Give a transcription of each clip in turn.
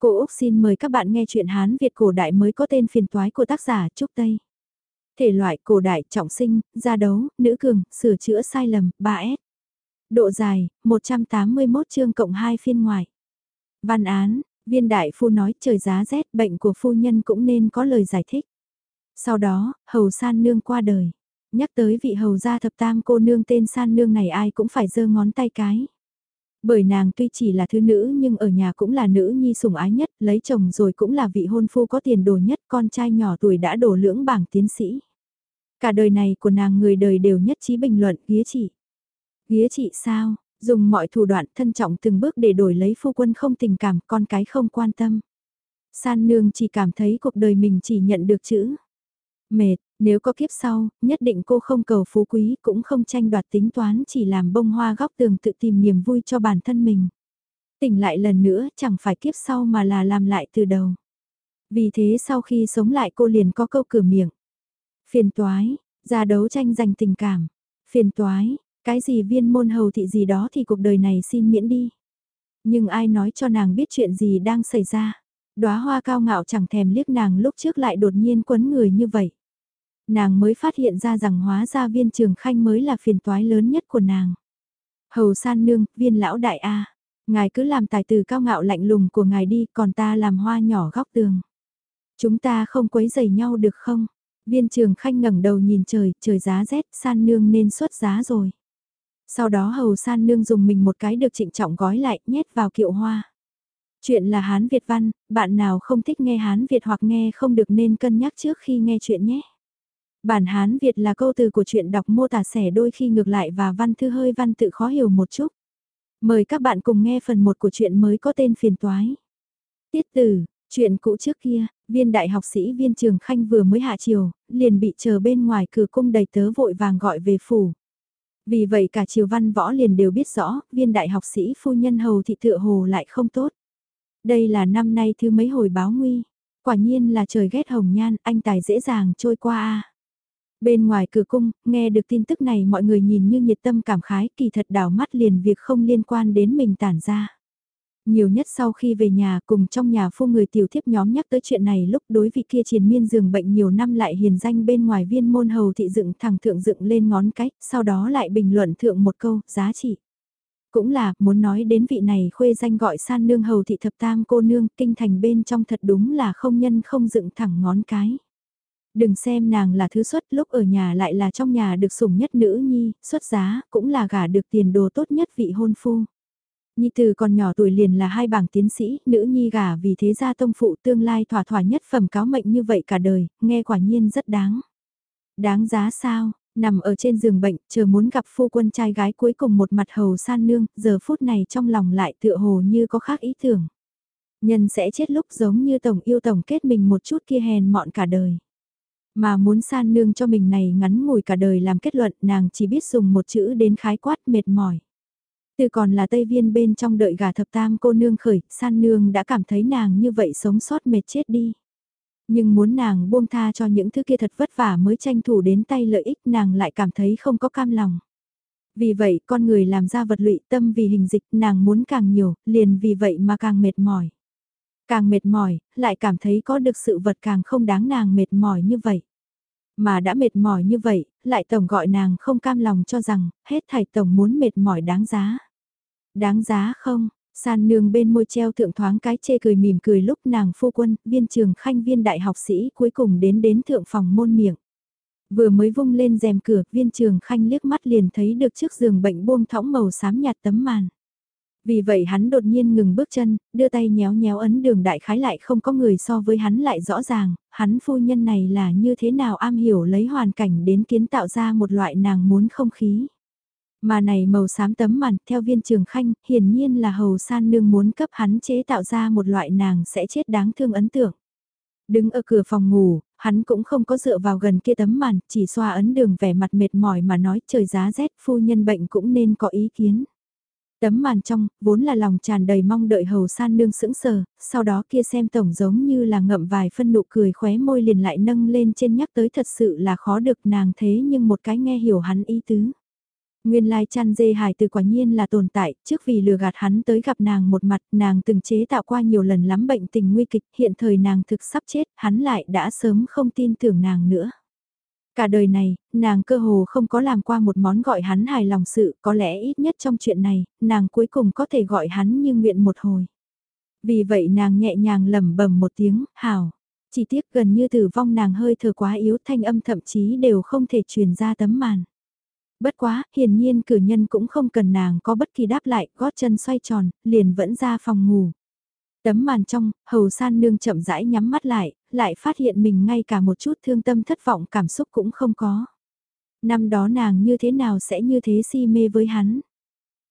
Cô Úc xin mời các bạn nghe chuyện Hán Việt cổ đại mới có tên phiền toái của tác giả Trúc Tây. Thể loại cổ đại trọng sinh, gia đấu, nữ cường, sửa chữa sai lầm, 3S. Độ dài, 181 chương cộng 2 phiên ngoài. Văn án, viên đại phu nói trời giá rét bệnh của phu nhân cũng nên có lời giải thích. Sau đó, hầu san nương qua đời. Nhắc tới vị hầu gia thập tam cô nương tên san nương này ai cũng phải giơ ngón tay cái. Bởi nàng tuy chỉ là thứ nữ nhưng ở nhà cũng là nữ nhi sủng ái nhất, lấy chồng rồi cũng là vị hôn phu có tiền đồ nhất, con trai nhỏ tuổi đã đổ lưỡng bảng tiến sĩ. Cả đời này của nàng người đời đều nhất trí bình luận ghía chị. Ghía chị sao, dùng mọi thủ đoạn thân trọng từng bước để đổi lấy phu quân không tình cảm, con cái không quan tâm. San nương chỉ cảm thấy cuộc đời mình chỉ nhận được chữ. Mệt, nếu có kiếp sau, nhất định cô không cầu phú quý cũng không tranh đoạt tính toán chỉ làm bông hoa góc tường tự tìm niềm vui cho bản thân mình. Tỉnh lại lần nữa chẳng phải kiếp sau mà là làm lại từ đầu. Vì thế sau khi sống lại cô liền có câu cửa miệng. Phiền toái, ra đấu tranh giành tình cảm. Phiền toái, cái gì viên môn hầu thị gì đó thì cuộc đời này xin miễn đi. Nhưng ai nói cho nàng biết chuyện gì đang xảy ra. Đóa hoa cao ngạo chẳng thèm liếc nàng lúc trước lại đột nhiên quấn người như vậy nàng mới phát hiện ra rằng hóa ra viên trường khanh mới là phiền toái lớn nhất của nàng. Hầu san nương, viên lão đại A, ngài cứ làm tài tử cao ngạo lạnh lùng của ngài đi, còn ta làm hoa nhỏ góc tường. Chúng ta không quấy giày nhau được không? Viên trường khanh ngẩng đầu nhìn trời, trời giá rét, san nương nên xuất giá rồi. Sau đó hầu san nương dùng mình một cái được trịnh trọng gói lại, nhét vào kiệu hoa. Chuyện là Hán Việt văn, bạn nào không thích nghe Hán Việt hoặc nghe không được nên cân nhắc trước khi nghe chuyện nhé. Bản Hán Việt là câu từ của chuyện đọc mô tả sẻ đôi khi ngược lại và văn thư hơi văn tự khó hiểu một chút. Mời các bạn cùng nghe phần 1 của chuyện mới có tên phiền toái. Tiết tử, chuyện cũ trước kia, viên đại học sĩ viên trường khanh vừa mới hạ chiều, liền bị chờ bên ngoài cửa cung đầy tớ vội vàng gọi về phủ. Vì vậy cả triều văn võ liền đều biết rõ, viên đại học sĩ phu nhân hầu thị tựa hồ lại không tốt. Đây là năm nay thứ mấy hồi báo nguy. Quả nhiên là trời ghét hồng nhan, anh tài dễ dàng trôi qua a Bên ngoài cửa cung, nghe được tin tức này mọi người nhìn như nhiệt tâm cảm khái kỳ thật đảo mắt liền việc không liên quan đến mình tản ra. Nhiều nhất sau khi về nhà cùng trong nhà phu người tiểu thiếp nhóm nhắc tới chuyện này lúc đối vị kia triền miên giường bệnh nhiều năm lại hiền danh bên ngoài viên môn hầu thị dựng thẳng thượng dựng lên ngón cách, sau đó lại bình luận thượng một câu, giá trị. Cũng là, muốn nói đến vị này khuê danh gọi san nương hầu thị thập tam cô nương, kinh thành bên trong thật đúng là không nhân không dựng thẳng ngón cái. Đừng xem nàng là thứ xuất lúc ở nhà lại là trong nhà được sủng nhất nữ nhi, xuất giá, cũng là gả được tiền đồ tốt nhất vị hôn phu. Nhi từ còn nhỏ tuổi liền là hai bảng tiến sĩ, nữ nhi gả vì thế gia tông phụ tương lai thỏa thỏa nhất phẩm cáo mệnh như vậy cả đời, nghe quả nhiên rất đáng. Đáng giá sao, nằm ở trên giường bệnh, chờ muốn gặp phu quân trai gái cuối cùng một mặt hầu san nương, giờ phút này trong lòng lại tựa hồ như có khác ý tưởng. Nhân sẽ chết lúc giống như tổng yêu tổng kết mình một chút kia hèn mọn cả đời. Mà muốn san nương cho mình này ngắn ngủi cả đời làm kết luận nàng chỉ biết dùng một chữ đến khái quát mệt mỏi. Từ còn là Tây Viên bên trong đợi gà thập tam cô nương khởi, san nương đã cảm thấy nàng như vậy sống sót mệt chết đi. Nhưng muốn nàng buông tha cho những thứ kia thật vất vả mới tranh thủ đến tay lợi ích nàng lại cảm thấy không có cam lòng. Vì vậy con người làm ra vật lụy tâm vì hình dịch nàng muốn càng nhiều, liền vì vậy mà càng mệt mỏi. Càng mệt mỏi, lại cảm thấy có được sự vật càng không đáng nàng mệt mỏi như vậy. Mà đã mệt mỏi như vậy, lại tổng gọi nàng không cam lòng cho rằng, hết thảy tổng muốn mệt mỏi đáng giá. Đáng giá không? San nương bên môi treo thượng thoáng cái chê cười mỉm cười lúc nàng phu quân, viên trường khanh viên đại học sĩ cuối cùng đến đến thượng phòng môn miệng. Vừa mới vung lên rèm cửa, viên trường khanh liếc mắt liền thấy được trước giường bệnh buông thõng màu xám nhạt tấm màn. Vì vậy hắn đột nhiên ngừng bước chân, đưa tay nhéo nhéo ấn đường đại khái lại không có người so với hắn lại rõ ràng, hắn phu nhân này là như thế nào am hiểu lấy hoàn cảnh đến kiến tạo ra một loại nàng muốn không khí. Mà này màu xám tấm màn theo viên trường khanh, hiển nhiên là hầu san nương muốn cấp hắn chế tạo ra một loại nàng sẽ chết đáng thương ấn tượng. Đứng ở cửa phòng ngủ, hắn cũng không có dựa vào gần kia tấm màn, chỉ xoa ấn đường vẻ mặt mệt mỏi mà nói trời giá rét phu nhân bệnh cũng nên có ý kiến. Tấm màn trong, vốn là lòng tràn đầy mong đợi hầu san nương sững sờ, sau đó kia xem tổng giống như là ngậm vài phân nụ cười khóe môi liền lại nâng lên trên nhắc tới thật sự là khó được nàng thế nhưng một cái nghe hiểu hắn ý tứ. Nguyên lai chăn dê hài từ quả nhiên là tồn tại, trước vì lừa gạt hắn tới gặp nàng một mặt, nàng từng chế tạo qua nhiều lần lắm bệnh tình nguy kịch, hiện thời nàng thực sắp chết, hắn lại đã sớm không tin tưởng nàng nữa. Cả đời này, nàng cơ hồ không có làm qua một món gọi hắn hài lòng sự, có lẽ ít nhất trong chuyện này, nàng cuối cùng có thể gọi hắn như nguyện một hồi. Vì vậy nàng nhẹ nhàng lẩm bẩm một tiếng, hào. Chỉ tiếc gần như tử vong nàng hơi thở quá yếu thanh âm thậm chí đều không thể truyền ra tấm màn. Bất quá, hiển nhiên cử nhân cũng không cần nàng có bất kỳ đáp lại, gót chân xoay tròn, liền vẫn ra phòng ngủ. Tấm màn trong, hầu san nương chậm rãi nhắm mắt lại, lại phát hiện mình ngay cả một chút thương tâm thất vọng cảm xúc cũng không có. Năm đó nàng như thế nào sẽ như thế si mê với hắn?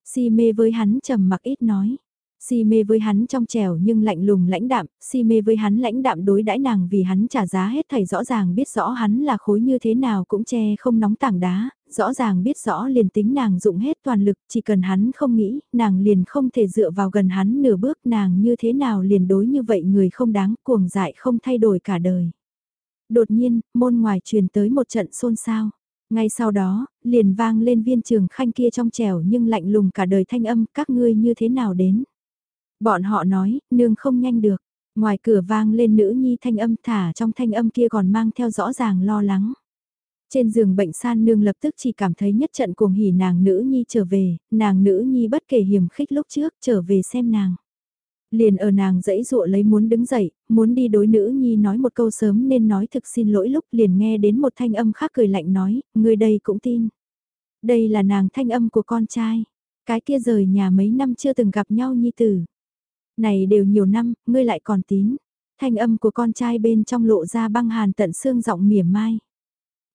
Si mê với hắn trầm mặc ít nói. Si mê với hắn trong trẻo nhưng lạnh lùng lãnh đạm, si mê với hắn lãnh đạm đối đãi nàng vì hắn trả giá hết thảy rõ ràng biết rõ hắn là khối như thế nào cũng che không nóng tảng đá, rõ ràng biết rõ liền tính nàng dụng hết toàn lực, chỉ cần hắn không nghĩ, nàng liền không thể dựa vào gần hắn nửa bước nàng như thế nào liền đối như vậy người không đáng cuồng dại không thay đổi cả đời. Đột nhiên, môn ngoài truyền tới một trận xôn xao. Ngay sau đó, liền vang lên viên trường khanh kia trong trẻo nhưng lạnh lùng cả đời thanh âm các ngươi như thế nào đến. Bọn họ nói, nương không nhanh được. Ngoài cửa vang lên nữ nhi thanh âm thả trong thanh âm kia còn mang theo rõ ràng lo lắng. Trên giường bệnh san nương lập tức chỉ cảm thấy nhất trận cuồng hỉ nàng nữ nhi trở về, nàng nữ nhi bất kể hiểm khích lúc trước trở về xem nàng. Liền ở nàng dãy dụa lấy muốn đứng dậy, muốn đi đối nữ nhi nói một câu sớm nên nói thực xin lỗi lúc liền nghe đến một thanh âm khác cười lạnh nói, người đây cũng tin. Đây là nàng thanh âm của con trai, cái kia rời nhà mấy năm chưa từng gặp nhau nhi tử. Này đều nhiều năm, ngươi lại còn tín. Thanh âm của con trai bên trong lộ ra băng hàn tận xương giọng mỉa mai.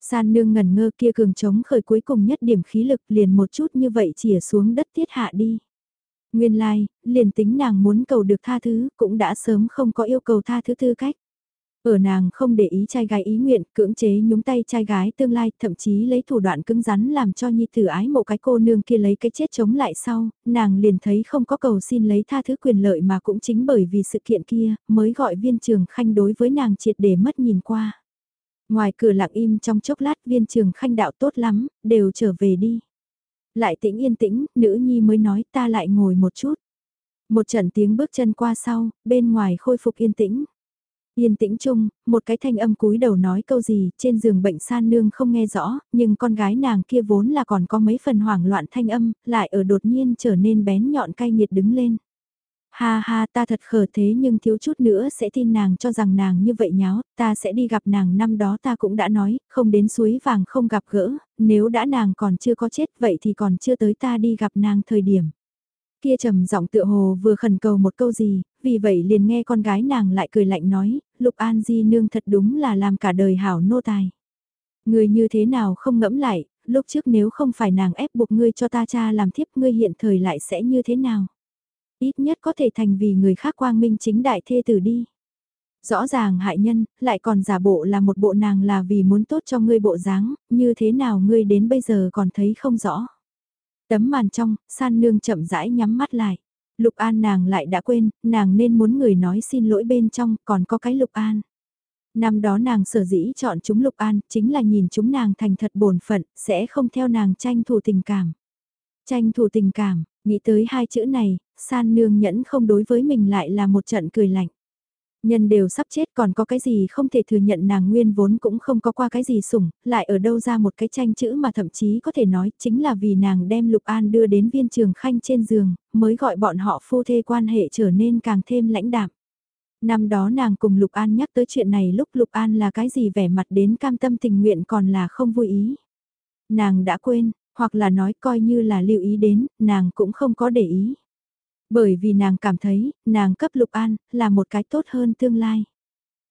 San nương ngẩn ngơ kia cường trống khởi cuối cùng nhất điểm khí lực liền một chút như vậy chìa xuống đất tiết hạ đi. Nguyên lai, like, liền tính nàng muốn cầu được tha thứ, cũng đã sớm không có yêu cầu tha thứ tư cách. Ở nàng không để ý trai gái ý nguyện, cưỡng chế nhúng tay trai gái tương lai, thậm chí lấy thủ đoạn cứng rắn làm cho nhi tử ái mộ cái cô nương kia lấy cái chết chống lại sau, nàng liền thấy không có cầu xin lấy tha thứ quyền lợi mà cũng chính bởi vì sự kiện kia, mới gọi viên trường khanh đối với nàng triệt để mất nhìn qua. Ngoài cửa lặng im trong chốc lát viên trường khanh đạo tốt lắm, đều trở về đi. Lại tĩnh yên tĩnh, nữ nhi mới nói ta lại ngồi một chút. Một trận tiếng bước chân qua sau, bên ngoài khôi phục yên tĩnh. Yên tĩnh chung, một cái thanh âm cúi đầu nói câu gì, trên giường bệnh san nương không nghe rõ, nhưng con gái nàng kia vốn là còn có mấy phần hoảng loạn thanh âm, lại ở đột nhiên trở nên bén nhọn cay nghiệt đứng lên. Ha ha ta thật khờ thế nhưng thiếu chút nữa sẽ tin nàng cho rằng nàng như vậy nháo, ta sẽ đi gặp nàng năm đó ta cũng đã nói, không đến suối vàng không gặp gỡ, nếu đã nàng còn chưa có chết vậy thì còn chưa tới ta đi gặp nàng thời điểm. Kia trầm giọng tựa hồ vừa khẩn cầu một câu gì, vì vậy liền nghe con gái nàng lại cười lạnh nói, Lục An Di nương thật đúng là làm cả đời hảo nô tài. Người như thế nào không ngẫm lại, lúc trước nếu không phải nàng ép buộc ngươi cho ta cha làm thiếp ngươi hiện thời lại sẽ như thế nào? Ít nhất có thể thành vì người khác quang minh chính đại thê tử đi. Rõ ràng hại nhân, lại còn giả bộ là một bộ nàng là vì muốn tốt cho ngươi bộ dáng, như thế nào ngươi đến bây giờ còn thấy không rõ. Tấm màn trong, san nương chậm rãi nhắm mắt lại. Lục An nàng lại đã quên, nàng nên muốn người nói xin lỗi bên trong, còn có cái Lục An. Năm đó nàng sở dĩ chọn chúng Lục An, chính là nhìn chúng nàng thành thật bổn phận, sẽ không theo nàng tranh thủ tình cảm. Tranh thủ tình cảm, nghĩ tới hai chữ này, san nương nhẫn không đối với mình lại là một trận cười lạnh. Nhân đều sắp chết còn có cái gì không thể thừa nhận nàng nguyên vốn cũng không có qua cái gì sủng, lại ở đâu ra một cái tranh chữ mà thậm chí có thể nói chính là vì nàng đem Lục An đưa đến viên trường khanh trên giường, mới gọi bọn họ phu thê quan hệ trở nên càng thêm lãnh đạm. Năm đó nàng cùng Lục An nhắc tới chuyện này lúc Lục An là cái gì vẻ mặt đến cam tâm tình nguyện còn là không vui ý. Nàng đã quên, hoặc là nói coi như là lưu ý đến, nàng cũng không có để ý. Bởi vì nàng cảm thấy, nàng cấp Lục An, là một cái tốt hơn tương lai.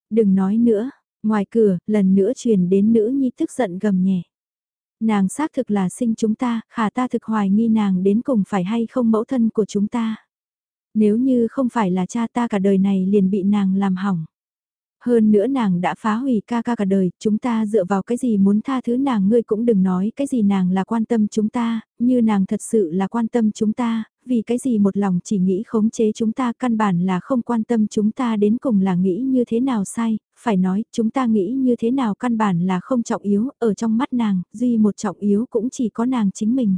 Đừng nói nữa, ngoài cửa, lần nữa truyền đến nữ nhi tức giận gầm nhẹ. Nàng xác thực là sinh chúng ta, khả ta thực hoài nghi nàng đến cùng phải hay không mẫu thân của chúng ta. Nếu như không phải là cha ta cả đời này liền bị nàng làm hỏng. Hơn nữa nàng đã phá hủy ca ca cả đời, chúng ta dựa vào cái gì muốn tha thứ nàng ngươi cũng đừng nói cái gì nàng là quan tâm chúng ta, như nàng thật sự là quan tâm chúng ta, vì cái gì một lòng chỉ nghĩ khống chế chúng ta căn bản là không quan tâm chúng ta đến cùng là nghĩ như thế nào sai, phải nói chúng ta nghĩ như thế nào căn bản là không trọng yếu, ở trong mắt nàng, duy một trọng yếu cũng chỉ có nàng chính mình.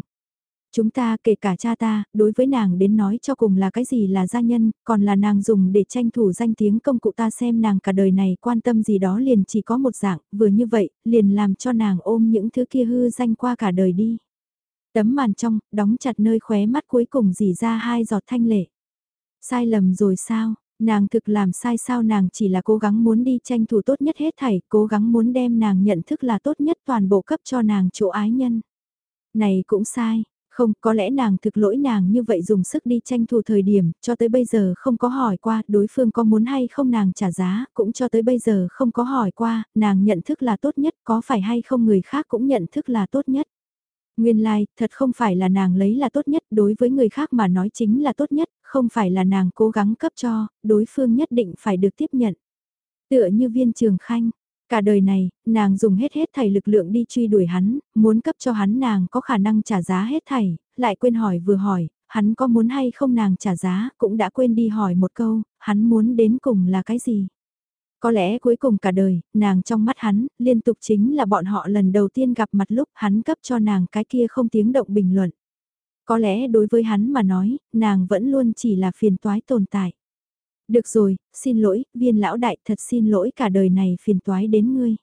Chúng ta kể cả cha ta, đối với nàng đến nói cho cùng là cái gì là gia nhân, còn là nàng dùng để tranh thủ danh tiếng công cụ ta xem nàng cả đời này quan tâm gì đó liền chỉ có một dạng, vừa như vậy, liền làm cho nàng ôm những thứ kia hư danh qua cả đời đi. Tấm màn trong, đóng chặt nơi khóe mắt cuối cùng dì ra hai giọt thanh lệ. Sai lầm rồi sao, nàng thực làm sai sao nàng chỉ là cố gắng muốn đi tranh thủ tốt nhất hết thảy, cố gắng muốn đem nàng nhận thức là tốt nhất toàn bộ cấp cho nàng chỗ ái nhân. Này cũng sai, không, có lẽ nàng thực lỗi nàng như vậy dùng sức đi tranh thủ thời điểm, cho tới bây giờ không có hỏi qua đối phương có muốn hay không nàng trả giá, cũng cho tới bây giờ không có hỏi qua, nàng nhận thức là tốt nhất, có phải hay không người khác cũng nhận thức là tốt nhất. Nguyên lai, like, thật không phải là nàng lấy là tốt nhất, đối với người khác mà nói chính là tốt nhất, không phải là nàng cố gắng cấp cho, đối phương nhất định phải được tiếp nhận. Tựa như viên trường khanh, Cả đời này, nàng dùng hết hết thảy lực lượng đi truy đuổi hắn, muốn cấp cho hắn nàng có khả năng trả giá hết thảy, lại quên hỏi vừa hỏi, hắn có muốn hay không nàng trả giá, cũng đã quên đi hỏi một câu, hắn muốn đến cùng là cái gì. Có lẽ cuối cùng cả đời, nàng trong mắt hắn, liên tục chính là bọn họ lần đầu tiên gặp mặt lúc hắn cấp cho nàng cái kia không tiếng động bình luận. Có lẽ đối với hắn mà nói, nàng vẫn luôn chỉ là phiền toái tồn tại. Được rồi, xin lỗi, viên lão đại thật xin lỗi cả đời này phiền toái đến ngươi.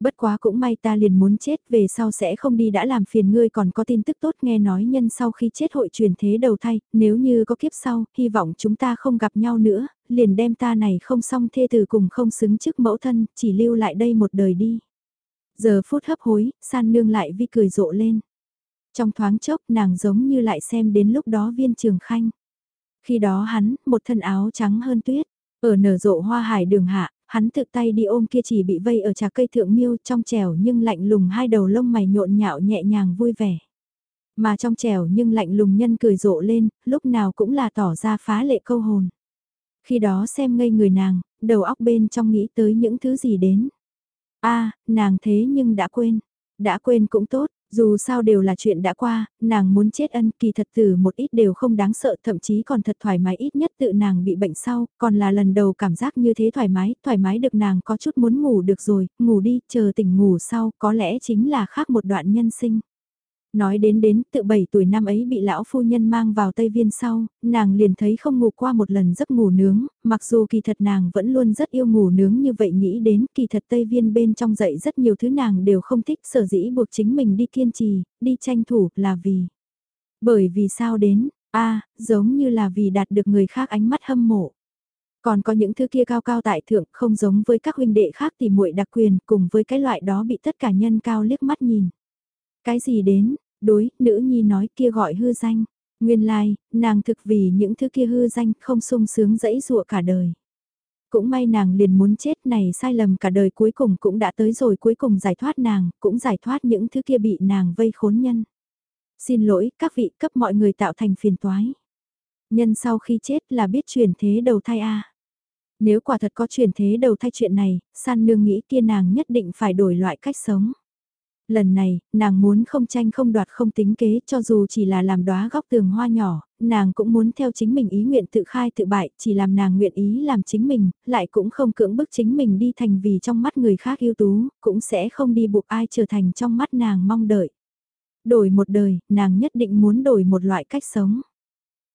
Bất quá cũng may ta liền muốn chết về sau sẽ không đi đã làm phiền ngươi còn có tin tức tốt nghe nói nhân sau khi chết hội truyền thế đầu thay, nếu như có kiếp sau, hy vọng chúng ta không gặp nhau nữa, liền đem ta này không xong thê từ cùng không xứng trước mẫu thân, chỉ lưu lại đây một đời đi. Giờ phút hấp hối, san nương lại vi cười rộ lên. Trong thoáng chốc nàng giống như lại xem đến lúc đó viên trường khanh. Khi đó hắn, một thân áo trắng hơn tuyết, ở nở rộ hoa hải đường hạ, hắn tự tay đi ôm kia chỉ bị vây ở trà cây thượng miêu trong trèo nhưng lạnh lùng hai đầu lông mày nhộn nhạo nhẹ nhàng vui vẻ. Mà trong trèo nhưng lạnh lùng nhân cười rộ lên, lúc nào cũng là tỏ ra phá lệ câu hồn. Khi đó xem ngây người nàng, đầu óc bên trong nghĩ tới những thứ gì đến. a nàng thế nhưng đã quên. Đã quên cũng tốt, dù sao đều là chuyện đã qua, nàng muốn chết ân kỳ thật từ một ít đều không đáng sợ thậm chí còn thật thoải mái ít nhất tự nàng bị bệnh sau, còn là lần đầu cảm giác như thế thoải mái, thoải mái được nàng có chút muốn ngủ được rồi, ngủ đi, chờ tỉnh ngủ sau, có lẽ chính là khác một đoạn nhân sinh. Nói đến đến tự 7 tuổi năm ấy bị lão phu nhân mang vào Tây Viên sau, nàng liền thấy không ngủ qua một lần giấc ngủ nướng, mặc dù kỳ thật nàng vẫn luôn rất yêu ngủ nướng như vậy nghĩ đến kỳ thật Tây Viên bên trong dậy rất nhiều thứ nàng đều không thích sở dĩ buộc chính mình đi kiên trì, đi tranh thủ là vì. Bởi vì sao đến, a giống như là vì đạt được người khác ánh mắt hâm mộ. Còn có những thứ kia cao cao tại thượng không giống với các huynh đệ khác thì muội đặc quyền cùng với cái loại đó bị tất cả nhân cao liếc mắt nhìn. Cái gì đến, đối, nữ nhi nói kia gọi hư danh. Nguyên lai, like, nàng thực vì những thứ kia hư danh không sung sướng dẫy dụa cả đời. Cũng may nàng liền muốn chết này sai lầm cả đời cuối cùng cũng đã tới rồi cuối cùng giải thoát nàng, cũng giải thoát những thứ kia bị nàng vây khốn nhân. Xin lỗi, các vị cấp mọi người tạo thành phiền toái. Nhân sau khi chết là biết chuyển thế đầu thai A. Nếu quả thật có chuyển thế đầu thai chuyện này, san nương nghĩ kia nàng nhất định phải đổi loại cách sống lần này, nàng muốn không tranh không đoạt không tính kế cho dù chỉ là làm đóa góc tường hoa nhỏ, nàng cũng muốn theo chính mình ý nguyện tự khai tự bại, chỉ làm nàng nguyện ý làm chính mình, lại cũng không cưỡng bức chính mình đi thành vì trong mắt người khác yêu tú, cũng sẽ không đi buộc ai trở thành trong mắt nàng mong đợi. Đổi một đời, nàng nhất định muốn đổi một loại cách sống.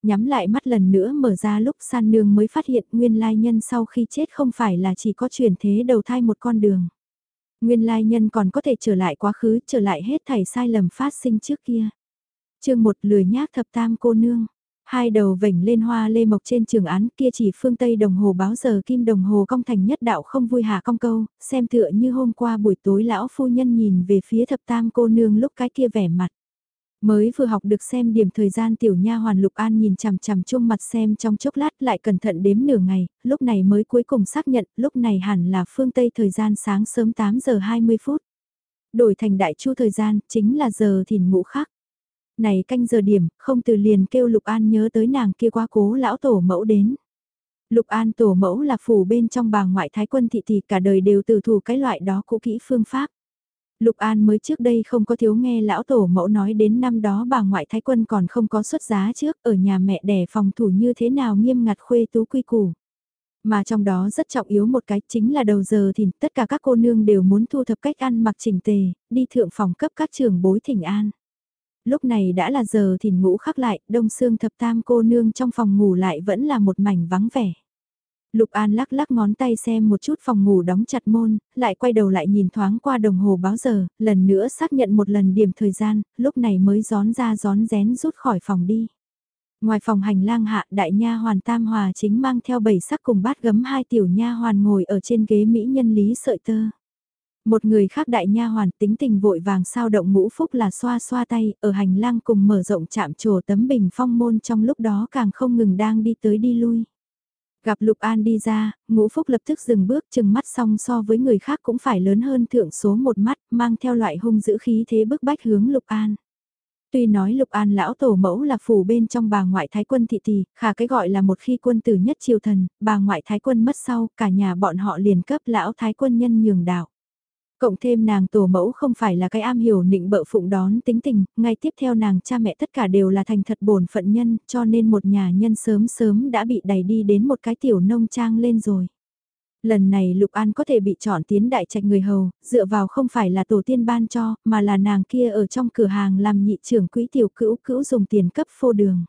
Nhắm lại mắt lần nữa mở ra lúc san nương mới phát hiện nguyên lai nhân sau khi chết không phải là chỉ có chuyển thế đầu thai một con đường Nguyên lai nhân còn có thể trở lại quá khứ, trở lại hết thảy sai lầm phát sinh trước kia. chương một lười nhác thập tam cô nương. Hai đầu vểnh lên hoa lê mộc trên trường án kia chỉ phương Tây đồng hồ báo giờ kim đồng hồ cong thành nhất đạo không vui hạ cong câu, xem tựa như hôm qua buổi tối lão phu nhân nhìn về phía thập tam cô nương lúc cái kia vẻ mặt. Mới vừa học được xem điểm thời gian tiểu nha hoàn Lục An nhìn chằm chằm chung mặt xem trong chốc lát lại cẩn thận đếm nửa ngày, lúc này mới cuối cùng xác nhận lúc này hẳn là phương Tây thời gian sáng sớm 8 giờ 20 phút. Đổi thành đại chu thời gian chính là giờ thìn ngũ khắc Này canh giờ điểm, không từ liền kêu Lục An nhớ tới nàng kia quá cố lão tổ mẫu đến. Lục An tổ mẫu là phủ bên trong bà ngoại thái quân thị thị cả đời đều từ thủ cái loại đó cũ kỹ phương pháp. Lục An mới trước đây không có thiếu nghe lão tổ mẫu nói đến năm đó bà ngoại thái quân còn không có xuất giá trước ở nhà mẹ đẻ phòng thủ như thế nào nghiêm ngặt khuê tú quy củ. Mà trong đó rất trọng yếu một cái chính là đầu giờ thì tất cả các cô nương đều muốn thu thập cách ăn mặc chỉnh tề, đi thượng phòng cấp các trường bối thỉnh an. Lúc này đã là giờ thì ngủ khắc lại, đông xương thập tam cô nương trong phòng ngủ lại vẫn là một mảnh vắng vẻ. Lục An lắc lắc ngón tay xem một chút phòng ngủ đóng chặt môn, lại quay đầu lại nhìn thoáng qua đồng hồ báo giờ, lần nữa xác nhận một lần điểm thời gian, lúc này mới gión ra gión rén rút khỏi phòng đi. Ngoài phòng hành lang hạ đại nha hoàn tam hòa chính mang theo bảy sắc cùng bát gấm hai tiểu nha hoàn ngồi ở trên ghế mỹ nhân lý sợi tơ. Một người khác đại nha hoàn tính tình vội vàng sao động ngũ phúc là xoa xoa tay, ở hành lang cùng mở rộng chạm trổ tấm bình phong môn trong lúc đó càng không ngừng đang đi tới đi lui. Gặp Lục An đi ra, ngũ phúc lập tức dừng bước chừng mắt song so với người khác cũng phải lớn hơn thượng số một mắt, mang theo loại hung dữ khí thế bức bách hướng Lục An. Tuy nói Lục An lão tổ mẫu là phủ bên trong bà ngoại thái quân thị tỷ, khả cái gọi là một khi quân tử nhất triều thần, bà ngoại thái quân mất sau, cả nhà bọn họ liền cấp lão thái quân nhân nhường đạo. Cộng thêm nàng tổ mẫu không phải là cái am hiểu nịnh bợ phụng đón tính tình, ngay tiếp theo nàng cha mẹ tất cả đều là thành thật bổn phận nhân, cho nên một nhà nhân sớm sớm đã bị đẩy đi đến một cái tiểu nông trang lên rồi. Lần này Lục An có thể bị chọn tiến đại trạch người hầu, dựa vào không phải là tổ tiên ban cho, mà là nàng kia ở trong cửa hàng làm nhị trưởng quỹ tiểu cữu cữu dùng tiền cấp phô đường.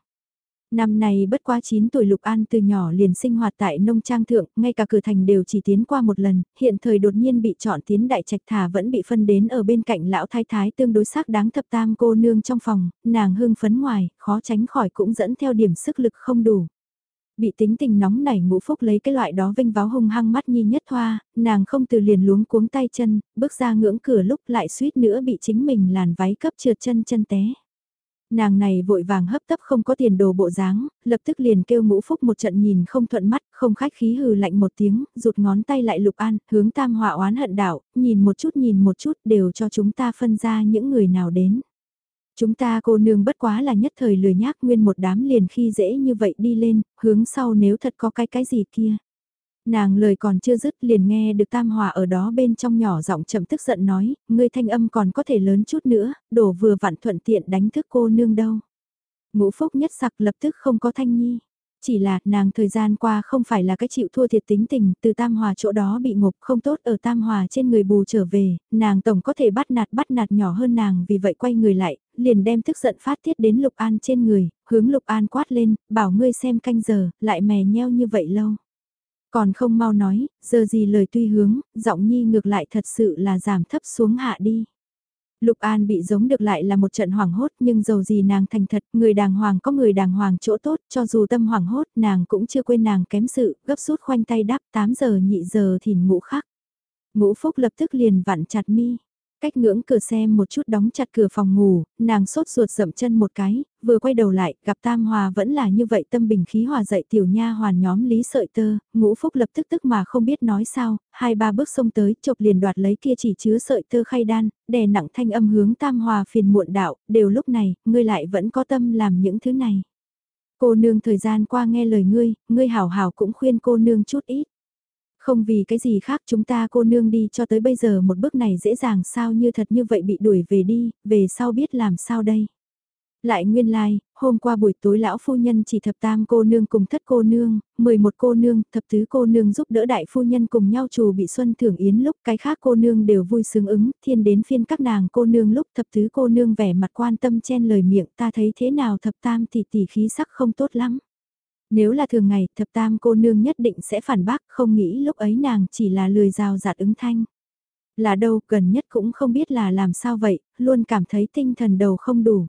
Năm nay bất quá 9 tuổi Lục An từ nhỏ liền sinh hoạt tại nông trang thượng, ngay cả cửa thành đều chỉ tiến qua một lần, hiện thời đột nhiên bị chọn tiến đại trạch thả vẫn bị phân đến ở bên cạnh lão thái thái tương đối xác đáng thập tam cô nương trong phòng, nàng hưng phấn ngoài, khó tránh khỏi cũng dẫn theo điểm sức lực không đủ. Bị tính tình nóng nảy ngũ phúc lấy cái loại đó vinh váo hung hăng mắt nhi nhất hoa nàng không từ liền luống cuống tay chân, bước ra ngưỡng cửa lúc lại suýt nữa bị chính mình làn váy cấp trượt chân chân té. Nàng này vội vàng hấp tấp không có tiền đồ bộ dáng, lập tức liền kêu ngũ phúc một trận nhìn không thuận mắt, không khách khí hừ lạnh một tiếng, rụt ngón tay lại lục an, hướng tam họa oán hận đảo, nhìn một chút nhìn một chút đều cho chúng ta phân ra những người nào đến. Chúng ta cô nương bất quá là nhất thời lười nhác nguyên một đám liền khi dễ như vậy đi lên, hướng sau nếu thật có cái cái gì kia. Nàng lời còn chưa dứt liền nghe được tam hòa ở đó bên trong nhỏ giọng chậm tức giận nói, ngươi thanh âm còn có thể lớn chút nữa, đổ vừa vặn thuận tiện đánh thức cô nương đâu. Ngũ phúc nhất sặc lập tức không có thanh nhi. Chỉ là nàng thời gian qua không phải là cái chịu thua thiệt tính tình, từ Tam Hòa chỗ đó bị ngục không tốt ở Tam Hòa trên người bù trở về, nàng tổng có thể bắt nạt bắt nạt nhỏ hơn nàng vì vậy quay người lại, liền đem tức giận phát tiết đến Lục An trên người, hướng Lục An quát lên, bảo ngươi xem canh giờ, lại mè nheo như vậy lâu. Còn không mau nói, giờ gì lời tuy hướng, giọng nhi ngược lại thật sự là giảm thấp xuống hạ đi. Lục An bị giống được lại là một trận hoảng hốt nhưng dầu gì nàng thành thật, người đàng hoàng có người đàng hoàng chỗ tốt, cho dù tâm hoảng hốt nàng cũng chưa quên nàng kém sự, gấp rút khoanh tay đáp 8 giờ nhị giờ thì ngủ khắc Ngũ Phúc lập tức liền vặn chặt mi. Cách ngưỡng cửa xe một chút đóng chặt cửa phòng ngủ, nàng sốt ruột dậm chân một cái, vừa quay đầu lại, gặp Tam Hòa vẫn là như vậy tâm bình khí hòa dậy tiểu nha hoàn nhóm lý sợi tơ, ngũ phúc lập tức tức mà không biết nói sao, hai ba bước xông tới, chộp liền đoạt lấy kia chỉ chứa sợi tơ khay đan, đè nặng thanh âm hướng Tam Hòa phiền muộn đạo, đều lúc này, ngươi lại vẫn có tâm làm những thứ này. Cô nương thời gian qua nghe lời ngươi, ngươi hảo hảo cũng khuyên cô nương chút ít. Không vì cái gì khác chúng ta cô nương đi cho tới bây giờ một bước này dễ dàng sao như thật như vậy bị đuổi về đi, về sau biết làm sao đây. Lại nguyên lai, like, hôm qua buổi tối lão phu nhân chỉ thập tam cô nương cùng thất cô nương, 11 cô nương, thập tứ cô nương giúp đỡ đại phu nhân cùng nhau chủ bị xuân thưởng yến lúc cái khác cô nương đều vui sướng ứng, thiên đến phiên các nàng cô nương lúc thập tứ cô nương vẻ mặt quan tâm chen lời miệng ta thấy thế nào thập tam thì tỷ khí sắc không tốt lắm. Nếu là thường ngày, thập tam cô nương nhất định sẽ phản bác, không nghĩ lúc ấy nàng chỉ là lười rào rạt ứng thanh. Là đâu, gần nhất cũng không biết là làm sao vậy, luôn cảm thấy tinh thần đầu không đủ.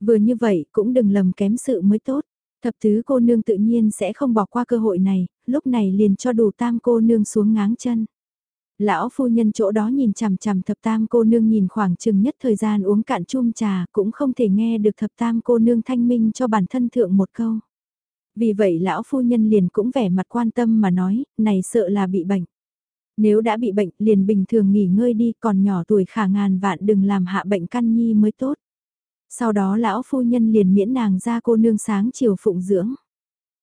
Vừa như vậy, cũng đừng lầm kém sự mới tốt. Thập tứ cô nương tự nhiên sẽ không bỏ qua cơ hội này, lúc này liền cho đủ tam cô nương xuống ngáng chân. Lão phu nhân chỗ đó nhìn chằm chằm thập tam cô nương nhìn khoảng chừng nhất thời gian uống cạn chum trà cũng không thể nghe được thập tam cô nương thanh minh cho bản thân thượng một câu. Vì vậy lão phu nhân liền cũng vẻ mặt quan tâm mà nói, này sợ là bị bệnh. Nếu đã bị bệnh liền bình thường nghỉ ngơi đi còn nhỏ tuổi khả ngàn vạn đừng làm hạ bệnh căn nhi mới tốt. Sau đó lão phu nhân liền miễn nàng ra cô nương sáng chiều phụng dưỡng.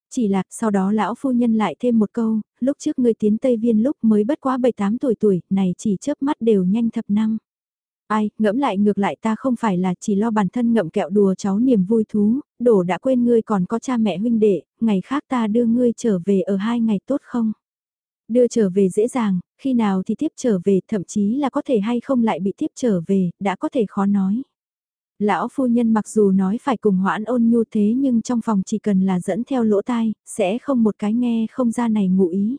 Chỉ là sau đó lão phu nhân lại thêm một câu, lúc trước ngươi tiến Tây Viên lúc mới bất quá 7-8 tuổi tuổi, này chỉ chớp mắt đều nhanh thập năm. Ai, ngẫm lại ngược lại ta không phải là chỉ lo bản thân ngậm kẹo đùa cháu niềm vui thú, đổ đã quên ngươi còn có cha mẹ huynh đệ, ngày khác ta đưa ngươi trở về ở hai ngày tốt không? Đưa trở về dễ dàng, khi nào thì tiếp trở về, thậm chí là có thể hay không lại bị tiếp trở về, đã có thể khó nói. Lão phu nhân mặc dù nói phải cùng hoãn ôn nhu thế nhưng trong phòng chỉ cần là dẫn theo lỗ tai, sẽ không một cái nghe không ra này ngụ ý.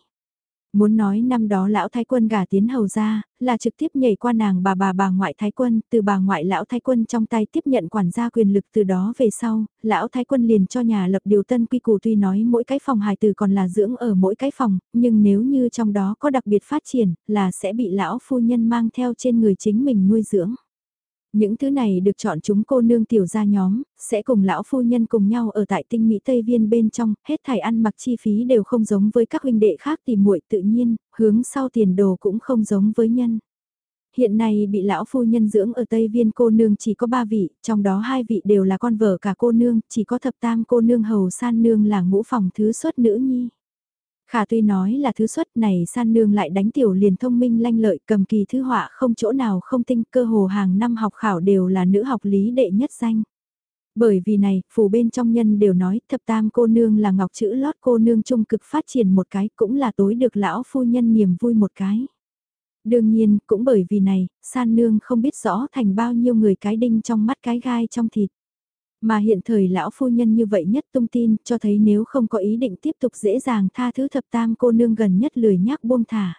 Muốn nói năm đó lão thái quân gả tiến hầu ra, là trực tiếp nhảy qua nàng bà bà bà ngoại thái quân, từ bà ngoại lão thái quân trong tay tiếp nhận quản gia quyền lực từ đó về sau, lão thái quân liền cho nhà lập điều tân quy củ tuy nói mỗi cái phòng hài từ còn là dưỡng ở mỗi cái phòng, nhưng nếu như trong đó có đặc biệt phát triển, là sẽ bị lão phu nhân mang theo trên người chính mình nuôi dưỡng. Những thứ này được chọn chúng cô nương tiểu gia nhóm, sẽ cùng lão phu nhân cùng nhau ở tại tinh Mỹ Tây Viên bên trong, hết thải ăn mặc chi phí đều không giống với các huynh đệ khác tìm muội tự nhiên, hướng sau tiền đồ cũng không giống với nhân. Hiện nay bị lão phu nhân dưỡng ở Tây Viên cô nương chỉ có ba vị, trong đó hai vị đều là con vợ cả cô nương, chỉ có thập tam cô nương hầu san nương là ngũ phòng thứ xuất nữ nhi. Khả tuy nói là thứ xuất này san nương lại đánh tiểu liền thông minh lanh lợi cầm kỳ thư họa không chỗ nào không tinh cơ hồ hàng năm học khảo đều là nữ học lý đệ nhất danh. Bởi vì này, phù bên trong nhân đều nói thập tam cô nương là ngọc chữ lót cô nương trung cực phát triển một cái cũng là tối được lão phu nhân niềm vui một cái. Đương nhiên, cũng bởi vì này, san nương không biết rõ thành bao nhiêu người cái đinh trong mắt cái gai trong thịt. Mà hiện thời lão phu nhân như vậy nhất tung tin cho thấy nếu không có ý định tiếp tục dễ dàng tha thứ thập tam cô nương gần nhất lười nhác buông thả.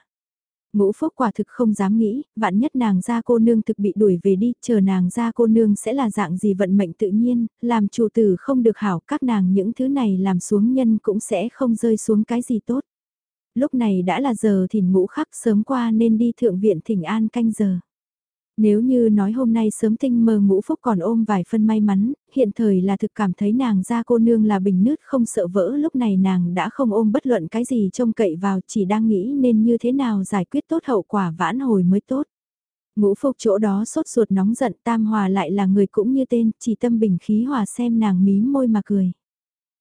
Ngũ phúc quả thực không dám nghĩ, vạn nhất nàng ra cô nương thực bị đuổi về đi, chờ nàng ra cô nương sẽ là dạng gì vận mệnh tự nhiên, làm chủ tử không được hảo, các nàng những thứ này làm xuống nhân cũng sẽ không rơi xuống cái gì tốt. Lúc này đã là giờ thì ngũ khắc sớm qua nên đi thượng viện thỉnh an canh giờ. Nếu như nói hôm nay sớm tinh mơ ngũ phúc còn ôm vài phân may mắn, hiện thời là thực cảm thấy nàng ra cô nương là bình nứt không sợ vỡ lúc này nàng đã không ôm bất luận cái gì trông cậy vào chỉ đang nghĩ nên như thế nào giải quyết tốt hậu quả vãn hồi mới tốt. Ngũ phúc chỗ đó sốt ruột nóng giận tam hòa lại là người cũng như tên, chỉ tâm bình khí hòa xem nàng mím môi mà cười.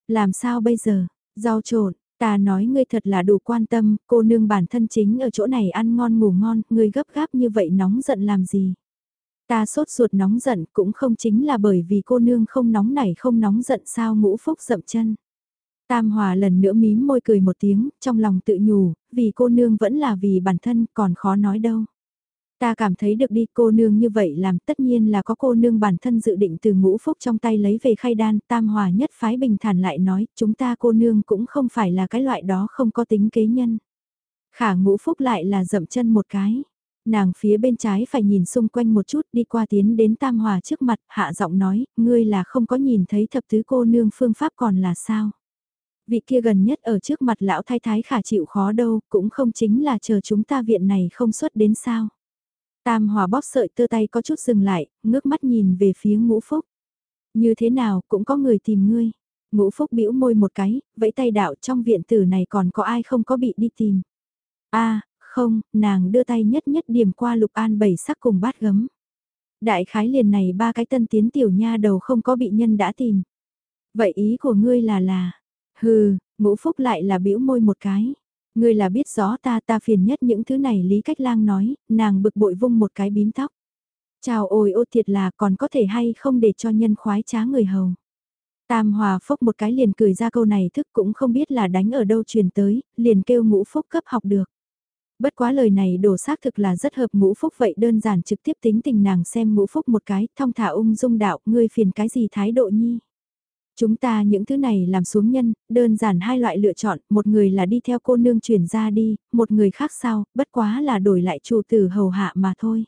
Làm sao bây giờ, rau trộn, Ta nói ngươi thật là đủ quan tâm, cô nương bản thân chính ở chỗ này ăn ngon ngủ ngon, ngươi gấp gáp như vậy nóng giận làm gì? Ta sốt ruột nóng giận cũng không chính là bởi vì cô nương không nóng nảy không nóng giận sao ngũ phúc dậm chân. Tam Hòa lần nữa mím môi cười một tiếng, trong lòng tự nhủ, vì cô nương vẫn là vì bản thân còn khó nói đâu. Ta cảm thấy được đi, cô nương như vậy làm tất nhiên là có cô nương bản thân dự định từ ngũ phúc trong tay lấy về khay đan, tam hòa nhất phái bình thản lại nói, chúng ta cô nương cũng không phải là cái loại đó không có tính kế nhân. Khả ngũ phúc lại là dậm chân một cái. Nàng phía bên trái phải nhìn xung quanh một chút, đi qua tiến đến tam hòa trước mặt, hạ giọng nói, ngươi là không có nhìn thấy thập tứ cô nương phương pháp còn là sao. Vị kia gần nhất ở trước mặt lão thái thái khả chịu khó đâu, cũng không chính là chờ chúng ta viện này không xuất đến sao Tam Hòa bóp sợi tơ tay có chút dừng lại, ngước mắt nhìn về phía ngũ phúc. Như thế nào cũng có người tìm ngươi. Ngũ phúc bĩu môi một cái, vẫy tay đạo trong viện tử này còn có ai không có bị đi tìm. a không, nàng đưa tay nhất nhất điểm qua lục an bảy sắc cùng bát gấm. Đại khái liền này ba cái tân tiến tiểu nha đầu không có bị nhân đã tìm. Vậy ý của ngươi là là, hừ, ngũ phúc lại là bĩu môi một cái. Ngươi là biết rõ ta ta phiền nhất những thứ này Lý Cách Lang nói, nàng bực bội vung một cái bím tóc. Chào ôi ô thiệt là còn có thể hay không để cho nhân khoái trá người hầu. Tam Hòa Phúc một cái liền cười ra câu này thức cũng không biết là đánh ở đâu truyền tới, liền kêu ngũ phúc cấp học được. Bất quá lời này đổ xác thực là rất hợp ngũ phúc vậy đơn giản trực tiếp tính tình nàng xem ngũ phúc một cái, thong thả ung dung đạo, ngươi phiền cái gì thái độ nhi. Chúng ta những thứ này làm xuống nhân, đơn giản hai loại lựa chọn, một người là đi theo cô nương chuyển ra đi, một người khác sao, bất quá là đổi lại chủ tử hầu hạ mà thôi.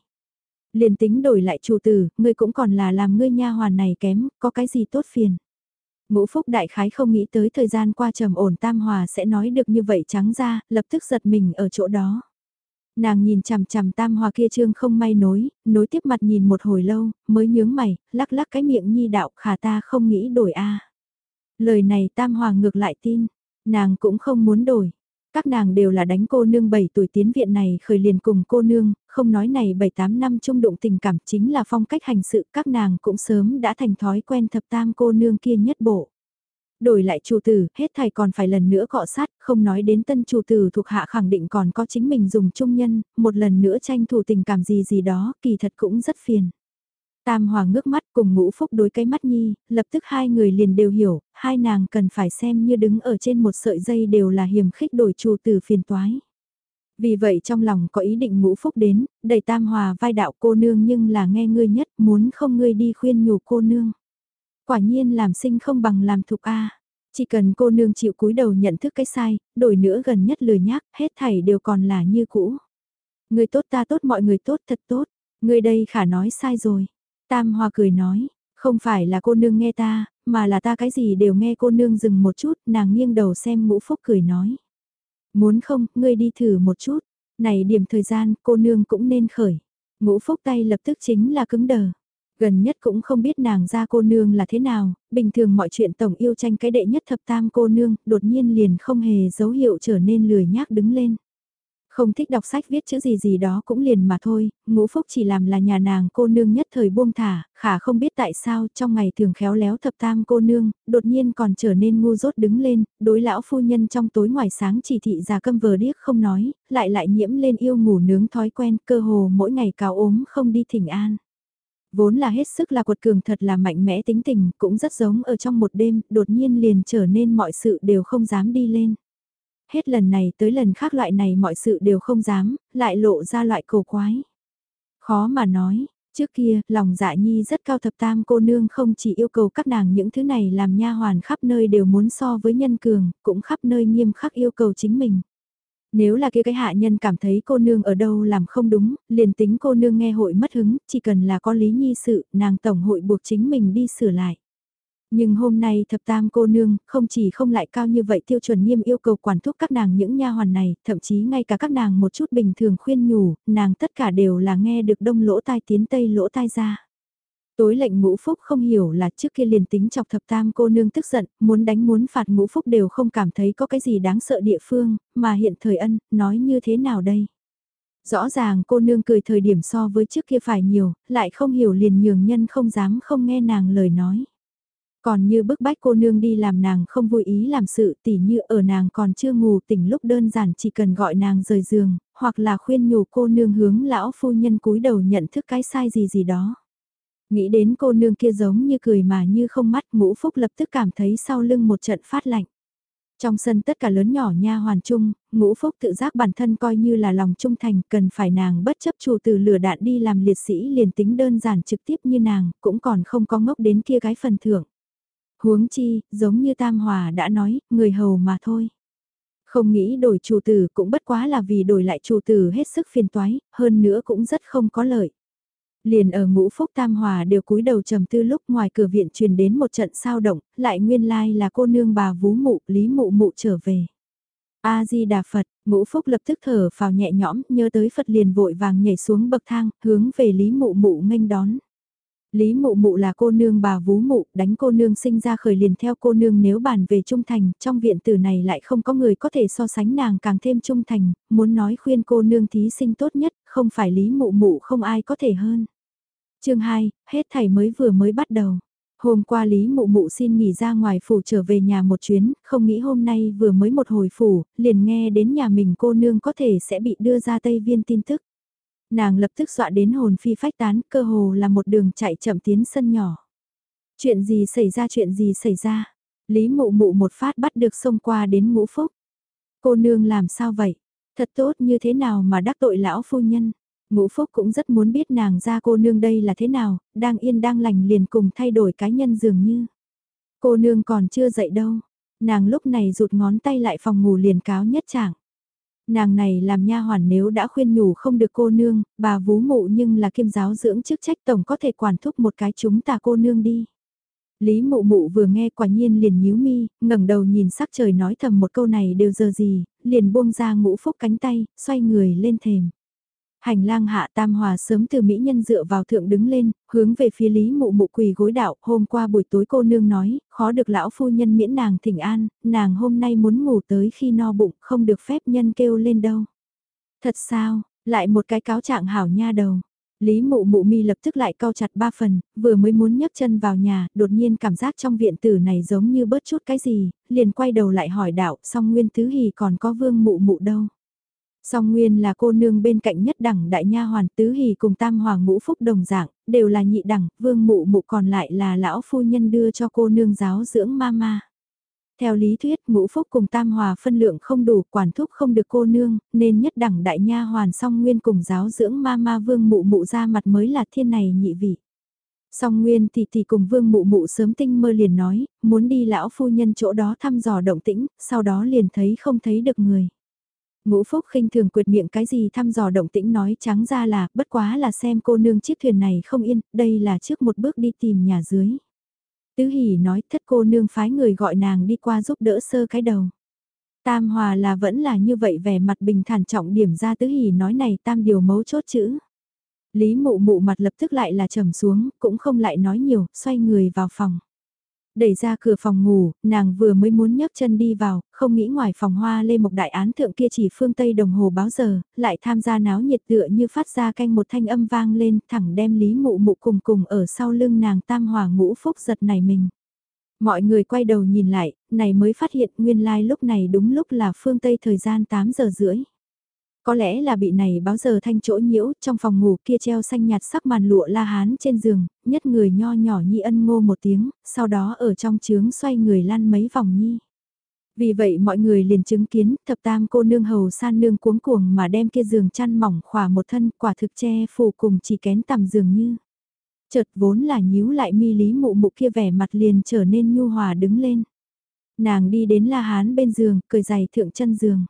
Liền tính đổi lại chủ tử, ngươi cũng còn là làm ngươi nha hoàn này kém, có cái gì tốt phiền. Ngũ Phúc Đại Khái không nghĩ tới thời gian qua trầm ổn tam hòa sẽ nói được như vậy trắng ra, lập tức giật mình ở chỗ đó. Nàng nhìn chằm chằm tam hòa kia trương không may nối, nối tiếp mặt nhìn một hồi lâu, mới nhướng mày, lắc lắc cái miệng nhi đạo khả ta không nghĩ đổi a Lời này tam hòa ngược lại tin, nàng cũng không muốn đổi. Các nàng đều là đánh cô nương 7 tuổi tiến viện này khởi liền cùng cô nương, không nói này 7-8 năm chung đụng tình cảm chính là phong cách hành sự các nàng cũng sớm đã thành thói quen thập tam cô nương kia nhất bộ. Đổi lại chủ tử, hết thầy còn phải lần nữa cọ sát, không nói đến tân chủ tử thuộc hạ khẳng định còn có chính mình dùng trung nhân, một lần nữa tranh thủ tình cảm gì gì đó, kỳ thật cũng rất phiền. Tam Hoàng ngước mắt cùng ngũ phúc đối cái mắt nhi, lập tức hai người liền đều hiểu, hai nàng cần phải xem như đứng ở trên một sợi dây đều là hiểm khích đổi chủ tử phiền toái. Vì vậy trong lòng có ý định ngũ phúc đến, đầy tam hòa vai đạo cô nương nhưng là nghe ngươi nhất muốn không ngươi đi khuyên nhủ cô nương. Quả nhiên làm sinh không bằng làm thục A. Chỉ cần cô nương chịu cúi đầu nhận thức cái sai, đổi nữa gần nhất lười nhác, hết thảy đều còn là như cũ. Người tốt ta tốt mọi người tốt thật tốt, người đây khả nói sai rồi. Tam Hoa cười nói, không phải là cô nương nghe ta, mà là ta cái gì đều nghe cô nương dừng một chút, nàng nghiêng đầu xem ngũ phúc cười nói. Muốn không, ngươi đi thử một chút, này điểm thời gian cô nương cũng nên khởi. Ngũ phúc tay lập tức chính là cứng đờ. Gần nhất cũng không biết nàng ra cô nương là thế nào, bình thường mọi chuyện tổng yêu tranh cái đệ nhất thập tam cô nương, đột nhiên liền không hề dấu hiệu trở nên lười nhác đứng lên. Không thích đọc sách viết chữ gì gì đó cũng liền mà thôi, ngũ phúc chỉ làm là nhà nàng cô nương nhất thời buông thả, khả không biết tại sao trong ngày thường khéo léo thập tam cô nương, đột nhiên còn trở nên ngu dốt đứng lên, đối lão phu nhân trong tối ngoài sáng chỉ thị già câm vờ điếc không nói, lại lại nhiễm lên yêu ngủ nướng thói quen cơ hồ mỗi ngày cào ốm không đi thỉnh an vốn là hết sức là cuột cường thật là mạnh mẽ tính tình, cũng rất giống ở trong một đêm, đột nhiên liền trở nên mọi sự đều không dám đi lên hết lần này tới lần khác loại này mọi sự đều không dám, lại lộ ra loại cổ quái. Khó mà nói, trước kia, lòng dạ nhi rất cao thập tam cô nương không chỉ yêu cầu các nàng những thứ này làm nha hoàn khắp nơi đều muốn so với nhân cường, cũng khắp nơi nghiêm khắc yêu cầu chính mình. Nếu là kia cái hạ nhân cảm thấy cô nương ở đâu làm không đúng, liền tính cô nương nghe hội mất hứng, chỉ cần là có lý nhi sự, nàng tổng hội buộc chính mình đi sửa lại. Nhưng hôm nay thập tam cô nương, không chỉ không lại cao như vậy tiêu chuẩn nghiêm yêu cầu quản thúc các nàng những nha hoàn này, thậm chí ngay cả các nàng một chút bình thường khuyên nhủ, nàng tất cả đều là nghe được đông lỗ tai tiến tây lỗ tai ra. Tối lệnh ngũ phúc không hiểu là trước kia liền tính chọc thập tam cô nương tức giận, muốn đánh muốn phạt ngũ phúc đều không cảm thấy có cái gì đáng sợ địa phương, mà hiện thời ân, nói như thế nào đây? Rõ ràng cô nương cười thời điểm so với trước kia phải nhiều, lại không hiểu liền nhường nhân không dám không nghe nàng lời nói. Còn như bức bách cô nương đi làm nàng không vui ý làm sự tỉ như ở nàng còn chưa ngủ tỉnh lúc đơn giản chỉ cần gọi nàng rời giường, hoặc là khuyên nhủ cô nương hướng lão phu nhân cúi đầu nhận thức cái sai gì gì đó. Nghĩ đến cô nương kia giống như cười mà như không mắt ngũ phúc lập tức cảm thấy sau lưng một trận phát lạnh. Trong sân tất cả lớn nhỏ nha hoàn chung, ngũ phúc tự giác bản thân coi như là lòng trung thành, cần phải nàng bất chấp chủ từ lửa đạn đi làm liệt sĩ liền tính đơn giản trực tiếp như nàng, cũng còn không có ngốc đến kia cái phần thưởng. Huống chi, giống như Tam Hòa đã nói, người hầu mà thôi. Không nghĩ đổi chủ tử cũng bất quá là vì đổi lại chủ tử hết sức phiền toái, hơn nữa cũng rất không có lợi. Liền ở ngũ phúc tam hòa đều cúi đầu trầm tư lúc ngoài cửa viện truyền đến một trận sao động, lại nguyên lai là cô nương bà vú mụ, lý mụ mụ trở về. A-di-đà Phật, ngũ phúc lập tức thở vào nhẹ nhõm, nhớ tới Phật liền vội vàng nhảy xuống bậc thang, hướng về lý mụ mụ nghênh đón. Lý mụ mụ là cô nương bà vú mụ, đánh cô nương sinh ra khởi liền theo cô nương nếu bàn về trung thành, trong viện tử này lại không có người có thể so sánh nàng càng thêm trung thành, muốn nói khuyên cô nương thí sinh tốt nhất, không phải lý mụ mụ không ai có thể hơn. chương 2, hết thầy mới vừa mới bắt đầu. Hôm qua Lý Mụ Mụ xin nghỉ ra ngoài phủ trở về nhà một chuyến, không nghĩ hôm nay vừa mới một hồi phủ, liền nghe đến nhà mình cô nương có thể sẽ bị đưa ra Tây Viên tin tức. Nàng lập tức dọa đến hồn phi phách tán, cơ hồ là một đường chạy chậm tiến sân nhỏ. Chuyện gì xảy ra chuyện gì xảy ra? Lý mụ mụ một phát bắt được xông qua đến ngũ phúc. Cô nương làm sao vậy? Thật tốt như thế nào mà đắc tội lão phu nhân? Ngũ Phúc cũng rất muốn biết nàng ra cô nương đây là thế nào, đang yên đang lành liền cùng thay đổi cá nhân dường như. Cô nương còn chưa dậy đâu, nàng lúc này rụt ngón tay lại phòng ngủ liền cáo nhất chẳng. Nàng này làm nha hoàn nếu đã khuyên nhủ không được cô nương, bà vú mụ nhưng là kiêm giáo dưỡng chức trách tổng có thể quản thúc một cái chúng ta cô nương đi. Lý mụ mụ vừa nghe quả nhiên liền nhíu mi, ngẩng đầu nhìn sắc trời nói thầm một câu này đều giờ gì, liền buông ra ngũ phúc cánh tay, xoay người lên thềm. Hành lang hạ tam hòa sớm từ mỹ nhân dựa vào thượng đứng lên, hướng về phía lý mụ mụ quỳ gối đạo, hôm qua buổi tối cô nương nói, khó được lão phu nhân miễn nàng thỉnh an, nàng hôm nay muốn ngủ tới khi no bụng, không được phép nhân kêu lên đâu. Thật sao, lại một cái cáo trạng hảo nha đầu. Lý mụ mụ mi lập tức lại cau chặt ba phần, vừa mới muốn nhấc chân vào nhà, đột nhiên cảm giác trong viện tử này giống như bớt chút cái gì, liền quay đầu lại hỏi đạo, song nguyên tứ hì còn có vương mụ mụ đâu. Song Nguyên là cô nương bên cạnh nhất đẳng đại nha hoàn tứ hỷ cùng tam hoàng ngũ phúc đồng dạng, đều là nhị đẳng, vương mụ mụ còn lại là lão phu nhân đưa cho cô nương giáo dưỡng mama. Theo lý thuyết, ngũ phúc cùng tam hòa phân lượng không đủ, quản thúc không được cô nương, nên nhất đẳng đại nha hoàn song nguyên cùng giáo dưỡng ma ma vương mụ mụ ra mặt mới là thiên này nhị vị. Song Nguyên thì thì cùng Vương Mụ Mụ sớm tinh mơ liền nói, muốn đi lão phu nhân chỗ đó thăm dò động tĩnh, sau đó liền thấy không thấy được người. Ngũ Phúc khinh thường quyệt miệng cái gì thăm dò động tĩnh nói trắng ra là, bất quá là xem cô nương chiếc thuyền này không yên, đây là trước một bước đi tìm nhà dưới. Tứ Hỷ nói thất cô nương phái người gọi nàng đi qua giúp đỡ sơ cái đầu. Tam Hòa là vẫn là như vậy vẻ mặt bình thản trọng điểm ra Tứ Hỷ nói này tam điều mấu chốt chữ. Lý mụ mụ mặt lập tức lại là trầm xuống, cũng không lại nói nhiều, xoay người vào phòng. Đẩy ra cửa phòng ngủ, nàng vừa mới muốn nhấc chân đi vào, không nghĩ ngoài phòng hoa lê mộc đại án thượng kia chỉ phương Tây đồng hồ báo giờ, lại tham gia náo nhiệt tựa như phát ra canh một thanh âm vang lên, thẳng đem lý mụ mụ cùng cùng ở sau lưng nàng tam hòa ngũ phúc giật này mình. Mọi người quay đầu nhìn lại, này mới phát hiện nguyên lai like lúc này đúng lúc là phương Tây thời gian 8 giờ rưỡi. Có lẽ là bị này báo giờ thanh chỗ nhiễu, trong phòng ngủ kia treo xanh nhạt sắc màn lụa la hán trên giường, nhất người nho nhỏ nhi ân ngô một tiếng, sau đó ở trong trướng xoay người lăn mấy vòng nhi. Vì vậy mọi người liền chứng kiến thập tam cô nương hầu san nương cuống cuồng mà đem kia giường chăn mỏng khỏa một thân quả thực che phủ cùng chỉ kén tầm giường như. Chợt vốn là nhíu lại mi lý mụ mụ kia vẻ mặt liền trở nên nhu hòa đứng lên. Nàng đi đến la hán bên giường, cười giày thượng chân giường.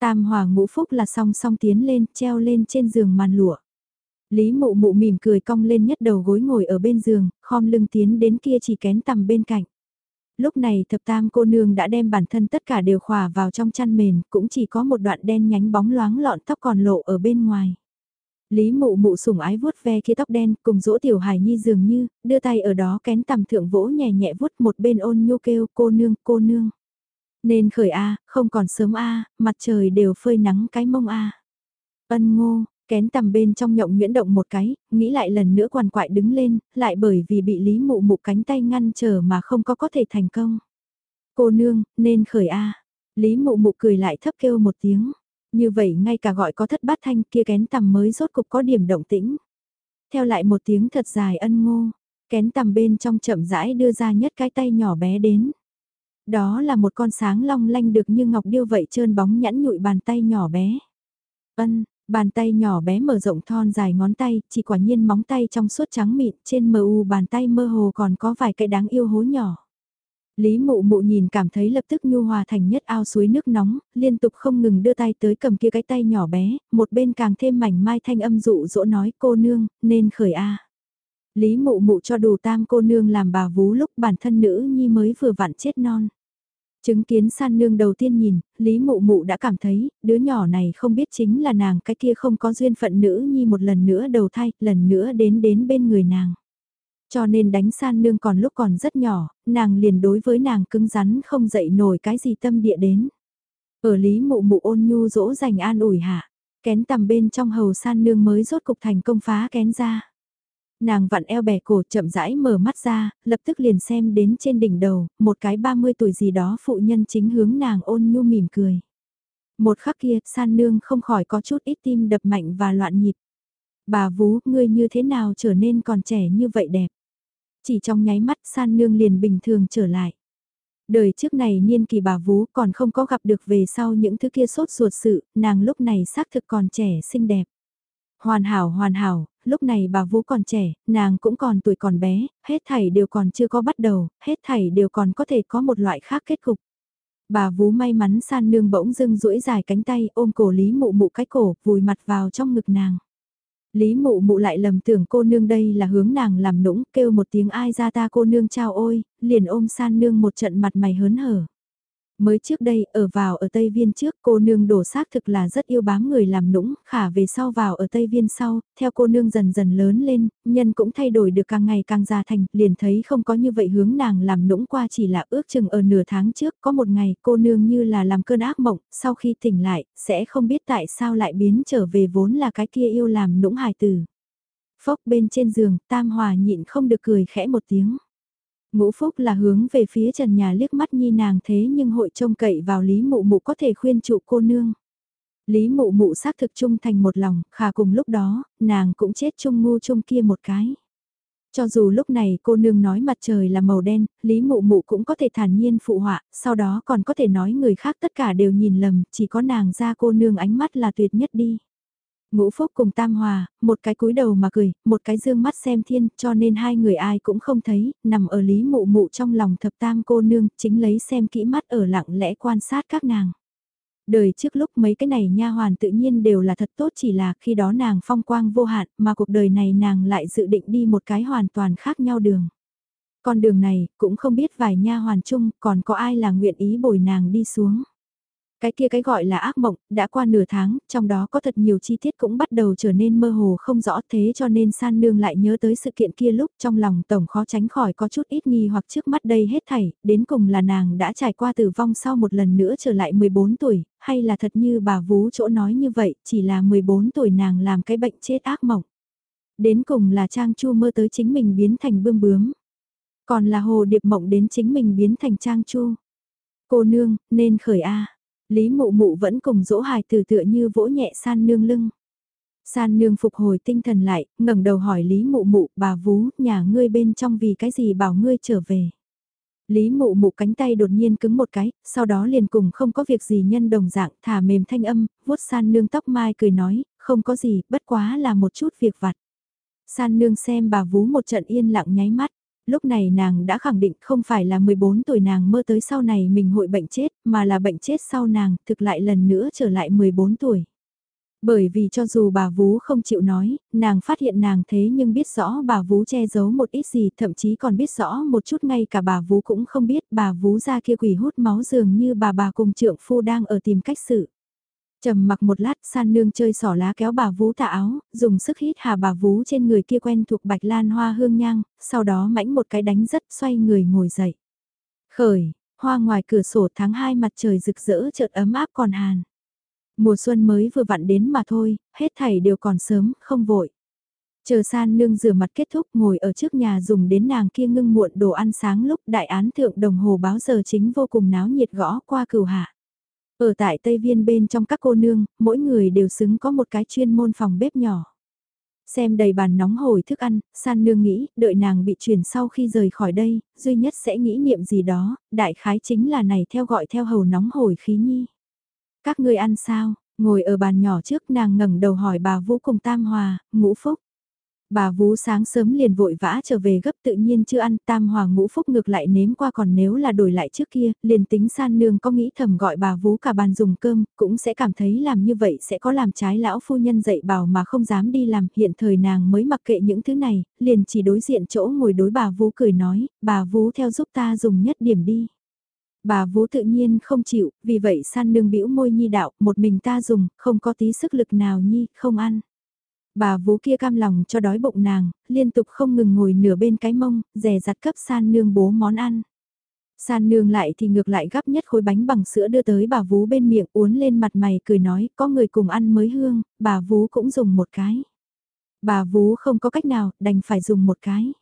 Tam hòa ngũ phúc là song song tiến lên, treo lên trên giường màn lụa. Lý mụ mụ mỉm cười cong lên nhất đầu gối ngồi ở bên giường, khom lưng tiến đến kia chỉ kén tầm bên cạnh. Lúc này thập tam cô nương đã đem bản thân tất cả đều khỏa vào trong chăn mền, cũng chỉ có một đoạn đen nhánh bóng loáng lọn tóc còn lộ ở bên ngoài. Lý mụ mụ sủng ái vuốt ve kia tóc đen cùng dỗ tiểu hài nhi dường như, đưa tay ở đó kén tầm thượng vỗ nhẹ nhẹ vuốt một bên ôn nhu kêu cô nương, cô nương. Nên khởi A, không còn sớm A, mặt trời đều phơi nắng cái mông A. Ân ngô, kén tầm bên trong nhộng nguyễn động một cái, nghĩ lại lần nữa quằn quại đứng lên, lại bởi vì bị lý mụ mụ cánh tay ngăn trở mà không có có thể thành công. Cô nương, nên khởi A. Lý mụ mụ cười lại thấp kêu một tiếng. Như vậy ngay cả gọi có thất bát thanh kia kén tầm mới rốt cục có điểm động tĩnh. Theo lại một tiếng thật dài ân ngô, kén tầm bên trong chậm rãi đưa ra nhất cái tay nhỏ bé đến. Đó là một con sáng long lanh được như ngọc điêu vậy trơn bóng nhẵn nhụi bàn tay nhỏ bé. Ân, bàn tay nhỏ bé mở rộng thon dài ngón tay, chỉ quả nhiên móng tay trong suốt trắng mịn, trên mờ u bàn tay mơ hồ còn có vài cái đáng yêu hố nhỏ. Lý mụ mụ nhìn cảm thấy lập tức nhu hòa thành nhất ao suối nước nóng, liên tục không ngừng đưa tay tới cầm kia cái tay nhỏ bé, một bên càng thêm mảnh mai thanh âm dụ dỗ nói cô nương, nên khởi a. Lý mụ mụ cho đủ tam cô nương làm bà vú lúc bản thân nữ nhi mới vừa vặn chết non. Chứng kiến san nương đầu tiên nhìn, Lý Mụ Mụ đã cảm thấy, đứa nhỏ này không biết chính là nàng cái kia không có duyên phận nữ nhi một lần nữa đầu thai, lần nữa đến đến bên người nàng. Cho nên đánh san nương còn lúc còn rất nhỏ, nàng liền đối với nàng cứng rắn không dậy nổi cái gì tâm địa đến. Ở Lý Mụ Mụ ôn nhu dỗ dành an ủi hạ, kén tầm bên trong hầu san nương mới rốt cục thành công phá kén ra. Nàng vặn eo bẻ cổ chậm rãi mở mắt ra, lập tức liền xem đến trên đỉnh đầu, một cái 30 tuổi gì đó phụ nhân chính hướng nàng ôn nhu mỉm cười. Một khắc kia, san nương không khỏi có chút ít tim đập mạnh và loạn nhịp. Bà vú, ngươi như thế nào trở nên còn trẻ như vậy đẹp. Chỉ trong nháy mắt san nương liền bình thường trở lại. Đời trước này niên kỳ bà vú còn không có gặp được về sau những thứ kia sốt ruột sự, nàng lúc này xác thực còn trẻ xinh đẹp. Hoàn hảo hoàn hảo, lúc này bà Vũ còn trẻ, nàng cũng còn tuổi còn bé, hết thảy đều còn chưa có bắt đầu, hết thảy đều còn có thể có một loại khác kết cục. Bà vũ may mắn san nương bỗng dưng duỗi dài cánh tay ôm cổ Lý Mụ Mụ cái cổ, vùi mặt vào trong ngực nàng. Lý Mụ Mụ lại lầm tưởng cô nương đây là hướng nàng làm nũng, kêu một tiếng ai ra ta cô nương chào ôi, liền ôm san nương một trận mặt mày hớn hở. Mới trước đây, ở vào ở Tây Viên trước cô nương đổ xác thực là rất yêu bám người làm nũng, khả về sau vào ở Tây Viên sau, theo cô nương dần dần lớn lên, nhân cũng thay đổi được càng ngày càng già thành, liền thấy không có như vậy hướng nàng làm nũng qua chỉ là ước chừng ở nửa tháng trước, có một ngày cô nương như là làm cơn ác mộng, sau khi tỉnh lại, sẽ không biết tại sao lại biến trở về vốn là cái kia yêu làm nũng hài tử. Phốc bên trên giường, Tam Hòa nhịn không được cười khẽ một tiếng. Ngũ Phúc là hướng về phía trần nhà liếc mắt nhi nàng thế nhưng hội trông cậy vào Lý Mụ Mụ có thể khuyên trụ cô nương. Lý Mụ Mụ xác thực trung thành một lòng, khả cùng lúc đó, nàng cũng chết chung ngu chung kia một cái. Cho dù lúc này cô nương nói mặt trời là màu đen, Lý Mụ Mụ cũng có thể thản nhiên phụ họa, sau đó còn có thể nói người khác tất cả đều nhìn lầm, chỉ có nàng ra cô nương ánh mắt là tuyệt nhất đi. Ngũ Phúc cùng Tam Hòa, một cái cúi đầu mà cười, một cái dương mắt xem thiên, cho nên hai người ai cũng không thấy, nằm ở Lý Mụ Mụ trong lòng thập tam cô nương, chính lấy xem kỹ mắt ở lặng lẽ quan sát các nàng. Đời trước lúc mấy cái này nha hoàn tự nhiên đều là thật tốt chỉ là khi đó nàng phong quang vô hạn mà cuộc đời này nàng lại dự định đi một cái hoàn toàn khác nhau đường. Con đường này cũng không biết vài nha hoàn chung còn có ai là nguyện ý bồi nàng đi xuống. Cái kia cái gọi là ác mộng, đã qua nửa tháng, trong đó có thật nhiều chi tiết cũng bắt đầu trở nên mơ hồ không rõ thế cho nên san nương lại nhớ tới sự kiện kia lúc trong lòng tổng khó tránh khỏi có chút ít nghi hoặc trước mắt đây hết thảy, đến cùng là nàng đã trải qua tử vong sau một lần nữa trở lại 14 tuổi, hay là thật như bà vú chỗ nói như vậy, chỉ là 14 tuổi nàng làm cái bệnh chết ác mộng. Đến cùng là Trang Chu mơ tới chính mình biến thành bươm bướm. Còn là hồ điệp mộng đến chính mình biến thành Trang Chu. Cô nương, nên khởi A. Lý mụ mụ vẫn cùng dỗ hài từ tựa như vỗ nhẹ san nương lưng. San nương phục hồi tinh thần lại, ngẩng đầu hỏi Lý mụ mụ, bà vú, nhà ngươi bên trong vì cái gì bảo ngươi trở về. Lý mụ mụ cánh tay đột nhiên cứng một cái, sau đó liền cùng không có việc gì nhân đồng dạng thả mềm thanh âm, vuốt san nương tóc mai cười nói, không có gì, bất quá là một chút việc vặt. San nương xem bà vú một trận yên lặng nháy mắt, lúc này nàng đã khẳng định không phải là 14 tuổi nàng mơ tới sau này mình hội bệnh chết, mà là bệnh chết sau nàng thực lại lần nữa trở lại 14 tuổi. Bởi vì cho dù bà Vú không chịu nói, nàng phát hiện nàng thế nhưng biết rõ bà Vú che giấu một ít gì, thậm chí còn biết rõ một chút ngay cả bà Vú cũng không biết bà Vú ra kia quỷ hút máu dường như bà bà cùng trượng phu đang ở tìm cách xử. Trầm mặc một lát san nương chơi sỏ lá kéo bà vú tà áo, dùng sức hít hà bà vú trên người kia quen thuộc bạch lan hoa hương nhang, sau đó mãnh một cái đánh rất xoay người ngồi dậy. Khởi, hoa ngoài cửa sổ tháng 2 mặt trời rực rỡ chợt ấm áp còn hàn. Mùa xuân mới vừa vặn đến mà thôi, hết thảy đều còn sớm, không vội. Chờ san nương rửa mặt kết thúc ngồi ở trước nhà dùng đến nàng kia ngưng muộn đồ ăn sáng lúc đại án thượng đồng hồ báo giờ chính vô cùng náo nhiệt gõ qua cửu hạ. Ở tại Tây Viên bên trong các cô nương, mỗi người đều xứng có một cái chuyên môn phòng bếp nhỏ. Xem đầy bàn nóng hổi thức ăn, san nương nghĩ, đợi nàng bị chuyển sau khi rời khỏi đây, duy nhất sẽ nghĩ niệm gì đó, đại khái chính là này theo gọi theo hầu nóng hổi khí nhi. Các ngươi ăn sao, ngồi ở bàn nhỏ trước nàng ngẩng đầu hỏi bà vũ cùng tam hòa, ngũ phúc. Bà Vú sáng sớm liền vội vã trở về gấp tự nhiên chưa ăn tam hoàng ngũ phúc ngược lại nếm qua còn nếu là đổi lại trước kia, liền tính san nương có nghĩ thầm gọi bà Vú cả bàn dùng cơm, cũng sẽ cảm thấy làm như vậy sẽ có làm trái lão phu nhân dạy bảo mà không dám đi làm, hiện thời nàng mới mặc kệ những thứ này, liền chỉ đối diện chỗ ngồi đối bà Vú cười nói, bà Vú theo giúp ta dùng nhất điểm đi. Bà Vú tự nhiên không chịu, vì vậy san nương bĩu môi nhi đạo, một mình ta dùng, không có tí sức lực nào nhi, không ăn. Bà vú kia cam lòng cho đói bụng nàng, liên tục không ngừng ngồi nửa bên cái mông, rè rặt cấp san nương bố món ăn. San nương lại thì ngược lại gắp nhất khối bánh bằng sữa đưa tới bà vú bên miệng uốn lên mặt mày cười nói có người cùng ăn mới hương, bà vú cũng dùng một cái. Bà vú không có cách nào, đành phải dùng một cái.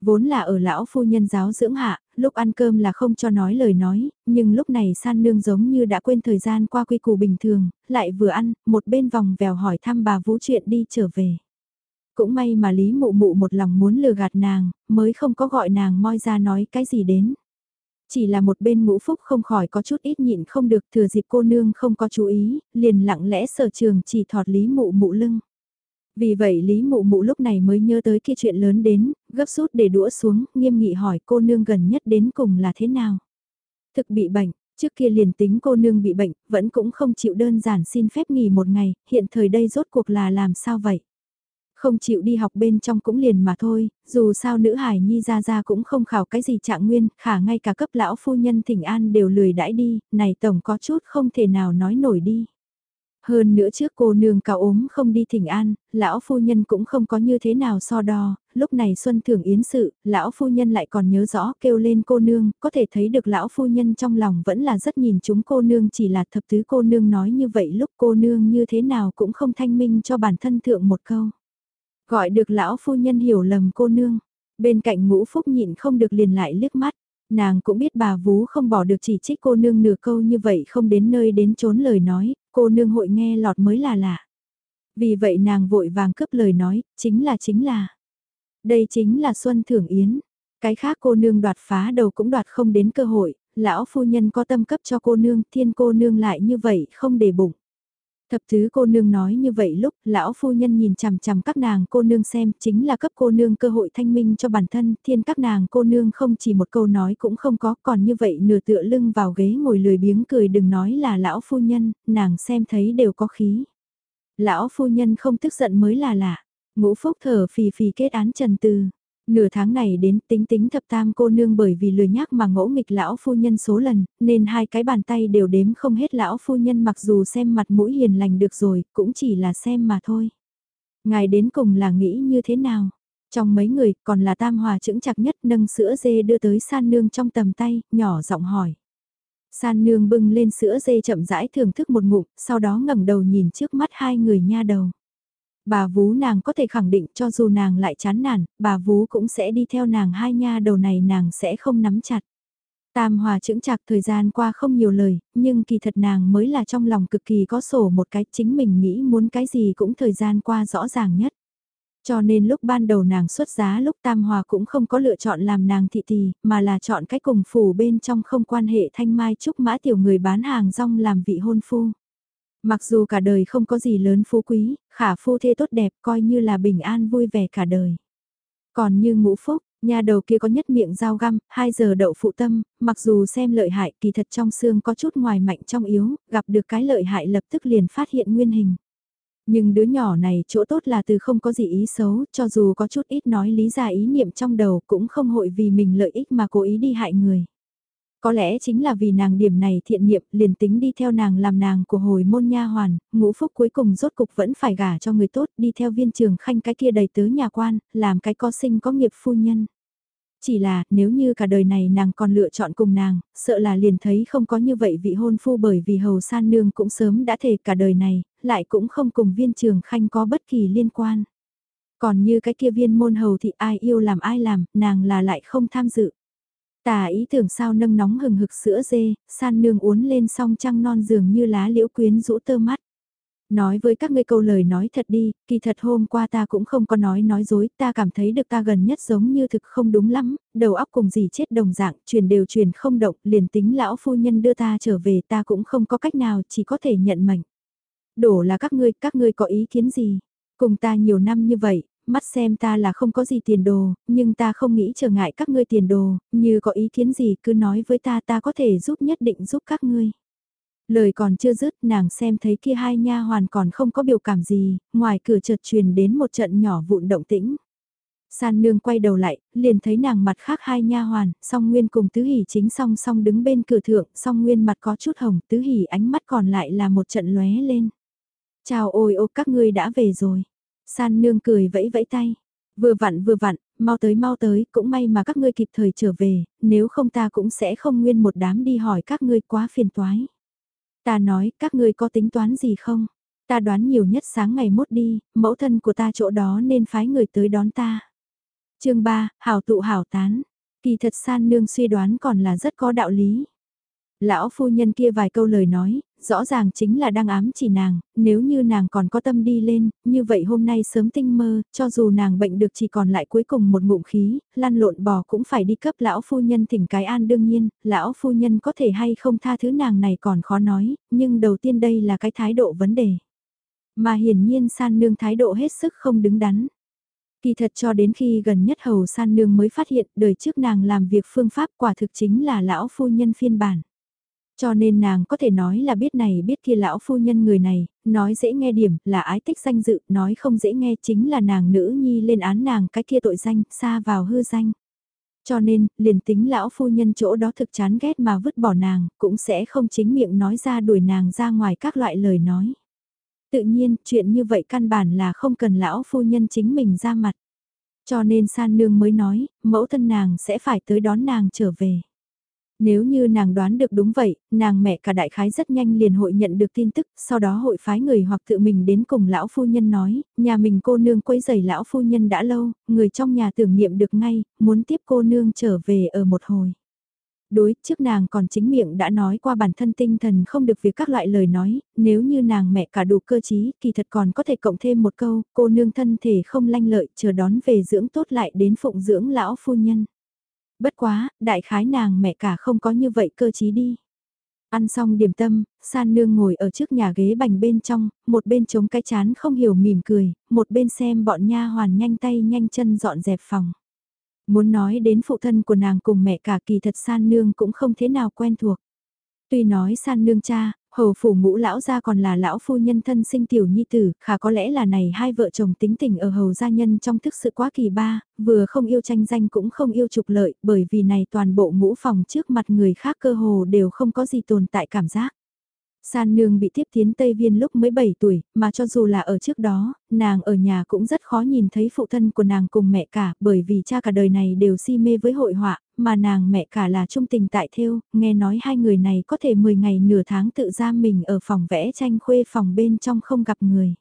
Vốn là ở lão phu nhân giáo dưỡng hạ, lúc ăn cơm là không cho nói lời nói, nhưng lúc này san nương giống như đã quên thời gian qua quy củ bình thường, lại vừa ăn, một bên vòng vèo hỏi thăm bà vũ chuyện đi trở về. Cũng may mà Lý Mụ Mụ một lòng muốn lừa gạt nàng, mới không có gọi nàng moi ra nói cái gì đến. Chỉ là một bên ngũ phúc không khỏi có chút ít nhịn không được thừa dịp cô nương không có chú ý, liền lặng lẽ sở trường chỉ thọt Lý Mụ Mụ lưng. Vì vậy Lý Mụ Mụ lúc này mới nhớ tới kia chuyện lớn đến, gấp rút để đũa xuống, nghiêm nghị hỏi cô nương gần nhất đến cùng là thế nào. Thực bị bệnh, trước kia liền tính cô nương bị bệnh, vẫn cũng không chịu đơn giản xin phép nghỉ một ngày, hiện thời đây rốt cuộc là làm sao vậy. Không chịu đi học bên trong cũng liền mà thôi, dù sao nữ hải nhi ra ra cũng không khảo cái gì trạng nguyên, khả ngay cả cấp lão phu nhân thỉnh an đều lười đãi đi, này tổng có chút không thể nào nói nổi đi. Hơn nữa trước cô nương cao ốm không đi thỉnh an, lão phu nhân cũng không có như thế nào so đo, lúc này xuân thường yến sự, lão phu nhân lại còn nhớ rõ kêu lên cô nương, có thể thấy được lão phu nhân trong lòng vẫn là rất nhìn chúng cô nương chỉ là thập tứ cô nương nói như vậy lúc cô nương như thế nào cũng không thanh minh cho bản thân thượng một câu. Gọi được lão phu nhân hiểu lầm cô nương, bên cạnh ngũ phúc nhịn không được liền lại liếc mắt. Nàng cũng biết bà vú không bỏ được chỉ trích cô nương nửa câu như vậy không đến nơi đến trốn lời nói, cô nương hội nghe lọt mới là lạ. Vì vậy nàng vội vàng cướp lời nói, chính là chính là. Đây chính là Xuân Thưởng Yến. Cái khác cô nương đoạt phá đầu cũng đoạt không đến cơ hội, lão phu nhân có tâm cấp cho cô nương, thiên cô nương lại như vậy không để bụng. Thập thứ cô nương nói như vậy lúc, lão phu nhân nhìn chằm chằm các nàng cô nương xem, chính là cấp cô nương cơ hội thanh minh cho bản thân, thiên các nàng cô nương không chỉ một câu nói cũng không có, còn như vậy nửa tựa lưng vào ghế ngồi lười biếng cười đừng nói là lão phu nhân, nàng xem thấy đều có khí. Lão phu nhân không tức giận mới là lạ ngũ phúc thở phì phì kết án trần từ Nửa tháng này đến tính tính thập tam cô nương bởi vì lười nhác mà ngỗ nghịch lão phu nhân số lần, nên hai cái bàn tay đều đếm không hết lão phu nhân mặc dù xem mặt mũi hiền lành được rồi, cũng chỉ là xem mà thôi. Ngài đến cùng là nghĩ như thế nào? Trong mấy người còn là tam hòa chững chặt nhất nâng sữa dê đưa tới san nương trong tầm tay, nhỏ giọng hỏi. San nương bưng lên sữa dê chậm rãi thưởng thức một ngụm, sau đó ngẩng đầu nhìn trước mắt hai người nha đầu. Bà vú nàng có thể khẳng định cho dù nàng lại chán nản, bà vú cũng sẽ đi theo nàng hai nha đầu này nàng sẽ không nắm chặt. Tam hòa chững chạc thời gian qua không nhiều lời, nhưng kỳ thật nàng mới là trong lòng cực kỳ có sổ một cái chính mình nghĩ muốn cái gì cũng thời gian qua rõ ràng nhất. Cho nên lúc ban đầu nàng xuất giá lúc Tam Hòa cũng không có lựa chọn làm nàng thị tỳ, mà là chọn cái cùng phủ bên trong không quan hệ thanh mai trúc mã tiểu người bán hàng rong làm vị hôn phu. Mặc dù cả đời không có gì lớn phú quý, khả phu thê tốt đẹp coi như là bình an vui vẻ cả đời. Còn như ngũ phúc, nhà đầu kia có nhất miệng dao găm, 2 giờ đậu phụ tâm, mặc dù xem lợi hại kỳ thật trong xương có chút ngoài mạnh trong yếu, gặp được cái lợi hại lập tức liền phát hiện nguyên hình. Nhưng đứa nhỏ này chỗ tốt là từ không có gì ý xấu, cho dù có chút ít nói lý giải ý niệm trong đầu cũng không hội vì mình lợi ích mà cố ý đi hại người. Có lẽ chính là vì nàng điểm này thiện niệm liền tính đi theo nàng làm nàng của hồi môn nha hoàn, ngũ phúc cuối cùng rốt cục vẫn phải gả cho người tốt đi theo viên trường khanh cái kia đầy tớ nhà quan, làm cái có sinh có nghiệp phu nhân. Chỉ là nếu như cả đời này nàng còn lựa chọn cùng nàng, sợ là liền thấy không có như vậy vị hôn phu bởi vì hầu san nương cũng sớm đã thề cả đời này, lại cũng không cùng viên trường khanh có bất kỳ liên quan. Còn như cái kia viên môn hầu thì ai yêu làm ai làm, nàng là lại không tham dự. Tà ý tưởng sao nâng nóng hừng hực sữa dê, san nương uốn lên song trăng non dường như lá liễu quyến rũ tơ mắt. Nói với các ngươi câu lời nói thật đi, kỳ thật hôm qua ta cũng không có nói nói dối, ta cảm thấy được ta gần nhất giống như thực không đúng lắm, đầu óc cùng gì chết đồng dạng, truyền đều truyền không động, liền tính lão phu nhân đưa ta trở về ta cũng không có cách nào, chỉ có thể nhận mệnh. Đổ là các ngươi, các ngươi có ý kiến gì? Cùng ta nhiều năm như vậy, mắt xem ta là không có gì tiền đồ, nhưng ta không nghĩ trở ngại các ngươi tiền đồ, như có ý kiến gì cứ nói với ta ta có thể giúp nhất định giúp các ngươi. Lời còn chưa dứt nàng xem thấy kia hai nha hoàn còn không có biểu cảm gì, ngoài cửa chợt truyền đến một trận nhỏ vụn động tĩnh. San nương quay đầu lại, liền thấy nàng mặt khác hai nha hoàn, song nguyên cùng tứ hỉ chính song song đứng bên cửa thượng, song nguyên mặt có chút hồng, tứ hỉ ánh mắt còn lại là một trận lóe lên. Chào ôi ô các ngươi đã về rồi. San nương cười vẫy vẫy tay. Vừa vặn vừa vặn, mau tới mau tới, cũng may mà các ngươi kịp thời trở về, nếu không ta cũng sẽ không nguyên một đám đi hỏi các ngươi quá phiền toái. Ta nói, các ngươi có tính toán gì không? Ta đoán nhiều nhất sáng ngày mốt đi, mẫu thân của ta chỗ đó nên phái người tới đón ta. chương 3, hảo tụ hảo tán. Kỳ thật san nương suy đoán còn là rất có đạo lý. Lão phu nhân kia vài câu lời nói, rõ ràng chính là đang ám chỉ nàng, nếu như nàng còn có tâm đi lên, như vậy hôm nay sớm tinh mơ, cho dù nàng bệnh được chỉ còn lại cuối cùng một ngụm khí, lăn lộn bò cũng phải đi cấp lão phu nhân thỉnh cái an đương nhiên, lão phu nhân có thể hay không tha thứ nàng này còn khó nói, nhưng đầu tiên đây là cái thái độ vấn đề. Mà hiển nhiên san nương thái độ hết sức không đứng đắn. Kỳ thật cho đến khi gần nhất hầu san nương mới phát hiện đời trước nàng làm việc phương pháp quả thực chính là lão phu nhân phiên bản. Cho nên nàng có thể nói là biết này biết kia lão phu nhân người này, nói dễ nghe điểm là ái tích danh dự, nói không dễ nghe chính là nàng nữ nhi lên án nàng cái kia tội danh, xa vào hư danh. Cho nên, liền tính lão phu nhân chỗ đó thực chán ghét mà vứt bỏ nàng, cũng sẽ không chính miệng nói ra đuổi nàng ra ngoài các loại lời nói. Tự nhiên, chuyện như vậy căn bản là không cần lão phu nhân chính mình ra mặt. Cho nên san nương mới nói, mẫu thân nàng sẽ phải tới đón nàng trở về. Nếu như nàng đoán được đúng vậy, nàng mẹ cả đại khái rất nhanh liền hội nhận được tin tức, sau đó hội phái người hoặc tự mình đến cùng lão phu nhân nói, nhà mình cô nương quấy giày lão phu nhân đã lâu, người trong nhà tưởng niệm được ngay, muốn tiếp cô nương trở về ở một hồi. Đối, trước nàng còn chính miệng đã nói qua bản thân tinh thần không được việc các loại lời nói, nếu như nàng mẹ cả đủ cơ trí kỳ thật còn có thể cộng thêm một câu, cô nương thân thể không lanh lợi, chờ đón về dưỡng tốt lại đến phụng dưỡng lão phu nhân. Bất quá, đại khái nàng mẹ cả không có như vậy cơ chí đi. Ăn xong điểm tâm, san nương ngồi ở trước nhà ghế bành bên trong, một bên chống cái chán không hiểu mỉm cười, một bên xem bọn nha hoàn nhanh tay nhanh chân dọn dẹp phòng. Muốn nói đến phụ thân của nàng cùng mẹ cả kỳ thật san nương cũng không thế nào quen thuộc. Tuy nói san nương cha, hầu phủ ngũ lão gia còn là lão phu nhân thân sinh tiểu nhi tử, khả có lẽ là này hai vợ chồng tính tình ở hầu gia nhân trong thức sự quá kỳ ba, vừa không yêu tranh danh cũng không yêu trục lợi, bởi vì này toàn bộ ngũ phòng trước mặt người khác cơ hồ đều không có gì tồn tại cảm giác. San nương bị tiếp tiến Tây Viên lúc mới 7 tuổi, mà cho dù là ở trước đó, nàng ở nhà cũng rất khó nhìn thấy phụ thân của nàng cùng mẹ cả, bởi vì cha cả đời này đều si mê với hội họa, mà nàng mẹ cả là trung tình tại theo, nghe nói hai người này có thể 10 ngày nửa tháng tự giam mình ở phòng vẽ tranh khuê phòng bên trong không gặp người.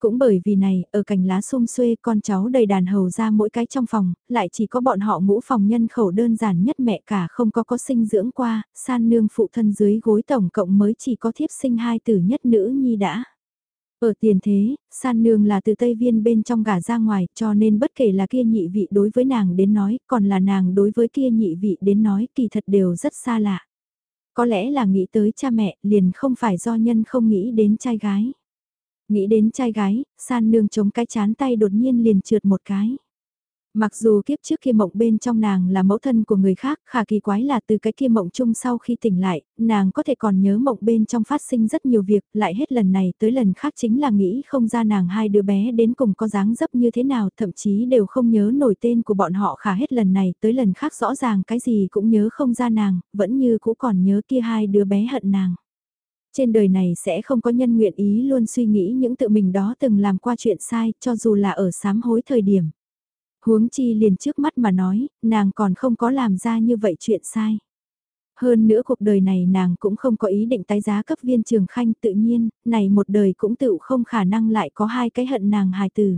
Cũng bởi vì này, ở cành lá xung xuê con cháu đầy đàn hầu ra mỗi cái trong phòng, lại chỉ có bọn họ ngũ phòng nhân khẩu đơn giản nhất mẹ cả không có có sinh dưỡng qua, san nương phụ thân dưới gối tổng cộng mới chỉ có thiếp sinh hai tử nhất nữ nhi đã. Ở tiền thế, san nương là từ Tây Viên bên trong gả ra ngoài cho nên bất kể là kia nhị vị đối với nàng đến nói, còn là nàng đối với kia nhị vị đến nói kỳ thật đều rất xa lạ. Có lẽ là nghĩ tới cha mẹ liền không phải do nhân không nghĩ đến trai gái. Nghĩ đến trai gái, san nương chống cái chán tay đột nhiên liền trượt một cái. Mặc dù kiếp trước kia mộng bên trong nàng là mẫu thân của người khác, khả kỳ quái là từ cái kia mộng chung sau khi tỉnh lại, nàng có thể còn nhớ mộng bên trong phát sinh rất nhiều việc, lại hết lần này tới lần khác chính là nghĩ không ra nàng hai đứa bé đến cùng có dáng dấp như thế nào, thậm chí đều không nhớ nổi tên của bọn họ khả hết lần này tới lần khác rõ ràng cái gì cũng nhớ không ra nàng, vẫn như cũ còn nhớ kia hai đứa bé hận nàng trên đời này sẽ không có nhân nguyện ý luôn suy nghĩ những tự mình đó từng làm qua chuyện sai, cho dù là ở sám hối thời điểm. Huống chi liền trước mắt mà nói, nàng còn không có làm ra như vậy chuyện sai. Hơn nữa cuộc đời này nàng cũng không có ý định tái giá cấp viên trường khanh tự nhiên, này một đời cũng tự không khả năng lại có hai cái hận nàng hài tử.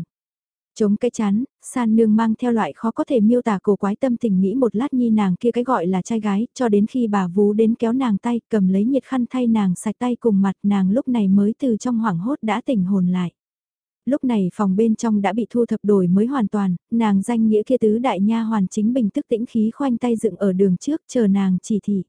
Chống cái chán, san nương mang theo loại khó có thể miêu tả cổ quái tâm tình nghĩ một lát nhi nàng kia cái gọi là trai gái, cho đến khi bà vú đến kéo nàng tay, cầm lấy nhiệt khăn thay nàng sạch tay cùng mặt nàng lúc này mới từ trong hoảng hốt đã tỉnh hồn lại. Lúc này phòng bên trong đã bị thu thập đổi mới hoàn toàn, nàng danh nghĩa kia tứ đại nha hoàn chính bình tức tĩnh khí khoanh tay dựng ở đường trước chờ nàng chỉ thị.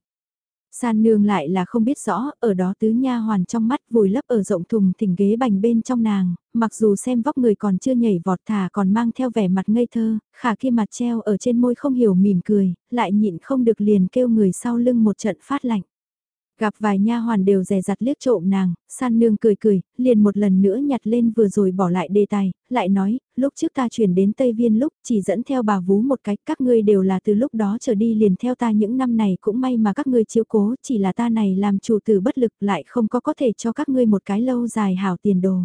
San nương lại là không biết rõ, ở đó tứ nha hoàn trong mắt vùi lấp ở rộng thùng thỉnh ghế bành bên trong nàng, mặc dù xem vóc người còn chưa nhảy vọt thả còn mang theo vẻ mặt ngây thơ, khả kia mặt treo ở trên môi không hiểu mỉm cười, lại nhịn không được liền kêu người sau lưng một trận phát lạnh. Gặp vài nha hoàn đều rè rặt liếc trộm nàng, san nương cười cười, liền một lần nữa nhặt lên vừa rồi bỏ lại đề tài, lại nói, lúc trước ta chuyển đến Tây Viên lúc chỉ dẫn theo bà vú một cách, các ngươi đều là từ lúc đó trở đi liền theo ta những năm này cũng may mà các ngươi chiếu cố, chỉ là ta này làm chủ tử bất lực lại không có có thể cho các ngươi một cái lâu dài hảo tiền đồ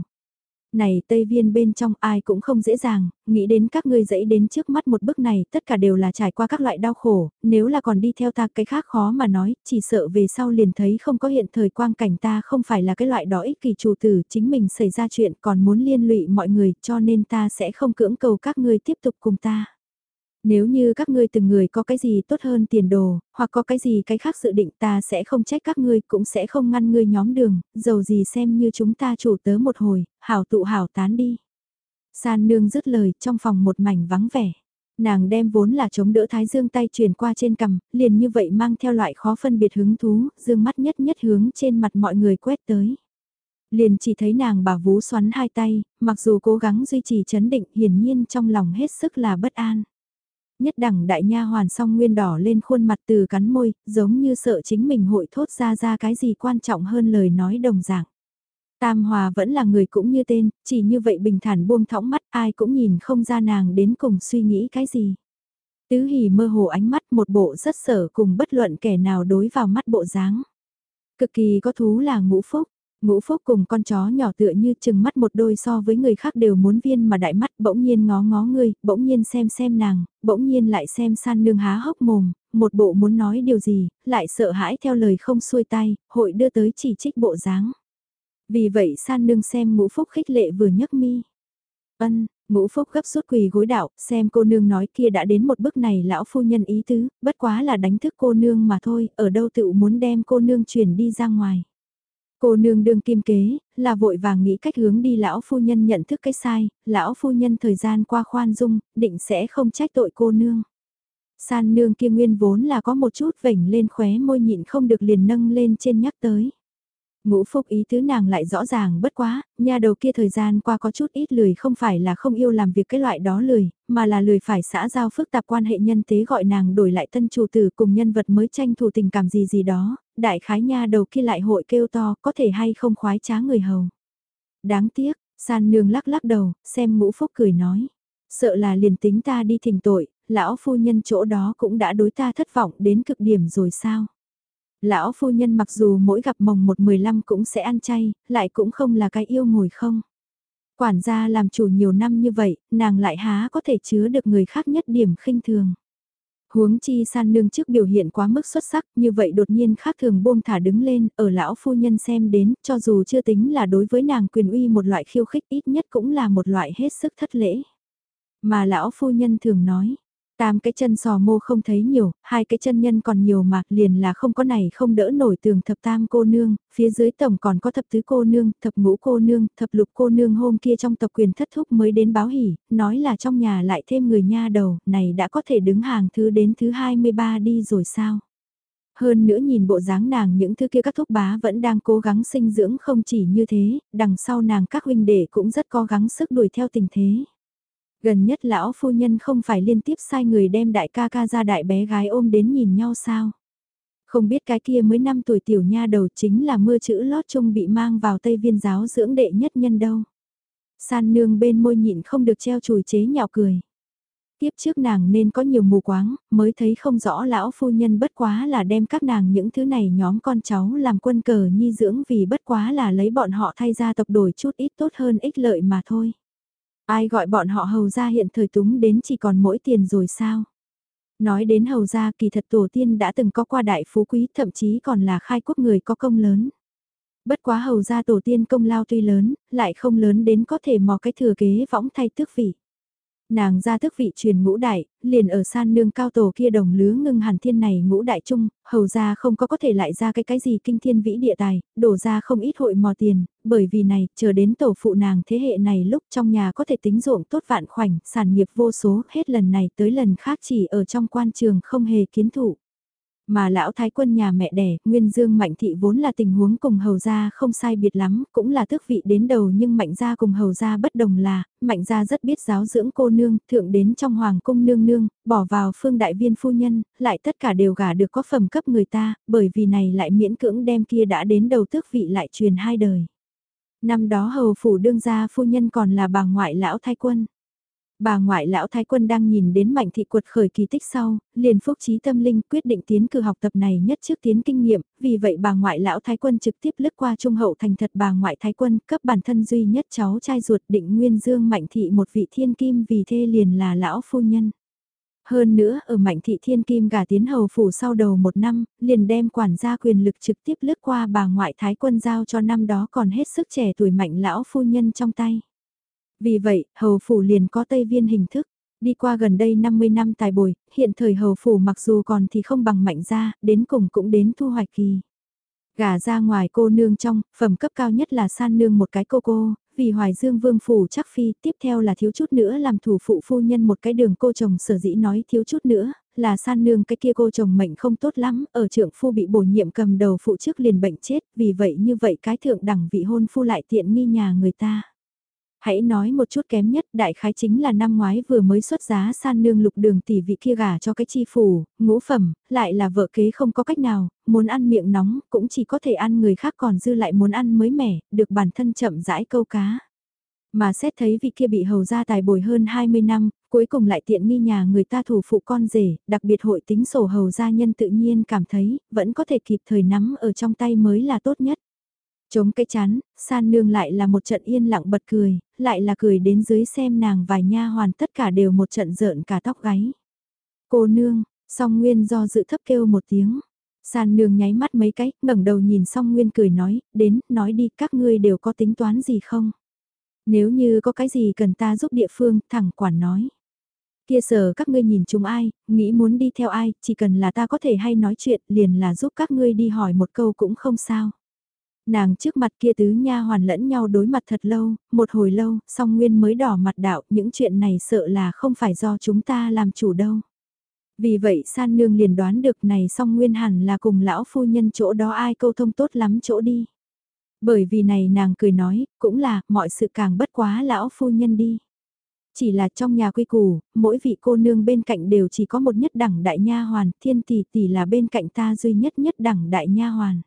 này Tây Viên bên trong ai cũng không dễ dàng, nghĩ đến các ngươi dẫy đến trước mắt một bước này tất cả đều là trải qua các loại đau khổ, nếu là còn đi theo ta cái khác khó mà nói, chỉ sợ về sau liền thấy không có hiện thời quang cảnh ta không phải là cái loại đó ích kỳ chủ tử chính mình xảy ra chuyện còn muốn liên lụy mọi người cho nên ta sẽ không cưỡng cầu các ngươi tiếp tục cùng ta. Nếu như các ngươi từng người có cái gì tốt hơn tiền đồ, hoặc có cái gì cái khác dự định ta sẽ không trách các ngươi, cũng sẽ không ngăn ngươi nhóm đường, dầu gì xem như chúng ta chủ tớ một hồi, hảo tụ hảo tán đi. San nương dứt lời trong phòng một mảnh vắng vẻ. Nàng đem vốn là chống đỡ thái dương tay chuyển qua trên cằm, liền như vậy mang theo loại khó phân biệt hứng thú, dương mắt nhất nhất hướng trên mặt mọi người quét tới. Liền chỉ thấy nàng bà vú xoắn hai tay, mặc dù cố gắng duy trì chấn định hiển nhiên trong lòng hết sức là bất an. Nhất đẳng đại nha hoàn song nguyên đỏ lên khuôn mặt từ cắn môi, giống như sợ chính mình hội thốt ra ra cái gì quan trọng hơn lời nói đồng dạng. Tam Hòa vẫn là người cũng như tên, chỉ như vậy bình thản buông thõng mắt ai cũng nhìn không ra nàng đến cùng suy nghĩ cái gì. Tứ hỉ mơ hồ ánh mắt một bộ rất sở cùng bất luận kẻ nào đối vào mắt bộ dáng. Cực kỳ có thú là ngũ phúc, Ngũ Phúc cùng con chó nhỏ tựa như chừng mắt một đôi so với người khác đều muốn viên mà đại mắt bỗng nhiên ngó ngó ngươi, bỗng nhiên xem xem nàng, bỗng nhiên lại xem san nương há hốc mồm, một bộ muốn nói điều gì, lại sợ hãi theo lời không xuôi tay, hội đưa tới chỉ trích bộ dáng. Vì vậy san nương xem ngũ phúc khích lệ vừa nhấc mi. Ân, ngũ phúc gấp rút quỳ gối đạo, xem cô nương nói kia đã đến một bước này lão phu nhân ý tứ, bất quá là đánh thức cô nương mà thôi, ở đâu tự muốn đem cô nương chuyển đi ra ngoài. Cô nương đương kim kế, là vội vàng nghĩ cách hướng đi lão phu nhân nhận thức cái sai, lão phu nhân thời gian qua khoan dung, định sẽ không trách tội cô nương. San nương kia nguyên vốn là có một chút vểnh lên khóe môi nhịn không được liền nâng lên trên nhắc tới. Ngũ phúc ý tứ nàng lại rõ ràng bất quá, nhà đầu kia thời gian qua có chút ít lười không phải là không yêu làm việc cái loại đó lười, mà là lười phải xã giao phức tạp quan hệ nhân tế gọi nàng đổi lại tân chủ tử cùng nhân vật mới tranh thủ tình cảm gì gì đó, đại khái nha đầu kia lại hội kêu to có thể hay không khoái trá người hầu. Đáng tiếc, san nương lắc lắc đầu, xem ngũ phúc cười nói. Sợ là liền tính ta đi thỉnh tội, lão phu nhân chỗ đó cũng đã đối ta thất vọng đến cực điểm rồi sao? Lão phu nhân mặc dù mỗi gặp mồng một mười lăm cũng sẽ ăn chay, lại cũng không là cái yêu ngồi không. Quản gia làm chủ nhiều năm như vậy, nàng lại há có thể chứa được người khác nhất điểm khinh thường. Huống chi san nương trước biểu hiện quá mức xuất sắc như vậy đột nhiên khác thường buông thả đứng lên, ở lão phu nhân xem đến, cho dù chưa tính là đối với nàng quyền uy một loại khiêu khích ít nhất cũng là một loại hết sức thất lễ. Mà lão phu nhân thường nói, Tam cái chân sò mô không thấy nhiều, hai cái chân nhân còn nhiều mà liền là không có này không đỡ nổi tường thập tam cô nương, phía dưới tổng còn có thập tứ cô nương, thập ngũ cô nương, thập lục cô nương hôm kia trong tộc quyền thất thúc mới đến báo hỉ, nói là trong nhà lại thêm người nha đầu, này đã có thể đứng hàng thứ đến thứ 23 đi rồi sao? Hơn nữa nhìn bộ dáng nàng những thứ kia các thúc bá vẫn đang cố gắng sinh dưỡng không chỉ như thế, đằng sau nàng các huynh đệ cũng rất cố gắng sức đuổi theo tình thế. Gần nhất lão phu nhân không phải liên tiếp sai người đem đại ca ca ra đại bé gái ôm đến nhìn nhau sao. Không biết cái kia mới 5 tuổi tiểu nha đầu chính là mưa chữ lót chung bị mang vào Tây Viên giáo dưỡng đệ nhất nhân đâu. San nương bên môi nhịn không được treo chùi chế nhạo cười. Tiếp trước nàng nên có nhiều mù quáng, mới thấy không rõ lão phu nhân bất quá là đem các nàng những thứ này nhóm con cháu làm quân cờ nhi dưỡng vì bất quá là lấy bọn họ thay ra tộc đổi chút ít tốt hơn ích lợi mà thôi. Ai gọi bọn họ hầu ra hiện thời túng đến chỉ còn mỗi tiền rồi sao? Nói đến hầu ra kỳ thật tổ tiên đã từng có qua đại phú quý thậm chí còn là khai quốc người có công lớn. Bất quá hầu ra tổ tiên công lao tuy lớn, lại không lớn đến có thể mò cái thừa kế võng thay tước vị. Nàng ra thức vị truyền ngũ đại, liền ở san nương cao tổ kia đồng lứa ngưng hàn thiên này ngũ đại chung, hầu ra không có có thể lại ra cái cái gì kinh thiên vĩ địa tài, đổ ra không ít hội mò tiền, bởi vì này, chờ đến tổ phụ nàng thế hệ này lúc trong nhà có thể tính ruộng tốt vạn khoảnh, sản nghiệp vô số, hết lần này tới lần khác chỉ ở trong quan trường không hề kiến thủ. Mà lão thái quân nhà mẹ đẻ, Nguyên Dương Mạnh Thị vốn là tình huống cùng hầu gia không sai biệt lắm, cũng là tước vị đến đầu nhưng Mạnh gia cùng hầu gia bất đồng là, Mạnh gia rất biết giáo dưỡng cô nương, thượng đến trong hoàng cung nương nương, bỏ vào phương đại viên phu nhân, lại tất cả đều gả được có phẩm cấp người ta, bởi vì này lại miễn cưỡng đem kia đã đến đầu tước vị lại truyền hai đời. Năm đó hầu phủ đương gia phu nhân còn là bà ngoại lão thái quân. Bà ngoại lão thái quân đang nhìn đến mạnh thị cuột khởi kỳ tích sau, liền phúc trí tâm linh quyết định tiến cử học tập này nhất trước tiến kinh nghiệm, vì vậy bà ngoại lão thái quân trực tiếp lướt qua trung hậu thành thật bà ngoại thái quân cấp bản thân duy nhất cháu trai ruột định nguyên dương mạnh thị một vị thiên kim vì thê liền là lão phu nhân. Hơn nữa ở mạnh thị thiên kim gả tiến hầu phủ sau đầu một năm, liền đem quản gia quyền lực trực tiếp lướt qua bà ngoại thái quân giao cho năm đó còn hết sức trẻ tuổi mạnh lão phu nhân trong tay. Vì vậy, hầu phủ liền có Tây Viên hình thức. Đi qua gần đây 50 năm tài bồi, hiện thời hầu phủ mặc dù còn thì không bằng mạnh ra, đến cùng cũng đến thu hoạch kỳ. Gả ra ngoài cô nương trong, phẩm cấp cao nhất là san nương một cái cô cô, vì hoài dương vương phủ chắc phi, tiếp theo là thiếu chút nữa làm thủ phụ phu nhân một cái đường cô chồng sở dĩ nói thiếu chút nữa, là san nương cái kia cô chồng mệnh không tốt lắm, ở trượng phu bị bổ nhiệm cầm đầu phụ trước liền bệnh chết, vì vậy như vậy cái thượng đẳng vị hôn phu lại tiện nghi nhà người ta. Hãy nói một chút kém nhất, đại khái chính là năm ngoái vừa mới xuất giá san nương lục đường tỷ vị kia gả cho cái chi phủ, ngũ phẩm, lại là vợ kế không có cách nào, muốn ăn miệng nóng, cũng chỉ có thể ăn người khác còn dư lại muốn ăn mới mẻ, được bản thân chậm rãi câu cá. Mà xét thấy vị kia bị hầu ra tài bồi hơn 20 năm, cuối cùng lại tiện nghi nhà người ta thủ phụ con rể, đặc biệt hội tính sổ hầu gia nhân tự nhiên cảm thấy, vẫn có thể kịp thời nắm ở trong tay mới là tốt nhất. Chống cái chán, san nương lại là một trận yên lặng bật cười, lại là cười đến dưới xem nàng vài nha hoàn tất cả đều một trận rợn cả tóc gáy. Cô nương, song nguyên do dự thấp kêu một tiếng. San nương nháy mắt mấy cái, ngẩng đầu nhìn song nguyên cười nói, đến, nói đi, các ngươi đều có tính toán gì không? Nếu như có cái gì cần ta giúp địa phương, thẳng quản nói. Kia giờ các ngươi nhìn chúng ai, nghĩ muốn đi theo ai, chỉ cần là ta có thể hay nói chuyện, liền là giúp các ngươi đi hỏi một câu cũng không sao. Nàng trước mặt kia tứ nha hoàn lẫn nhau đối mặt thật lâu, một hồi lâu, song nguyên mới đỏ mặt đạo, những chuyện này sợ là không phải do chúng ta làm chủ đâu. Vì vậy san nương liền đoán được này song nguyên hẳn là cùng lão phu nhân chỗ đó ai câu thông tốt lắm chỗ đi. Bởi vì này nàng cười nói, cũng là, mọi sự càng bất quá lão phu nhân đi. Chỉ là trong nhà quy củ, mỗi vị cô nương bên cạnh đều chỉ có một nhất đẳng đại nha hoàn, thiên tỷ tỷ là bên cạnh ta duy nhất nhất đẳng đại nha hoàn.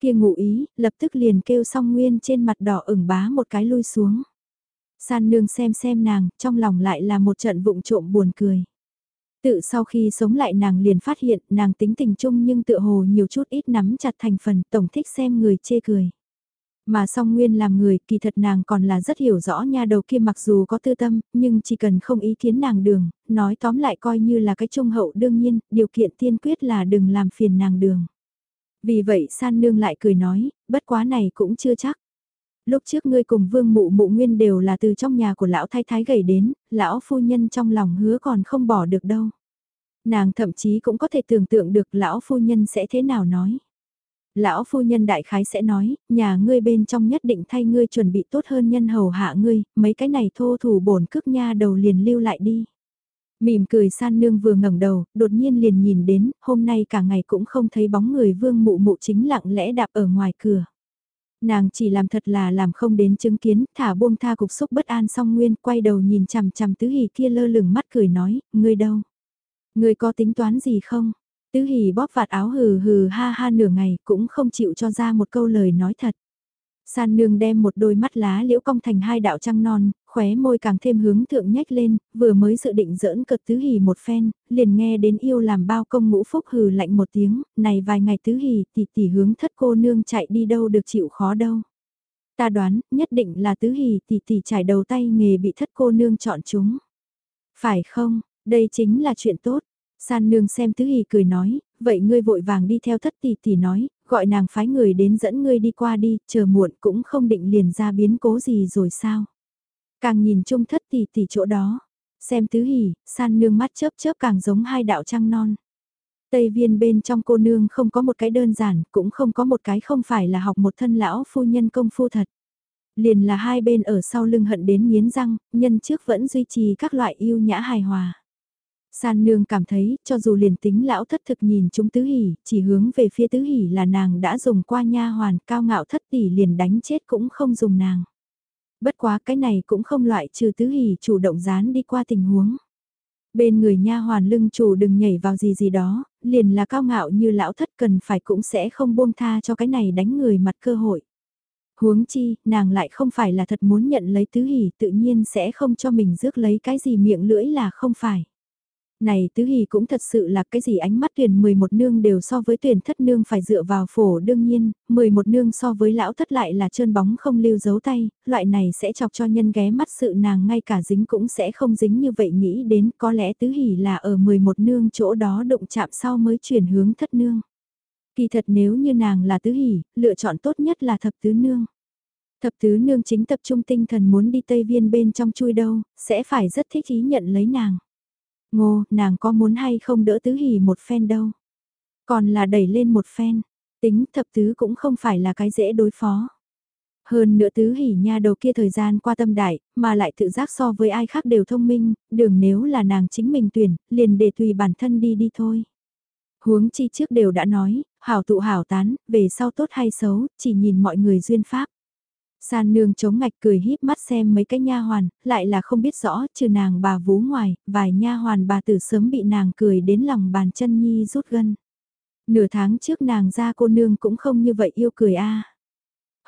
Kia ngụ ý, lập tức liền kêu song nguyên trên mặt đỏ ửng bá một cái lui xuống. San nương xem xem nàng, trong lòng lại là một trận vụng trộm buồn cười. Tự sau khi sống lại nàng liền phát hiện nàng tính tình chung nhưng tự hồ nhiều chút ít nắm chặt thành phần tổng thích xem người chê cười. Mà song nguyên làm người kỳ thật nàng còn là rất hiểu rõ nha đầu kia mặc dù có tư tâm, nhưng chỉ cần không ý kiến nàng đường, nói tóm lại coi như là cái trung hậu đương nhiên, điều kiện tiên quyết là đừng làm phiền nàng đường. Vì vậy san nương lại cười nói, bất quá này cũng chưa chắc. Lúc trước ngươi cùng vương mụ mụ nguyên đều là từ trong nhà của lão thái thái gầy đến, lão phu nhân trong lòng hứa còn không bỏ được đâu. Nàng thậm chí cũng có thể tưởng tượng được lão phu nhân sẽ thế nào nói. Lão phu nhân đại khái sẽ nói, nhà ngươi bên trong nhất định thay ngươi chuẩn bị tốt hơn nhân hầu hạ ngươi, mấy cái này thô thủ bổn cước nha đầu liền lưu lại đi. Mỉm cười san nương vừa ngẩng đầu, đột nhiên liền nhìn đến, hôm nay cả ngày cũng không thấy bóng người vương mụ mụ chính lặng lẽ đạp ở ngoài cửa. Nàng chỉ làm thật là làm không đến chứng kiến, thả buông tha cục xúc bất an song nguyên, quay đầu nhìn chằm chằm tứ hỉ kia lơ lửng mắt cười nói, ngươi đâu? Ngươi có tính toán gì không? Tứ hỉ bóp vạt áo hừ hừ ha ha nửa ngày cũng không chịu cho ra một câu lời nói thật. San nương đem một đôi mắt lá liễu cong thành hai đạo trăng non, khóe môi càng thêm hướng thượng nhếch lên, vừa mới dự định giỡn cợt tứ hỉ một phen, liền nghe đến yêu làm bao công ngũ phúc hừ lạnh một tiếng, này vài ngày tứ hỉ tỷ tỷ hướng thất cô nương chạy đi đâu được chịu khó đâu. Ta đoán, nhất định là tứ hỉ tỷ tỷ trải đầu tay nghề bị thất cô nương chọn chúng. Phải không, đây chính là chuyện tốt. San nương xem tứ hỉ cười nói, vậy ngươi vội vàng đi theo thất tỷ tỷ nói, gọi nàng phái người đến dẫn ngươi đi qua đi, chờ muộn cũng không định liền ra biến cố gì rồi sao. Càng nhìn chung thất tỷ tỷ chỗ đó, xem tứ hỉ, san nương mắt chớp chớp càng giống hai đạo trăng non. Tây viên bên trong cô nương không có một cái đơn giản, cũng không có một cái không phải là học một thân lão phu nhân công phu thật. Liền là hai bên ở sau lưng hận đến miến răng, nhân trước vẫn duy trì các loại yêu nhã hài hòa. San nương cảm thấy, cho dù liền tính lão thất thực nhìn chúng tứ hỉ, chỉ hướng về phía tứ hỉ là nàng đã dùng qua nha hoàn cao ngạo thất tỷ liền đánh chết cũng không dùng nàng. Bất quá cái này cũng không loại trừ tứ hỉ chủ động dán đi qua tình huống. Bên người nha hoàn lưng chủ đừng nhảy vào gì gì đó, liền là cao ngạo như lão thất cần phải cũng sẽ không buông tha cho cái này đánh người mặt cơ hội. Huống chi, nàng lại không phải là thật muốn nhận lấy tứ hỉ tự nhiên sẽ không cho mình rước lấy cái gì miệng lưỡi là không phải. Này tứ hỷ cũng thật sự là cái gì ánh mắt tuyển 11 nương đều so với tuyển thất nương phải dựa vào phổ đương nhiên, 11 nương so với lão thất lại là trơn bóng không lưu dấu tay, loại này sẽ chọc cho nhân ghé mắt sự nàng ngay cả dính cũng sẽ không dính như vậy nghĩ đến có lẽ tứ hỷ là ở 11 nương chỗ đó đụng chạm sau mới chuyển hướng thất nương. Kỳ thật nếu như nàng là tứ hỷ, lựa chọn tốt nhất là thập tứ nương. Thập tứ nương chính tập trung tinh thần muốn đi Tây Viên bên trong chui đâu, sẽ phải rất thích ý nhận lấy nàng. Ngô, nàng có muốn hay không đỡ tứ hỉ một phen đâu. Còn là đẩy lên một phen, tính thập tứ cũng không phải là cái dễ đối phó. Hơn nữa tứ hỉ nha đầu kia thời gian qua tâm đại, mà lại tự giác so với ai khác đều thông minh, đường nếu là nàng chính mình tuyển, liền để tùy bản thân đi đi thôi. Huống chi trước đều đã nói, hảo tụ hảo tán, về sau tốt hay xấu, chỉ nhìn mọi người duyên pháp. San nương chống ngạch cười híp mắt xem mấy cái nha hoàn, lại là không biết rõ, trừ nàng bà vú ngoài, vài nha hoàn bà tử sớm bị nàng cười đến lòng bàn chân nhi rút gân. Nửa tháng trước nàng ra cô nương cũng không như vậy yêu cười a.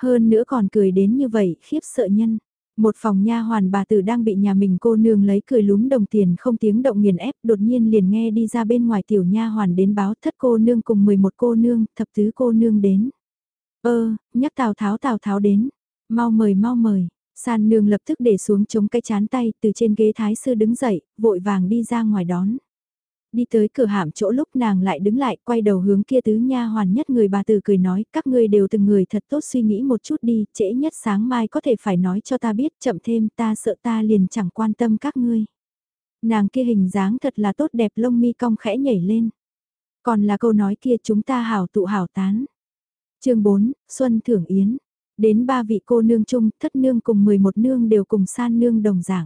Hơn nữa còn cười đến như vậy, khiếp sợ nhân. Một phòng nha hoàn bà tử đang bị nhà mình cô nương lấy cười lúm đồng tiền không tiếng động nghiền ép, đột nhiên liền nghe đi ra bên ngoài tiểu nha hoàn đến báo thất cô nương cùng 11 cô nương, thập tứ cô nương đến. Ơ, nhắc Tào Tháo Tào Tháo đến. Mau mời mau mời, san nương lập tức để xuống chống cái chán tay từ trên ghế thái sư đứng dậy, vội vàng đi ra ngoài đón. Đi tới cửa hạm chỗ lúc nàng lại đứng lại, quay đầu hướng kia tứ nha hoàn nhất người bà từ cười nói, các ngươi đều từng người thật tốt suy nghĩ một chút đi, trễ nhất sáng mai có thể phải nói cho ta biết, chậm thêm ta sợ ta liền chẳng quan tâm các ngươi. Nàng kia hình dáng thật là tốt đẹp lông mi cong khẽ nhảy lên. Còn là câu nói kia chúng ta hảo tụ hảo tán. chương 4, Xuân Thưởng Yến. Đến ba vị cô nương chung, thất nương cùng 11 nương đều cùng san nương đồng dạng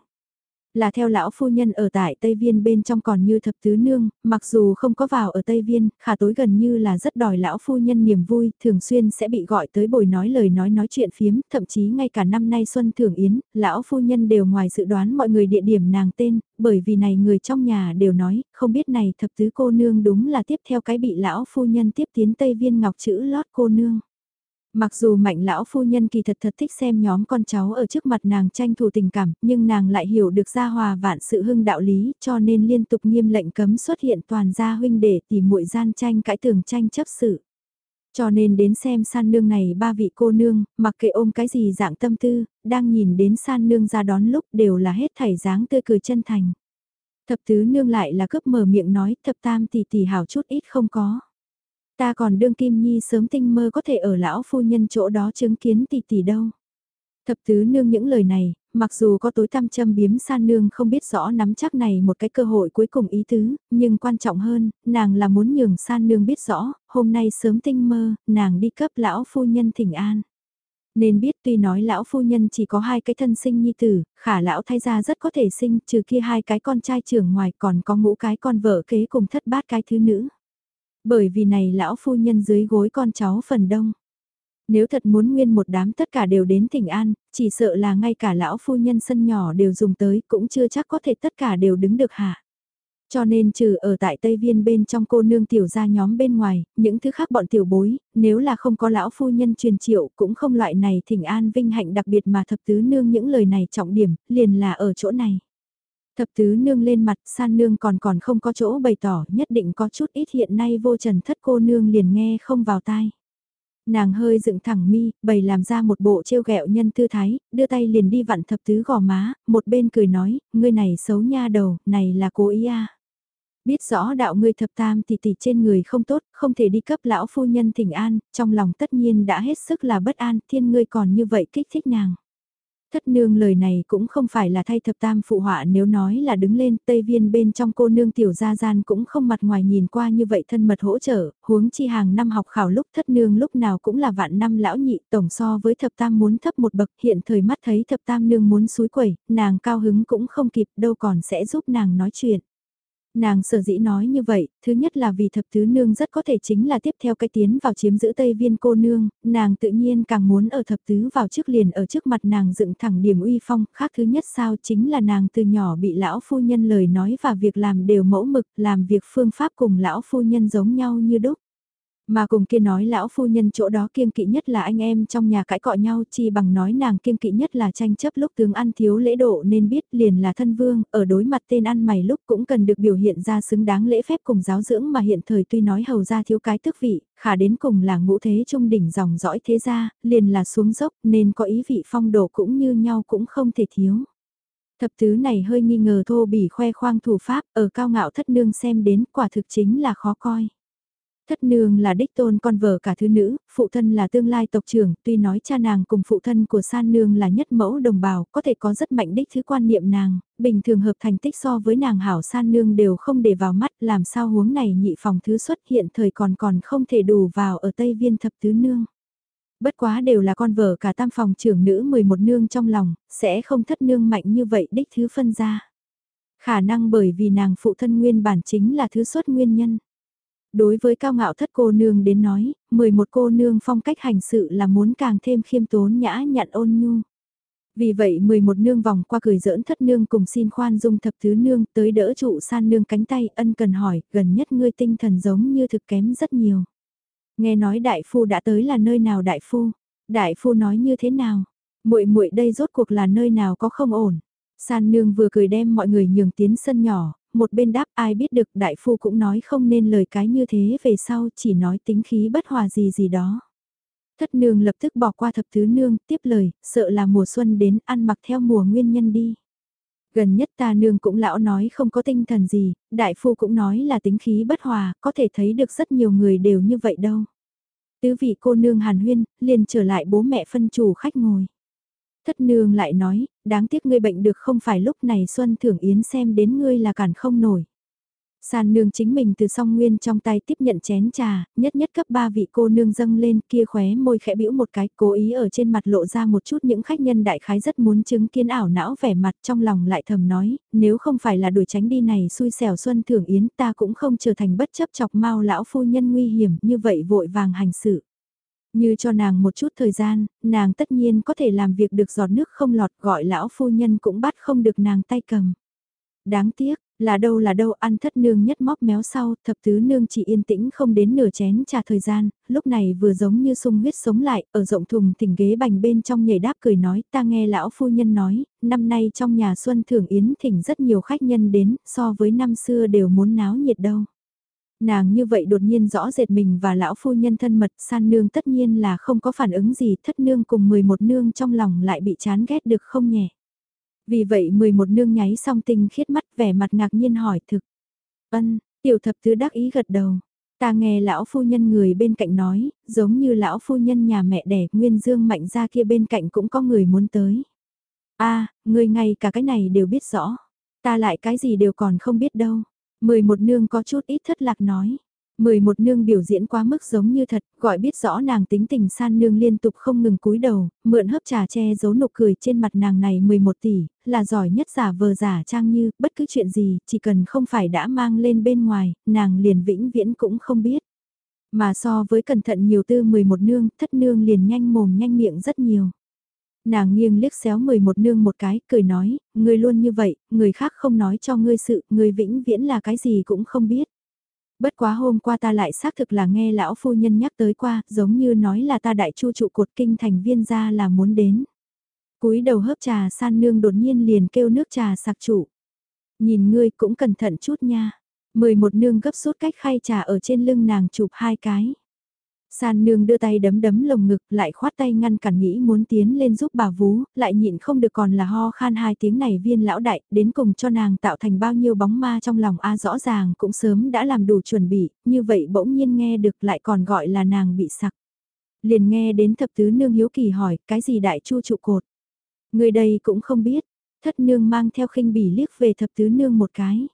là theo lão phu nhân ở tại Tây Viên bên trong còn như thập tứ nương, mặc dù không có vào ở Tây Viên, khả tối gần như là rất đòi lão phu nhân niềm vui, thường xuyên sẽ bị gọi tới bồi nói lời nói nói chuyện phiếm, thậm chí ngay cả năm nay Xuân Thưởng Yến, lão phu nhân đều ngoài dự đoán mọi người địa điểm nàng tên, bởi vì này người trong nhà đều nói, không biết này thập tứ cô nương đúng là tiếp theo cái bị lão phu nhân tiếp tiến Tây Viên ngọc chữ lót cô nương. Mặc dù mạnh lão phu nhân kỳ thật thật thích xem nhóm con cháu ở trước mặt nàng tranh thủ tình cảm, nhưng nàng lại hiểu được gia hòa vạn sự hưng đạo lý cho nên liên tục nghiêm lệnh cấm xuất hiện toàn gia huynh để tìm muội gian tranh cãi tường tranh chấp sự. Cho nên đến xem san nương này ba vị cô nương, mặc kệ ôm cái gì dạng tâm tư, đang nhìn đến san nương ra đón lúc đều là hết thảy dáng tươi cười chân thành. Thập tứ nương lại là cướp mở miệng nói thập tam tỷ tỷ hảo chút ít không có. Ta còn đương Kim Nhi sớm tinh mơ có thể ở lão phu nhân chỗ đó chứng kiến tỷ tỷ đâu. Thập tứ nương những lời này, mặc dù có tối tăm châm biếm san nương không biết rõ nắm chắc này một cái cơ hội cuối cùng ý tứ, nhưng quan trọng hơn, nàng là muốn nhường san nương biết rõ, hôm nay sớm tinh mơ, nàng đi cấp lão phu nhân thỉnh an. Nên biết tuy nói lão phu nhân chỉ có hai cái thân sinh nhi tử, khả lão thay ra rất có thể sinh, trừ kia hai cái con trai trưởng ngoài còn có ngũ cái con vợ kế cùng thất bát cái thứ nữ. Bởi vì này lão phu nhân dưới gối con cháu phần đông. Nếu thật muốn nguyên một đám tất cả đều đến tỉnh An, chỉ sợ là ngay cả lão phu nhân sân nhỏ đều dùng tới cũng chưa chắc có thể tất cả đều đứng được hả. Cho nên trừ ở tại Tây Viên bên trong cô nương tiểu gia nhóm bên ngoài, những thứ khác bọn tiểu bối, nếu là không có lão phu nhân truyền triệu cũng không loại này thỉnh an vinh hạnh đặc biệt mà thập tứ nương những lời này trọng điểm, liền là ở chỗ này. Thập tứ nương lên mặt, san nương còn còn không có chỗ bày tỏ, nhất định có chút ít hiện nay vô trần thất cô nương liền nghe không vào tai. Nàng hơi dựng thẳng mi, bày làm ra một bộ trêu ghẹo nhân tư thái, đưa tay liền đi vặn thập tứ gò má, một bên cười nói, ngươi này xấu nha đầu, này là cố ý à. Biết rõ đạo ngươi thập tam tỷ tỷ trên người không tốt, không thể đi cấp lão phu nhân thỉnh an, trong lòng tất nhiên đã hết sức là bất an, thiên ngươi còn như vậy kích thích nàng. Thất nương lời này cũng không phải là thay thập tam phụ họa nếu nói là đứng lên tây viên bên trong cô nương tiểu gia gian cũng không mặt ngoài nhìn qua như vậy thân mật hỗ trợ, huống chi hàng năm học khảo lúc thất nương lúc nào cũng là vạn năm lão nhị tổng so với thập tam muốn thấp một bậc hiện thời mắt thấy thập tam nương muốn suối quẩy, nàng cao hứng cũng không kịp đâu còn sẽ giúp nàng nói chuyện. Nàng sở dĩ nói như vậy, thứ nhất là vì thập tứ nương rất có thể chính là tiếp theo cái tiến vào chiếm giữ Tây Viên cô nương, nàng tự nhiên càng muốn ở thập tứ vào trước liền ở trước mặt nàng dựng thẳng điểm uy phong, khác thứ nhất sao chính là nàng từ nhỏ bị lão phu nhân lời nói và việc làm đều mẫu mực, làm việc phương pháp cùng lão phu nhân giống nhau như đúc. Mà cùng kia nói lão phu nhân chỗ đó kiêng kỵ nhất là anh em trong nhà cãi cọ nhau chi bằng nói nàng kiêng kỵ nhất là tranh chấp lúc tướng ăn thiếu lễ độ nên biết liền là thân vương, ở đối mặt tên ăn mày lúc cũng cần được biểu hiện ra xứng đáng lễ phép cùng giáo dưỡng mà hiện thời tuy nói hầu ra thiếu cái tước vị, khả đến cùng là ngũ thế trung đỉnh dòng dõi thế gia, liền là xuống dốc nên có ý vị phong độ cũng như nhau cũng không thể thiếu. Thập tứ này hơi nghi ngờ thô bỉ khoe khoang thủ pháp ở cao ngạo thất nương xem đến quả thực chính là khó coi. Thất nương là đích tôn con vợ cả thứ nữ, phụ thân là tương lai tộc trưởng, tuy nói cha nàng cùng phụ thân của san nương là nhất mẫu đồng bào, có thể có rất mạnh đích thứ quan niệm nàng, bình thường hợp thành tích so với nàng hảo san nương đều không để vào mắt, làm sao huống này nhị phòng thứ xuất hiện thời còn còn không thể đủ vào ở Tây Viên thập tứ nương. Bất quá đều là con vợ cả tam phòng trưởng nữ 11 nương trong lòng, sẽ không thất nương mạnh như vậy đích thứ phân ra. Khả năng bởi vì nàng phụ thân nguyên bản chính là thứ xuất nguyên nhân đối với cao ngạo thất cô nương đến nói, 11 cô nương phong cách hành sự là muốn càng thêm khiêm tốn nhã nhặn ôn nhu. Vì vậy 11 nương vòng qua cười giỡn thất nương cùng xin khoan dung thập thứ nương tới đỡ trụ san nương cánh tay ân cần hỏi gần nhất ngươi tinh thần giống như thực kém rất nhiều. Nghe nói đại phu đã tới là nơi nào đại phu? Đại phu nói như thế nào? muội muội đây rốt cuộc là nơi nào có không ổn? San nương vừa cười đem mọi người nhường tiến sân nhỏ, một bên đáp ai biết được đại phu cũng nói không nên lời cái như thế về sau chỉ nói tính khí bất hòa gì gì đó. Thất nương lập tức bỏ qua thập thứ nương, tiếp lời, sợ là mùa xuân đến ăn mặc theo mùa nguyên nhân đi. Gần nhất ta nương cũng lão nói không có tinh thần gì, đại phu cũng nói là tính khí bất hòa, có thể thấy được rất nhiều người đều như vậy đâu. Tứ vị cô nương hàn huyên, liền trở lại bố mẹ phân chủ khách ngồi. Thất nương lại nói, đáng tiếc ngươi bệnh được không phải lúc này Xuân Thưởng Yến xem đến ngươi là cản không nổi. San nương chính mình từ song nguyên trong tay tiếp nhận chén trà, nhất nhất cấp ba vị cô nương dâng lên kia khóe môi khẽ bĩu một cái, cố ý ở trên mặt lộ ra một chút những khách nhân đại khái rất muốn chứng kiến ảo não vẻ mặt trong lòng lại thầm nói, nếu không phải là đuổi tránh đi này xui xẻo xuân thưởng yến ta cũng không trở thành bất chấp chọc mau lão phu nhân nguy hiểm như vậy vội vàng hành sự. Như cho nàng một chút thời gian, nàng tất nhiên có thể làm việc được giọt nước không lọt gọi lão phu nhân cũng bắt không được nàng tay cầm. Đáng tiếc, là đâu là đâu ăn thất nương nhất móc méo sau, thập tứ nương chỉ yên tĩnh không đến nửa chén trà thời gian, lúc này vừa giống như sung huyết sống lại, ở rộng thùng thỉnh ghế bành bên trong nhảy đáp cười nói, ta nghe lão phu nhân nói, năm nay trong nhà xuân thường yến thỉnh rất nhiều khách nhân đến, so với năm xưa đều muốn náo nhiệt đâu. Nàng như vậy đột nhiên rõ rệt mình và lão phu nhân thân mật san nương tất nhiên là không có phản ứng gì thất nương cùng 11 nương trong lòng lại bị chán ghét được không nhẹ. Vì vậy 11 nương nháy song tinh khiết mắt vẻ mặt ngạc nhiên hỏi thực. Ân, tiểu thập tứ đắc ý gật đầu. Ta nghe lão phu nhân người bên cạnh nói, giống như lão phu nhân nhà mẹ đẻ Nguyên Dương mạnh ra kia bên cạnh cũng có người muốn tới. a người ngay cả cái này đều biết rõ. Ta lại cái gì đều còn không biết đâu. 11 nương có chút ít thất lạc nói. 11 nương biểu diễn quá mức giống như thật, gọi biết rõ nàng tính tình san nương liên tục không ngừng cúi đầu, mượn hấp trà che giấu nụ cười trên mặt nàng này 11 tỷ, là giỏi nhất giả vờ giả trang như, bất cứ chuyện gì, chỉ cần không phải đã mang lên bên ngoài, nàng liền vĩnh viễn cũng không biết. Mà so với cẩn thận nhiều tư 11 nương, thất nương liền nhanh mồm nhanh miệng rất nhiều. Nàng nghiêng liếc xéo 11 nương một cái, cười nói, người luôn như vậy, người khác không nói cho ngươi sự, người vĩnh viễn là cái gì cũng không biết. Bất quá hôm qua ta lại xác thực là nghe lão phu nhân nhắc tới qua, giống như nói là ta đại chu trụ cột kinh thành viên gia là muốn đến. cúi đầu hớp trà san nương đột nhiên liền kêu nước trà sạc trụ. Nhìn ngươi cũng cẩn thận chút nha. Mười một nương gấp rút cách khay trà ở trên lưng nàng chụp hai cái. San nương đưa tay đấm đấm lồng ngực, lại khoát tay ngăn cản nghĩ muốn tiến lên giúp bà vú, lại nhịn không được còn là ho khan hai tiếng này viên lão đại, đến cùng cho nàng tạo thành bao nhiêu bóng ma trong lòng a rõ ràng cũng sớm đã làm đủ chuẩn bị, như vậy bỗng nhiên nghe được lại còn gọi là nàng bị sặc. Liền nghe đến thập tứ nương hiếu kỳ hỏi, cái gì đại chu trụ cột? Người đây cũng không biết, thất nương mang theo khinh bỉ liếc về thập tứ nương một cái.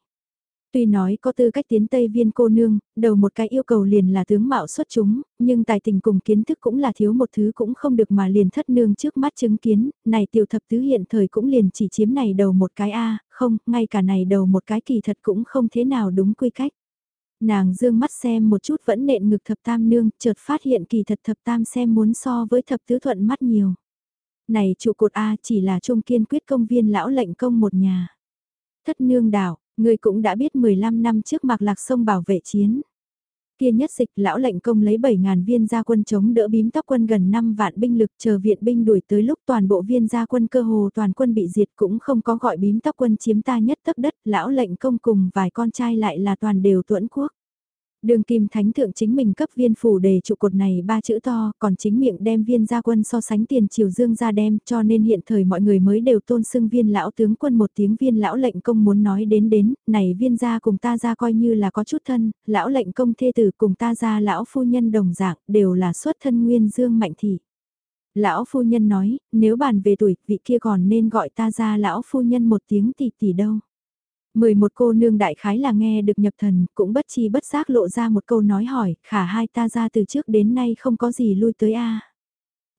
Tuy nói có tư cách tiến Tây Viên cô nương, đầu một cái yêu cầu liền là tướng mạo xuất chúng, nhưng tài tình cùng kiến thức cũng là thiếu một thứ cũng không được mà liền thất nương trước mắt chứng kiến, này tiểu thập tứ hiện thời cũng liền chỉ chiếm này đầu một cái A, không, ngay cả này đầu một cái kỳ thật cũng không thế nào đúng quy cách. Nàng dương mắt xem một chút vẫn nện ngực thập tam nương, chợt phát hiện kỳ thật thập tam xem muốn so với thập tứ thuận mắt nhiều. Này trụ cột A chỉ là trung kiên quyết công viên lão lệnh công một nhà. Thất nương đảo, Người cũng đã biết 15 năm trước mạc lạc sông bảo vệ chiến. Kia nhất dịch lão lệnh công lấy 7.000 viên gia quân chống đỡ bím tóc quân gần 5 vạn binh lực chờ viện binh đuổi tới lúc toàn bộ viên gia quân cơ hồ toàn quân bị diệt cũng không có gọi bím tóc quân chiếm ta nhất tấc đất, lão lệnh công cùng vài con trai lại là toàn đều tuẫn quốc. Đường kim thánh thượng chính mình cấp viên phủ đề trụ cột này ba chữ to, còn chính miệng đem viên gia quân so sánh tiền triều dương ra đem, cho nên hiện thời mọi người mới đều tôn xưng viên lão tướng quân một tiếng viên lão lệnh công muốn nói đến đến, này viên gia cùng ta ra coi như là có chút thân, lão lệnh công thê tử cùng ta ra lão phu nhân đồng dạng, đều là xuất thân nguyên dương mạnh thị. Lão phu nhân nói, nếu bàn về tuổi, vị kia còn nên gọi ta ra lão phu nhân một tiếng tỷ tỷ đâu. Mười một cô nương đại khái là nghe được nhập thần, cũng bất chi bất giác lộ ra một câu nói hỏi, khả hai ta ra từ trước đến nay không có gì lui tới a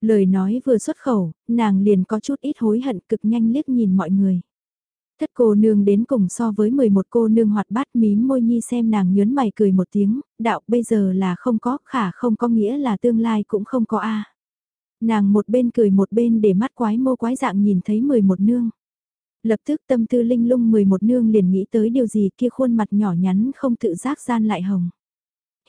Lời nói vừa xuất khẩu, nàng liền có chút ít hối hận cực nhanh liếc nhìn mọi người. Thất cô nương đến cùng so với 11 cô nương hoạt bát mím môi nhi xem nàng nhớn mày cười một tiếng, đạo bây giờ là không có, khả không có nghĩa là tương lai cũng không có a Nàng một bên cười một bên để mắt quái mô quái dạng nhìn thấy 11 nương. Lập tức tâm tư linh lung 11 nương liền nghĩ tới điều gì kia khuôn mặt nhỏ nhắn không tự giác gian lại hồng.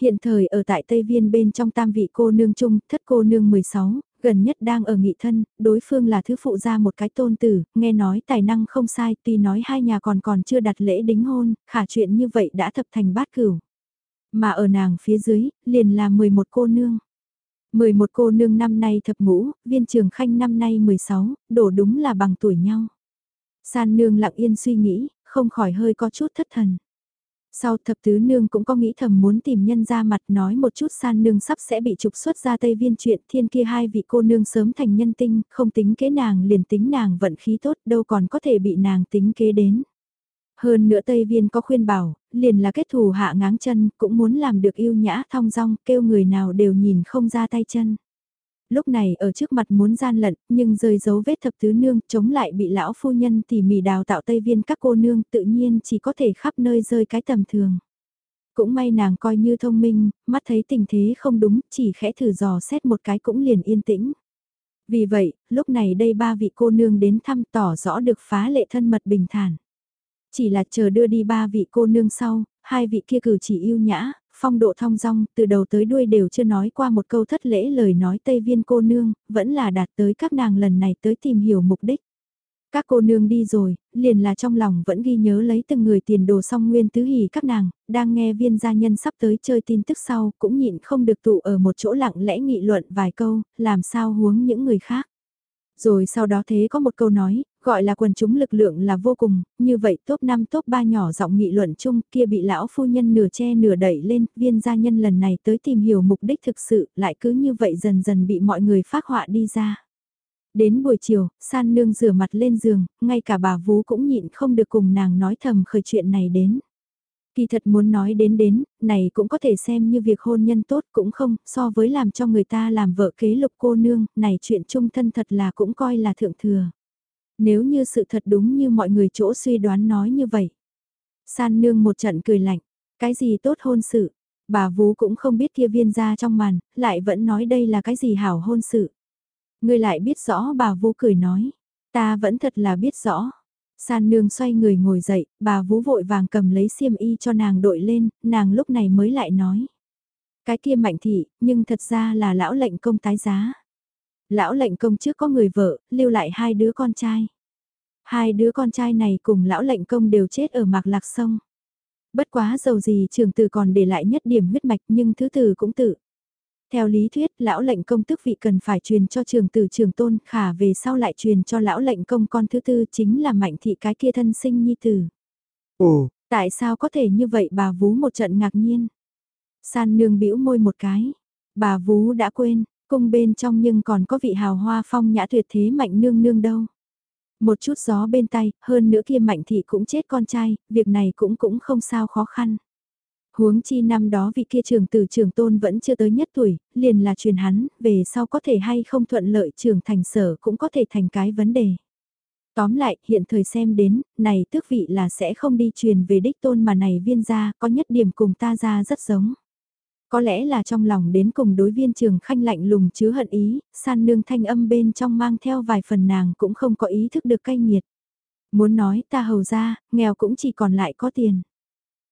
Hiện thời ở tại Tây Viên bên trong tam vị cô nương chung, thất cô nương 16, gần nhất đang ở nghị thân, đối phương là thứ phụ gia một cái tôn tử, nghe nói tài năng không sai, tuy nói hai nhà còn còn chưa đặt lễ đính hôn, khả chuyện như vậy đã thập thành bát cửu. Mà ở nàng phía dưới, liền là 11 cô nương. 11 cô nương năm nay thập ngũ, viên trường khanh năm nay 16, đổ đúng là bằng tuổi nhau. San nương lặng yên suy nghĩ, không khỏi hơi có chút thất thần. Sau thập tứ nương cũng có nghĩ thầm muốn tìm nhân ra mặt nói một chút san nương sắp sẽ bị trục xuất ra Tây Viên chuyện thiên kia hai vị cô nương sớm thành nhân tinh, không tính kế nàng liền tính nàng vận khí tốt đâu còn có thể bị nàng tính kế đến. Hơn nữa Tây Viên có khuyên bảo, liền là kết thù hạ ngáng chân, cũng muốn làm được yêu nhã thong dong, kêu người nào đều nhìn không ra tay chân. Lúc này ở trước mặt muốn gian lận, nhưng rơi dấu vết thập tứ nương, chống lại bị lão phu nhân tỉ mỉ đào tạo Tây Viên các cô nương tự nhiên chỉ có thể khắp nơi rơi cái tầm thường. Cũng may nàng coi như thông minh, mắt thấy tình thế không đúng, chỉ khẽ thử dò xét một cái cũng liền yên tĩnh. Vì vậy, lúc này đây ba vị cô nương đến thăm tỏ rõ được phá lệ thân mật bình thản. Chỉ là chờ đưa đi ba vị cô nương sau, hai vị kia cử chỉ yêu nhã, phong độ thong dong, từ đầu tới đuôi đều chưa nói qua một câu thất lễ lời nói Tây Viên cô nương, vẫn là đạt tới các nàng lần này tới tìm hiểu mục đích. Các cô nương đi rồi, liền là trong lòng vẫn ghi nhớ lấy từng người tiền đồ song nguyên tứ hỉ các nàng, đang nghe viên gia nhân sắp tới chơi tin tức sau, cũng nhịn không được tụ ở một chỗ lặng lẽ nghị luận vài câu, làm sao huống những người khác. Rồi sau đó thế có một câu nói, gọi là quần chúng lực lượng là vô cùng, như vậy top 5 top 3 nhỏ giọng nghị luận chung kia bị lão phu nhân nửa che nửa đẩy lên, viên gia nhân lần này tới tìm hiểu mục đích thực sự, lại cứ như vậy dần dần bị mọi người phát họa đi ra. Đến buổi chiều, san nương rửa mặt lên giường, ngay cả bà vú cũng nhịn không được cùng nàng nói thầm khởi chuyện này đến. Kỳ thật muốn nói đến đến, này cũng có thể xem như việc hôn nhân tốt cũng không, so với làm cho người ta làm vợ kế lục cô nương, này chuyện chung thân thật là cũng coi là thượng thừa. Nếu như sự thật đúng như mọi người chỗ suy đoán nói như vậy. San nương một trận cười lạnh, cái gì tốt hôn sự, bà vú cũng không biết kia viên ra trong màn, lại vẫn nói đây là cái gì hảo hôn sự. Người lại biết rõ bà vú cười nói, ta vẫn thật là biết rõ. San nương xoay người ngồi dậy, bà vú vội vàng cầm lấy xiêm y cho nàng đội lên, nàng lúc này mới lại nói. Cái kia mạnh thị, nhưng thật ra là lão lệnh công tái giá. Lão lệnh công trước có người vợ, lưu lại hai đứa con trai. Hai đứa con trai này cùng lão lệnh công đều chết ở mạc lạc sông. Bất quá dầu gì trường tử còn để lại nhất điểm huyết mạch nhưng thứ tử cũng tự. Theo lý thuyết, lão lệnh công tức vị cần phải truyền cho trường tử trường tôn, khả về sau lại truyền cho lão lệnh công con thứ tư chính là mạnh thị cái kia thân sinh nhi tử. Ồ, tại sao có thể như vậy bà vú một trận ngạc nhiên. San nương bĩu môi một cái. Bà vú đã quên, cung bên trong nhưng còn có vị hào hoa phong nhã tuyệt thế mạnh nương nương đâu. Một chút gió bên tay, hơn nữa kia mạnh thị cũng chết con trai, việc này cũng cũng không sao khó khăn. Huống chi năm đó vị kia trường tử trường tôn vẫn chưa tới nhất tuổi, liền là truyền hắn, về sau có thể hay không thuận lợi trường thành sở cũng có thể thành cái vấn đề. Tóm lại, hiện thời xem đến, này tước vị là sẽ không đi truyền về đích tôn mà này viên gia có nhất điểm cùng ta ra rất giống. Có lẽ là trong lòng đến cùng đối viên trường khanh lạnh lùng chứa hận ý, san nương thanh âm bên trong mang theo vài phần nàng cũng không có ý thức được cay nghiệt. Muốn nói ta hầu ra, nghèo cũng chỉ còn lại có tiền.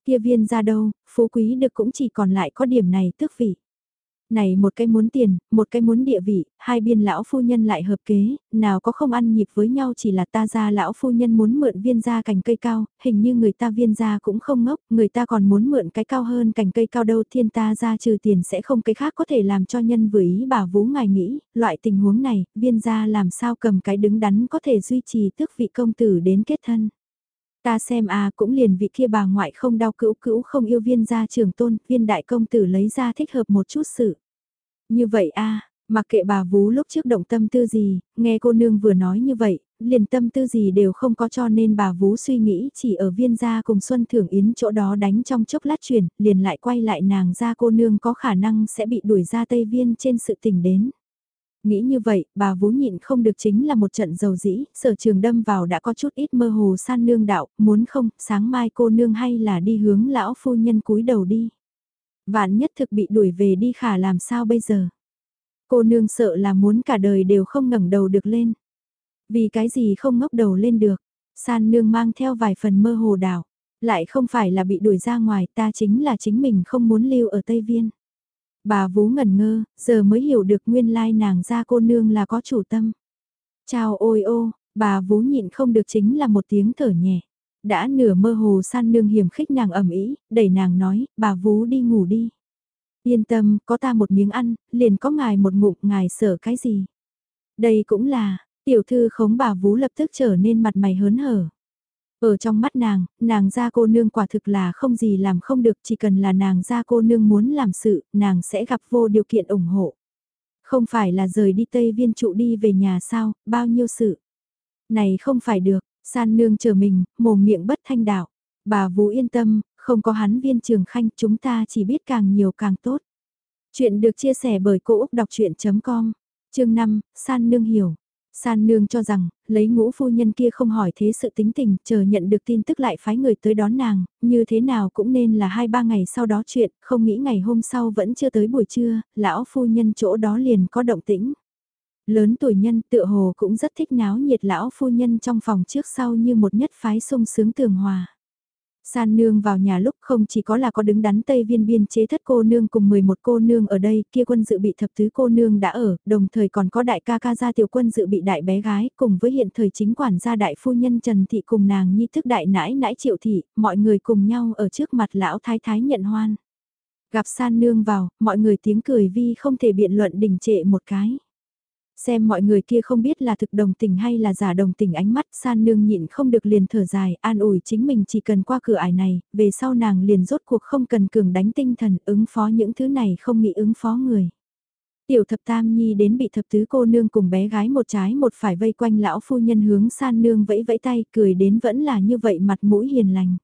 Kia viên ra đâu, phú quý được cũng chỉ còn lại có điểm này tước vị này một cái muốn tiền, một cái muốn địa vị, hai biên lão phu nhân lại hợp kế, nào có không ăn nhịp với nhau chỉ là ta ra lão phu nhân muốn mượn viên ra cành cây cao, hình như người ta viên ra cũng không ngốc, người ta còn muốn mượn cái cao hơn cành cây cao đâu thiên ta ra trừ tiền sẽ không cái khác có thể làm cho nhân vừa ý bà vú ngài nghĩ, loại tình huống này, viên ra làm sao cầm cái đứng đắn có thể duy trì tước vị công tử đến kết thân. Ta xem à cũng liền vị kia bà ngoại không đau cữu cữu không yêu viên gia trường tôn, viên đại công tử lấy ra thích hợp một chút sự. Như vậy a mặc kệ bà vú lúc trước động tâm tư gì, nghe cô nương vừa nói như vậy, liền tâm tư gì đều không có cho nên bà vú suy nghĩ chỉ ở viên gia cùng Xuân Thưởng Yến chỗ đó đánh trong chốc lát chuyển, liền lại quay lại nàng ra cô nương có khả năng sẽ bị đuổi ra Tây Viên trên sự tình đến. Nghĩ như vậy, bà vú nhịn không được chính là một trận dầu dĩ, sở trường đâm vào đã có chút ít mơ hồ san nương đạo, muốn không, sáng mai cô nương hay là đi hướng lão phu nhân cúi đầu đi. Vạn nhất thực bị đuổi về đi khả làm sao bây giờ. Cô nương sợ là muốn cả đời đều không ngẩng đầu được lên. Vì cái gì không ngóc đầu lên được, san nương mang theo vài phần mơ hồ đảo, lại không phải là bị đuổi ra ngoài ta chính là chính mình không muốn lưu ở Tây Viên. Bà vú ngẩn ngơ, giờ mới hiểu được nguyên lai nàng ra cô nương là có chủ tâm. Chào ôi ô, bà vú nhịn không được chính là một tiếng thở nhẹ. Đã nửa mơ hồ san nương hiểm khích nàng ẩm ý, đẩy nàng nói, bà vú đi ngủ đi. Yên tâm, có ta một miếng ăn, liền có ngài một ngụm ngài sợ cái gì. Đây cũng là, Tiểu thư khống bà vú lập tức trở nên mặt mày hớn hở. Ở trong mắt nàng, nàng gia cô nương quả thực là không gì làm không được chỉ cần là nàng gia cô nương muốn làm sự, nàng sẽ gặp vô điều kiện ủng hộ. Không phải là rời đi Tây Viên trụ đi về nhà sao, bao nhiêu sự. Này không phải được, san nương chờ mình, mồm miệng bất thanh đạo. Bà Vũ yên tâm, không có hắn viên trường khanh chúng ta chỉ biết càng nhiều càng tốt. Chuyện được chia sẻ bởi Cô Úc Đọc Chuyện.com, chương 5, San Nương Hiểu. San Nương cho rằng, lấy ngũ phu nhân kia không hỏi thế sự tính tình, chờ nhận được tin tức lại phái người tới đón nàng, như thế nào cũng nên là hai ba ngày sau đó chuyện, không nghĩ ngày hôm sau vẫn chưa tới buổi trưa, lão phu nhân chỗ đó liền có động tĩnh. Lớn tuổi nhân tựa hồ cũng rất thích náo nhiệt lão phu nhân trong phòng trước sau như một nhất phái sung sướng tường hòa. San nương vào nhà lúc không chỉ có là có đứng đắn Tây Viên biên chế thất cô nương cùng 11 cô nương ở đây, kia quân dự bị thập tứ cô nương đã ở, đồng thời còn có đại ca ca gia tiểu quân dự bị đại bé gái, cùng với hiện thời chính quản gia đại phu nhân Trần Thị cùng nàng nhi thức đại nãi nãi triệu thị, mọi người cùng nhau ở trước mặt lão thái thái nhận hoan. Gặp san nương vào, mọi người tiếng cười vi không thể biện luận đình trệ một cái. Xem mọi người kia không biết là thực đồng tình hay là giả đồng tình ánh mắt san nương nhịn không được liền thở dài, an ủi chính mình chỉ cần qua cửa ải này, về sau nàng liền rốt cuộc không cần cường đánh tinh thần ứng phó những thứ này không nghĩ ứng phó người. Tiểu thập tam nhi đến bị thập tứ cô nương cùng bé gái một trái một phải vây quanh lão phu nhân hướng san nương vẫy vẫy tay cười đến vẫn là như vậy mặt mũi hiền lành.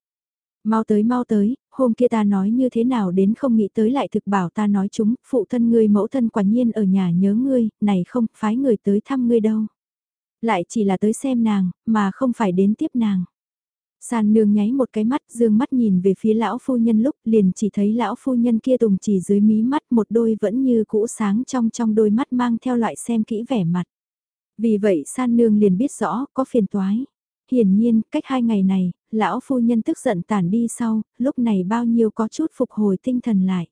Mau tới mau tới, hôm kia ta nói như thế nào đến không nghĩ tới lại thực bảo ta nói chúng, phụ thân ngươi mẫu thân quả nhiên ở nhà nhớ ngươi, này không, phái người tới thăm ngươi đâu. Lại chỉ là tới xem nàng, mà không phải đến tiếp nàng. San nương nháy một cái mắt, dương mắt nhìn về phía lão phu nhân lúc liền chỉ thấy lão phu nhân kia tùng chỉ dưới mí mắt một đôi vẫn như cũ sáng trong trong đôi mắt mang theo loại xem kỹ vẻ mặt. Vì vậy san nương liền biết rõ có phiền toái. Hiển nhiên, cách hai ngày này, lão phu nhân tức giận tản đi sau, lúc này bao nhiêu có chút phục hồi tinh thần lại.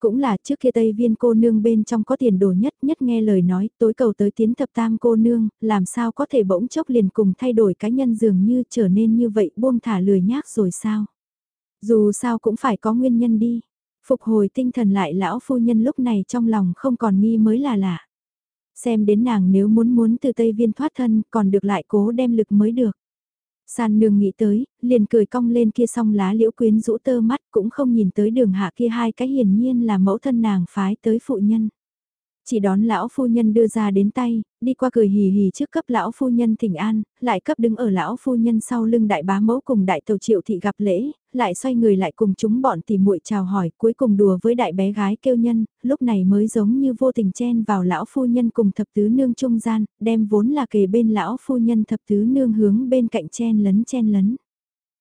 Cũng là trước kia Tây Viên cô nương bên trong có tiền đồ nhất nhất nghe lời nói tối cầu tới tiến thập tam cô nương, làm sao có thể bỗng chốc liền cùng thay đổi cá nhân dường như trở nên như vậy buông thả lười nhác rồi sao. Dù sao cũng phải có nguyên nhân đi. Phục hồi tinh thần lại lão phu nhân lúc này trong lòng không còn nghi mới là lạ. Xem đến nàng nếu muốn muốn từ Tây Viên thoát thân còn được lại cố đem lực mới được. San nương nghĩ tới, liền cười cong lên kia song lá liễu quyến rũ tơ mắt cũng không nhìn tới đường hạ kia hai cái hiển nhiên là mẫu thân nàng phái tới phụ nhân. Chỉ đón lão phu nhân đưa ra đến tay, đi qua cười hì hì trước cấp lão phu nhân thỉnh an, lại cấp đứng ở lão phu nhân sau lưng đại bá mẫu cùng đại tàu triệu thị gặp lễ, lại xoay người lại cùng chúng bọn tìm muội chào hỏi, cuối cùng đùa với đại bé gái kêu nhân, lúc này mới giống như vô tình chen vào lão phu nhân cùng thập tứ nương trung gian, đem vốn là kề bên lão phu nhân thập tứ nương hướng bên cạnh chen lấn chen lấn.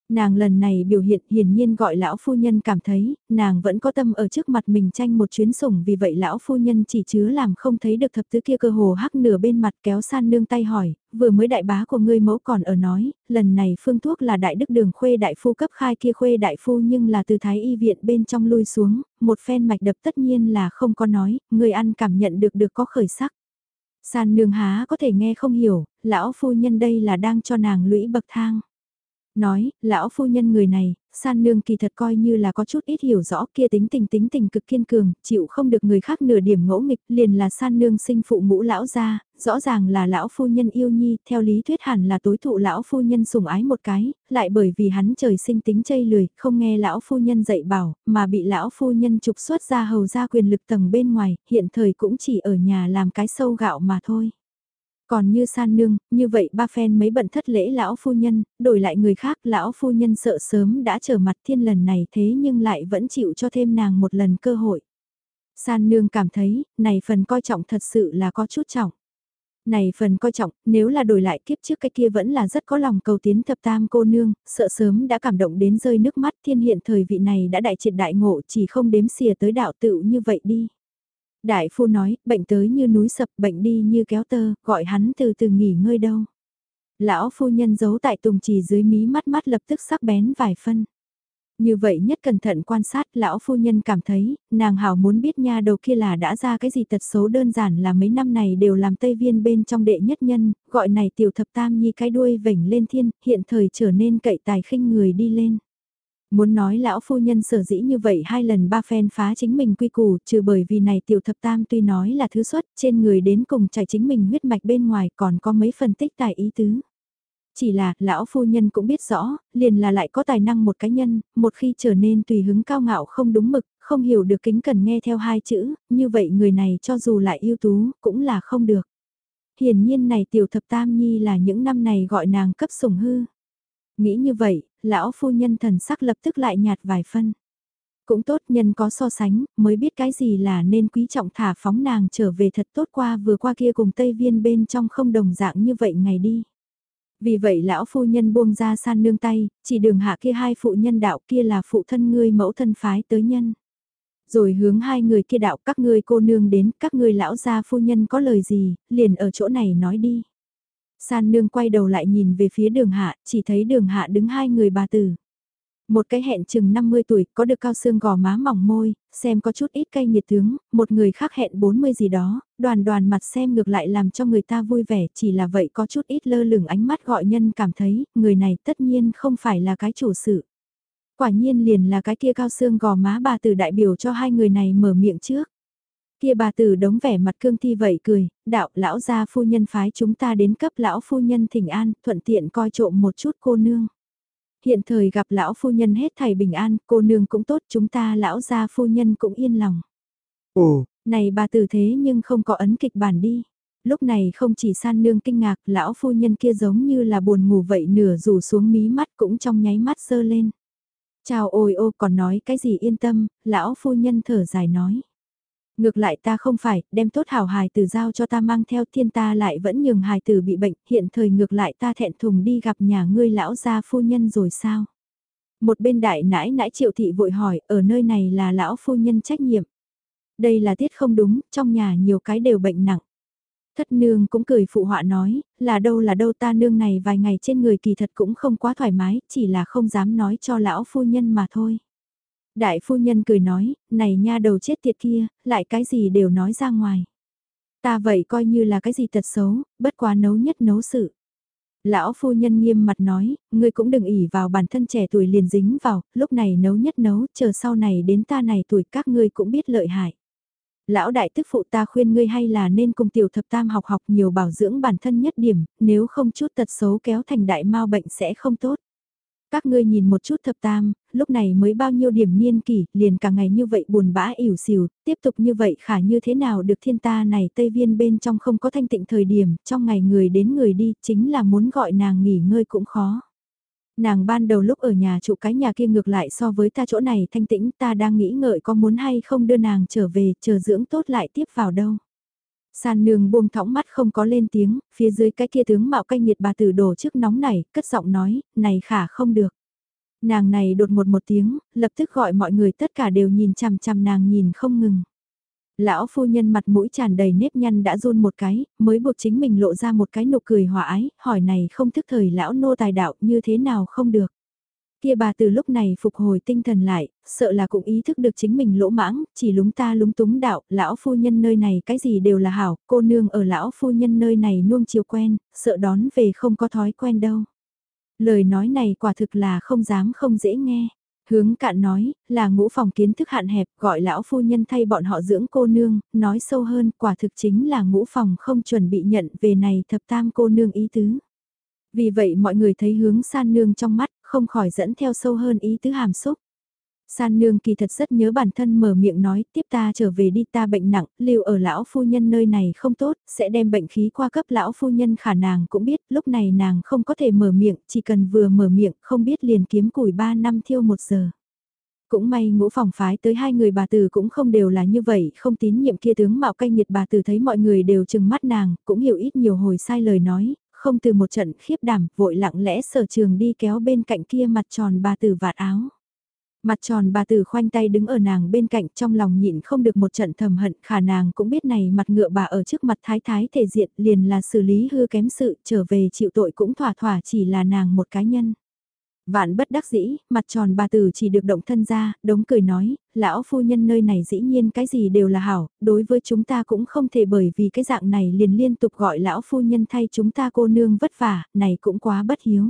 Nàng lần này biểu hiện hiển nhiên gọi lão phu nhân cảm thấy, nàng vẫn có tâm ở trước mặt mình tranh một chuyến sủng vì vậy lão phu nhân chỉ chứa làm không thấy được thập tứ kia cơ hồ hắc nửa bên mặt kéo san nương tay hỏi, vừa mới đại bá của ngươi mẫu còn ở nói, lần này phương thuốc là đại đức đường khuê đại phu cấp khai kia khuê đại phu nhưng là từ thái y viện bên trong lui xuống, một phen mạch đập tất nhiên là không có nói, người ăn cảm nhận được được có khởi sắc. San nương há có thể nghe không hiểu, lão phu nhân đây là đang cho nàng lũy bậc thang. Nói, lão phu nhân người này, san nương kỳ thật coi như là có chút ít hiểu rõ kia tính tình tính tình cực kiên cường, chịu không được người khác nửa điểm ngỗ nghịch, liền là san nương sinh phụ ngũ lão gia, rõ ràng là lão phu nhân yêu nhi, theo lý thuyết hẳn là tối thụ lão phu nhân sủng ái một cái, lại bởi vì hắn trời sinh tính chây lười, không nghe lão phu nhân dạy bảo, mà bị lão phu nhân trục xuất ra hầu ra quyền lực tầng bên ngoài, hiện thời cũng chỉ ở nhà làm cái sâu gạo mà thôi. Còn như san nương, như vậy ba phen mấy bận thất lễ lão phu nhân, đổi lại người khác lão phu nhân sợ sớm đã trở mặt thiên lần này thế nhưng lại vẫn chịu cho thêm nàng một lần cơ hội. San nương cảm thấy, này phần coi trọng thật sự là có chút trọng. Này phần coi trọng, nếu là đổi lại kiếp trước cái kia vẫn là rất có lòng cầu tiến thập tam cô nương, sợ sớm đã cảm động đến rơi nước mắt thiên hiện thời vị này đã đại triệt đại ngộ chỉ không đếm xìa tới đạo tự như vậy đi. Đại phu nói, bệnh tới như núi sập, bệnh đi như kéo tơ, gọi hắn từ từ nghỉ ngơi đâu. Lão phu nhân giấu tại tùng trì dưới mí mắt mắt lập tức sắc bén vài phân. Như vậy nhất cẩn thận quan sát lão phu nhân cảm thấy, nàng hào muốn biết nha đầu kia là đã ra cái gì tật xấu đơn giản là mấy năm này đều làm tây viên bên trong đệ nhất nhân, gọi này tiểu thập tam nhi cái đuôi vểnh lên thiên, hiện thời trở nên cậy tài khinh người đi lên. Muốn nói lão phu nhân sở dĩ như vậy hai lần ba phen phá chính mình quy củ, trừ bởi vì này tiểu thập tam tuy nói là thứ xuất, trên người đến cùng chảy chính mình huyết mạch bên ngoài còn có mấy phân tích tài ý tứ. Chỉ là, lão phu nhân cũng biết rõ, liền là lại có tài năng một cá nhân, một khi trở nên tùy hứng cao ngạo không đúng mực, không hiểu được kính cần nghe theo hai chữ, như vậy người này cho dù lại ưu tú, cũng là không được. Hiển nhiên này tiểu thập tam nhi là những năm này gọi nàng cấp sủng hư. Nghĩ như vậy, lão phu nhân thần sắc lập tức lại nhạt vài phân. Cũng tốt nhân có so sánh, mới biết cái gì là nên quý trọng thả phóng nàng trở về thật tốt qua vừa qua kia cùng Tây Viên bên trong không đồng dạng như vậy ngày đi. Vì vậy lão phu nhân buông ra san nương tay, chỉ đường hạ kia hai phụ nhân đạo kia là phụ thân ngươi mẫu thân phái tới nhân. Rồi hướng hai người kia đạo các ngươi cô nương đến, các ngươi lão gia phu nhân có lời gì, liền ở chỗ này nói đi. San nương quay đầu lại nhìn về phía đường hạ, chỉ thấy đường hạ đứng hai người bà tử. Một cái hẹn chừng 50 tuổi, có được cao xương gò má mỏng môi, xem có chút ít cây nhiệt tướng, một người khác hẹn 40 gì đó, đoàn đoàn mặt xem ngược lại làm cho người ta vui vẻ, chỉ là vậy có chút ít lơ lửng ánh mắt gọi nhân cảm thấy, người này tất nhiên không phải là cái chủ sự. Quả nhiên liền là cái kia cao xương gò má bà tử đại biểu cho hai người này mở miệng trước. Kia bà tử đống vẻ mặt cương thi vậy cười, đạo lão gia phu nhân phái chúng ta đến cấp lão phu nhân thỉnh an, thuận tiện coi trộm một chút cô nương. Hiện thời gặp lão phu nhân hết thầy bình an, cô nương cũng tốt, chúng ta lão gia phu nhân cũng yên lòng. Ồ, này bà tử thế nhưng không có ấn kịch bản đi. Lúc này không chỉ san nương kinh ngạc, lão phu nhân kia giống như là buồn ngủ vậy nửa rủ xuống mí mắt cũng trong nháy mắt sơ lên. Chào ôi ô còn nói cái gì yên tâm, lão phu nhân thở dài nói. Ngược lại ta không phải, đem tốt hảo hài tử giao cho ta mang theo thiên ta lại vẫn nhường hài tử bị bệnh, hiện thời ngược lại ta thẹn thùng đi gặp nhà ngươi lão gia phu nhân rồi sao? Một bên đại nãi nãi triệu thị vội hỏi, ở nơi này là lão phu nhân trách nhiệm. Đây là tiết không đúng, trong nhà nhiều cái đều bệnh nặng. Thất nương cũng cười phụ họa nói, là đâu là đâu ta nương này vài ngày trên người kỳ thật cũng không quá thoải mái, chỉ là không dám nói cho lão phu nhân mà thôi. Đại phu nhân cười nói, này nha đầu chết tiệt kia, lại cái gì đều nói ra ngoài. Ta vậy coi như là cái gì tật xấu, bất quá nấu nhất nấu sự. Lão phu nhân nghiêm mặt nói, ngươi cũng đừng ỉ vào bản thân trẻ tuổi liền dính vào, lúc này nấu nhất nấu, chờ sau này đến ta này tuổi các ngươi cũng biết lợi hại. Lão đại tức phụ ta khuyên ngươi hay là nên cùng tiểu thập tam học học nhiều bảo dưỡng bản thân nhất điểm, nếu không chút tật xấu kéo thành đại mau bệnh sẽ không tốt. Các ngươi nhìn một chút thập tam, lúc này mới bao nhiêu điểm niên kỷ, liền cả ngày như vậy buồn bã ỉu xìu, tiếp tục như vậy khả như thế nào được thiên ta này Tây Viên bên trong không có thanh tịnh thời điểm, trong ngày người đến người đi, chính là muốn gọi nàng nghỉ ngơi cũng khó. Nàng ban đầu lúc ở nhà trụ cái nhà kia ngược lại so với ta chỗ này thanh tĩnh ta đang nghĩ ngợi có muốn hay không đưa nàng trở về chờ dưỡng tốt lại tiếp vào đâu. San nương buông thõng mắt không có lên tiếng, phía dưới cái kia tướng mạo canh nhiệt bà tử đổ trước nóng này, cất giọng nói, này khả không được. Nàng này đột một một tiếng, lập tức gọi mọi người tất cả đều nhìn chằm chằm nàng nhìn không ngừng. Lão phu nhân mặt mũi tràn đầy nếp nhăn đã run một cái, mới buộc chính mình lộ ra một cái nụ cười hòa ái, hỏi này không thức thời lão nô tài đạo như thế nào không được. Kia bà từ lúc này phục hồi tinh thần lại, sợ là cũng ý thức được chính mình lỗ mãng, chỉ lúng ta lúng túng đạo, lão phu nhân nơi này cái gì đều là hảo, cô nương ở lão phu nhân nơi này nuông chiều quen, sợ đón về không có thói quen đâu. Lời nói này quả thực là không dám không dễ nghe. Hướng cạn nói, là ngũ phòng kiến thức hạn hẹp, gọi lão phu nhân thay bọn họ dưỡng cô nương, nói sâu hơn, quả thực chính là ngũ phòng không chuẩn bị nhận về này thập tam cô nương ý tứ. Vì vậy mọi người thấy hướng san nương trong mắt, không khỏi dẫn theo sâu hơn ý tứ hàm xúc. San nương kỳ thật rất nhớ bản thân mở miệng nói, tiếp ta trở về đi ta bệnh nặng, lưu ở lão phu nhân nơi này không tốt, sẽ đem bệnh khí qua cấp lão phu nhân khả nàng cũng biết, lúc này nàng không có thể mở miệng, chỉ cần vừa mở miệng, không biết liền kiếm củi 3 năm thiêu một giờ. Cũng may ngũ phòng phái tới hai người bà tử cũng không đều là như vậy, không tín nhiệm kia tướng mạo canh nhiệt bà tử thấy mọi người đều chừng mắt nàng, cũng hiểu ít nhiều hồi sai lời nói, không từ một trận khiếp đảm, vội lặng lẽ sở trường đi kéo bên cạnh kia mặt tròn bà tử vạt áo. Mặt tròn bà tử khoanh tay đứng ở nàng bên cạnh trong lòng nhịn không được một trận thầm hận khả nàng cũng biết này mặt ngựa bà ở trước mặt thái thái thể diện liền là xử lý hư kém sự trở về chịu tội cũng thỏa thỏa chỉ là nàng một cá nhân. Vạn bất đắc dĩ, mặt tròn bà tử chỉ được động thân ra, đống cười nói, lão phu nhân nơi này dĩ nhiên cái gì đều là hảo, đối với chúng ta cũng không thể bởi vì cái dạng này liền liên tục gọi lão phu nhân thay chúng ta cô nương vất vả, này cũng quá bất hiếu.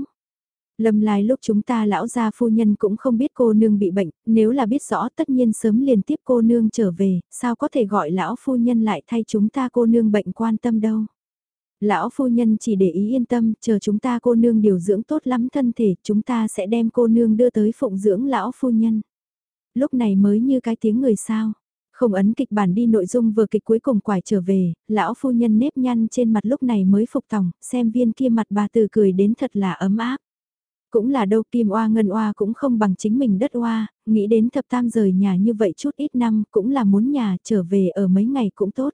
Lâm lai lúc chúng ta lão gia phu nhân cũng không biết cô nương bị bệnh, nếu là biết rõ tất nhiên sớm liền tiếp cô nương trở về, sao có thể gọi lão phu nhân lại thay chúng ta cô nương bệnh quan tâm đâu. Lão phu nhân chỉ để ý yên tâm, chờ chúng ta cô nương điều dưỡng tốt lắm thân thể, chúng ta sẽ đem cô nương đưa tới phụng dưỡng lão phu nhân. Lúc này mới như cái tiếng người sao. Không ấn kịch bản đi nội dung vừa kịch cuối cùng quải trở về, lão phu nhân nếp nhăn trên mặt lúc này mới phục tòng, xem viên kia mặt bà từ cười đến thật là ấm áp. Cũng là đâu kim oa ngân oa cũng không bằng chính mình đất oa, nghĩ đến thập tam rời nhà như vậy chút ít năm cũng là muốn nhà trở về ở mấy ngày cũng tốt.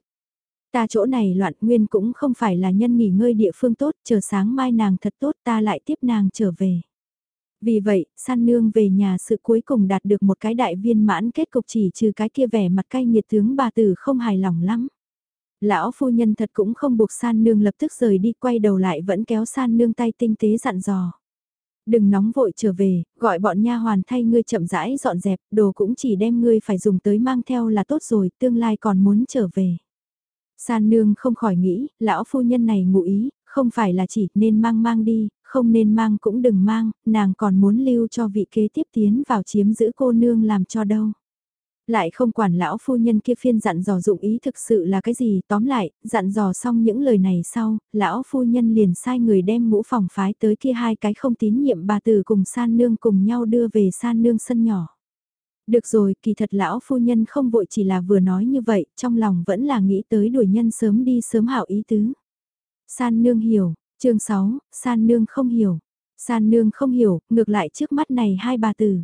Ta chỗ này loạn nguyên cũng không phải là nhân nghỉ ngơi địa phương tốt, chờ sáng mai nàng thật tốt ta lại tiếp nàng trở về. Vì vậy, san nương về nhà sự cuối cùng đạt được một cái đại viên mãn kết cục chỉ trừ cái kia vẻ mặt cay nghiệt tướng bà tử không hài lòng lắm. Lão phu nhân thật cũng không buộc san nương lập tức rời đi quay đầu lại vẫn kéo san nương tay tinh tế dặn dò. Đừng nóng vội trở về, gọi bọn nha hoàn thay ngươi chậm rãi dọn dẹp, đồ cũng chỉ đem ngươi phải dùng tới mang theo là tốt rồi, tương lai còn muốn trở về. San nương không khỏi nghĩ, lão phu nhân này ngụ ý, không phải là chỉ nên mang mang đi, không nên mang cũng đừng mang, nàng còn muốn lưu cho vị kế tiếp tiến vào chiếm giữ cô nương làm cho đâu. Lại không quản lão phu nhân kia phiên dặn dò dụng ý thực sự là cái gì, tóm lại, dặn dò xong những lời này sau, lão phu nhân liền sai người đem ngũ phòng phái tới kia hai cái không tín nhiệm bà tử cùng san nương cùng nhau đưa về san nương sân nhỏ. Được rồi, kỳ thật lão phu nhân không vội chỉ là vừa nói như vậy, trong lòng vẫn là nghĩ tới đuổi nhân sớm đi sớm hảo ý tứ. San nương hiểu, chương 6, san nương không hiểu. San nương không hiểu, ngược lại trước mắt này hai bà tử.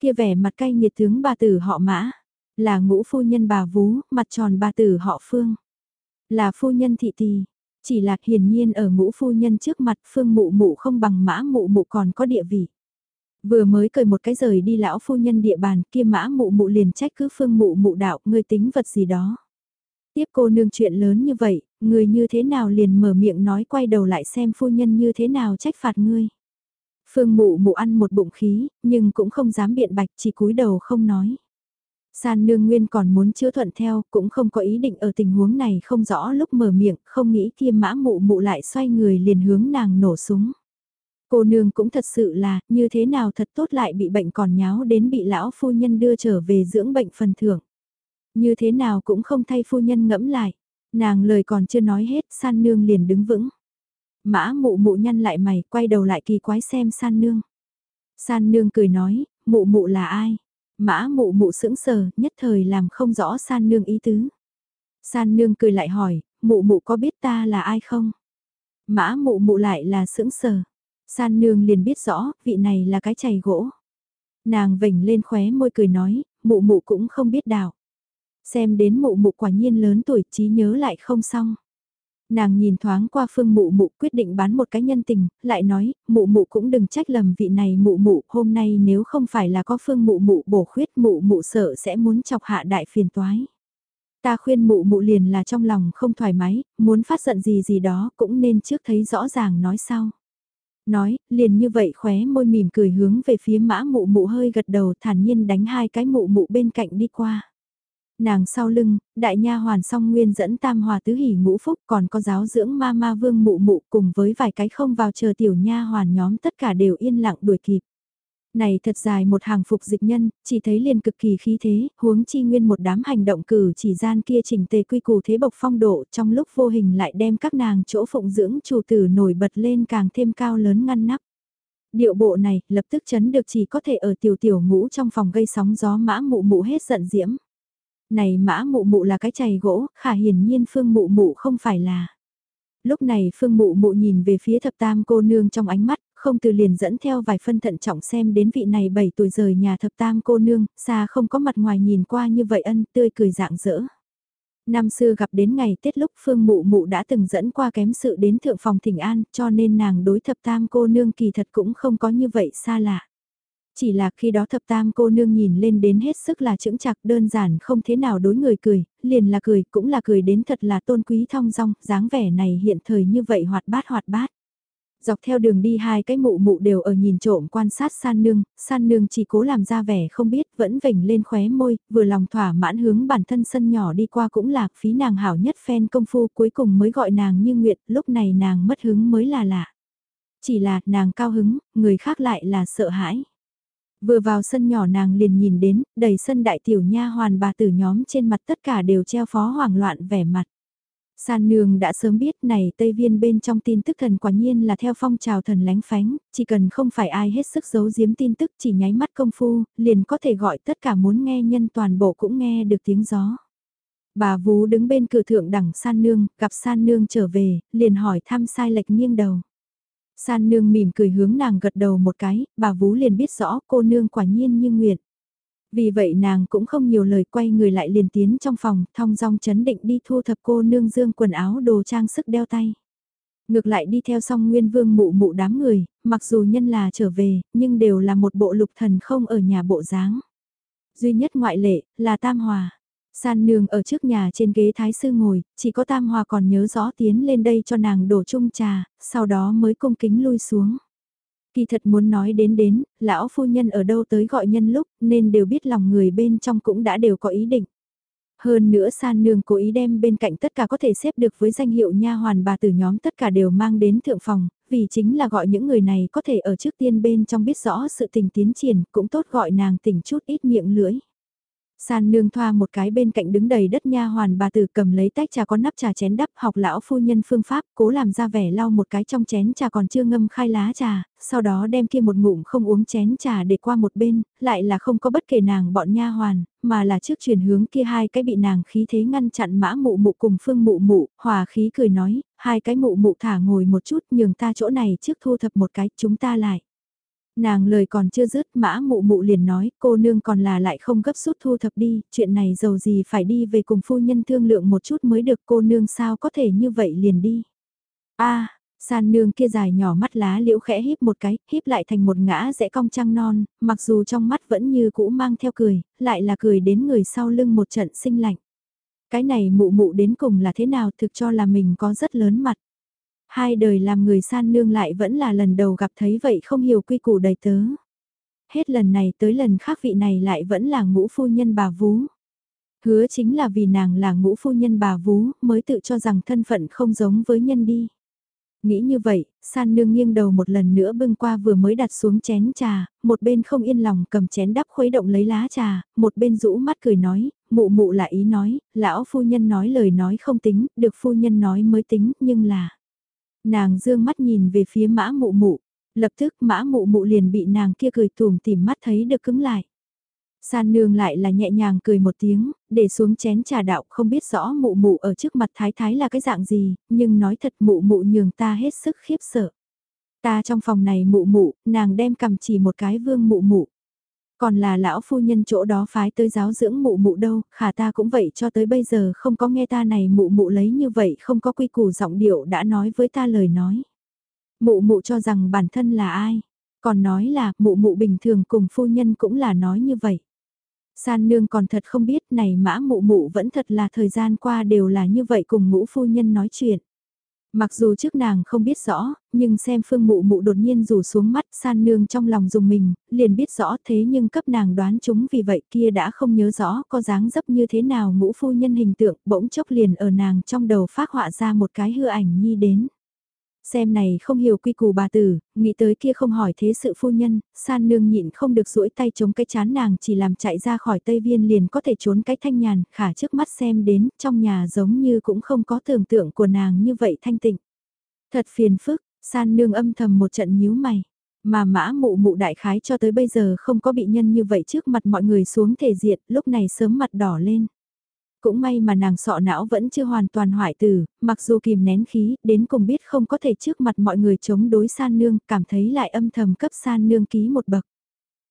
Kia vẻ mặt cay nhiệt tướng bà tử họ mã, là ngũ phu nhân bà vú, mặt tròn bà tử họ phương. Là phu nhân thị tỳ, chỉ là hiển nhiên ở ngũ phu nhân trước mặt phương mụ mụ không bằng mã mụ mụ còn có địa vị. Vừa mới cười một cái rời đi lão phu nhân địa bàn kia mã mụ mụ liền trách cứ phương mụ mụ đạo ngươi tính vật gì đó. Tiếp cô nương chuyện lớn như vậy, người như thế nào liền mở miệng nói quay đầu lại xem phu nhân như thế nào trách phạt ngươi. Phương mụ mụ ăn một bụng khí, nhưng cũng không dám biện bạch chỉ cúi đầu không nói. San nương nguyên còn muốn chữa thuận theo, cũng không có ý định ở tình huống này không rõ lúc mở miệng, không nghĩ kia mã mụ mụ lại xoay người liền hướng nàng nổ súng. Cô nương cũng thật sự là, như thế nào thật tốt lại bị bệnh còn nháo đến bị lão phu nhân đưa trở về dưỡng bệnh phần thưởng. Như thế nào cũng không thay phu nhân ngẫm lại. Nàng lời còn chưa nói hết, san nương liền đứng vững. Mã mụ mụ nhăn lại mày, quay đầu lại kỳ quái xem san nương. San nương cười nói, mụ mụ là ai? Mã mụ mụ sững sờ, nhất thời làm không rõ san nương ý tứ. San nương cười lại hỏi, mụ mụ có biết ta là ai không? Mã mụ mụ lại là sững sờ. San nương liền biết rõ, vị này là cái chày gỗ. Nàng vểnh lên khóe môi cười nói, mụ mụ cũng không biết đạo. Xem đến mụ mụ quả nhiên lớn tuổi trí nhớ lại không xong. Nàng nhìn thoáng qua phương mụ mụ quyết định bán một cái nhân tình, lại nói, mụ mụ cũng đừng trách lầm vị này mụ mụ, hôm nay nếu không phải là có phương mụ mụ bổ khuyết mụ mụ sợ sẽ muốn chọc hạ đại phiền toái. Ta khuyên mụ mụ liền là trong lòng không thoải mái, muốn phát giận gì gì đó cũng nên trước thấy rõ ràng nói sau. Nói, liền như vậy khóe môi mỉm cười hướng về phía mã mụ mụ hơi gật đầu thản nhiên đánh hai cái mụ mụ bên cạnh đi qua. Nàng sau lưng, đại nha hoàn song nguyên dẫn tam hòa tứ hỉ ngũ phúc còn có giáo dưỡng ma ma vương mụ mụ cùng với vài cái không vào chờ tiểu nha hoàn nhóm tất cả đều yên lặng đuổi kịp. Này thật dài một hàng phục dịch nhân, chỉ thấy liền cực kỳ khí thế, huống chi nguyên một đám hành động cử chỉ gian kia chỉnh tề quy củ thế bộc phong độ trong lúc vô hình lại đem các nàng chỗ phụng dưỡng chủ tử nổi bật lên càng thêm cao lớn ngăn nắp. Điệu bộ này lập tức chấn được chỉ có thể ở tiểu tiểu ngũ trong phòng gây sóng gió mã mụ mụ hết giận diễm. Này mã mụ mụ là cái chày gỗ, khả hiển nhiên phương mụ mụ không phải là. Lúc này phương mụ mụ nhìn về phía thập tam cô nương trong ánh mắt, không từ liền dẫn theo vài phân thận trọng xem đến vị này 7 tuổi rời nhà thập tam cô nương, xa không có mặt ngoài nhìn qua như vậy ân tươi cười dạng dỡ. Năm xưa gặp đến ngày Tết lúc Phương Mụ Mụ đã từng dẫn qua kém sự đến thượng phòng thỉnh an, cho nên nàng đối thập tam cô nương kỳ thật cũng không có như vậy xa lạ. Chỉ là khi đó thập tam cô nương nhìn lên đến hết sức là chững chạc đơn giản không thế nào đối người cười, liền là cười cũng là cười đến thật là tôn quý thong dong, dáng vẻ này hiện thời như vậy hoạt bát hoạt bát. Dọc theo đường đi hai cái mụ mụ đều ở nhìn trộm quan sát san nương, san nương chỉ cố làm ra vẻ không biết vẫn vểnh lên khóe môi, vừa lòng thỏa mãn hướng bản thân sân nhỏ đi qua cũng lạc phí nàng hảo nhất phen công phu cuối cùng mới gọi nàng như nguyện lúc này nàng mất hứng mới là lạ. Chỉ là nàng cao hứng, người khác lại là sợ hãi. Vừa vào sân nhỏ nàng liền nhìn đến, đầy sân đại tiểu nha hoàn bà tử nhóm trên mặt tất cả đều treo phó hoảng loạn vẻ mặt. San nương đã sớm biết này Tây Viên bên trong tin tức thần quả nhiên là theo phong trào thần lánh phánh, chỉ cần không phải ai hết sức giấu giếm tin tức chỉ nháy mắt công phu, liền có thể gọi tất cả muốn nghe nhân toàn bộ cũng nghe được tiếng gió. Bà Vú đứng bên cửa thượng đẳng San nương, gặp San nương trở về, liền hỏi thăm sai lệch nghiêng đầu. San nương mỉm cười hướng nàng gật đầu một cái, bà Vú liền biết rõ cô nương quả nhiên như nguyện. Vì vậy nàng cũng không nhiều lời quay người lại liền tiến trong phòng, thong dong chấn định đi thu thập cô nương dương quần áo đồ trang sức đeo tay. Ngược lại đi theo song nguyên vương mụ mụ đám người, mặc dù nhân là trở về, nhưng đều là một bộ lục thần không ở nhà bộ dáng. Duy nhất ngoại lệ, là Tam Hòa. San nương ở trước nhà trên ghế thái sư ngồi, chỉ có Tam Hòa còn nhớ rõ tiến lên đây cho nàng đổ chung trà, sau đó mới cung kính lui xuống. Kỳ thật muốn nói đến đến, lão phu nhân ở đâu tới gọi nhân lúc, nên đều biết lòng người bên trong cũng đã đều có ý định. Hơn nữa san nương cố ý đem bên cạnh tất cả có thể xếp được với danh hiệu nha hoàn bà tử nhóm tất cả đều mang đến thượng phòng, vì chính là gọi những người này có thể ở trước tiên bên trong biết rõ sự tình tiến triển, cũng tốt gọi nàng tỉnh chút ít miệng lưỡi. San nương thoa một cái bên cạnh đứng đầy đất nha hoàn bà tử cầm lấy tách trà có nắp trà chén đắp học lão phu nhân phương pháp cố làm ra vẻ lau một cái trong chén trà còn chưa ngâm khai lá trà, sau đó đem kia một ngụm không uống chén trà để qua một bên, lại là không có bất kể nàng bọn nha hoàn, mà là trước chuyển hướng kia hai cái bị nàng khí thế ngăn chặn mã mụ mụ cùng phương mụ mụ, hòa khí cười nói, hai cái mụ mụ thả ngồi một chút nhường ta chỗ này trước thu thập một cái chúng ta lại. Nàng lời còn chưa dứt mã mụ mụ liền nói cô nương còn là lại không gấp rút thu thập đi, chuyện này giàu gì phải đi về cùng phu nhân thương lượng một chút mới được cô nương sao có thể như vậy liền đi. a san nương kia dài nhỏ mắt lá liễu khẽ híp một cái, híp lại thành một ngã rẽ cong trăng non, mặc dù trong mắt vẫn như cũ mang theo cười, lại là cười đến người sau lưng một trận sinh lạnh. Cái này mụ mụ đến cùng là thế nào thực cho là mình có rất lớn mặt. Hai đời làm người san nương lại vẫn là lần đầu gặp thấy vậy không hiểu quy củ đầy tớ. Hết lần này tới lần khác vị này lại vẫn là ngũ phu nhân bà vú. Hứa chính là vì nàng là ngũ phu nhân bà vú mới tự cho rằng thân phận không giống với nhân đi. Nghĩ như vậy, san nương nghiêng đầu một lần nữa bưng qua vừa mới đặt xuống chén trà, một bên không yên lòng cầm chén đắp khuấy động lấy lá trà, một bên rũ mắt cười nói, mụ mụ là ý nói, lão phu nhân nói lời nói không tính, được phu nhân nói mới tính, nhưng là... Nàng dương mắt nhìn về phía mã mụ mụ, lập tức mã mụ mụ liền bị nàng kia cười tùm tìm mắt thấy được cứng lại. San nương lại là nhẹ nhàng cười một tiếng, để xuống chén trà đạo không biết rõ mụ mụ ở trước mặt thái thái là cái dạng gì, nhưng nói thật mụ mụ nhường ta hết sức khiếp sợ. Ta trong phòng này mụ mụ, nàng đem cầm chỉ một cái vương mụ mụ. Còn là lão phu nhân chỗ đó phái tới giáo dưỡng mụ mụ đâu, khả ta cũng vậy cho tới bây giờ không có nghe ta này mụ mụ lấy như vậy không có quy củ giọng điệu đã nói với ta lời nói. Mụ mụ cho rằng bản thân là ai, còn nói là mụ mụ bình thường cùng phu nhân cũng là nói như vậy. San nương còn thật không biết này mã mụ mụ vẫn thật là thời gian qua đều là như vậy cùng ngũ phu nhân nói chuyện. Mặc dù trước nàng không biết rõ, nhưng xem phương mụ mụ đột nhiên rủ xuống mắt san nương trong lòng dùng mình, liền biết rõ thế nhưng cấp nàng đoán chúng vì vậy kia đã không nhớ rõ có dáng dấp như thế nào ngũ phu nhân hình tượng bỗng chốc liền ở nàng trong đầu phát họa ra một cái hư ảnh nhi đến. Xem này không hiểu quy củ bà tử, nghĩ tới kia không hỏi thế sự phu nhân, san nương nhịn không được duỗi tay chống cái chán nàng chỉ làm chạy ra khỏi Tây Viên liền có thể trốn cái thanh nhàn, khả trước mắt xem đến, trong nhà giống như cũng không có tưởng tượng của nàng như vậy thanh tịnh. Thật phiền phức, san nương âm thầm một trận nhíu mày. Mà mã mụ mụ đại khái cho tới bây giờ không có bị nhân như vậy trước mặt mọi người xuống thể diện, lúc này sớm mặt đỏ lên. Cũng may mà nàng sọ não vẫn chưa hoàn toàn hoại tử, mặc dù kìm nén khí, đến cùng biết không có thể trước mặt mọi người chống đối san nương, cảm thấy lại âm thầm cấp san nương ký một bậc.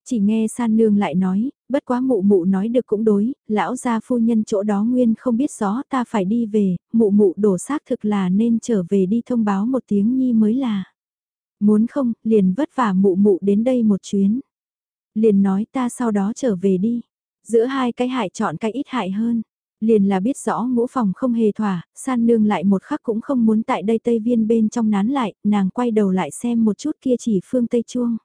Chỉ nghe san nương lại nói, bất quá mụ mụ nói được cũng đối, lão gia phu nhân chỗ đó nguyên không biết rõ ta phải đi về, mụ mụ đổ xác thực là nên trở về đi thông báo một tiếng nhi mới là. Muốn không, liền vất vả mụ mụ đến đây một chuyến. Liền nói ta sau đó trở về đi. Giữa hai cái hại chọn cái ít hại hơn. Liền là biết rõ ngũ phòng không hề thỏa, san nương lại một khắc cũng không muốn tại đây Tây Viên bên trong nán lại, nàng quay đầu lại xem một chút kia chỉ phương Tây Chuông.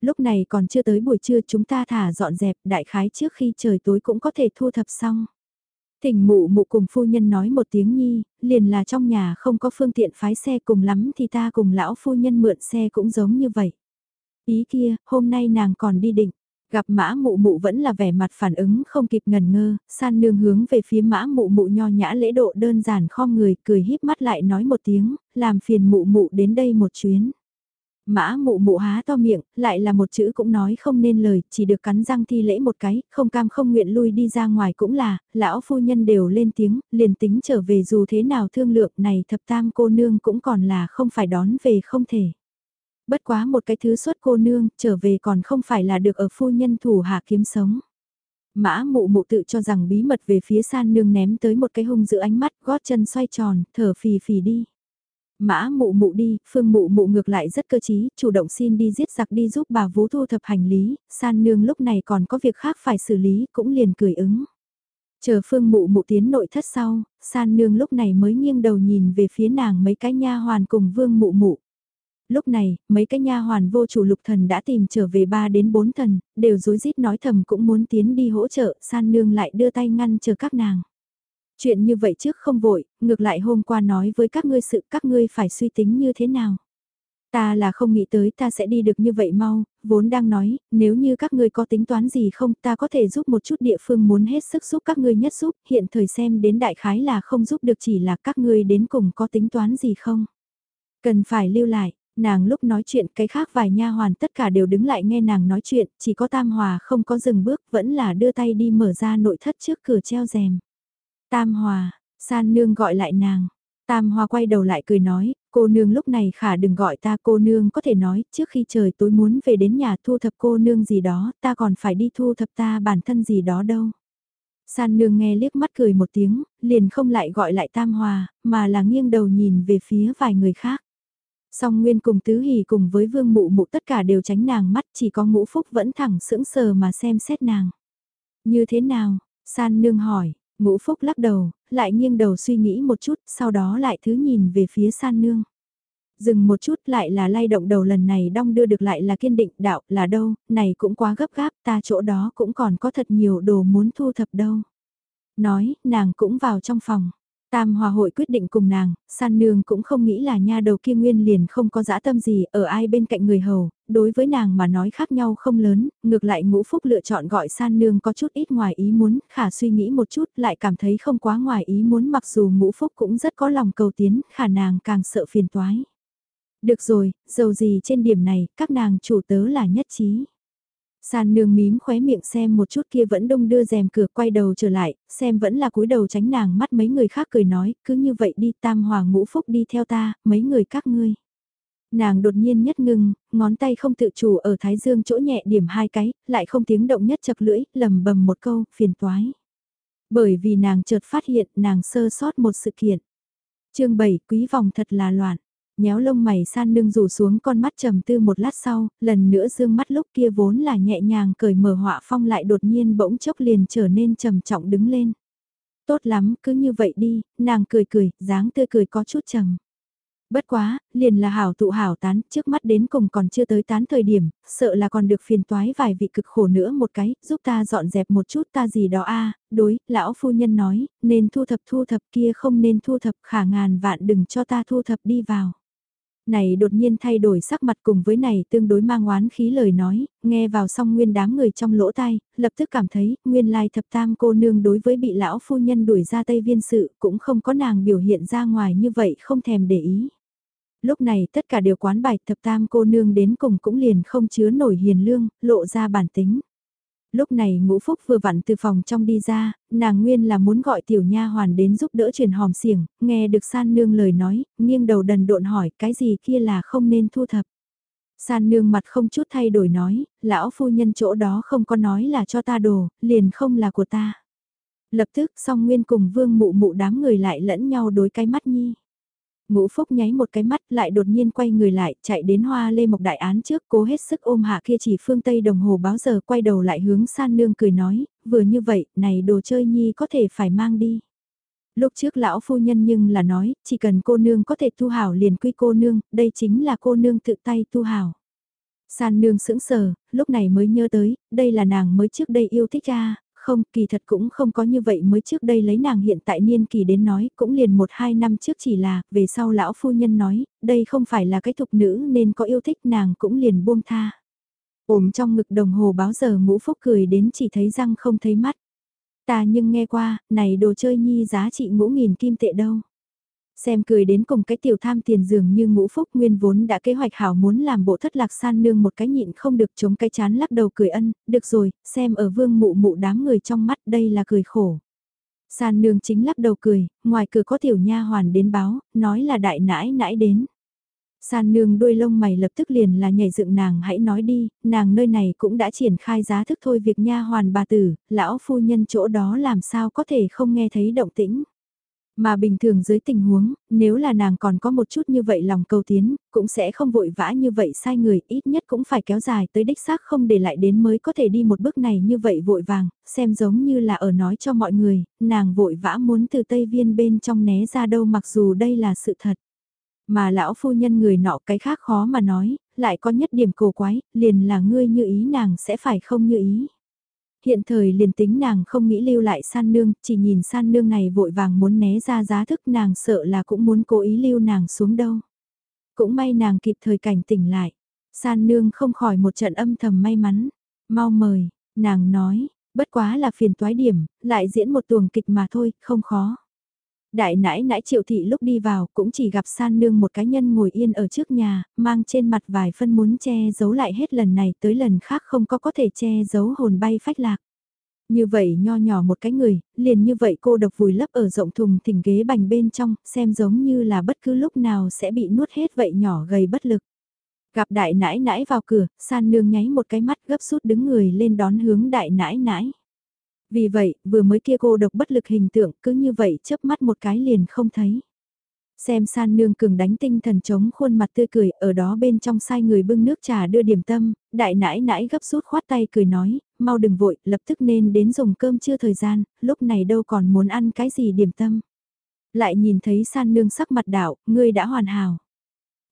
Lúc này còn chưa tới buổi trưa chúng ta thả dọn dẹp đại khái trước khi trời tối cũng có thể thu thập xong. Thỉnh mụ mụ cùng phu nhân nói một tiếng nhi, liền là trong nhà không có phương tiện phái xe cùng lắm thì ta cùng lão phu nhân mượn xe cũng giống như vậy. Ý kia, hôm nay nàng còn đi định. Gặp mã mụ mụ vẫn là vẻ mặt phản ứng không kịp ngần ngơ, san nương hướng về phía mã mụ mụ nho nhã lễ độ đơn giản khom người cười híp mắt lại nói một tiếng, làm phiền mụ mụ đến đây một chuyến. Mã mụ mụ há to miệng, lại là một chữ cũng nói không nên lời, chỉ được cắn răng thi lễ một cái, không cam không nguyện lui đi ra ngoài cũng là, lão phu nhân đều lên tiếng, liền tính trở về dù thế nào thương lượng này thập tam cô nương cũng còn là không phải đón về không thể. Bất quá một cái thứ xuất cô nương, trở về còn không phải là được ở phu nhân thủ hạ kiếm sống. Mã mụ mụ tự cho rằng bí mật về phía san nương ném tới một cái hung giữ ánh mắt, gót chân xoay tròn, thở phì phì đi. Mã mụ mụ đi, phương mụ mụ ngược lại rất cơ trí, chủ động xin đi giết giặc đi giúp bà vú thu thập hành lý, san nương lúc này còn có việc khác phải xử lý, cũng liền cười ứng. Chờ phương mụ mụ tiến nội thất sau, san nương lúc này mới nghiêng đầu nhìn về phía nàng mấy cái nha hoàn cùng vương mụ mụ. Lúc này, mấy cái nha hoàn vô chủ lục thần đã tìm trở về ba đến bốn thần, đều rối rít nói thầm cũng muốn tiến đi hỗ trợ, san nương lại đưa tay ngăn chờ các nàng. Chuyện như vậy trước không vội, ngược lại hôm qua nói với các ngươi sự các ngươi phải suy tính như thế nào. Ta là không nghĩ tới ta sẽ đi được như vậy mau, vốn đang nói, nếu như các ngươi có tính toán gì không ta có thể giúp một chút địa phương muốn hết sức giúp các ngươi nhất giúp, hiện thời xem đến đại khái là không giúp được chỉ là các ngươi đến cùng có tính toán gì không. Cần phải lưu lại, nàng lúc nói chuyện cái khác vài nha hoàn tất cả đều đứng lại nghe nàng nói chuyện, chỉ có Tam Hòa không có dừng bước vẫn là đưa tay đi mở ra nội thất trước cửa treo rèm. Tam Hòa, san nương gọi lại nàng. Tam Hòa quay đầu lại cười nói, cô nương lúc này khả đừng gọi ta cô nương có thể nói, trước khi trời tối muốn về đến nhà thu thập cô nương gì đó, ta còn phải đi thu thập ta bản thân gì đó đâu. San nương nghe liếc mắt cười một tiếng, liền không lại gọi lại Tam Hòa, mà là nghiêng đầu nhìn về phía vài người khác. Song Nguyên cùng Tứ Hỷ cùng với Vương Mụ Mụ tất cả đều tránh nàng mắt chỉ có ngũ phúc vẫn thẳng sững sờ mà xem xét nàng. Như thế nào? San nương hỏi, ngũ phúc lắc đầu, lại nghiêng đầu suy nghĩ một chút, sau đó lại thứ nhìn về phía san nương. Dừng một chút lại là lay động đầu lần này đong đưa được lại là kiên định đạo là đâu, này cũng quá gấp gáp, ta chỗ đó cũng còn có thật nhiều đồ muốn thu thập đâu. Nói, nàng cũng vào trong phòng. Tam Hòa hội quyết định cùng nàng, san nương cũng không nghĩ là nha đầu kia nguyên liền không có dã tâm gì ở ai bên cạnh người hầu, đối với nàng mà nói khác nhau không lớn, ngược lại ngũ phúc lựa chọn gọi san nương có chút ít ngoài ý muốn, khả suy nghĩ một chút lại cảm thấy không quá ngoài ý muốn mặc dù ngũ phúc cũng rất có lòng cầu tiến, khả nàng càng sợ phiền toái. Được rồi, dầu gì trên điểm này, các nàng chủ tớ là nhất trí. San nương mím khóe miệng xem một chút kia vẫn đông đưa rèm cửa quay đầu trở lại, xem vẫn là cúi đầu tránh nàng mắt mấy người khác cười nói, cứ như vậy đi tam hòa ngũ phúc đi theo ta, mấy người các ngươi. Nàng đột nhiên nhất ngưng, ngón tay không tự chủ ở thái dương chỗ nhẹ điểm hai cái, lại không tiếng động nhất chập lưỡi, lầm bầm một câu, phiền toái. Bởi vì nàng chợt phát hiện nàng sơ sót một sự kiện. chương 7 quý vòng thật là loạn nhéo lông mày san nương rủ xuống con mắt trầm tư một lát sau, lần nữa dương mắt lúc kia vốn là nhẹ nhàng cởi mở họa phong lại đột nhiên bỗng chốc liền trở nên trầm trọng đứng lên. Tốt lắm, cứ như vậy đi, nàng cười cười, dáng tươi cười có chút trầm. Bất quá, liền là hảo tụ hảo tán, trước mắt đến cùng còn chưa tới tán thời điểm, sợ là còn được phiền toái vài vị cực khổ nữa một cái, giúp ta dọn dẹp một chút ta gì đó a đối, lão phu nhân nói, nên thu thập thu thập kia không nên thu thập khả ngàn vạn đừng cho ta thu thập đi vào. Này đột nhiên thay đổi sắc mặt cùng với này tương đối mang oán khí lời nói, nghe vào xong nguyên đám người trong lỗ tai, lập tức cảm thấy nguyên lai thập tam cô nương đối với bị lão phu nhân đuổi ra tây viên sự cũng không có nàng biểu hiện ra ngoài như vậy không thèm để ý. Lúc này tất cả đều quán bài thập tam cô nương đến cùng cũng liền không chứa nổi hiền lương, lộ ra bản tính lúc này ngũ phúc vừa vặn từ phòng trong đi ra, nàng nguyên là muốn gọi tiểu nha hoàn đến giúp đỡ truyền hòm xiềng, nghe được san nương lời nói, nghiêng đầu đần độn hỏi cái gì kia là không nên thu thập. San nương mặt không chút thay đổi nói, lão phu nhân chỗ đó không có nói là cho ta đồ, liền không là của ta. Lập tức song nguyên cùng vương mụ mụ đám người lại lẫn nhau đối cái mắt nhi. Ngũ Phúc nháy một cái mắt lại đột nhiên quay người lại, chạy đến hoa lê mộc đại án trước cố hết sức ôm hạ kia chỉ phương Tây đồng hồ báo giờ quay đầu lại hướng san nương cười nói, vừa như vậy, này đồ chơi nhi có thể phải mang đi. Lúc trước lão phu nhân nhưng là nói, chỉ cần cô nương có thể thu hảo liền quy cô nương, đây chính là cô nương tự tay thu hảo. San nương sững sờ, lúc này mới nhớ tới, đây là nàng mới trước đây yêu thích ra, không, kỳ thật cũng không có như vậy mới trước đây lấy nàng hiện tại niên kỳ đến nói, cũng liền một hai năm trước chỉ là, về sau lão phu nhân nói, đây không phải là cái thục nữ nên có yêu thích nàng cũng liền buông tha. Ôm trong ngực đồng hồ báo giờ ngũ phúc cười đến chỉ thấy răng không thấy mắt. Ta nhưng nghe qua, này đồ chơi nhi giá trị ngũ nghìn kim tệ đâu. Xem cười đến cùng cái tiểu tham tiền dường như ngũ phúc nguyên vốn đã kế hoạch hảo muốn làm bộ thất lạc san nương một cái nhịn không được chống cái chán lắc đầu cười ân, được rồi, xem ở vương mụ mụ đám người trong mắt đây là cười khổ. San nương chính lắc đầu cười, ngoài cửa có tiểu nha hoàn đến báo, nói là đại nãi nãi đến. San nương đuôi lông mày lập tức liền là nhảy dựng nàng hãy nói đi, nàng nơi này cũng đã triển khai giá thức thôi việc nha hoàn bà tử, lão phu nhân chỗ đó làm sao có thể không nghe thấy động tĩnh. Mà bình thường dưới tình huống, nếu là nàng còn có một chút như vậy lòng cầu tiến, cũng sẽ không vội vã như vậy sai người, ít nhất cũng phải kéo dài tới đích xác không để lại đến mới có thể đi một bước này như vậy vội vàng, xem giống như là ở nói cho mọi người, nàng vội vã muốn từ Tây Viên bên trong né ra đâu mặc dù đây là sự thật. Mà lão phu nhân người nọ cái khác khó mà nói, lại có nhất điểm cổ quái, liền là ngươi như ý nàng sẽ phải không như ý. Hiện thời liền tính nàng không nghĩ lưu lại san nương, chỉ nhìn san nương này vội vàng muốn né ra giá thức nàng sợ là cũng muốn cố ý lưu nàng xuống đâu. Cũng may nàng kịp thời cảnh tỉnh lại. San nương không khỏi một trận âm thầm may mắn. Mau mời, nàng nói, bất quá là phiền toái điểm, lại diễn một tuồng kịch mà thôi, không khó. Đại nãi nãi triệu thị lúc đi vào cũng chỉ gặp san nương một cá nhân ngồi yên ở trước nhà, mang trên mặt vài phân muốn che giấu lại hết lần này tới lần khác không có có thể che giấu hồn bay phách lạc. Như vậy nho nhỏ một cái người, liền như vậy cô độc vùi lấp ở rộng thùng thỉnh ghế bành bên trong, xem giống như là bất cứ lúc nào sẽ bị nuốt hết vậy nhỏ gầy bất lực. Gặp đại nãi nãi vào cửa, san nương nháy một cái mắt gấp rút đứng người lên đón hướng đại nãi nãi. Vì vậy, vừa mới kia cô độc bất lực hình tượng cứ như vậy chớp mắt một cái liền không thấy. Xem san nương cường đánh tinh thần chống khuôn mặt tươi cười, ở đó bên trong sai người bưng nước trà đưa điểm tâm, đại nãi nãi gấp rút khoát tay cười nói, mau đừng vội, lập tức nên đến dùng cơm chưa thời gian, lúc này đâu còn muốn ăn cái gì điểm tâm. Lại nhìn thấy san nương sắc mặt đảo, ngươi đã hoàn hảo.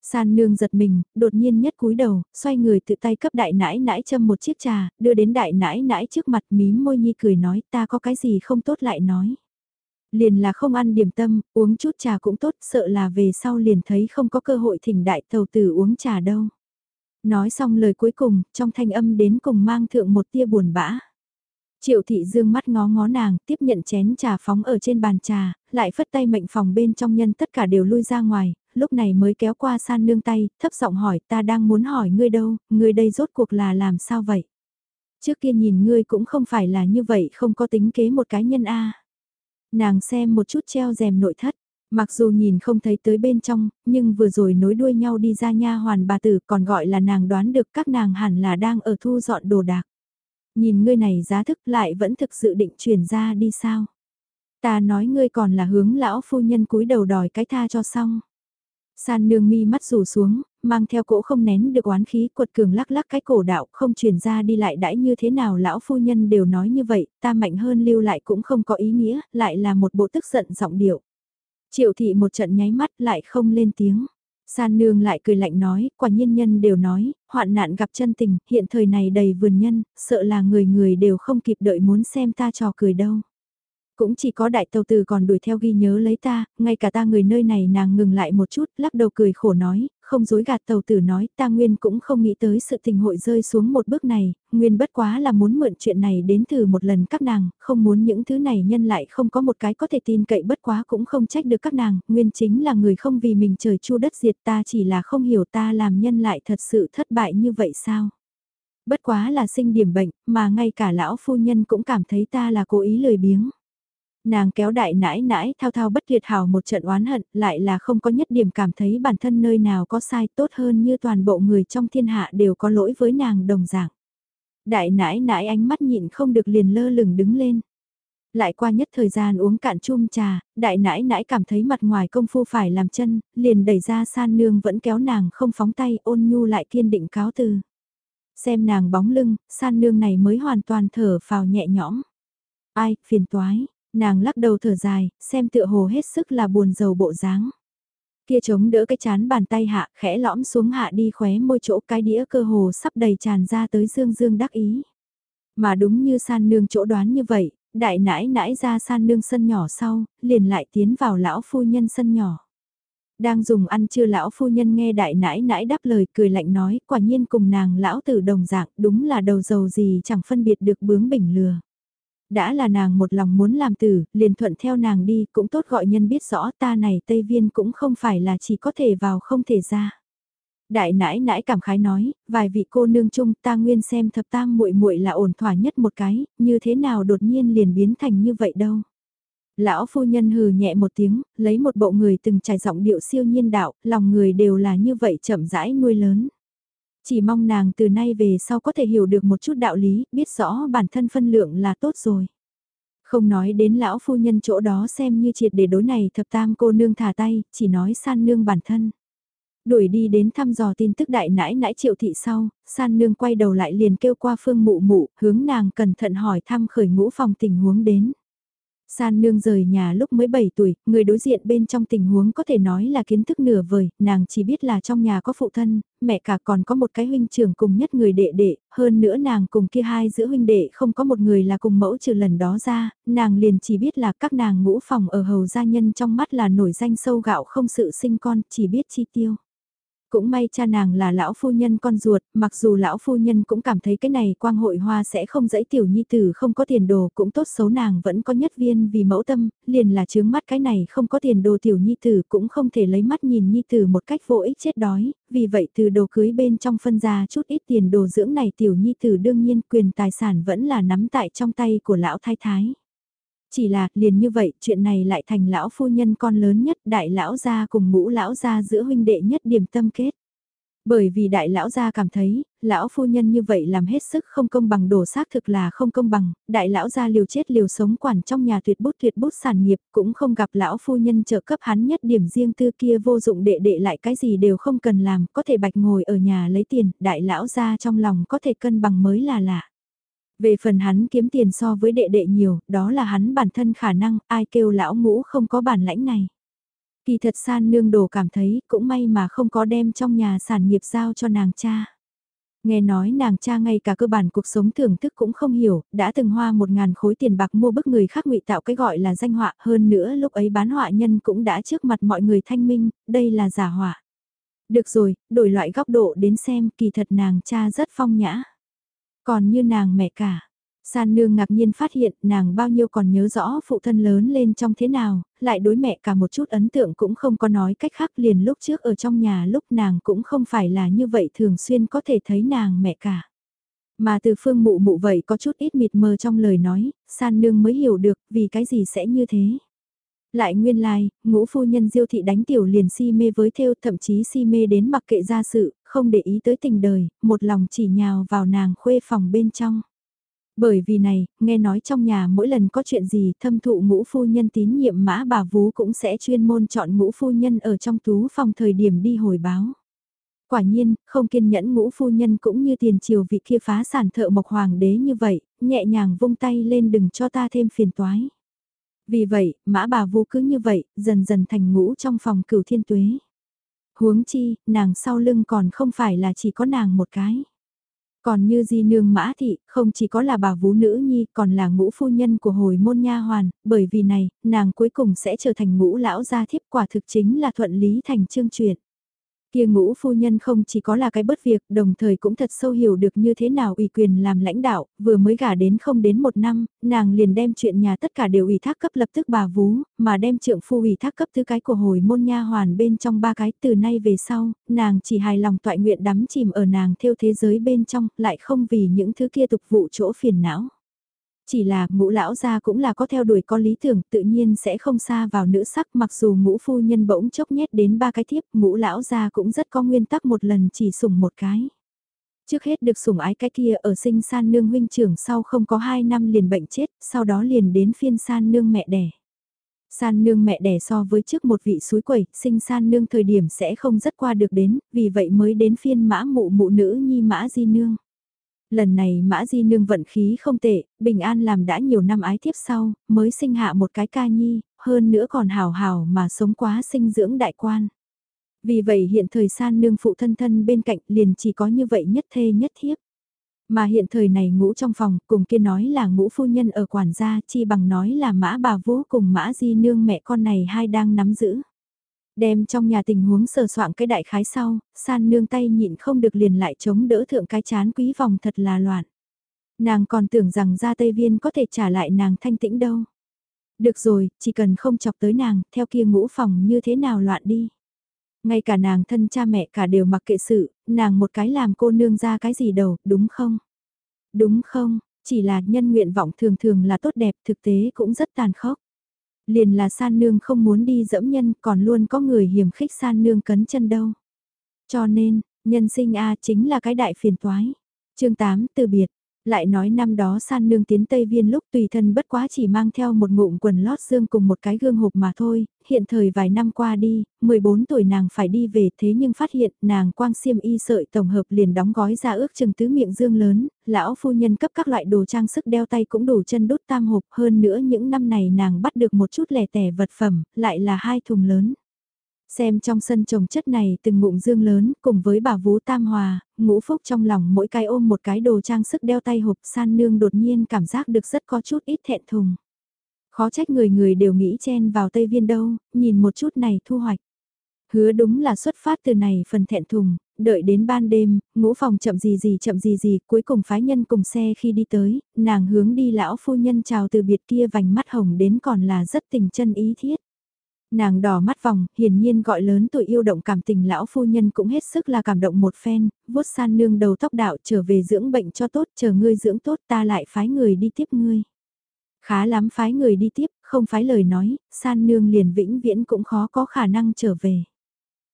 San nương giật mình, đột nhiên nhất cúi đầu, xoay người tự tay cấp đại nãi nãi châm một chiếc trà, đưa đến đại nãi nãi trước mặt mím môi nhi cười nói ta có cái gì không tốt lại nói. Liền là không ăn điểm tâm, uống chút trà cũng tốt, sợ là về sau liền thấy không có cơ hội thỉnh đại tàu tử uống trà đâu. Nói xong lời cuối cùng, trong thanh âm đến cùng mang thượng một tia buồn bã. Triệu thị dương mắt ngó ngó nàng, tiếp nhận chén trà phóng ở trên bàn trà, lại phất tay mệnh phòng bên trong nhân tất cả đều lui ra ngoài, lúc này mới kéo qua san nương tay, thấp giọng hỏi ta đang muốn hỏi ngươi đâu, ngươi đây rốt cuộc là làm sao vậy? Trước kia nhìn ngươi cũng không phải là như vậy không có tính kế một cái nhân A. Nàng xem một chút treo rèm nội thất, mặc dù nhìn không thấy tới bên trong, nhưng vừa rồi nối đuôi nhau đi ra nha hoàn bà tử còn gọi là nàng đoán được các nàng hẳn là đang ở thu dọn đồ đạc. Nhìn ngươi này giá thức lại vẫn thực sự định chuyển ra đi sao? Ta nói ngươi còn là hướng lão phu nhân cúi đầu đòi cái tha cho xong. San nương mi mắt rủ xuống, mang theo cỗ không nén được oán khí quật cường lắc lắc cái cổ đạo không truyền ra đi lại đãi như thế nào lão phu nhân đều nói như vậy, ta mạnh hơn lưu lại cũng không có ý nghĩa, lại là một bộ tức giận giọng điệu. Triệu thị một trận nháy mắt lại không lên tiếng. San nương lại cười lạnh nói, quả nhiên nhân đều nói, hoạn nạn gặp chân tình, hiện thời này đầy vườn nhân, sợ là người người đều không kịp đợi muốn xem ta trò cười đâu. Cũng chỉ có đại tàu tử còn đuổi theo ghi nhớ lấy ta, ngay cả ta người nơi này nàng ngừng lại một chút, lắc đầu cười khổ nói, không dối gạt tàu tử nói, ta nguyên cũng không nghĩ tới sự tình hội rơi xuống một bước này, nguyên bất quá là muốn mượn chuyện này đến thử một lần các nàng, không muốn những thứ này nhân lại không có một cái có thể tin cậy bất quá cũng không trách được các nàng, nguyên chính là người không vì mình trời chu đất diệt ta chỉ là không hiểu ta làm nhân lại thật sự thất bại như vậy sao. Bất quá là sinh điểm bệnh, mà ngay cả lão phu nhân cũng cảm thấy ta là cố ý lười biếng. Nàng kéo đại nãi nãi thao thao bất tuyệt hào một trận oán hận, lại là không có nhất điểm cảm thấy bản thân nơi nào có sai tốt hơn như toàn bộ người trong thiên hạ đều có lỗi với nàng đồng dạng. Đại nãi nãi ánh mắt nhịn không được liền lơ lửng đứng lên. Lại qua nhất thời gian uống cạn chum trà, đại nãi nãi cảm thấy mặt ngoài công phu phải làm chân, liền đẩy ra san nương vẫn kéo nàng không phóng tay ôn nhu lại kiên định cáo từ. Xem nàng bóng lưng, san nương này mới hoàn toàn thở phào nhẹ nhõm. Ai, phiền toái, Nàng lắc đầu thở dài, xem tựa hồ hết sức là buồn rầu bộ dáng. Kia chống đỡ cái chán bàn tay hạ, khẽ lõm xuống hạ đi khóe môi chỗ cái đĩa cơ hồ sắp đầy tràn ra tới dương dương đắc ý. Mà đúng như san nương chỗ đoán như vậy, đại nãi nãi ra san nương sân nhỏ sau, liền lại tiến vào lão phu nhân sân nhỏ. Đang dùng ăn chưa lão phu nhân nghe đại nãi nãi đáp lời cười lạnh nói, quả nhiên cùng nàng lão tử đồng dạng, đúng là đầu dầu gì chẳng phân biệt được bướng bỉnh lừa. Đã là nàng một lòng muốn làm tử, liền thuận theo nàng đi, cũng tốt gọi nhân biết rõ ta này Tây Viên cũng không phải là chỉ có thể vào không thể ra. Đại nãi nãi cảm khái nói, vài vị cô nương chung ta nguyên xem thập tam muội muội là ổn thỏa nhất một cái, như thế nào đột nhiên liền biến thành như vậy đâu. Lão phu nhân hừ nhẹ một tiếng, lấy một bộ người từng trải giọng điệu siêu nhiên đạo, lòng người đều là như vậy chậm rãi nuôi lớn. Chỉ mong nàng từ nay về sau có thể hiểu được một chút đạo lý, biết rõ bản thân phân lượng là tốt rồi. Không nói đến lão phu nhân chỗ đó xem như triệt để đối này thập tam cô nương thả tay, chỉ nói san nương bản thân. Đuổi đi đến thăm dò tin tức đại nãi nãi triệu thị sau, san nương quay đầu lại liền kêu qua phương mụ mụ, hướng nàng cẩn thận hỏi thăm khởi ngũ phòng tình huống đến. San nương rời nhà lúc mới 7 tuổi, người đối diện bên trong tình huống có thể nói là kiến thức nửa vời, nàng chỉ biết là trong nhà có phụ thân, mẹ cả còn có một cái huynh trưởng cùng nhất người đệ đệ, hơn nữa nàng cùng kia hai giữa huynh đệ không có một người là cùng mẫu trừ lần đó ra, nàng liền chỉ biết là các nàng ngũ phòng ở hầu gia nhân trong mắt là nổi danh sâu gạo không sự sinh con, chỉ biết chi tiêu. Cũng may cha nàng là lão phu nhân con ruột, mặc dù lão phu nhân cũng cảm thấy cái này quang hội hoa sẽ không dẫy tiểu nhi tử không có tiền đồ cũng tốt xấu nàng vẫn có nhất viên vì mẫu tâm, liền là chướng mắt cái này không có tiền đồ tiểu nhi tử cũng không thể lấy mắt nhìn nhi tử một cách vô ích chết đói, vì vậy từ đồ cưới bên trong phân ra chút ít tiền đồ dưỡng này tiểu nhi tử đương nhiên quyền tài sản vẫn là nắm tại trong tay của lão thái thái. Chỉ là, liền như vậy, chuyện này lại thành lão phu nhân con lớn nhất, đại lão gia cùng ngũ lão gia giữa huynh đệ nhất điểm tâm kết. Bởi vì đại lão gia cảm thấy, lão phu nhân như vậy làm hết sức không công bằng đổ xác thực là không công bằng, đại lão gia liều chết liều sống quản trong nhà tuyệt bút tuyệt bút sản nghiệp, cũng không gặp lão phu nhân trợ cấp hắn nhất điểm riêng tư kia vô dụng đệ đệ lại cái gì đều không cần làm, có thể bạch ngồi ở nhà lấy tiền, đại lão gia trong lòng có thể cân bằng mới là lạ. Về phần hắn kiếm tiền so với đệ đệ nhiều, đó là hắn bản thân khả năng, ai kêu lão ngũ không có bản lãnh này. Kỳ thật san nương đồ cảm thấy cũng may mà không có đem trong nhà sản nghiệp giao cho nàng cha. Nghe nói nàng cha ngay cả cơ bản cuộc sống thưởng thức cũng không hiểu, đã từng hoa một ngàn khối tiền bạc mua bức người khác ngụy tạo cái gọi là danh họa, hơn nữa lúc ấy bán họa nhân cũng đã trước mặt mọi người thanh minh, đây là giả họa. Được rồi, đổi loại góc độ đến xem, kỳ thật nàng cha rất phong nhã. Còn như nàng mẹ cả. San nương ngạc nhiên phát hiện nàng bao nhiêu còn nhớ rõ phụ thân lớn lên trong thế nào, lại đối mẹ cả một chút ấn tượng cũng không có nói cách khác liền lúc trước ở trong nhà lúc nàng cũng không phải là như vậy thường xuyên có thể thấy nàng mẹ cả. Mà từ phương mụ mụ vậy có chút ít mịt mờ trong lời nói, san nương mới hiểu được vì cái gì sẽ như thế. Lại nguyên lai, like, ngũ phu nhân diêu thị đánh tiểu liền si mê với theo thậm chí si mê đến mặc kệ gia sự, không để ý tới tình đời, một lòng chỉ nhào vào nàng khuê phòng bên trong. Bởi vì này, nghe nói trong nhà mỗi lần có chuyện gì thâm thụ ngũ phu nhân tín nhiệm mã bà vú cũng sẽ chuyên môn chọn ngũ phu nhân ở trong tú phòng thời điểm đi hồi báo. Quả nhiên, không kiên nhẫn ngũ phu nhân cũng như tiền triều vị kia phá sản thợ mộc hoàng đế như vậy, nhẹ nhàng vung tay lên đừng cho ta thêm phiền toái. Vì vậy, mã bà vú cứ như vậy, dần dần thành ngũ trong phòng cửu thiên tuế. Huống chi, nàng sau lưng còn không phải là chỉ có nàng một cái. Còn như di nương mã thị, không chỉ có là bà vú nữ nhi, còn là ngũ phu nhân của hồi môn nha hoàn, bởi vì này, nàng cuối cùng sẽ trở thành ngũ lão gia thiếp quả thực chính là thuận lý thành chương chuyện. Kia ngũ phu nhân không chỉ có là cái bất việc, đồng thời cũng thật sâu hiểu được như thế nào ủy quyền làm lãnh đạo, vừa mới gả đến không đến một năm, nàng liền đem chuyện nhà tất cả đều ủy thác cấp lập tức bà vú, mà đem trượng phu ủy thác cấp thứ cái của hồi môn nha hoàn bên trong ba cái từ nay về sau, nàng chỉ hài lòng tọa nguyện đắm chìm ở nàng theo thế giới bên trong, lại không vì những thứ kia tục vụ chỗ phiền não. Chỉ là ngũ lão gia cũng là có theo đuổi có lý tưởng tự nhiên sẽ không xa vào nữ sắc mặc dù ngũ phu nhân bỗng chốc nhét đến ba cái thiếp ngũ lão gia cũng rất có nguyên tắc một lần chỉ sủng một cái. Trước hết được sủng ái cái kia ở sinh san nương huynh trưởng sau không có hai năm liền bệnh chết, sau đó liền đến phiên san nương mẹ đẻ. San nương mẹ đẻ so với trước một vị suối quẩy, sinh san nương thời điểm sẽ không rất qua được đến, vì vậy mới đến phiên mã mụ mụ nữ nhi mã di nương. Lần này Mã Di Nương vận khí không tệ, bình an làm đã nhiều năm ái thiếp sau, mới sinh hạ một cái ca nhi, hơn nữa còn hào hào mà sống quá sinh dưỡng đại quan. Vì vậy hiện thời san nương phụ thân thân bên cạnh liền chỉ có như vậy nhất thê nhất thiếp. Mà hiện thời này ngũ trong phòng, cùng kia nói là ngũ phu nhân ở quản gia, chi bằng nói là mã bà vũ cùng mã di nương mẹ con này hai đang nắm giữ. Đem trong nhà tình huống sờ soạn cái đại khái sau, san nương tay nhịn không được liền lại chống đỡ thượng cái chán quý vòng thật là loạn. Nàng còn tưởng rằng ra Tây Viên có thể trả lại nàng thanh tĩnh đâu. Được rồi, chỉ cần không chọc tới nàng, theo kia ngũ phòng như thế nào loạn đi. Ngay cả nàng thân cha mẹ cả đều mặc kệ sự, nàng một cái làm cô nương ra cái gì đâu, đúng không? Đúng không, chỉ là nhân nguyện vọng thường thường là tốt đẹp, thực tế cũng rất tàn khốc. Liền là san nương không muốn đi dẫm nhân, còn luôn có người hiểm khích san nương cấn chân đâu. Cho nên, nhân sinh A chính là cái đại phiền toái. chương 8 từ biệt, lại nói năm đó san nương tiến Tây Viên lúc tùy thân bất quá chỉ mang theo một ngụm quần lót dương cùng một cái gương hộp mà thôi, hiện thời vài năm qua đi, 14 tuổi nàng phải đi về thế nhưng phát hiện nàng quang xiêm y sợi tổng hợp liền đóng gói ra ước chừng tứ miệng dương lớn, lão phu nhân cấp các loại đồ trang sức đeo tay cũng đủ chân đút tam hộp hơn nữa những năm này nàng bắt được một chút lẻ tẻ vật phẩm, lại là hai thùng lớn. Xem trong sân trồng chất này từng ngụm dương lớn cùng với bà vú tam hòa, ngũ phúc trong lòng mỗi cái ôm một cái đồ trang sức đeo tay hộp san nương đột nhiên cảm giác được rất có chút ít thẹn thùng. Khó trách người người đều nghĩ chen vào Tây Viên đâu, nhìn một chút này thu hoạch. Hứa đúng là xuất phát từ này phần thẹn thùng, đợi đến ban đêm, ngũ phòng chậm gì gì chậm gì gì, cuối cùng phái nhân cùng xe khi đi tới, nàng hướng đi lão phu nhân chào từ biệt kia vành mắt hồng đến còn là rất tình chân ý thiết. Nàng đỏ mắt vòng, hiển nhiên gọi lớn tuổi yêu động cảm tình lão phu nhân cũng hết sức là cảm động một phen, vuốt san nương đầu tóc đạo trở về dưỡng bệnh cho tốt, chờ ngươi dưỡng tốt ta lại phái người đi tiếp ngươi. Khá lắm phái người đi tiếp, không phái lời nói, san nương liền vĩnh viễn cũng khó có khả năng trở về.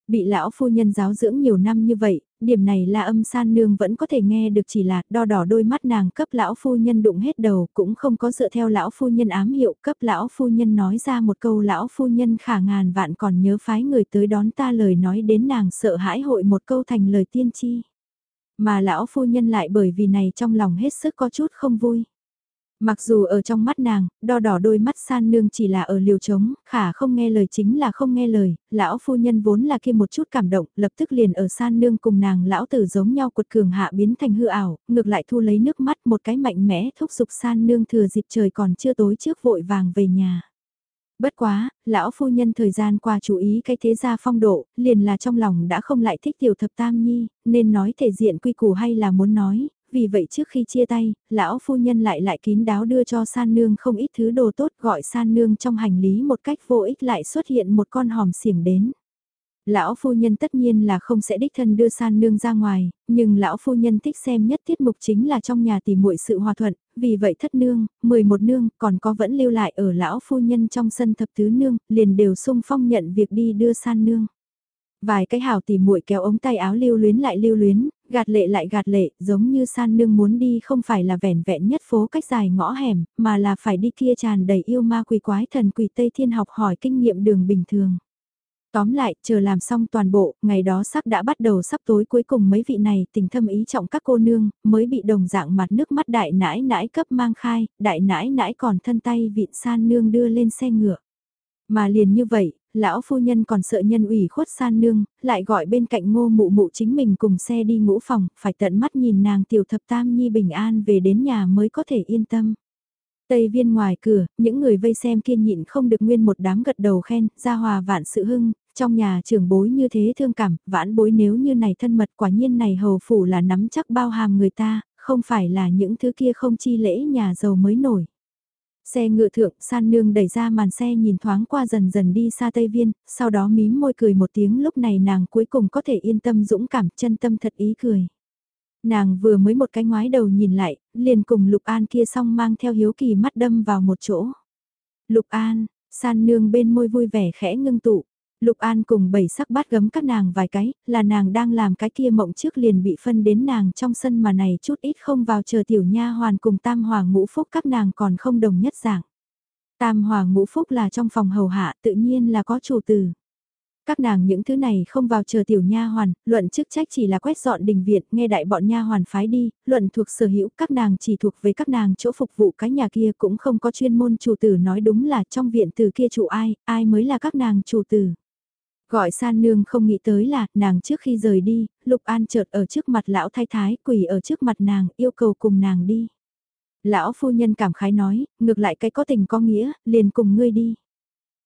Bị lão phu nhân giáo dưỡng nhiều năm như vậy, điểm này là âm san nương vẫn có thể nghe được chỉ là đo đỏ đôi mắt nàng cấp lão phu nhân đụng hết đầu cũng không có dựa theo lão phu nhân ám hiệu cấp lão phu nhân nói ra một câu lão phu nhân khả ngàn vạn còn nhớ phái người tới đón ta lời nói đến nàng sợ hãi hội một câu thành lời tiên tri. Mà lão phu nhân lại bởi vì này trong lòng hết sức có chút không vui. Mặc dù ở trong mắt nàng, đo đỏ đôi mắt san nương chỉ là ở liều trống, khả không nghe lời chính là không nghe lời, lão phu nhân vốn là kia một chút cảm động, lập tức liền ở san nương cùng nàng lão tử giống nhau cuột cường hạ biến thành hư ảo, ngược lại thu lấy nước mắt một cái mạnh mẽ thúc giục san nương thừa dịp trời còn chưa tối trước vội vàng về nhà. Bất quá, lão phu nhân thời gian qua chú ý cái thế gia phong độ, liền là trong lòng đã không lại thích tiểu thập tam nhi, nên nói thể diện quy củ hay là muốn nói, vì vậy trước khi chia tay, lão phu nhân lại lại kín đáo đưa cho san nương không ít thứ đồ tốt gọi san nương trong hành lý một cách vô ích lại xuất hiện một con hòm xiềng đến. Lão phu nhân tất nhiên là không sẽ đích thân đưa san nương ra ngoài, nhưng lão phu nhân thích xem nhất tiết mục chính là trong nhà tìm muội sự hòa thuận, vì vậy thất nương, 11 nương, còn có vẫn lưu lại ở lão phu nhân trong sân thập tứ nương, liền đều sung phong nhận việc đi đưa san nương. Vài cái hào tỉ muội kéo ống tay áo lưu luyến lại lưu luyến, gạt lệ lại gạt lệ, giống như san nương muốn đi không phải là vẻn vẹn nhất phố cách dài ngõ hẻm, mà là phải đi kia tràn đầy yêu ma quỷ quái thần quỷ Tây Thiên học hỏi kinh nghiệm đường bình thường. Tóm lại, chờ làm xong toàn bộ, ngày đó sắc đã bắt đầu sắp tối cuối cùng mấy vị này tình thâm ý trọng các cô nương, mới bị đồng dạng mặt nước mắt đại nãi nãi cấp mang khai, đại nãi nãi còn thân tay vịn san nương đưa lên xe ngựa. Mà liền như vậy, lão phu nhân còn sợ nhân ủy khuất san nương, lại gọi bên cạnh ngô mụ mụ chính mình cùng xe đi ngũ phòng, phải tận mắt nhìn nàng tiểu thập tam nhi bình an về đến nhà mới có thể yên tâm. Tây viên ngoài cửa, những người vây xem kiên nhịn không được nguyên một đám gật đầu khen, ra hòa vạn sự hưng, trong nhà trưởng bối như thế thương cảm, vãn bối nếu như này thân mật quả nhiên này hầu phủ là nắm chắc bao hàm người ta, không phải là những thứ kia không chi lễ nhà giàu mới nổi. Xe ngựa thượng, san nương đẩy ra màn xe nhìn thoáng qua dần dần đi xa Tây Viên, sau đó mím môi cười một tiếng lúc này nàng cuối cùng có thể yên tâm dũng cảm chân tâm thật ý cười. Nàng vừa mới một cái ngoái đầu nhìn lại, liền cùng Lục An kia xong mang theo hiếu kỳ mắt đâm vào một chỗ. Lục An, san nương bên môi vui vẻ khẽ ngưng tụ, Lục An cùng bảy sắc bát gấm các nàng vài cái, là nàng đang làm cái kia mộng trước liền bị phân đến nàng trong sân mà này chút ít không vào chờ tiểu nha hoàn cùng tam hòa ngũ phúc các nàng còn không đồng nhất dạng. Tam hòa ngũ phúc là trong phòng hầu hạ tự nhiên là có chủ tử. Các nàng những thứ này không vào chờ tiểu nha hoàn, luận chức trách chỉ là quét dọn đình viện, nghe đại bọn nha hoàn phái đi, luận thuộc sở hữu, các nàng chỉ thuộc về các nàng chỗ phục vụ cái nhà kia cũng không có chuyên môn chủ tử nói đúng là trong viện từ kia chủ ai, ai mới là các nàng chủ tử. Gọi san nương không nghĩ tới là, nàng trước khi rời đi, Lục An chợt ở trước mặt lão thái thái, quỳ ở trước mặt nàng, yêu cầu cùng nàng đi. Lão phu nhân cảm khái nói, ngược lại cái có tình có nghĩa, liền cùng ngươi đi.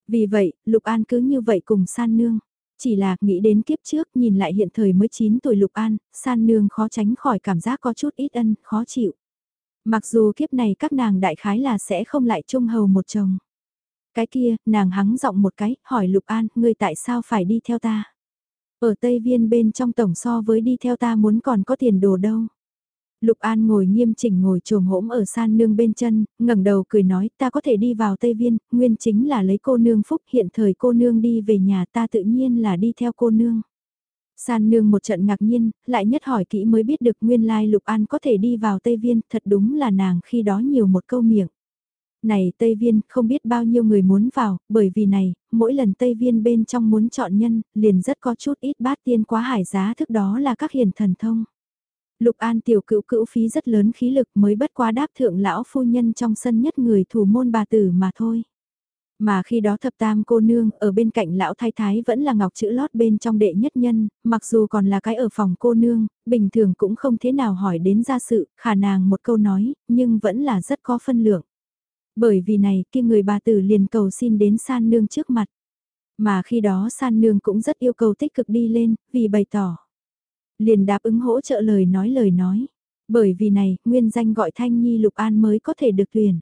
Vì vậy, Lục An cứ như vậy cùng san nương. Chỉ là nghĩ đến kiếp trước nhìn lại hiện thời mới 9 tuổi Lục An, san nương khó tránh khỏi cảm giác có chút ít ân, khó chịu. Mặc dù kiếp này các nàng đại khái là sẽ không lại chung hầu một chồng. Cái kia, nàng hắng giọng một cái, hỏi Lục An, ngươi tại sao phải đi theo ta? Ở Tây Viên bên trong tổng so với đi theo ta muốn còn có tiền đồ đâu. Lục An ngồi nghiêm chỉnh ngồi trồm hỗn ở san nương bên chân, ngẩng đầu cười nói ta có thể đi vào Tây Viên, nguyên chính là lấy cô nương phúc hiện thời cô nương đi về nhà ta tự nhiên là đi theo cô nương. San nương một trận ngạc nhiên, lại nhất hỏi kỹ mới biết được nguyên lai Lục An có thể đi vào Tây Viên, thật đúng là nàng khi đó nhiều một câu miệng. Này Tây Viên, không biết bao nhiêu người muốn vào, bởi vì này, mỗi lần Tây Viên bên trong muốn chọn nhân, liền rất có chút ít bát tiên quá hải giá thức đó là các hiền thần thông. Lục An tiểu cữu cữu phí rất lớn khí lực mới bất quá đáp thượng lão phu nhân trong sân nhất người thủ môn bà tử mà thôi. Mà khi đó thập tam cô nương ở bên cạnh lão thái thái vẫn là ngọc chữ lót bên trong đệ nhất nhân, mặc dù còn là cái ở phòng cô nương, bình thường cũng không thế nào hỏi đến ra sự, khả nàng một câu nói, nhưng vẫn là rất có phân lượng. Bởi vì này kia người bà tử liền cầu xin đến san nương trước mặt. Mà khi đó san nương cũng rất yêu cầu tích cực đi lên, vì bày tỏ. Liền đáp ứng hỗ trợ lời nói lời nói. Bởi vì này, nguyên danh gọi Thanh Nhi Lục An mới có thể được tuyển.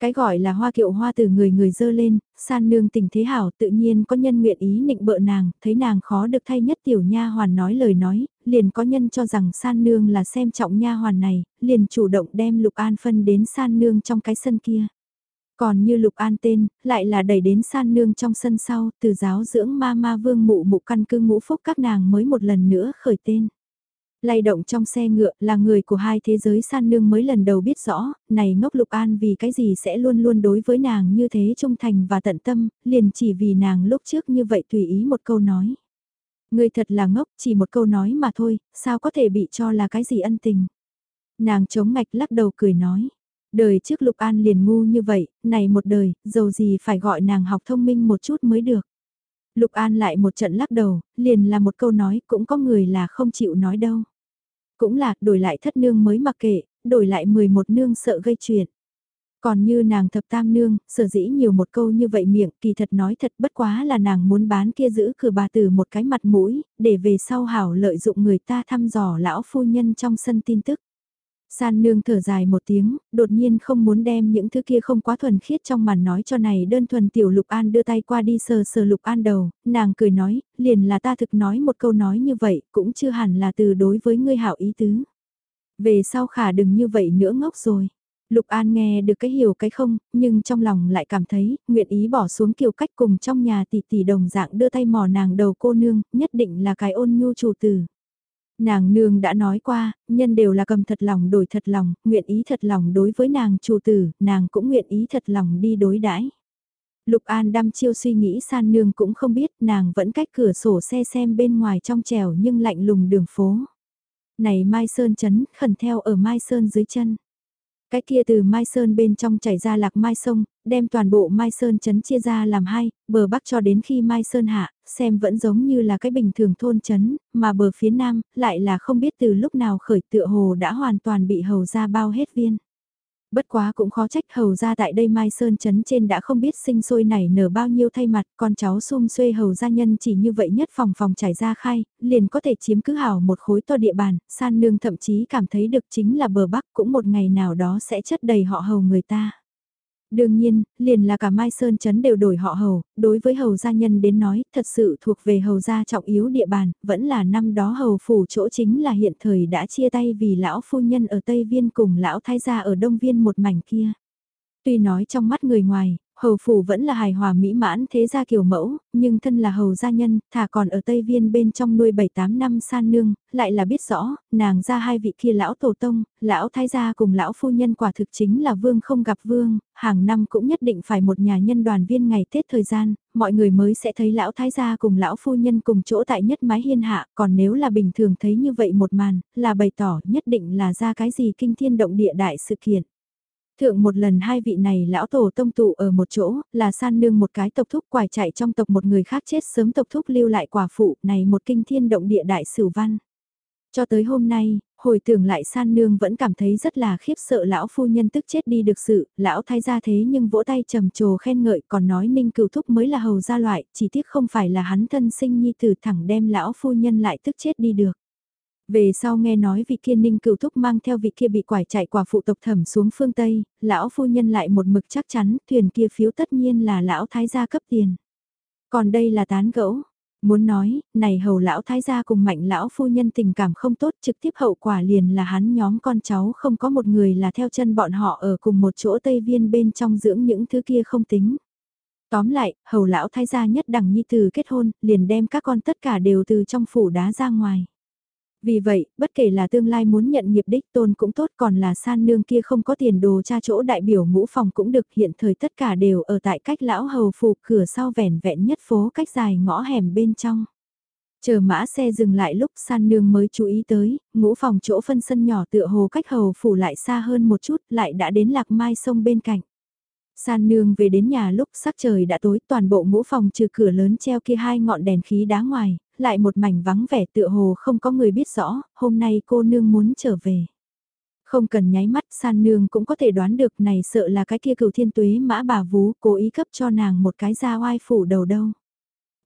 Cái gọi là hoa kiệu hoa từ người người dơ lên, san nương tình thế hảo tự nhiên có nhân nguyện ý nịnh bợ nàng, thấy nàng khó được thay nhất tiểu nha hoàn nói lời nói, liền có nhân cho rằng san nương là xem trọng nha hoàn này, liền chủ động đem lục an phân đến san nương trong cái sân kia. Còn như lục an tên, lại là đẩy đến san nương trong sân sau, từ giáo dưỡng ma ma vương mụ mụ căn cư ngũ phúc các nàng mới một lần nữa khởi tên. Lay động trong xe ngựa là người của hai thế giới san nương mới lần đầu biết rõ, này ngốc lục an vì cái gì sẽ luôn luôn đối với nàng như thế trung thành và tận tâm, liền chỉ vì nàng lúc trước như vậy tùy ý một câu nói. Người thật là ngốc, chỉ một câu nói mà thôi, sao có thể bị cho là cái gì ân tình. Nàng chống ngạch lắc đầu cười nói. Đời trước Lục An liền ngu như vậy, này một đời, dầu gì phải gọi nàng học thông minh một chút mới được. Lục An lại một trận lắc đầu, liền là một câu nói, cũng có người là không chịu nói đâu. Cũng là, đổi lại thất nương mới mặc kệ, đổi lại 11 nương sợ gây chuyện. Còn như nàng thập tam nương, sở dĩ nhiều một câu như vậy miệng, kỳ thật nói thật bất quá là nàng muốn bán kia giữ cửa bà từ một cái mặt mũi, để về sau hảo lợi dụng người ta thăm dò lão phu nhân trong sân tin tức. San nương thở dài một tiếng, đột nhiên không muốn đem những thứ kia không quá thuần khiết trong màn nói cho này đơn thuần tiểu lục an đưa tay qua đi sờ sờ lục an đầu, nàng cười nói, liền là ta thực nói một câu nói như vậy, cũng chưa hẳn là từ đối với ngươi hảo ý tứ. Về sau khả đừng như vậy nữa ngốc rồi. Lục An nghe được cái hiểu cái không, nhưng trong lòng lại cảm thấy, nguyện ý bỏ xuống kiều cách cùng trong nhà tỷ tỷ đồng dạng đưa tay mò nàng đầu cô nương, nhất định là cái ôn nhu chủ tử. Nàng nương đã nói qua, nhân đều là cầm thật lòng đổi thật lòng, nguyện ý thật lòng đối với nàng chủ tử, nàng cũng nguyện ý thật lòng đi đối đãi. Lục An đăm chiêu suy nghĩ san nương cũng không biết nàng vẫn cách cửa sổ xe xem bên ngoài trong trèo nhưng lạnh lùng đường phố. Này Mai Sơn chấn khẩn theo ở Mai Sơn dưới chân. Cái kia từ Mai Sơn bên trong chảy ra lạc Mai Sông, đem toàn bộ Mai Sơn chấn chia ra làm hai, bờ bắc cho đến khi Mai Sơn hạ, xem vẫn giống như là cái bình thường thôn chấn, mà bờ phía nam, lại là không biết từ lúc nào khởi tựa hồ đã hoàn toàn bị hầu ra bao hết viên. Bất quá cũng khó trách hầu ra tại đây Mai Sơn chấn trên đã không biết sinh sôi nảy nở bao nhiêu thay mặt, con cháu xung xuê hầu gia nhân chỉ như vậy nhất phòng phòng trải ra khai, liền có thể chiếm cứ hảo một khối to địa bàn, san nương thậm chí cảm thấy được chính là bờ bắc cũng một ngày nào đó sẽ chất đầy họ hầu người ta. Đương nhiên, liền là cả Mai Sơn Trấn đều đổi họ hầu, đối với hầu gia nhân đến nói, thật sự thuộc về hầu gia trọng yếu địa bàn, vẫn là năm đó hầu phủ chỗ chính là hiện thời đã chia tay vì lão phu nhân ở Tây Viên cùng lão thái gia ở Đông Viên một mảnh kia. Tuy nói trong mắt người ngoài, hầu phủ vẫn là hài hòa mỹ mãn thế gia kiểu mẫu, nhưng thân là hầu gia nhân, thà còn ở Tây Viên bên trong nuôi 7-8 năm san nương, lại là biết rõ, nàng ra hai vị kia lão tổ tông, lão thái gia cùng lão phu nhân quả thực chính là vương không gặp vương, hàng năm cũng nhất định phải một nhà nhân đoàn viên ngày Tết thời gian, mọi người mới sẽ thấy lão thái gia cùng lão phu nhân cùng chỗ tại nhất mái hiên hạ, còn nếu là bình thường thấy như vậy một màn, là bày tỏ nhất định là ra cái gì kinh thiên động địa đại sự kiện. Thượng một lần hai vị này lão tổ tông tụ ở một chỗ, là san nương một cái tộc thúc quải chạy trong tộc một người khác chết sớm tộc thúc lưu lại quả phụ, này một kinh thiên động địa đại sử văn. Cho tới hôm nay, hồi tưởng lại san nương vẫn cảm thấy rất là khiếp sợ lão phu nhân tức chết đi được sự, lão thay ra thế nhưng vỗ tay trầm trồ khen ngợi còn nói ninh cửu thúc mới là hầu gia loại, chỉ tiếc không phải là hắn thân sinh nhi tử thẳng đem lão phu nhân lại tức chết đi được. Về sau nghe nói vị kia ninh cựu thúc mang theo vị kia bị quải chạy quả phụ tộc thẩm xuống phương Tây, lão phu nhân lại một mực chắc chắn thuyền kia phiếu tất nhiên là lão thái gia cấp tiền. Còn đây là tán gẫu, Muốn nói, này hầu lão thái gia cùng mạnh lão phu nhân tình cảm không tốt trực tiếp hậu quả liền là hắn nhóm con cháu không có một người là theo chân bọn họ ở cùng một chỗ Tây Viên bên trong dưỡng những thứ kia không tính. Tóm lại, hầu lão thái gia nhất đẳng nhi từ kết hôn, liền đem các con tất cả đều từ trong phủ đá ra ngoài. Vì vậy, bất kể là tương lai muốn nhận nghiệp đích tôn cũng tốt còn là san nương kia không có tiền đồ cha chỗ đại biểu ngũ phòng cũng được hiện thời tất cả đều ở tại cách lão hầu phủ cửa sau vẻn vẹn nhất phố cách dài ngõ hẻm bên trong. Chờ mã xe dừng lại lúc san nương mới chú ý tới, ngũ phòng chỗ phân sân nhỏ tựa hồ cách hầu phủ lại xa hơn một chút lại đã đến lạc mai sông bên cạnh. San nương về đến nhà lúc sắc trời đã tối toàn bộ ngũ phòng trừ cửa lớn treo kia hai ngọn đèn khí đá ngoài, lại một mảnh vắng vẻ tựa hồ không có người biết rõ, hôm nay cô nương muốn trở về. Không cần nháy mắt san nương cũng có thể đoán được này sợ là cái kia cửu thiên tuế mã bà vú cố ý cấp cho nàng một cái da oai phủ đầu đâu.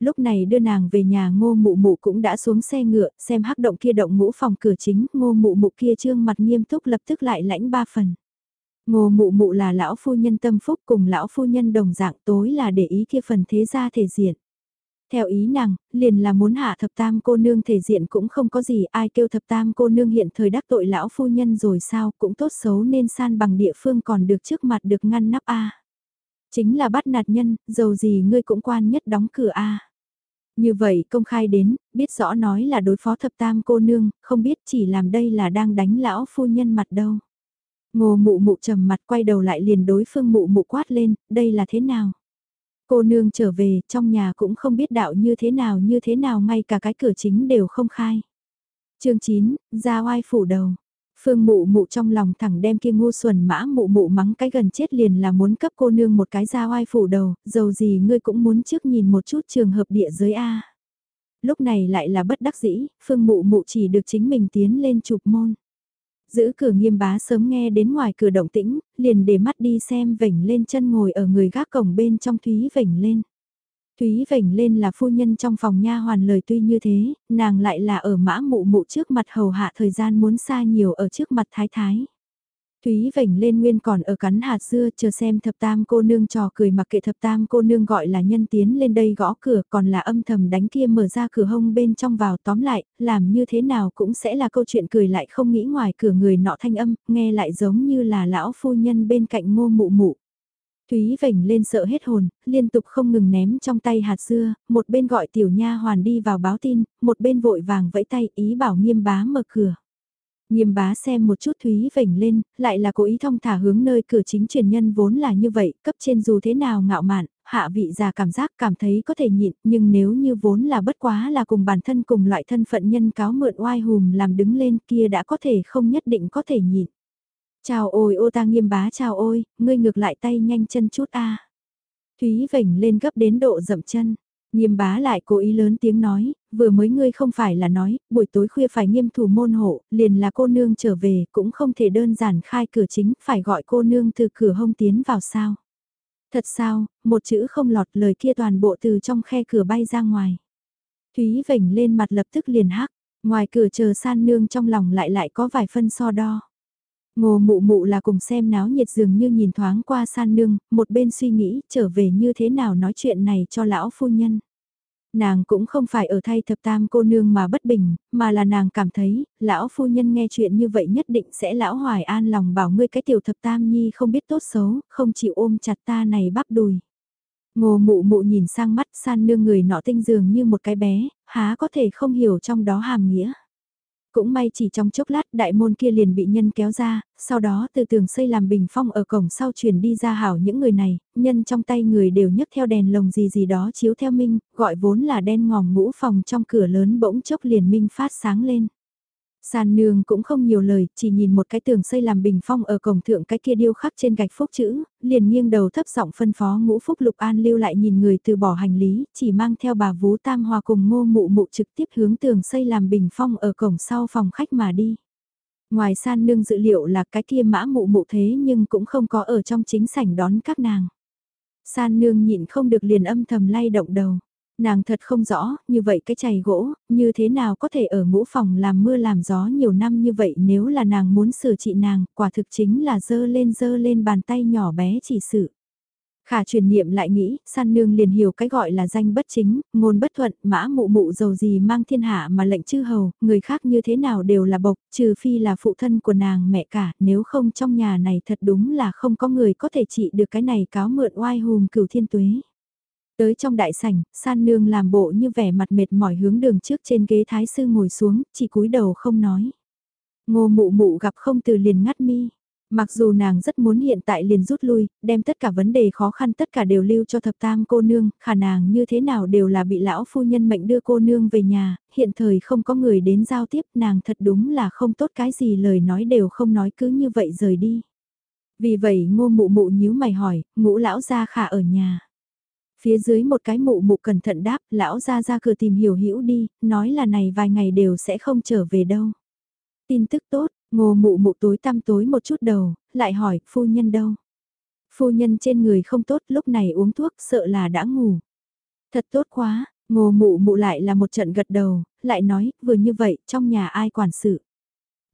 Lúc này đưa nàng về nhà ngô mụ mụ cũng đã xuống xe ngựa xem hắc động kia động ngũ phòng cửa chính ngô mụ mụ kia trương mặt nghiêm túc lập tức lại lãnh ba phần. Ngô mụ mụ là lão phu nhân tâm phúc cùng lão phu nhân đồng dạng tối là để ý kia phần thế gia thể diện. Theo ý nàng, liền là muốn hạ thập tam cô nương thể diện cũng không có gì ai kêu thập tam cô nương hiện thời đắc tội lão phu nhân rồi sao cũng tốt xấu nên san bằng địa phương còn được trước mặt được ngăn nắp A. Chính là bắt nạt nhân, dầu gì ngươi cũng quan nhất đóng cửa A. Như vậy công khai đến, biết rõ nói là đối phó thập tam cô nương, không biết chỉ làm đây là đang đánh lão phu nhân mặt đâu. Ngô mụ mụ trầm mặt quay đầu lại liền đối phương mụ mụ quát lên, đây là thế nào? Cô nương trở về, trong nhà cũng không biết đạo như thế nào như thế nào ngay cả cái cửa chính đều không khai. chương 9, ra oai phủ đầu. Phương mụ mụ trong lòng thẳng đem kia ngu xuẩn mã mụ mụ mắng cái gần chết liền là muốn cấp cô nương một cái ra oai phủ đầu, dầu gì ngươi cũng muốn trước nhìn một chút trường hợp địa giới A. Lúc này lại là bất đắc dĩ, phương mụ mụ chỉ được chính mình tiến lên chụp môn. Giữ cửa nghiêm bá sớm nghe đến ngoài cửa động tĩnh, liền để mắt đi xem vểnh lên chân ngồi ở người gác cổng bên trong Thúy vểnh lên. Thúy vểnh lên là phu nhân trong phòng nha hoàn lời tuy như thế, nàng lại là ở mã mụ mụ trước mặt hầu hạ thời gian muốn xa nhiều ở trước mặt thái thái. Thúy vểnh lên nguyên còn ở cắn hạt dưa chờ xem thập tam cô nương trò cười mặc kệ thập tam cô nương gọi là nhân tiến lên đây gõ cửa còn là âm thầm đánh kia mở ra cửa hông bên trong vào tóm lại, làm như thế nào cũng sẽ là câu chuyện cười lại không nghĩ ngoài cửa người nọ thanh âm, nghe lại giống như là lão phu nhân bên cạnh ngô mụ mụ. Thúy vảnh lên sợ hết hồn, liên tục không ngừng ném trong tay hạt dưa, một bên gọi tiểu nha hoàn đi vào báo tin, một bên vội vàng vẫy tay ý bảo nghiêm bá mở cửa. Nghiêm bá xem một chút Thúy vểnh lên, lại là cố ý thông thả hướng nơi cửa chính truyền nhân vốn là như vậy, cấp trên dù thế nào ngạo mạn, hạ vị già cảm giác cảm thấy có thể nhịn, nhưng nếu như vốn là bất quá là cùng bản thân cùng loại thân phận nhân cáo mượn oai hùm làm đứng lên kia đã có thể không nhất định có thể nhịn. Chào ôi ô ta nghiêm bá chào ôi, ngươi ngược lại tay nhanh chân chút a. Thúy vểnh lên gấp đến độ dậm chân. Nghiêm bá lại cố ý lớn tiếng nói, vừa mới ngươi không phải là nói, buổi tối khuya phải nghiêm thủ môn hộ, liền là cô nương trở về, cũng không thể đơn giản khai cửa chính, phải gọi cô nương từ cửa hông tiến vào sao. Thật sao, một chữ không lọt lời kia toàn bộ từ trong khe cửa bay ra ngoài. Thúy vảnh lên mặt lập tức liền hắc, ngoài cửa chờ san nương trong lòng lại lại có vài phân so đo. Ngô mụ mụ là cùng xem náo nhiệt dường như nhìn thoáng qua san nương, một bên suy nghĩ trở về như thế nào nói chuyện này cho lão phu nhân. Nàng cũng không phải ở thay thập tam cô nương mà bất bình, mà là nàng cảm thấy, lão phu nhân nghe chuyện như vậy nhất định sẽ lão hoài an lòng bảo ngươi cái tiểu thập tam nhi không biết tốt xấu, không chịu ôm chặt ta này bắp đùi. Ngô mụ mụ nhìn sang mắt san nương người nọ tinh dường như một cái bé, há có thể không hiểu trong đó hàm nghĩa. Cũng may chỉ trong chốc lát đại môn kia liền bị nhân kéo ra, sau đó từ tường xây làm bình phong ở cổng sau chuyển đi ra hảo những người này, nhân trong tay người đều nhấc theo đèn lồng gì gì đó chiếu theo minh, gọi vốn là đen ngòm ngũ phòng trong cửa lớn bỗng chốc liền minh phát sáng lên. San nương cũng không nhiều lời, chỉ nhìn một cái tường xây làm bình phong ở cổng thượng cái kia điêu khắc trên gạch phúc chữ, liền nghiêng đầu thấp giọng phân phó ngũ phúc lục an lưu lại nhìn người từ bỏ hành lý, chỉ mang theo bà vú tam hòa cùng ngô mụ mụ trực tiếp hướng tường xây làm bình phong ở cổng sau phòng khách mà đi. Ngoài san nương dự liệu là cái kia mã mụ mụ thế nhưng cũng không có ở trong chính sảnh đón các nàng. San nương nhịn không được liền âm thầm lay động đầu. Nàng thật không rõ, như vậy cái chày gỗ, như thế nào có thể ở ngũ phòng làm mưa làm gió nhiều năm như vậy nếu là nàng muốn sửa trị nàng, quả thực chính là dơ lên dơ lên bàn tay nhỏ bé chỉ sự. Khả truyền niệm lại nghĩ, san nương liền hiểu cái gọi là danh bất chính, ngôn bất thuận, mã mụ mụ giàu gì mang thiên hạ mà lệnh chư hầu, người khác như thế nào đều là bộc, trừ phi là phụ thân của nàng mẹ cả, nếu không trong nhà này thật đúng là không có người có thể trị được cái này cáo mượn oai hùm cửu thiên tuế. Tới trong đại sảnh, san nương làm bộ như vẻ mặt mệt mỏi hướng đường trước trên ghế thái sư ngồi xuống, chỉ cúi đầu không nói. Ngô mụ mụ gặp không từ liền ngắt mi. Mặc dù nàng rất muốn hiện tại liền rút lui, đem tất cả vấn đề khó khăn tất cả đều lưu cho thập tam cô nương, khả nàng như thế nào đều là bị lão phu nhân mệnh đưa cô nương về nhà, hiện thời không có người đến giao tiếp nàng thật đúng là không tốt cái gì lời nói đều không nói cứ như vậy rời đi. Vì vậy ngô mụ mụ nhíu mày hỏi, ngũ lão gia khả ở nhà. Phía dưới một cái mụ mụ cẩn thận đáp, lão ra ra cửa tìm hiểu hiểu đi, nói là này vài ngày đều sẽ không trở về đâu. Tin tức tốt, ngô mụ mụ tối tăm tối một chút đầu, lại hỏi, phu nhân đâu? Phu nhân trên người không tốt, lúc này uống thuốc, sợ là đã ngủ. Thật tốt quá, ngô mụ mụ lại là một trận gật đầu, lại nói, vừa như vậy, trong nhà ai quản sự.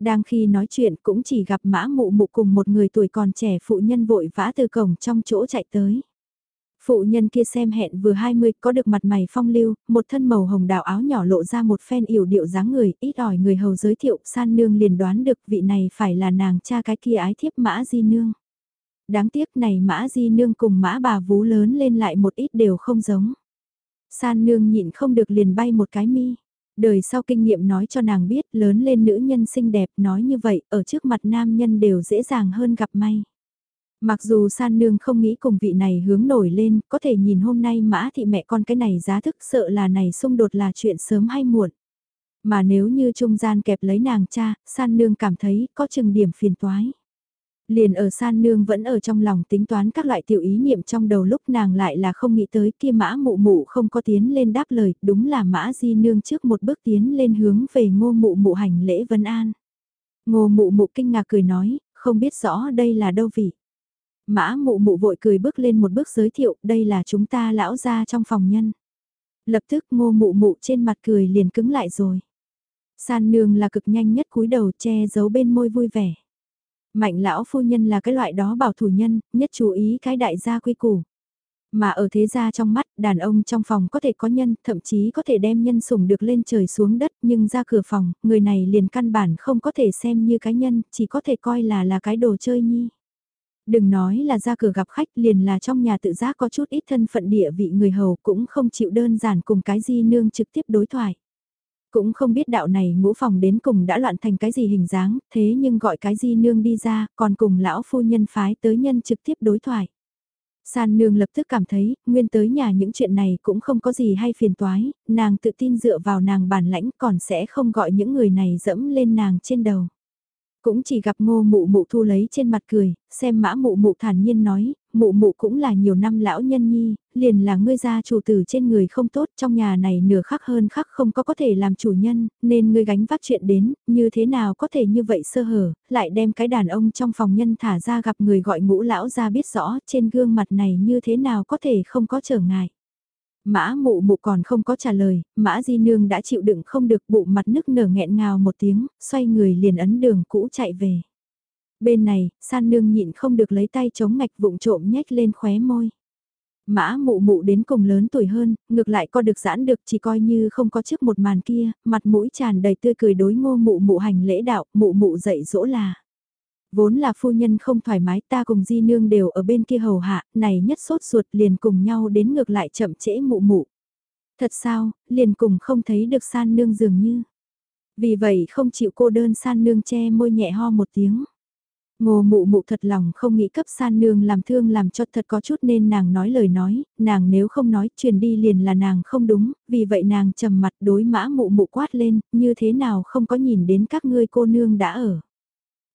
Đang khi nói chuyện cũng chỉ gặp mã mụ mụ cùng một người tuổi còn trẻ phụ nhân vội vã từ cổng trong chỗ chạy tới. Phụ nhân kia xem hẹn vừa 20 có được mặt mày phong lưu, một thân màu hồng đào áo nhỏ lộ ra một phen yểu điệu dáng người, ít ỏi người hầu giới thiệu, san nương liền đoán được vị này phải là nàng cha cái kia ái thiếp mã di nương. Đáng tiếc này mã di nương cùng mã bà vú lớn lên lại một ít đều không giống. San nương nhịn không được liền bay một cái mi. Đời sau kinh nghiệm nói cho nàng biết lớn lên nữ nhân xinh đẹp nói như vậy ở trước mặt nam nhân đều dễ dàng hơn gặp may. Mặc dù san nương không nghĩ cùng vị này hướng nổi lên, có thể nhìn hôm nay mã thị mẹ con cái này giá thức sợ là này xung đột là chuyện sớm hay muộn. Mà nếu như trung gian kẹp lấy nàng cha, san nương cảm thấy có chừng điểm phiền toái. Liền ở san nương vẫn ở trong lòng tính toán các loại tiểu ý niệm trong đầu lúc nàng lại là không nghĩ tới kia mã mụ mụ không có tiến lên đáp lời, đúng là mã di nương trước một bước tiến lên hướng về ngô mụ mụ hành lễ vân an. Ngô mụ mụ kinh ngạc cười nói, không biết rõ đây là đâu vị. Mã mụ mụ vội cười bước lên một bước giới thiệu, đây là chúng ta lão ra trong phòng nhân. Lập tức ngô mụ mụ trên mặt cười liền cứng lại rồi. San nương là cực nhanh nhất cúi đầu che giấu bên môi vui vẻ. Mạnh lão phu nhân là cái loại đó bảo thủ nhân, nhất chú ý cái đại gia quy củ. Mà ở thế gia trong mắt, đàn ông trong phòng có thể có nhân, thậm chí có thể đem nhân sủng được lên trời xuống đất, nhưng ra cửa phòng, người này liền căn bản không có thể xem như cái nhân, chỉ có thể coi là là cái đồ chơi nhi. Đừng nói là ra cửa gặp khách liền là trong nhà tự giác có chút ít thân phận địa vị người hầu cũng không chịu đơn giản cùng cái di nương trực tiếp đối thoại. Cũng không biết đạo này ngũ phòng đến cùng đã loạn thành cái gì hình dáng, thế nhưng gọi cái di nương đi ra, còn cùng lão phu nhân phái tới nhân trực tiếp đối thoại. San nương lập tức cảm thấy, nguyên tới nhà những chuyện này cũng không có gì hay phiền toái, nàng tự tin dựa vào nàng bản lãnh còn sẽ không gọi những người này dẫm lên nàng trên đầu. Cũng chỉ gặp ngô mụ mụ thu lấy trên mặt cười, xem mã mụ mụ thản nhiên nói, mụ mụ cũng là nhiều năm lão nhân nhi, liền là ngươi gia chủ tử trên người không tốt trong nhà này nửa khắc hơn khắc không có có thể làm chủ nhân, nên ngươi gánh vác chuyện đến, như thế nào có thể như vậy sơ hở, lại đem cái đàn ông trong phòng nhân thả ra gặp người gọi ngũ lão ra biết rõ trên gương mặt này như thế nào có thể không có trở ngại. Mã mụ mụ còn không có trả lời, mã di nương đã chịu đựng không được bụng mặt nức nở nghẹn ngào một tiếng, xoay người liền ấn đường cũ chạy về. Bên này, san nương nhịn không được lấy tay chống ngạch vụng trộm nhếch lên khóe môi. Mã mụ mụ đến cùng lớn tuổi hơn, ngược lại co được giãn được chỉ coi như không có trước một màn kia, mặt mũi tràn đầy tươi cười đối ngô mụ mụ hành lễ đạo, mụ mụ dạy dỗ là. Vốn là phu nhân không thoải mái ta cùng di nương đều ở bên kia hầu hạ, này nhất sốt ruột liền cùng nhau đến ngược lại chậm trễ mụ mụ. Thật sao, liền cùng không thấy được san nương dường như. Vì vậy không chịu cô đơn san nương che môi nhẹ ho một tiếng. Ngô mụ mụ thật lòng không nghĩ cấp san nương làm thương làm cho thật có chút nên nàng nói lời nói, nàng nếu không nói truyền đi liền là nàng không đúng, vì vậy nàng trầm mặt đối mã mụ mụ quát lên, như thế nào không có nhìn đến các ngươi cô nương đã ở.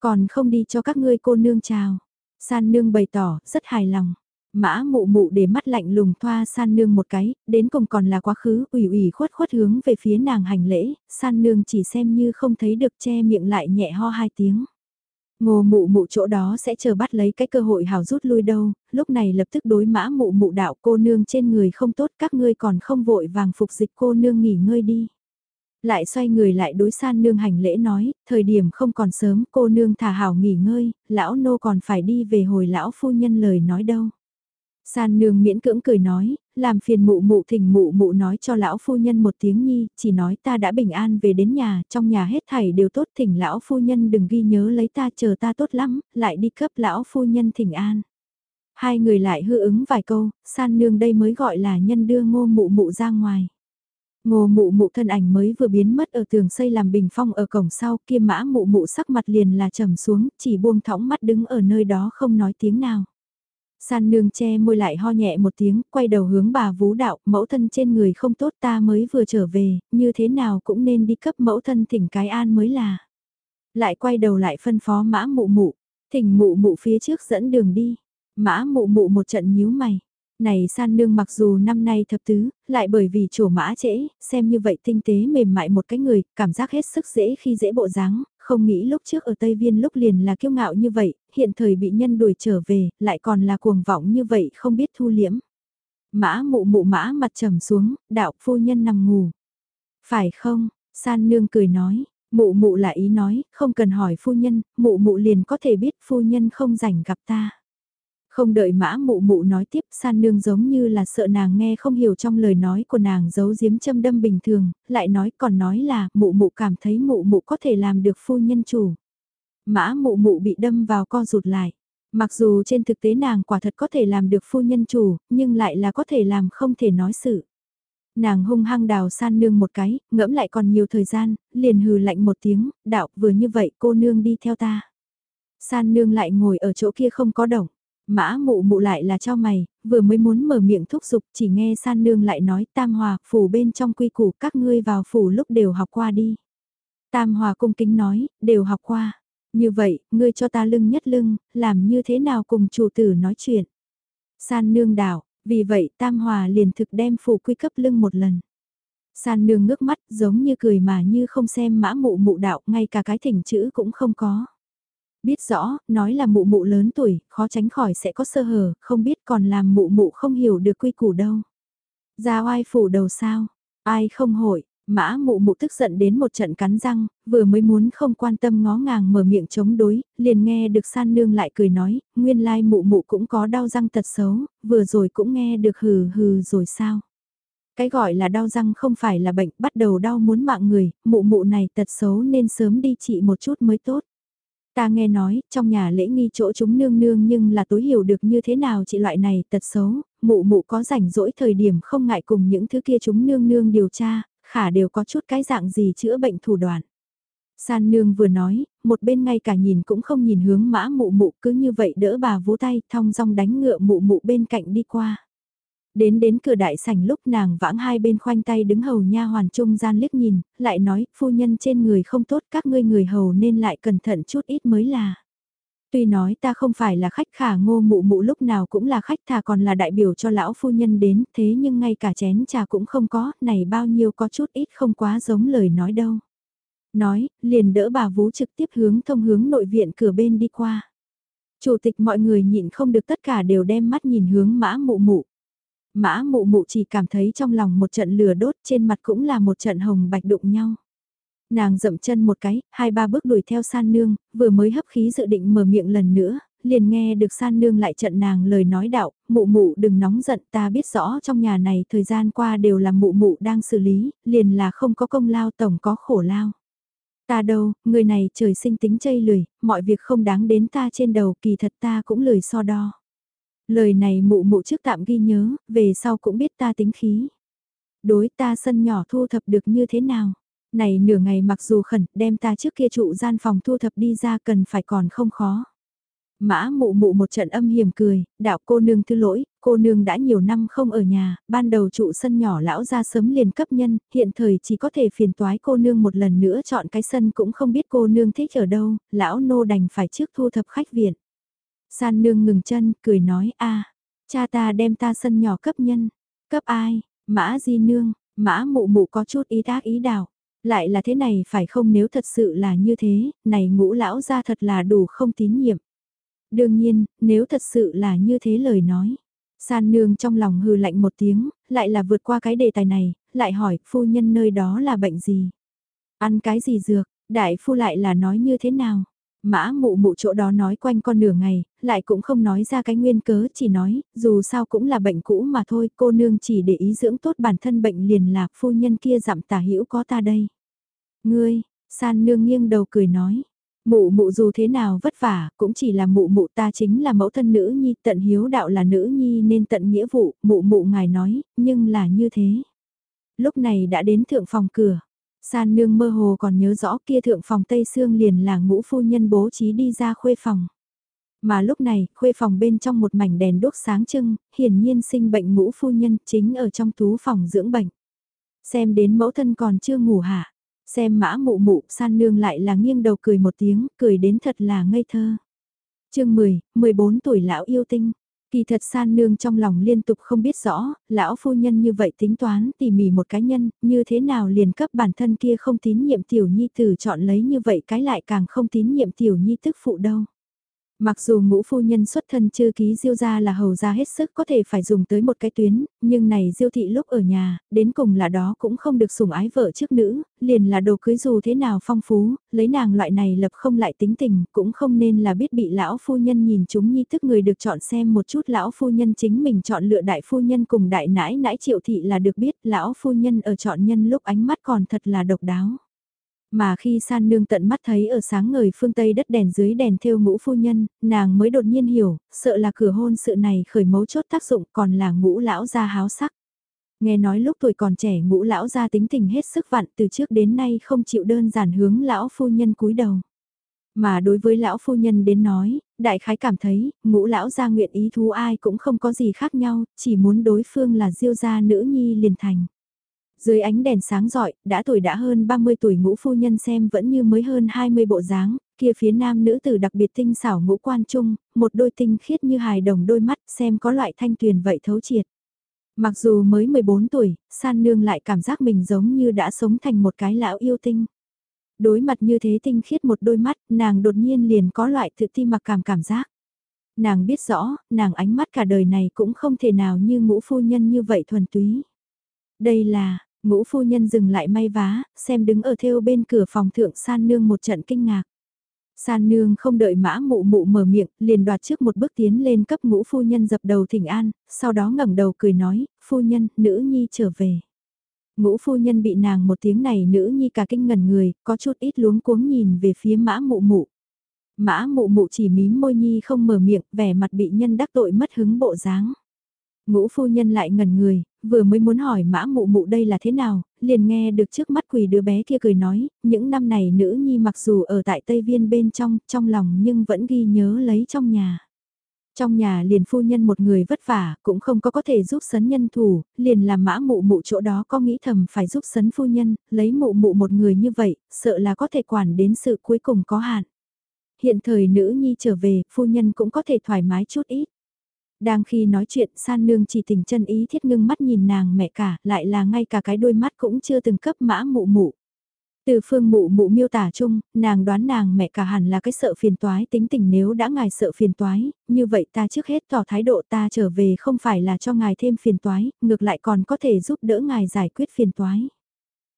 Còn không đi cho các ngươi cô nương chào. San nương bày tỏ, rất hài lòng. Mã mụ mụ để mắt lạnh lùng thoa san nương một cái, đến cùng còn là quá khứ ủy ủy khuất khuất hướng về phía nàng hành lễ, san nương chỉ xem như không thấy được che miệng lại nhẹ ho hai tiếng. Ngô mụ mụ chỗ đó sẽ chờ bắt lấy cái cơ hội hào rút lui đâu, lúc này lập tức đối mã mụ mụ đạo cô nương trên người không tốt các ngươi còn không vội vàng phục dịch cô nương nghỉ ngơi đi. Lại xoay người lại đối san nương hành lễ nói, thời điểm không còn sớm cô nương thả hảo nghỉ ngơi, lão nô còn phải đi về hồi lão phu nhân lời nói đâu. San nương miễn cưỡng cười nói, làm phiền mụ mụ thỉnh mụ mụ nói cho lão phu nhân một tiếng nhi, chỉ nói ta đã bình an về đến nhà, trong nhà hết thảy đều tốt thỉnh lão phu nhân đừng ghi nhớ lấy ta chờ ta tốt lắm, lại đi cấp lão phu nhân thỉnh an. Hai người lại hư ứng vài câu, san nương đây mới gọi là nhân đưa ngô mụ mụ ra ngoài. Ngô mụ mụ thân ảnh mới vừa biến mất ở tường xây làm bình phong ở cổng sau kia mã mụ mụ sắc mặt liền là trầm xuống, chỉ buông thõng mắt đứng ở nơi đó không nói tiếng nào. San nương che môi lại ho nhẹ một tiếng, quay đầu hướng bà vú đạo, mẫu thân trên người không tốt ta mới vừa trở về, như thế nào cũng nên đi cấp mẫu thân thỉnh cái an mới là. Lại quay đầu lại phân phó mã mụ mụ, thỉnh mụ mụ phía trước dẫn đường đi. Mã mụ mụ một trận nhíu mày. Này san nương mặc dù năm nay thập tứ, lại bởi vì chủ mã trễ, xem như vậy tinh tế mềm mại một cái người, cảm giác hết sức dễ khi dễ bộ dáng, không nghĩ lúc trước ở Tây Viên lúc liền là kiêu ngạo như vậy, hiện thời bị nhân đuổi trở về, lại còn là cuồng vọng như vậy không biết thu liễm. Mã mụ mụ mã mặt trầm xuống, đạo phu nhân nằm ngủ. Phải không, san nương cười nói, mụ mụ là ý nói, không cần hỏi phu nhân, mụ mụ liền có thể biết phu nhân không rảnh gặp ta. Không đợi mã mụ mụ nói tiếp san nương giống như là sợ nàng nghe không hiểu trong lời nói của nàng giấu giếm châm đâm bình thường, lại nói còn nói là mụ mụ cảm thấy mụ mụ có thể làm được phu nhân chủ. Mã mụ mụ bị đâm vào co rụt lại. Mặc dù trên thực tế nàng quả thật có thể làm được phu nhân chủ, nhưng lại là có thể làm không thể nói sự. Nàng hung hăng đào san nương một cái, ngẫm lại còn nhiều thời gian, liền hừ lạnh một tiếng, đạo vừa như vậy cô nương đi theo ta. San nương lại ngồi ở chỗ kia không có động. Mã mụ mụ lại là cho mày, vừa mới muốn mở miệng thúc giục chỉ nghe san nương lại nói tam hòa, phủ bên trong quy củ các ngươi vào phủ lúc đều học qua đi. Tam hòa cung kính nói, đều học qua. Như vậy, ngươi cho ta lưng nhất lưng, làm như thế nào cùng chủ tử nói chuyện. San nương đảo, vì vậy tam hòa liền thực đem phủ quy cấp lưng một lần. San nương ngước mắt giống như cười mà như không xem mã mụ mụ đạo, ngay cả cái thỉnh chữ cũng không có. Biết rõ, nói là mụ mụ lớn tuổi, khó tránh khỏi sẽ có sơ hở, không biết còn làm mụ mụ không hiểu được quy củ đâu. Ra oai phủ đầu sao, ai không hội, mã mụ mụ tức giận đến một trận cắn răng, vừa mới muốn không quan tâm ngó ngàng mở miệng chống đối, liền nghe được san nương lại cười nói, nguyên lai mụ mụ cũng có đau răng tật xấu, vừa rồi cũng nghe được hừ hừ rồi sao. Cái gọi là đau răng không phải là bệnh, bắt đầu đau muốn mạng người, mụ mụ này tật xấu nên sớm đi trị một chút mới tốt. Ta nghe nói, trong nhà lễ nghi chỗ chúng nương nương nhưng là tối hiểu được như thế nào chị loại này tật xấu, mụ mụ có rảnh rỗi thời điểm không ngại cùng những thứ kia chúng nương nương điều tra, khả đều có chút cái dạng gì chữa bệnh thủ đoạn. San nương vừa nói, một bên ngay cả nhìn cũng không nhìn hướng mã mụ mụ cứ như vậy đỡ bà vú tay thong dong đánh ngựa mụ mụ bên cạnh đi qua. Đến đến cửa đại sảnh lúc nàng vãng hai bên khoanh tay đứng hầu nha hoàn trung gian liếc nhìn, lại nói, phu nhân trên người không tốt các ngươi người hầu nên lại cẩn thận chút ít mới là. Tuy nói ta không phải là khách khả ngô mụ mụ lúc nào cũng là khách thà còn là đại biểu cho lão phu nhân đến thế nhưng ngay cả chén trà cũng không có, này bao nhiêu có chút ít không quá giống lời nói đâu. Nói, liền đỡ bà vú trực tiếp hướng thông hướng nội viện cửa bên đi qua. Chủ tịch mọi người nhịn không được tất cả đều đem mắt nhìn hướng mã mụ mụ. Mã mụ mụ chỉ cảm thấy trong lòng một trận lửa đốt trên mặt cũng là một trận hồng bạch đụng nhau. Nàng dậm chân một cái, hai ba bước đuổi theo san nương, vừa mới hấp khí dự định mở miệng lần nữa, liền nghe được san nương lại trận nàng lời nói đạo, mụ mụ đừng nóng giận ta biết rõ trong nhà này thời gian qua đều là mụ mụ đang xử lý, liền là không có công lao tổng có khổ lao. Ta đâu, người này trời sinh tính chây lười, mọi việc không đáng đến ta trên đầu kỳ thật ta cũng lười so đo. Lời này mụ mụ trước tạm ghi nhớ, về sau cũng biết ta tính khí. Đối ta sân nhỏ thu thập được như thế nào? Này nửa ngày mặc dù khẩn, đem ta trước kia trụ gian phòng thu thập đi ra cần phải còn không khó. Mã mụ mụ một trận âm hiểm cười, đạo cô nương thư lỗi, cô nương đã nhiều năm không ở nhà, ban đầu trụ sân nhỏ lão ra sớm liền cấp nhân, hiện thời chỉ có thể phiền toái cô nương một lần nữa chọn cái sân cũng không biết cô nương thích ở đâu, lão nô đành phải trước thu thập khách viện. San nương ngừng chân, cười nói a cha ta đem ta sân nhỏ cấp nhân, cấp ai, mã di nương, mã mụ mụ có chút ý tác ý đạo. Lại là thế này phải không nếu thật sự là như thế, này ngũ lão ra thật là đủ không tín nhiệm. Đương nhiên, nếu thật sự là như thế lời nói. San nương trong lòng hừ lạnh một tiếng, lại là vượt qua cái đề tài này, lại hỏi phu nhân nơi đó là bệnh gì? Ăn cái gì dược? Đại phu lại là nói như thế nào? Mã mụ mụ chỗ đó nói quanh con nửa ngày, lại cũng không nói ra cái nguyên cớ, chỉ nói, dù sao cũng là bệnh cũ mà thôi, cô nương chỉ để ý dưỡng tốt bản thân bệnh liền lạc phu nhân kia dặm tả hữu có ta đây. Ngươi, san nương nghiêng đầu cười nói, Mụ mụ dù thế nào vất vả, cũng chỉ là mụ mụ ta chính là mẫu thân nữ nhi, tận hiếu đạo là nữ nhi nên tận nghĩa vụ, mụ mụ ngài nói, nhưng là như thế. Lúc này đã đến thượng phòng cửa, san nương mơ hồ còn nhớ rõ kia thượng phòng Tây Sương liền là ngũ phu nhân bố trí đi ra khuê phòng. Mà lúc này, khuê phòng bên trong một mảnh đèn đốt sáng trưng, hiển nhiên sinh bệnh ngũ phu nhân chính ở trong tú phòng dưỡng bệnh. Xem đến mẫu thân còn chưa ngủ hả, Xem mã mụ mụ san nương lại là nghiêng đầu cười một tiếng, cười đến thật là ngây thơ. chương 10, 14 tuổi lão yêu tinh. Kỳ thật san nương trong lòng liên tục không biết rõ, lão phu nhân như vậy tính toán tỉ mỉ một cá nhân, như thế nào liền cấp bản thân kia không tín nhiệm tiểu nhi tử chọn lấy như vậy cái lại càng không tín nhiệm tiểu nhi tức phụ đâu. Mặc dù ngũ phu nhân xuất thân chư ký diêu gia là hầu ra hết sức có thể phải dùng tới một cái tuyến, nhưng này diêu thị lúc ở nhà, đến cùng là đó cũng không được sủng ái vợ trước nữ, liền là đồ cưới dù thế nào phong phú, lấy nàng loại này lập không lại tính tình, cũng không nên là biết bị lão phu nhân nhìn chúng nhi thức người được chọn xem một chút lão phu nhân chính mình chọn lựa đại phu nhân cùng đại nãi nãi triệu thị là được biết lão phu nhân ở chọn nhân lúc ánh mắt còn thật là độc đáo. Mà khi san nương tận mắt thấy ở sáng ngời phương Tây đất đèn dưới đèn theo ngũ phu nhân, nàng mới đột nhiên hiểu, sợ là cửa hôn sự này khởi mấu chốt tác dụng còn là ngũ lão gia háo sắc. Nghe nói lúc tuổi còn trẻ ngũ lão gia tính tình hết sức vặn từ trước đến nay không chịu đơn giản hướng lão phu nhân cúi đầu. Mà đối với lão phu nhân đến nói, đại khái cảm thấy, ngũ lão gia nguyện ý thú ai cũng không có gì khác nhau, chỉ muốn đối phương là diêu gia nữ nhi liền thành. Dưới ánh đèn sáng rọi, đã tuổi đã hơn 30 tuổi ngũ phu nhân xem vẫn như mới hơn 20 bộ dáng, kia phía nam nữ tử đặc biệt tinh xảo ngũ quan trung, một đôi tinh khiết như hài đồng đôi mắt xem có loại thanh tuyền vậy thấu triệt. Mặc dù mới 14 tuổi, san nương lại cảm giác mình giống như đã sống thành một cái lão yêu tinh. Đối mặt như thế tinh khiết một đôi mắt, nàng đột nhiên liền có loại tự ti mặc cảm cảm giác. Nàng biết rõ, nàng ánh mắt cả đời này cũng không thể nào như ngũ phu nhân như vậy thuần túy. Đây là, Ngũ phu nhân dừng lại may vá, xem đứng ở theo bên cửa phòng thượng san nương một trận kinh ngạc. San nương không đợi mã mụ mụ mở miệng, liền đoạt trước một bước tiến lên cấp ngũ phu nhân dập đầu thỉnh an, sau đó ngẩng đầu cười nói, phu nhân, nữ nhi trở về. Ngũ phu nhân bị nàng một tiếng này nữ nhi cả kinh ngẩn người, có chút ít luống cuống nhìn về phía mã mụ mụ. Mã mụ mụ chỉ mím môi nhi không mở miệng, vẻ mặt bị nhân đắc tội mất hứng bộ dáng. Ngũ phu nhân lại ngẩn người, vừa mới muốn hỏi mã mụ mụ đây là thế nào, liền nghe được trước mắt quỳ đứa bé kia cười nói, những năm này nữ nhi mặc dù ở tại Tây Viên bên trong, trong lòng nhưng vẫn ghi nhớ lấy trong nhà. Trong nhà liền phu nhân một người vất vả, cũng không có có thể giúp sấn nhân thủ, liền làm mã mụ mụ chỗ đó có nghĩ thầm phải giúp sấn phu nhân, lấy mụ mụ một người như vậy, sợ là có thể quản đến sự cuối cùng có hạn. Hiện thời nữ nhi trở về, phu nhân cũng có thể thoải mái chút ít. Đang khi nói chuyện san nương chỉ tình chân ý thiết ngưng mắt nhìn nàng mẹ cả, lại là ngay cả cái đôi mắt cũng chưa từng cấp mã mụ mụ. Từ phương mụ mụ miêu tả chung, nàng đoán nàng mẹ cả hẳn là cái sợ phiền toái tính tình nếu đã ngài sợ phiền toái, như vậy ta trước hết tỏ thái độ ta trở về không phải là cho ngài thêm phiền toái, ngược lại còn có thể giúp đỡ ngài giải quyết phiền toái.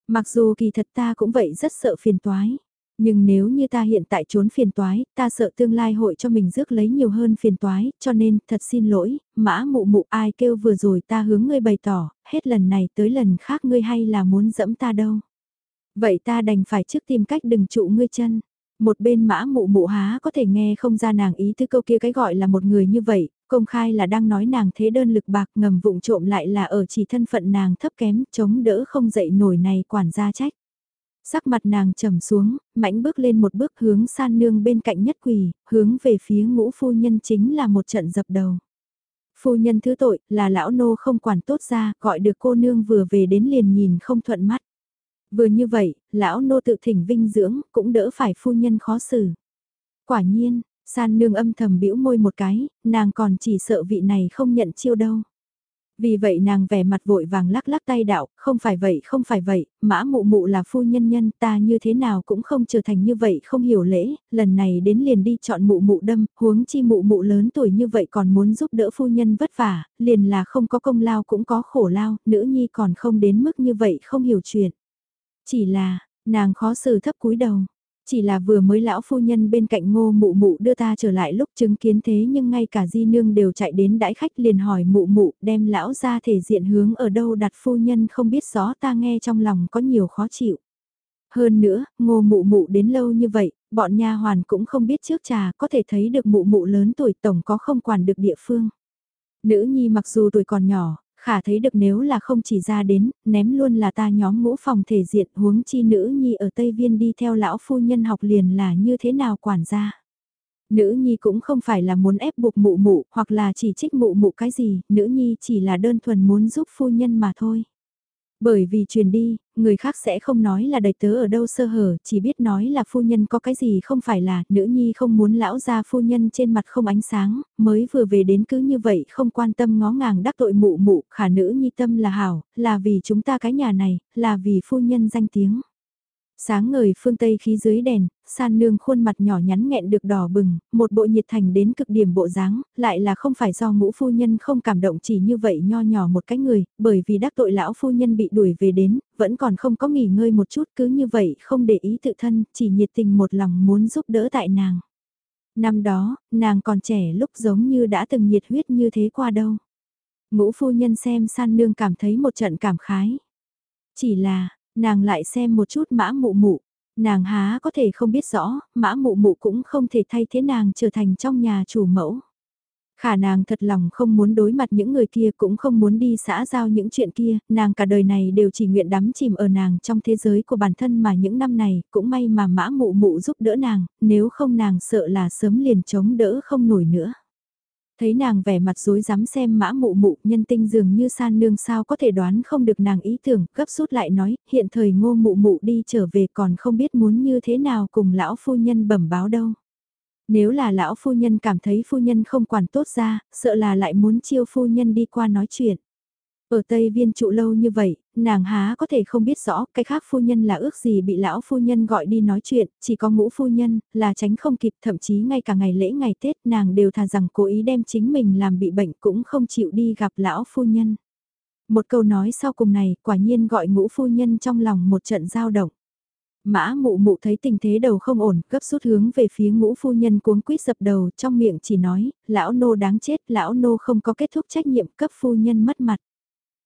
Mặc dù kỳ thật ta cũng vậy rất sợ phiền toái. Nhưng nếu như ta hiện tại trốn phiền toái, ta sợ tương lai hội cho mình rước lấy nhiều hơn phiền toái, cho nên, thật xin lỗi, mã mụ mụ ai kêu vừa rồi ta hướng ngươi bày tỏ, hết lần này tới lần khác ngươi hay là muốn dẫm ta đâu. Vậy ta đành phải trước tìm cách đừng trụ ngươi chân. Một bên mã mụ mụ há có thể nghe không ra nàng ý thứ câu kia cái gọi là một người như vậy, công khai là đang nói nàng thế đơn lực bạc ngầm vụng trộm lại là ở chỉ thân phận nàng thấp kém chống đỡ không dậy nổi này quản gia trách. Sắc mặt nàng trầm xuống, mãnh bước lên một bước hướng san nương bên cạnh nhất quỳ, hướng về phía ngũ phu nhân chính là một trận dập đầu. Phu nhân thứ tội, là lão nô không quản tốt ra, gọi được cô nương vừa về đến liền nhìn không thuận mắt. Vừa như vậy, lão nô tự thỉnh vinh dưỡng, cũng đỡ phải phu nhân khó xử. Quả nhiên, san nương âm thầm bĩu môi một cái, nàng còn chỉ sợ vị này không nhận chiêu đâu. Vì vậy nàng vẻ mặt vội vàng lắc lắc tay đạo, không phải vậy không phải vậy, mã mụ mụ là phu nhân nhân ta như thế nào cũng không trở thành như vậy không hiểu lễ, lần này đến liền đi chọn mụ mụ đâm, huống chi mụ mụ lớn tuổi như vậy còn muốn giúp đỡ phu nhân vất vả, liền là không có công lao cũng có khổ lao, nữ nhi còn không đến mức như vậy không hiểu chuyện. Chỉ là, nàng khó xử thấp cúi đầu. Chỉ là vừa mới lão phu nhân bên cạnh ngô mụ mụ đưa ta trở lại lúc chứng kiến thế nhưng ngay cả di nương đều chạy đến đãi khách liền hỏi mụ mụ đem lão ra thể diện hướng ở đâu đặt phu nhân không biết rõ ta nghe trong lòng có nhiều khó chịu. Hơn nữa, ngô mụ mụ đến lâu như vậy, bọn nha hoàn cũng không biết trước trà có thể thấy được mụ mụ lớn tuổi tổng có không quản được địa phương. Nữ nhi mặc dù tuổi còn nhỏ, khả thấy được nếu là không chỉ ra đến, ném luôn là ta nhóm ngũ phòng thể diện huống chi nữ nhi ở Tây Viên đi theo lão phu nhân học liền là như thế nào quản gia. Nữ nhi cũng không phải là muốn ép buộc mụ mụ hoặc là chỉ trích mụ mụ cái gì, nữ nhi chỉ là đơn thuần muốn giúp phu nhân mà thôi. Bởi vì truyền đi, người khác sẽ không nói là đầy tớ ở đâu sơ hở, chỉ biết nói là phu nhân có cái gì không phải là, nữ nhi không muốn lão ra phu nhân trên mặt không ánh sáng, mới vừa về đến cứ như vậy không quan tâm ngó ngàng đắc tội mụ mụ, khả nữ nhi tâm là hảo, là vì chúng ta cái nhà này, là vì phu nhân danh tiếng. Sáng ngời phương Tây khí dưới đèn, san nương khuôn mặt nhỏ nhắn nghẹn được đỏ bừng, một bộ nhiệt thành đến cực điểm bộ dáng, lại là không phải do ngũ phu nhân không cảm động chỉ như vậy nho nhỏ một cái người, bởi vì đắc tội lão phu nhân bị đuổi về đến, vẫn còn không có nghỉ ngơi một chút cứ như vậy không để ý tự thân, chỉ nhiệt tình một lòng muốn giúp đỡ tại nàng. Năm đó, nàng còn trẻ lúc giống như đã từng nhiệt huyết như thế qua đâu. Ngũ phu nhân xem san nương cảm thấy một trận cảm khái. Chỉ là, Nàng lại xem một chút mã mụ mụ, nàng há có thể không biết rõ, mã mụ mụ cũng không thể thay thế nàng trở thành trong nhà chủ mẫu. Khả nàng thật lòng không muốn đối mặt những người kia cũng không muốn đi xã giao những chuyện kia, nàng cả đời này đều chỉ nguyện đắm chìm ở nàng trong thế giới của bản thân mà những năm này cũng may mà mã mụ mụ giúp đỡ nàng, nếu không nàng sợ là sớm liền chống đỡ không nổi nữa. Thấy nàng vẻ mặt rối rắm xem mã mụ mụ nhân tinh dường như san nương sao có thể đoán không được nàng ý tưởng, gấp rút lại nói, hiện thời ngô mụ mụ đi trở về còn không biết muốn như thế nào cùng lão phu nhân bẩm báo đâu. Nếu là lão phu nhân cảm thấy phu nhân không quản tốt ra, sợ là lại muốn chiêu phu nhân đi qua nói chuyện. Ở Tây Viên trụ lâu như vậy, nàng há có thể không biết rõ cái khác phu nhân là ước gì bị lão phu nhân gọi đi nói chuyện, chỉ có ngũ phu nhân, là tránh không kịp thậm chí ngay cả ngày lễ ngày Tết nàng đều thà rằng cố ý đem chính mình làm bị bệnh cũng không chịu đi gặp lão phu nhân. Một câu nói sau cùng này quả nhiên gọi ngũ phu nhân trong lòng một trận giao động. Mã mụ mụ thấy tình thế đầu không ổn, cấp rút hướng về phía ngũ phu nhân cuống quýt dập đầu trong miệng chỉ nói, lão nô đáng chết, lão nô không có kết thúc trách nhiệm cấp phu nhân mất mặt.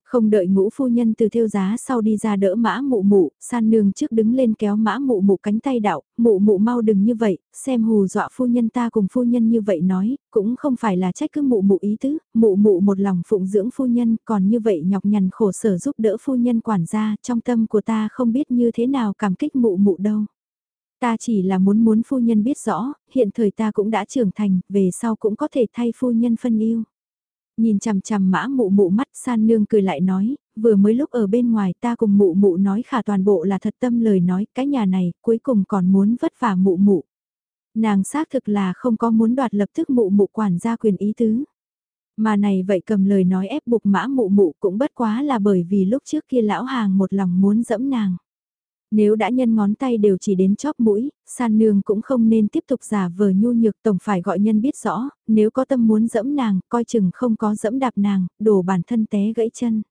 Không đợi ngũ phu nhân từ theo giá sau đi ra đỡ mã mụ mụ, san nương trước đứng lên kéo mã mụ mụ cánh tay đạo, mụ mụ mau đừng như vậy, xem hù dọa phu nhân ta cùng phu nhân như vậy nói, cũng không phải là trách cứ mụ mụ ý tứ, mụ mụ một lòng phụng dưỡng phu nhân, còn như vậy nhọc nhằn khổ sở giúp đỡ phu nhân quản gia, trong tâm của ta không biết như thế nào cảm kích mụ mụ đâu. Ta chỉ là muốn muốn phu nhân biết rõ, hiện thời ta cũng đã trưởng thành, về sau cũng có thể thay phu nhân phân yêu. Nhìn chằm chằm mã mụ mụ mắt san nương cười lại nói, vừa mới lúc ở bên ngoài ta cùng mụ mụ nói khả toàn bộ là thật tâm lời nói, cái nhà này cuối cùng còn muốn vất vả mụ mụ. Nàng xác thực là không có muốn đoạt lập tức mụ mụ quản gia quyền ý tứ. Mà này vậy cầm lời nói ép buộc mã mụ mụ cũng bất quá là bởi vì lúc trước kia lão hàng một lòng muốn dẫm nàng. Nếu đã nhân ngón tay đều chỉ đến chóp mũi, san nương cũng không nên tiếp tục giả vờ nhu nhược tổng phải gọi nhân biết rõ, nếu có tâm muốn dẫm nàng, coi chừng không có dẫm đạp nàng, đổ bản thân té gãy chân.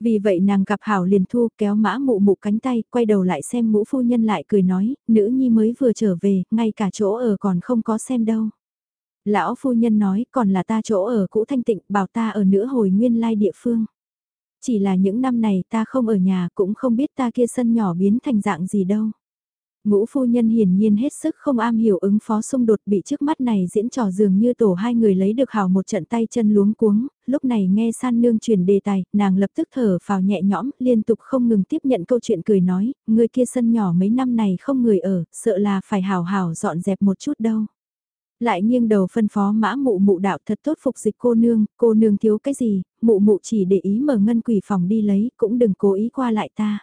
Vì vậy nàng gặp hảo liền thu kéo mã mụ mụ cánh tay, quay đầu lại xem ngũ phu nhân lại cười nói, nữ nhi mới vừa trở về, ngay cả chỗ ở còn không có xem đâu. Lão phu nhân nói còn là ta chỗ ở cũ thanh tịnh, bảo ta ở nữa hồi nguyên lai địa phương. Chỉ là những năm này ta không ở nhà cũng không biết ta kia sân nhỏ biến thành dạng gì đâu. Ngũ phu nhân hiển nhiên hết sức không am hiểu ứng phó xung đột bị trước mắt này diễn trò dường như tổ hai người lấy được hào một trận tay chân luống cuống, lúc này nghe san nương truyền đề tài, nàng lập tức thở vào nhẹ nhõm, liên tục không ngừng tiếp nhận câu chuyện cười nói, người kia sân nhỏ mấy năm này không người ở, sợ là phải hào hào dọn dẹp một chút đâu. Lại nghiêng đầu phân phó mã mụ mụ đạo thật tốt phục dịch cô nương, cô nương thiếu cái gì, mụ mụ chỉ để ý mở ngân quỷ phòng đi lấy, cũng đừng cố ý qua lại ta.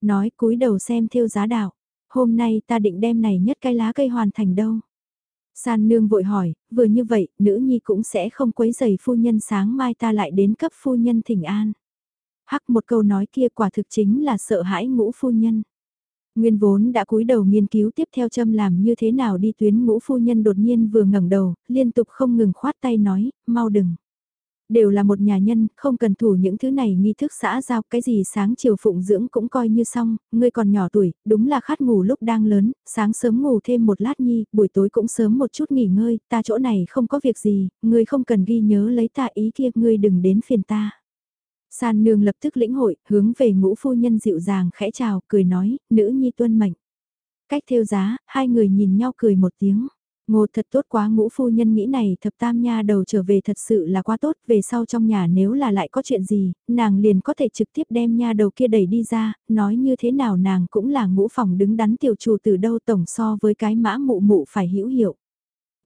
Nói cúi đầu xem theo giá đạo hôm nay ta định đem này nhất cái lá cây hoàn thành đâu. San nương vội hỏi, vừa như vậy, nữ nhi cũng sẽ không quấy giày phu nhân sáng mai ta lại đến cấp phu nhân thỉnh an. Hắc một câu nói kia quả thực chính là sợ hãi ngũ phu nhân. Nguyên vốn đã cúi đầu nghiên cứu tiếp theo châm làm như thế nào đi tuyến ngũ phu nhân đột nhiên vừa ngẩng đầu, liên tục không ngừng khoát tay nói, mau đừng. Đều là một nhà nhân, không cần thủ những thứ này nghi thức xã giao, cái gì sáng chiều phụng dưỡng cũng coi như xong, ngươi còn nhỏ tuổi, đúng là khát ngủ lúc đang lớn, sáng sớm ngủ thêm một lát nhi, buổi tối cũng sớm một chút nghỉ ngơi, ta chỗ này không có việc gì, ngươi không cần ghi nhớ lấy ta ý kia, ngươi đừng đến phiền ta. San nương lập tức lĩnh hội, hướng về ngũ phu nhân dịu dàng khẽ chào, cười nói, nữ nhi tuân mệnh. Cách theo giá, hai người nhìn nhau cười một tiếng. Ngô thật tốt quá ngũ phu nhân nghĩ này thập tam nha đầu trở về thật sự là quá tốt, về sau trong nhà nếu là lại có chuyện gì, nàng liền có thể trực tiếp đem nha đầu kia đẩy đi ra, nói như thế nào nàng cũng là ngũ phòng đứng đắn tiểu chủ từ đâu tổng so với cái mã mụ mụ phải hữu hiệu.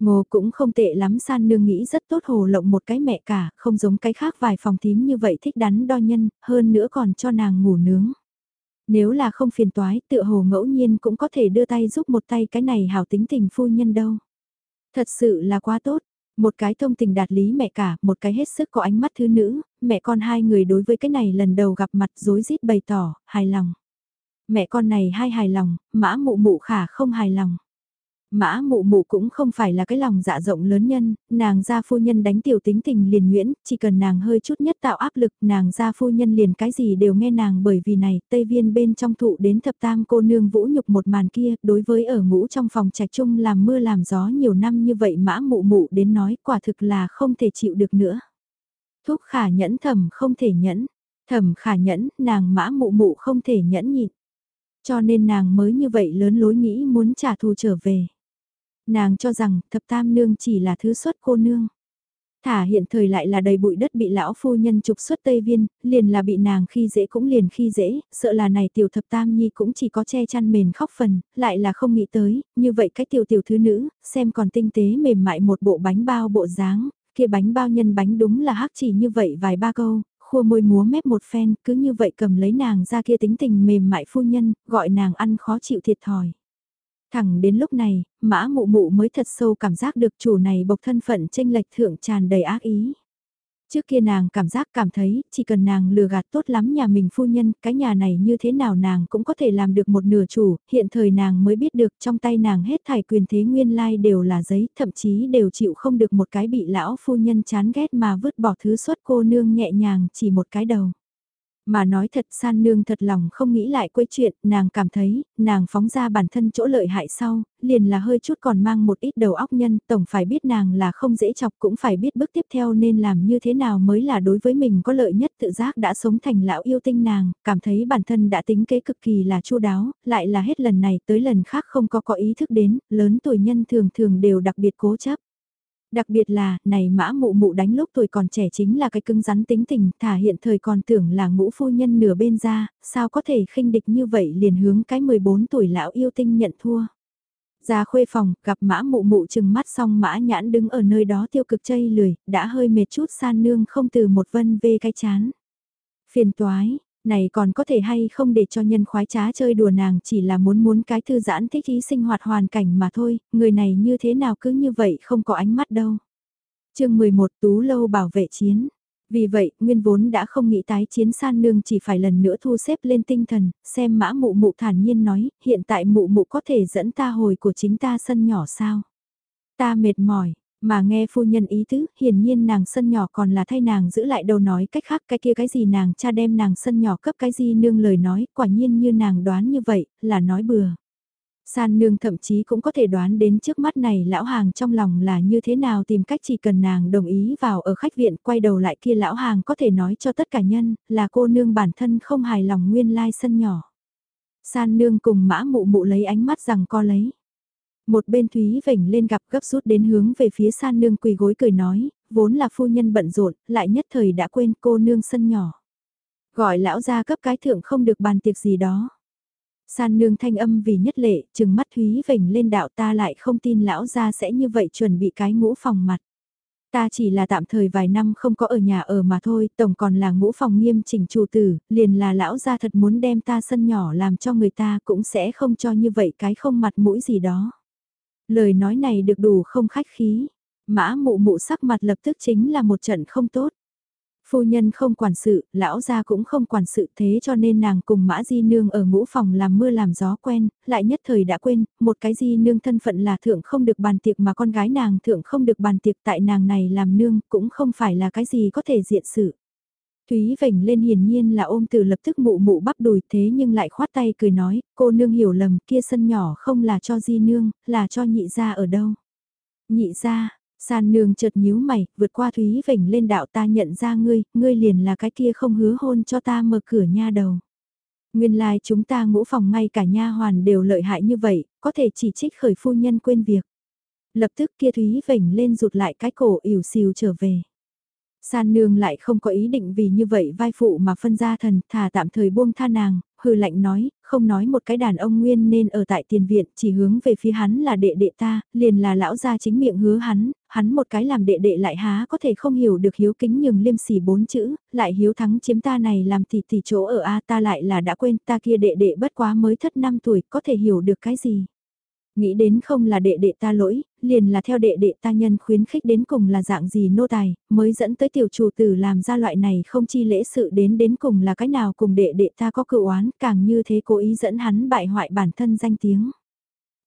Ngô cũng không tệ lắm san nương nghĩ rất tốt hồ lộng một cái mẹ cả, không giống cái khác vài phòng tím như vậy thích đắn đo nhân, hơn nữa còn cho nàng ngủ nướng. Nếu là không phiền toái, tựa hồ ngẫu nhiên cũng có thể đưa tay giúp một tay cái này hảo tính tình phu nhân đâu. Thật sự là quá tốt. Một cái thông tình đạt lý mẹ cả, một cái hết sức có ánh mắt thứ nữ, mẹ con hai người đối với cái này lần đầu gặp mặt dối rít bày tỏ, hài lòng. Mẹ con này hai hài lòng, mã mụ mụ khả không hài lòng. Mã mụ mụ cũng không phải là cái lòng dạ rộng lớn nhân, nàng gia phu nhân đánh tiểu tính tình liền nguyễn, chỉ cần nàng hơi chút nhất tạo áp lực, nàng gia phu nhân liền cái gì đều nghe nàng bởi vì này, Tây Viên bên trong thụ đến thập tam cô nương vũ nhục một màn kia, đối với ở ngũ trong phòng trạch chung làm mưa làm gió nhiều năm như vậy mã mụ mụ đến nói quả thực là không thể chịu được nữa. Thúc khả nhẫn thầm không thể nhẫn, thầm khả nhẫn, nàng mã mụ mụ không thể nhẫn nhịn. Cho nên nàng mới như vậy lớn lối nghĩ muốn trả thù trở về. Nàng cho rằng thập tam nương chỉ là thứ xuất cô nương. Thả hiện thời lại là đầy bụi đất bị lão phu nhân trục xuất Tây Viên, liền là bị nàng khi dễ cũng liền khi dễ, sợ là này tiểu thập tam nhi cũng chỉ có che chăn mền khóc phần, lại là không nghĩ tới, như vậy cái tiểu tiểu thứ nữ, xem còn tinh tế mềm mại một bộ bánh bao bộ dáng, kia bánh bao nhân bánh đúng là hắc chỉ như vậy vài ba câu, khua môi múa mép một phen, cứ như vậy cầm lấy nàng ra kia tính tình mềm mại phu nhân, gọi nàng ăn khó chịu thiệt thòi. Thẳng đến lúc này, mã mụ mụ mới thật sâu cảm giác được chủ này bộc thân phận tranh lệch thượng tràn đầy ác ý. Trước kia nàng cảm giác cảm thấy, chỉ cần nàng lừa gạt tốt lắm nhà mình phu nhân, cái nhà này như thế nào nàng cũng có thể làm được một nửa chủ, hiện thời nàng mới biết được trong tay nàng hết thải quyền thế nguyên lai đều là giấy, thậm chí đều chịu không được một cái bị lão phu nhân chán ghét mà vứt bỏ thứ suất cô nương nhẹ nhàng chỉ một cái đầu. Mà nói thật san nương thật lòng không nghĩ lại quấy chuyện, nàng cảm thấy, nàng phóng ra bản thân chỗ lợi hại sau, liền là hơi chút còn mang một ít đầu óc nhân, tổng phải biết nàng là không dễ chọc cũng phải biết bước tiếp theo nên làm như thế nào mới là đối với mình có lợi nhất tự giác đã sống thành lão yêu tinh nàng, cảm thấy bản thân đã tính kế cực kỳ là chu đáo, lại là hết lần này tới lần khác không có có ý thức đến, lớn tuổi nhân thường thường đều đặc biệt cố chấp. Đặc biệt là, này mã mụ mụ đánh lúc tuổi còn trẻ chính là cái cứng rắn tính tình, thả hiện thời còn tưởng là ngũ phu nhân nửa bên ra, sao có thể khinh địch như vậy liền hướng cái 14 tuổi lão yêu tinh nhận thua. Ra khuê phòng, gặp mã mụ mụ chừng mắt xong mã nhãn đứng ở nơi đó tiêu cực chây lười, đã hơi mệt chút san nương không từ một vân về cái chán. Phiền toái, này còn có thể hay không để cho nhân khoái trá chơi đùa nàng chỉ là muốn muốn cái thư giãn thích ý sinh hoạt hoàn cảnh mà thôi, người này như thế nào cứ như vậy không có ánh mắt đâu. chương 11 Tú Lâu bảo vệ chiến. Vì vậy, nguyên vốn đã không nghĩ tái chiến san nương chỉ phải lần nữa thu xếp lên tinh thần, xem mã mụ mụ thản nhiên nói, hiện tại mụ mụ có thể dẫn ta hồi của chính ta sân nhỏ sao. Ta mệt mỏi, mà nghe phu nhân ý tứ, hiển nhiên nàng sân nhỏ còn là thay nàng giữ lại đầu nói cách khác cái kia cái gì nàng cha đem nàng sân nhỏ cấp cái gì nương lời nói, quả nhiên như nàng đoán như vậy, là nói bừa. San nương thậm chí cũng có thể đoán đến trước mắt này lão hàng trong lòng là như thế nào tìm cách chỉ cần nàng đồng ý vào ở khách viện quay đầu lại kia lão hàng có thể nói cho tất cả nhân là cô nương bản thân không hài lòng nguyên lai sân nhỏ. San nương cùng mã mụ mụ lấy ánh mắt rằng co lấy. Một bên Thúy vểnh lên gặp gấp rút đến hướng về phía san nương quỳ gối cười nói, vốn là phu nhân bận rộn, lại nhất thời đã quên cô nương sân nhỏ. Gọi lão ra cấp cái thượng không được bàn tiệc gì đó. San nương thanh âm vì nhất lệ, chừng mắt Thúy vểnh lên đạo ta lại không tin lão ra sẽ như vậy chuẩn bị cái ngũ phòng mặt. Ta chỉ là tạm thời vài năm không có ở nhà ở mà thôi, tổng còn là ngũ phòng nghiêm chỉnh chủ tử, liền là lão gia thật muốn đem ta sân nhỏ làm cho người ta cũng sẽ không cho như vậy cái không mặt mũi gì đó. Lời nói này được đủ không khách khí, mã mụ mụ sắc mặt lập tức chính là một trận không tốt. Phu nhân không quản sự, lão gia cũng không quản sự thế cho nên nàng cùng mã di nương ở ngũ phòng làm mưa làm gió quen, lại nhất thời đã quên, một cái di nương thân phận là thượng không được bàn tiệc mà con gái nàng thượng không được bàn tiệc tại nàng này làm nương cũng không phải là cái gì có thể diện sự. Thúy vểnh lên hiển nhiên là ôm từ lập tức mụ mụ bắp đùi thế nhưng lại khoát tay cười nói, cô nương hiểu lầm kia sân nhỏ không là cho di nương, là cho nhị gia ở đâu. Nhị gia, San nương chợt nhíu mày, vượt qua Thúy vểnh lên đạo ta nhận ra ngươi, ngươi liền là cái kia không hứa hôn cho ta mở cửa nha đầu. Nguyên lai like chúng ta ngũ phòng ngay cả nha hoàn đều lợi hại như vậy, có thể chỉ trích khởi phu nhân quên việc. Lập tức kia Thúy vểnh lên rụt lại cái cổ ỉu xìu trở về. San nương lại không có ý định vì như vậy vai phụ mà phân ra thần, thà tạm thời buông tha nàng, hừ lạnh nói, không nói một cái đàn ông nguyên nên ở tại tiền viện, chỉ hướng về phía hắn là đệ đệ ta, liền là lão gia chính miệng hứa hắn, hắn một cái làm đệ đệ lại há có thể không hiểu được hiếu kính nhường liêm sỉ bốn chữ, lại hiếu thắng chiếm ta này làm thì thì chỗ ở A ta lại là đã quên ta kia đệ đệ bất quá mới thất năm tuổi, có thể hiểu được cái gì. Nghĩ đến không là đệ đệ ta lỗi, liền là theo đệ đệ ta nhân khuyến khích đến cùng là dạng gì nô tài, mới dẫn tới tiểu chủ tử làm ra loại này không chi lễ sự đến đến cùng là cái nào cùng đệ đệ ta có cựu oán, càng như thế cố ý dẫn hắn bại hoại bản thân danh tiếng.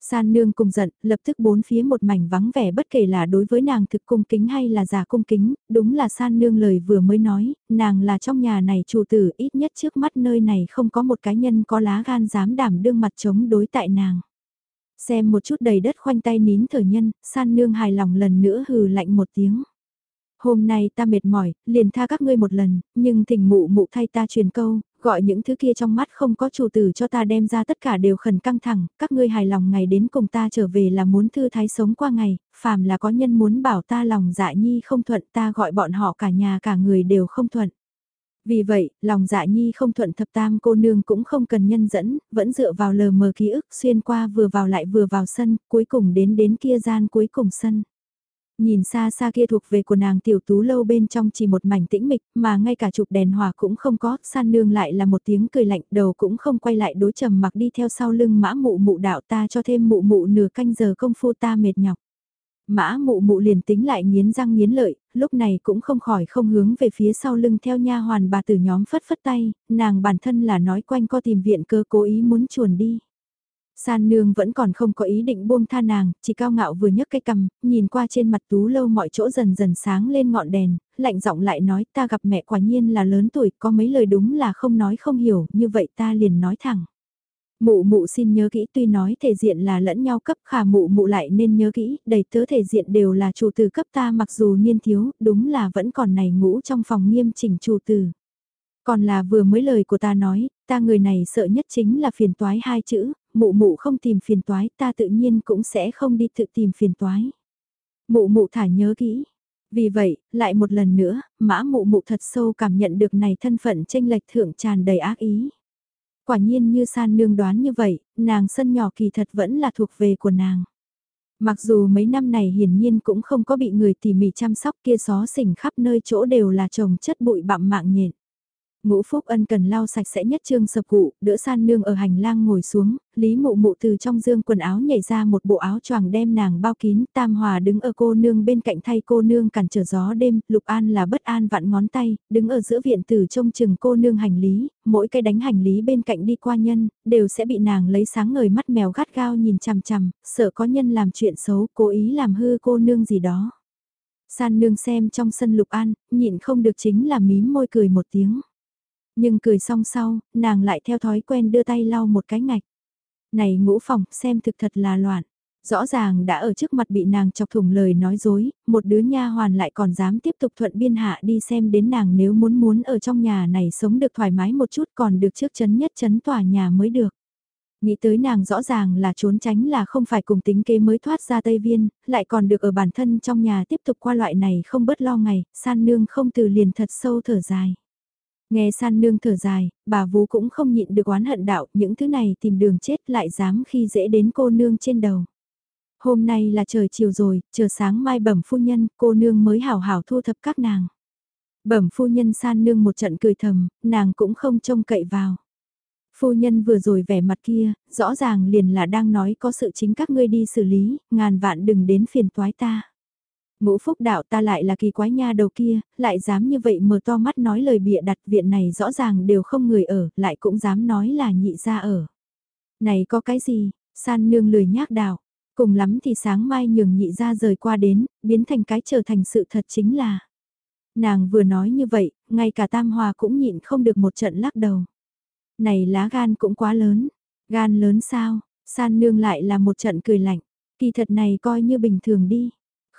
San nương cùng giận, lập tức bốn phía một mảnh vắng vẻ bất kể là đối với nàng thực cung kính hay là giả cung kính, đúng là san nương lời vừa mới nói, nàng là trong nhà này chủ tử ít nhất trước mắt nơi này không có một cá nhân có lá gan dám đảm đương mặt chống đối tại nàng. Xem một chút đầy đất khoanh tay nín thở nhân, san nương hài lòng lần nữa hừ lạnh một tiếng. Hôm nay ta mệt mỏi, liền tha các ngươi một lần, nhưng thỉnh mụ mụ thay ta truyền câu, gọi những thứ kia trong mắt không có chủ tử cho ta đem ra tất cả đều khẩn căng thẳng, các ngươi hài lòng ngày đến cùng ta trở về là muốn thư thái sống qua ngày, phàm là có nhân muốn bảo ta lòng dạ nhi không thuận ta gọi bọn họ cả nhà cả người đều không thuận. Vì vậy, lòng dạ nhi không thuận thập tam cô nương cũng không cần nhân dẫn, vẫn dựa vào lờ mờ ký ức xuyên qua vừa vào lại vừa vào sân, cuối cùng đến đến kia gian cuối cùng sân. Nhìn xa xa kia thuộc về của nàng tiểu tú lâu bên trong chỉ một mảnh tĩnh mịch, mà ngay cả chụp đèn hòa cũng không có, san nương lại là một tiếng cười lạnh, đầu cũng không quay lại đối trầm mặc đi theo sau lưng mã mụ mụ đạo ta cho thêm mụ mụ nửa canh giờ công phu ta mệt nhọc. Mã mụ mụ liền tính lại nghiến răng nghiến lợi, lúc này cũng không khỏi không hướng về phía sau lưng theo nha hoàn bà tử nhóm phất phất tay, nàng bản thân là nói quanh co tìm viện cơ cố ý muốn chuồn đi. San nương vẫn còn không có ý định buông tha nàng, chỉ cao ngạo vừa nhấc cái cầm, nhìn qua trên mặt tú lâu mọi chỗ dần dần sáng lên ngọn đèn, lạnh giọng lại nói ta gặp mẹ quả nhiên là lớn tuổi, có mấy lời đúng là không nói không hiểu, như vậy ta liền nói thẳng. Mụ mụ xin nhớ kỹ tuy nói thể diện là lẫn nhau cấp khả mụ mụ lại nên nhớ kỹ, đầy tớ thể diện đều là chủ từ cấp ta mặc dù niên thiếu, đúng là vẫn còn này ngũ trong phòng nghiêm chỉnh chủ từ. Còn là vừa mới lời của ta nói, ta người này sợ nhất chính là phiền toái hai chữ, mụ mụ không tìm phiền toái ta tự nhiên cũng sẽ không đi tự tìm phiền toái. Mụ mụ thả nhớ kỹ. Vì vậy, lại một lần nữa, mã mụ mụ thật sâu cảm nhận được này thân phận tranh lệch thượng tràn đầy ác ý. Quả nhiên như san nương đoán như vậy, nàng sân nhỏ kỳ thật vẫn là thuộc về của nàng. Mặc dù mấy năm này hiển nhiên cũng không có bị người tỉ mỉ chăm sóc kia xó xỉnh khắp nơi chỗ đều là trồng chất bụi bặm mạng nhện. Ngũ Phúc Ân cần lau sạch sẽ nhất trương sập cụ, đỡ san nương ở hành lang ngồi xuống, Lý Mụ Mụ từ trong dương quần áo nhảy ra một bộ áo choàng đem nàng bao kín, Tam Hòa đứng ở cô nương bên cạnh thay cô nương cản trở gió đêm, Lục An là bất an vặn ngón tay, đứng ở giữa viện tử trông chừng cô nương hành lý, mỗi cái đánh hành lý bên cạnh đi qua nhân, đều sẽ bị nàng lấy sáng ngời mắt mèo gắt gao nhìn chằm chằm, sợ có nhân làm chuyện xấu, cố ý làm hư cô nương gì đó. San nương xem trong sân Lục An, nhịn không được chính là mím môi cười một tiếng. Nhưng cười xong sau, nàng lại theo thói quen đưa tay lau một cái ngạch. Này ngũ phòng, xem thực thật là loạn. Rõ ràng đã ở trước mặt bị nàng chọc thủng lời nói dối, một đứa nha hoàn lại còn dám tiếp tục thuận biên hạ đi xem đến nàng nếu muốn muốn ở trong nhà này sống được thoải mái một chút còn được trước chấn nhất chấn tòa nhà mới được. Nghĩ tới nàng rõ ràng là trốn tránh là không phải cùng tính kế mới thoát ra Tây Viên, lại còn được ở bản thân trong nhà tiếp tục qua loại này không bớt lo ngày, san nương không từ liền thật sâu thở dài. Nghe san nương thở dài, bà vú cũng không nhịn được oán hận đạo, những thứ này tìm đường chết lại dám khi dễ đến cô nương trên đầu. Hôm nay là trời chiều rồi, chờ sáng mai bẩm phu nhân, cô nương mới hảo hảo thu thập các nàng. Bẩm phu nhân san nương một trận cười thầm, nàng cũng không trông cậy vào. Phu nhân vừa rồi vẻ mặt kia, rõ ràng liền là đang nói có sự chính các ngươi đi xử lý, ngàn vạn đừng đến phiền toái ta. Ngũ phúc đạo ta lại là kỳ quái nha đầu kia, lại dám như vậy mở to mắt nói lời bịa đặt viện này rõ ràng đều không người ở, lại cũng dám nói là nhị ra ở. Này có cái gì, san nương lười nhác đạo, cùng lắm thì sáng mai nhường nhị ra rời qua đến, biến thành cái trở thành sự thật chính là. Nàng vừa nói như vậy, ngay cả Tam Hòa cũng nhịn không được một trận lắc đầu. Này lá gan cũng quá lớn, gan lớn sao, san nương lại là một trận cười lạnh, kỳ thật này coi như bình thường đi.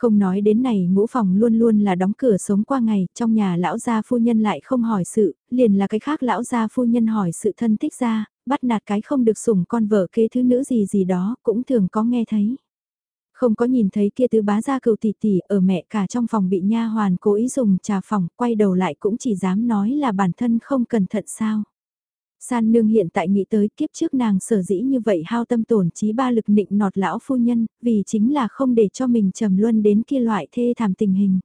Không nói đến này ngũ phòng luôn luôn là đóng cửa sống qua ngày, trong nhà lão gia phu nhân lại không hỏi sự, liền là cái khác lão gia phu nhân hỏi sự thân thích ra, bắt nạt cái không được sủng con vợ kế thứ nữ gì gì đó, cũng thường có nghe thấy. Không có nhìn thấy kia tứ bá gia cựu tỷ tỷ ở mẹ cả trong phòng bị nha hoàn cố ý dùng trà phòng, quay đầu lại cũng chỉ dám nói là bản thân không cẩn thận sao. San nương hiện tại nghĩ tới kiếp trước nàng sở dĩ như vậy hao tâm tổn trí ba lực nịnh nọt lão phu nhân, vì chính là không để cho mình trầm luân đến kia loại thê thảm tình hình.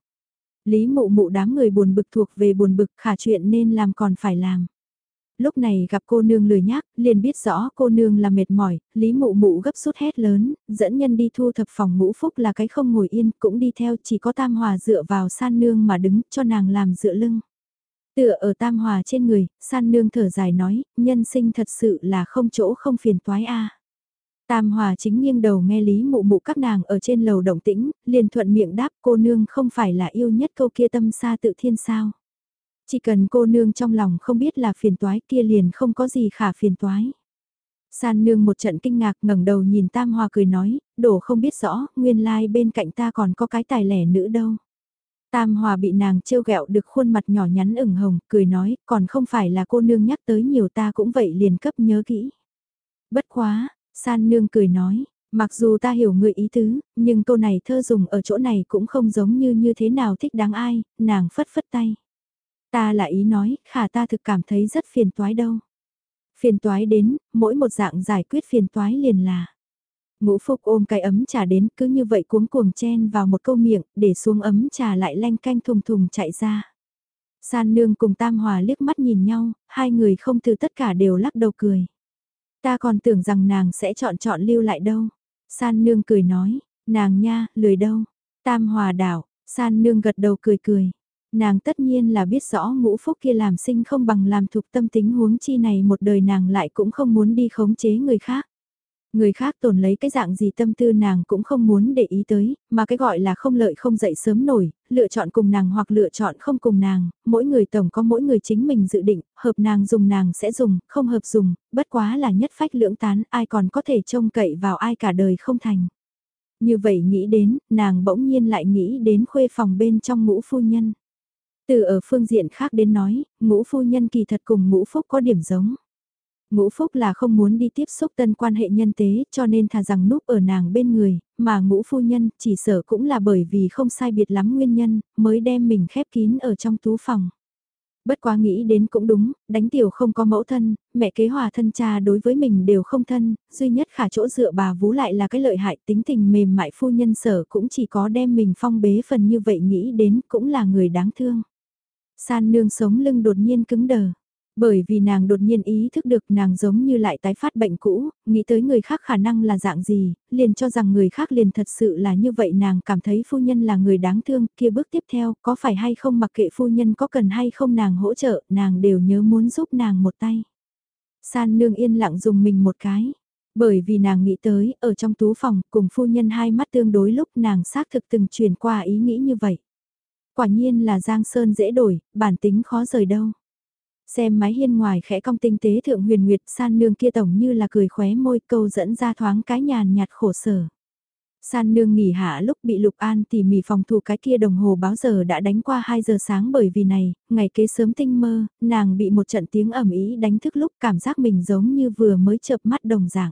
Lý mụ mụ đám người buồn bực thuộc về buồn bực khả chuyện nên làm còn phải làm. Lúc này gặp cô nương lười nhác, liền biết rõ cô nương là mệt mỏi, Lý mụ mụ gấp rút hét lớn, dẫn nhân đi thu thập phòng ngũ phúc là cái không ngồi yên, cũng đi theo chỉ có tam hòa dựa vào san nương mà đứng cho nàng làm dựa lưng. Tựa ở tam hòa trên người, san nương thở dài nói, nhân sinh thật sự là không chỗ không phiền toái a. Tam hòa chính nghiêng đầu nghe lý mụ mụ các nàng ở trên lầu động tĩnh, liền thuận miệng đáp cô nương không phải là yêu nhất câu kia tâm xa tự thiên sao. Chỉ cần cô nương trong lòng không biết là phiền toái kia liền không có gì khả phiền toái. San nương một trận kinh ngạc ngẩng đầu nhìn Tam Hòa cười nói, đổ không biết rõ, nguyên lai like bên cạnh ta còn có cái tài lẻ nữ đâu. Tam Hòa bị nàng trêu ghẹo được khuôn mặt nhỏ nhắn ửng hồng, cười nói, còn không phải là cô nương nhắc tới nhiều ta cũng vậy liền cấp nhớ kỹ. Bất quá, San nương cười nói, mặc dù ta hiểu người ý tứ, nhưng câu này thơ dùng ở chỗ này cũng không giống như như thế nào thích đáng ai, nàng phất phất tay. Ta là ý nói, khả ta thực cảm thấy rất phiền toái đâu. Phiền toái đến, mỗi một dạng giải quyết phiền toái liền là. Ngũ Phúc ôm cái ấm trà đến cứ như vậy cuống cuồng chen vào một câu miệng, để xuống ấm trà lại lanh canh thùng thùng chạy ra. San nương cùng Tam Hòa liếc mắt nhìn nhau, hai người không từ tất cả đều lắc đầu cười. Ta còn tưởng rằng nàng sẽ chọn chọn lưu lại đâu. San nương cười nói, nàng nha, lười đâu. Tam Hòa đảo, San nương gật đầu cười cười. Nàng tất nhiên là biết rõ ngũ phúc kia làm sinh không bằng làm thuộc tâm tính huống chi này một đời nàng lại cũng không muốn đi khống chế người khác. Người khác tồn lấy cái dạng gì tâm tư nàng cũng không muốn để ý tới, mà cái gọi là không lợi không dậy sớm nổi, lựa chọn cùng nàng hoặc lựa chọn không cùng nàng, mỗi người tổng có mỗi người chính mình dự định, hợp nàng dùng nàng sẽ dùng, không hợp dùng, bất quá là nhất phách lưỡng tán, ai còn có thể trông cậy vào ai cả đời không thành. Như vậy nghĩ đến, nàng bỗng nhiên lại nghĩ đến khuê phòng bên trong ngũ phu nhân. Từ ở phương diện khác đến nói, ngũ phu nhân kỳ thật cùng ngũ phúc có điểm giống. Ngũ Phúc là không muốn đi tiếp xúc tân quan hệ nhân tế cho nên thà rằng núp ở nàng bên người, mà ngũ phu nhân chỉ sợ cũng là bởi vì không sai biệt lắm nguyên nhân mới đem mình khép kín ở trong tú phòng. Bất quá nghĩ đến cũng đúng, đánh tiểu không có mẫu thân, mẹ kế hòa thân cha đối với mình đều không thân, duy nhất khả chỗ dựa bà vú lại là cái lợi hại tính tình mềm mại phu nhân sở cũng chỉ có đem mình phong bế phần như vậy nghĩ đến cũng là người đáng thương. San nương sống lưng đột nhiên cứng đờ. Bởi vì nàng đột nhiên ý thức được nàng giống như lại tái phát bệnh cũ, nghĩ tới người khác khả năng là dạng gì, liền cho rằng người khác liền thật sự là như vậy nàng cảm thấy phu nhân là người đáng thương, kia bước tiếp theo có phải hay không mặc kệ phu nhân có cần hay không nàng hỗ trợ, nàng đều nhớ muốn giúp nàng một tay. San nương yên lặng dùng mình một cái, bởi vì nàng nghĩ tới, ở trong tú phòng, cùng phu nhân hai mắt tương đối lúc nàng xác thực từng truyền qua ý nghĩ như vậy. Quả nhiên là Giang Sơn dễ đổi, bản tính khó rời đâu. Xem mái hiên ngoài khẽ cong tinh tế thượng huyền nguyệt san nương kia tổng như là cười khóe môi câu dẫn ra thoáng cái nhàn nhạt khổ sở. San nương nghỉ hạ lúc bị Lục An tỉ mỉ phòng thủ cái kia đồng hồ báo giờ đã đánh qua 2 giờ sáng bởi vì này, ngày kế sớm tinh mơ, nàng bị một trận tiếng ẩm ý đánh thức lúc cảm giác mình giống như vừa mới chợp mắt đồng dạng.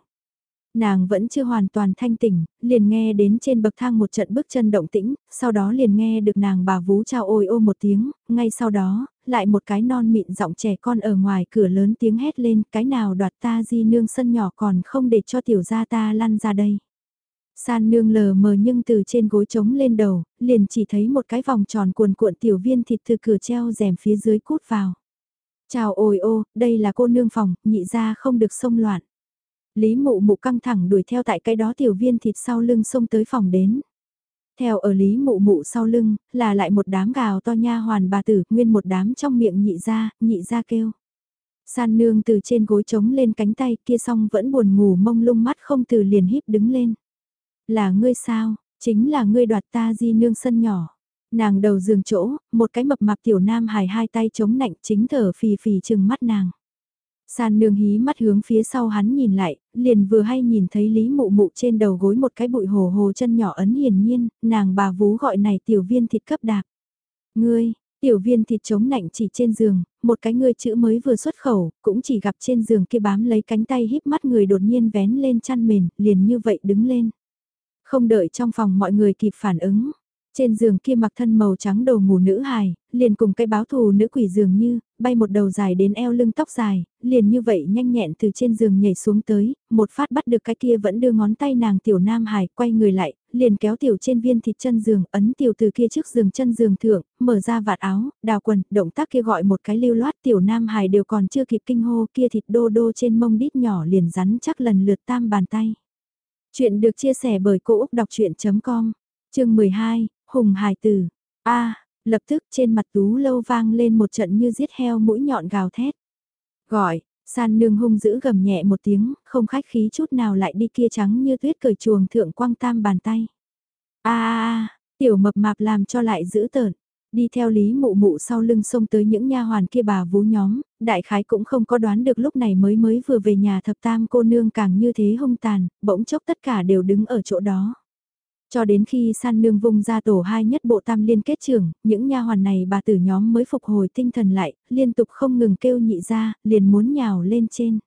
Nàng vẫn chưa hoàn toàn thanh tỉnh, liền nghe đến trên bậc thang một trận bước chân động tĩnh, sau đó liền nghe được nàng bà vú chào ôi ô một tiếng, ngay sau đó, lại một cái non mịn giọng trẻ con ở ngoài cửa lớn tiếng hét lên, cái nào đoạt ta di nương sân nhỏ còn không để cho tiểu gia ta lăn ra đây. San nương lờ mờ nhưng từ trên gối trống lên đầu, liền chỉ thấy một cái vòng tròn cuồn cuộn tiểu viên thịt từ cửa treo rèm phía dưới cút vào. Chào ôi ô, đây là cô nương phòng, nhị ra không được xông loạn. Lý mụ mụ căng thẳng đuổi theo tại cái đó tiểu viên thịt sau lưng xông tới phòng đến. Theo ở lý mụ mụ sau lưng, là lại một đám gào to nha hoàn bà tử, nguyên một đám trong miệng nhị ra, nhị ra kêu. San nương từ trên gối trống lên cánh tay kia xong vẫn buồn ngủ mông lung mắt không từ liền híp đứng lên. Là ngươi sao, chính là ngươi đoạt ta di nương sân nhỏ. Nàng đầu giường chỗ, một cái mập mạp tiểu nam hài hai tay chống nạnh chính thở phì phì chừng mắt nàng. San nương hí mắt hướng phía sau hắn nhìn lại, liền vừa hay nhìn thấy Lý Mụ Mụ trên đầu gối một cái bụi hồ hồ chân nhỏ ấn hiển nhiên, nàng bà vú gọi này tiểu viên thịt cấp đạp. Ngươi, tiểu viên thịt chống nạnh chỉ trên giường, một cái ngươi chữ mới vừa xuất khẩu, cũng chỉ gặp trên giường kia bám lấy cánh tay híp mắt người đột nhiên vén lên chăn mền, liền như vậy đứng lên. Không đợi trong phòng mọi người kịp phản ứng, trên giường kia mặc thân màu trắng đầu ngủ nữ hài, liền cùng cái báo thù nữ quỷ dường như, bay một đầu dài đến eo lưng tóc dài, liền như vậy nhanh nhẹn từ trên giường nhảy xuống tới, một phát bắt được cái kia vẫn đưa ngón tay nàng tiểu nam hài, quay người lại, liền kéo tiểu trên viên thịt chân giường, ấn tiểu từ kia trước giường chân giường thượng, mở ra vạt áo, đào quần, động tác kia gọi một cái lưu loát tiểu nam hài đều còn chưa kịp kinh hô kia thịt đô đô trên mông đít nhỏ liền rắn chắc lần lượt tam bàn tay. Chuyện được chia sẻ bởi Cô Úc Đọc Chuyện.com, chương 12, Hùng Hải Tử. a lập tức trên mặt tú lâu vang lên một trận như giết heo mũi nhọn gào thét. Gọi, san nương hung dữ gầm nhẹ một tiếng, không khách khí chút nào lại đi kia trắng như tuyết cởi chuồng thượng quang tam bàn tay. a a tiểu mập mạp làm cho lại giữ tợn đi theo Lý Mụ Mụ sau lưng xông tới những nha hoàn kia bà vú nhóm, đại khái cũng không có đoán được lúc này mới mới vừa về nhà thập tam cô nương càng như thế hung tàn, bỗng chốc tất cả đều đứng ở chỗ đó. Cho đến khi san nương vung ra tổ hai nhất bộ tam liên kết trưởng, những nha hoàn này bà tử nhóm mới phục hồi tinh thần lại, liên tục không ngừng kêu nhị ra, liền muốn nhào lên trên.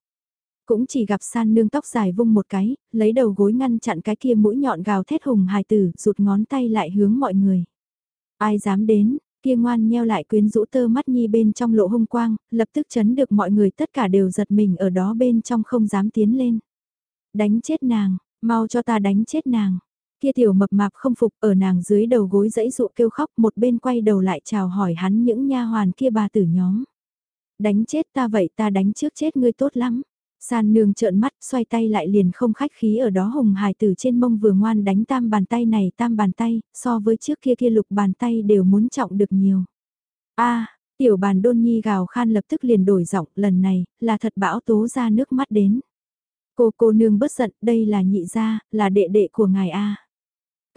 Cũng chỉ gặp san nương tóc dài vung một cái, lấy đầu gối ngăn chặn cái kia mũi nhọn gào thét hùng hài tử, rụt ngón tay lại hướng mọi người. Ai dám đến, kia ngoan nheo lại quyến rũ tơ mắt nhi bên trong lộ hung quang, lập tức chấn được mọi người tất cả đều giật mình ở đó bên trong không dám tiến lên. Đánh chết nàng, mau cho ta đánh chết nàng. Kia tiểu mập mạp không phục ở nàng dưới đầu gối dãy dụ kêu khóc một bên quay đầu lại chào hỏi hắn những nha hoàn kia bà tử nhóm. Đánh chết ta vậy ta đánh trước chết ngươi tốt lắm. San nương trợn mắt, xoay tay lại liền không khách khí ở đó hùng hài tử trên mông vừa ngoan đánh tam bàn tay này tam bàn tay, so với trước kia kia lục bàn tay đều muốn trọng được nhiều. a tiểu bàn đôn nhi gào khan lập tức liền đổi giọng, lần này, là thật bão tố ra nước mắt đến. Cô cô nương bất giận, đây là nhị gia, là đệ đệ của ngài a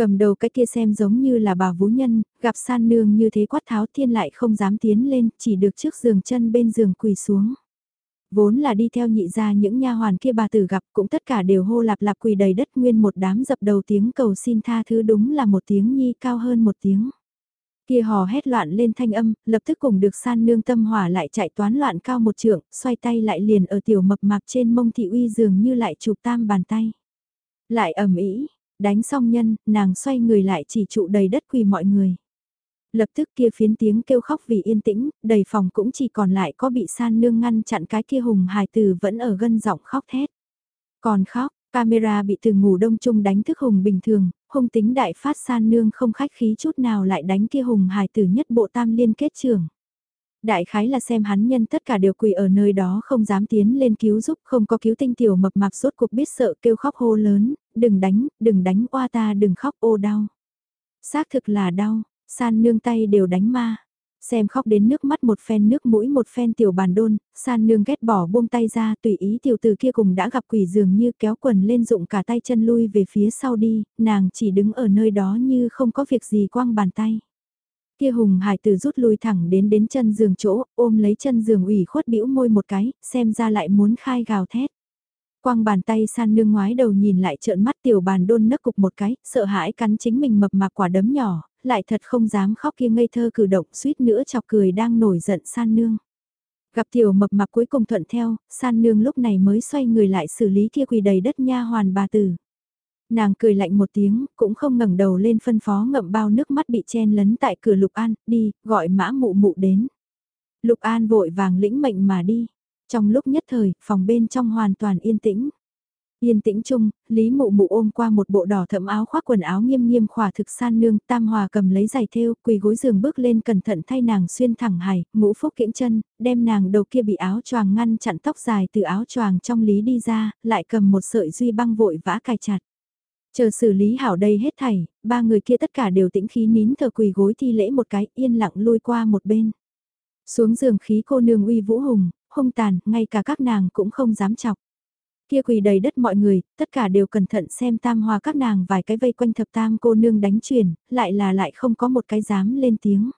Cầm đầu cái kia xem giống như là bà vũ nhân, gặp san nương như thế quát tháo thiên lại không dám tiến lên, chỉ được trước giường chân bên giường quỳ xuống. Vốn là đi theo nhị ra những nha hoàn kia bà tử gặp cũng tất cả đều hô lạp lạp quỳ đầy đất nguyên một đám dập đầu tiếng cầu xin tha thứ đúng là một tiếng nhi cao hơn một tiếng. Kia hò hét loạn lên thanh âm, lập tức cùng được san nương tâm hỏa lại chạy toán loạn cao một trượng, xoay tay lại liền ở tiểu mập mạp trên mông thị uy dường như lại chụp tam bàn tay. Lại ẩm ý, đánh xong nhân, nàng xoay người lại chỉ trụ đầy đất quỳ mọi người. Lập tức kia phiến tiếng kêu khóc vì yên tĩnh, đầy phòng cũng chỉ còn lại có bị san nương ngăn chặn cái kia hùng hài tử vẫn ở gân giọng khóc thét. Còn khóc, camera bị từ ngủ đông chung đánh thức hùng bình thường, hung tính đại phát san nương không khách khí chút nào lại đánh kia hùng hài tử nhất bộ tam liên kết trường. Đại khái là xem hắn nhân tất cả đều quỳ ở nơi đó không dám tiến lên cứu giúp không có cứu tinh tiểu mập mạp suốt cuộc biết sợ kêu khóc hô lớn, đừng đánh, đừng đánh oa ta đừng khóc ô đau. Xác thực là đau, san nương tay đều đánh ma. Xem khóc đến nước mắt một phen nước mũi một phen tiểu bàn đôn, san nương ghét bỏ buông tay ra tùy ý tiểu từ kia cùng đã gặp quỷ dường như kéo quần lên dụng cả tay chân lui về phía sau đi, nàng chỉ đứng ở nơi đó như không có việc gì quăng bàn tay. Kia hùng hải tử rút lui thẳng đến đến chân giường chỗ, ôm lấy chân giường ủy khuất bĩu môi một cái, xem ra lại muốn khai gào thét. Quang bàn tay san nương ngoái đầu nhìn lại trợn mắt tiểu bàn đôn nấc cục một cái, sợ hãi cắn chính mình mập mạp quả đấm nhỏ, lại thật không dám khóc kia ngây thơ cử động suýt nữa chọc cười đang nổi giận san nương. Gặp tiểu mập mạp cuối cùng thuận theo, san nương lúc này mới xoay người lại xử lý kia quỳ đầy đất nha hoàn bà tử. Nàng cười lạnh một tiếng, cũng không ngẩng đầu lên phân phó ngậm bao nước mắt bị chen lấn tại cửa Lục An, đi, gọi mã mụ mụ đến. Lục An vội vàng lĩnh mệnh mà đi. Trong lúc nhất thời, phòng bên trong hoàn toàn yên tĩnh. Yên tĩnh chung, Lý Mụ Mụ ôm qua một bộ đỏ thẫm áo khoác quần áo nghiêm nghiêm khỏa thực san nương, Tam Hòa cầm lấy giày thêu, quỳ gối giường bước lên cẩn thận thay nàng xuyên thẳng hài, ngũ phúc kiễng chân, đem nàng đầu kia bị áo choàng ngăn chặn tóc dài từ áo choàng trong Lý đi ra, lại cầm một sợi duy băng vội vã cài chặt. Chờ xử lý hảo đây hết thảy, ba người kia tất cả đều tĩnh khí nín thờ quỳ gối thi lễ một cái yên lặng lui qua một bên. Xuống giường khí cô nương uy vũ hùng, hung tàn, ngay cả các nàng cũng không dám chọc. Kia quỳ đầy đất mọi người, tất cả đều cẩn thận xem tam hoa các nàng vài cái vây quanh thập tam cô nương đánh chuyển lại là lại không có một cái dám lên tiếng.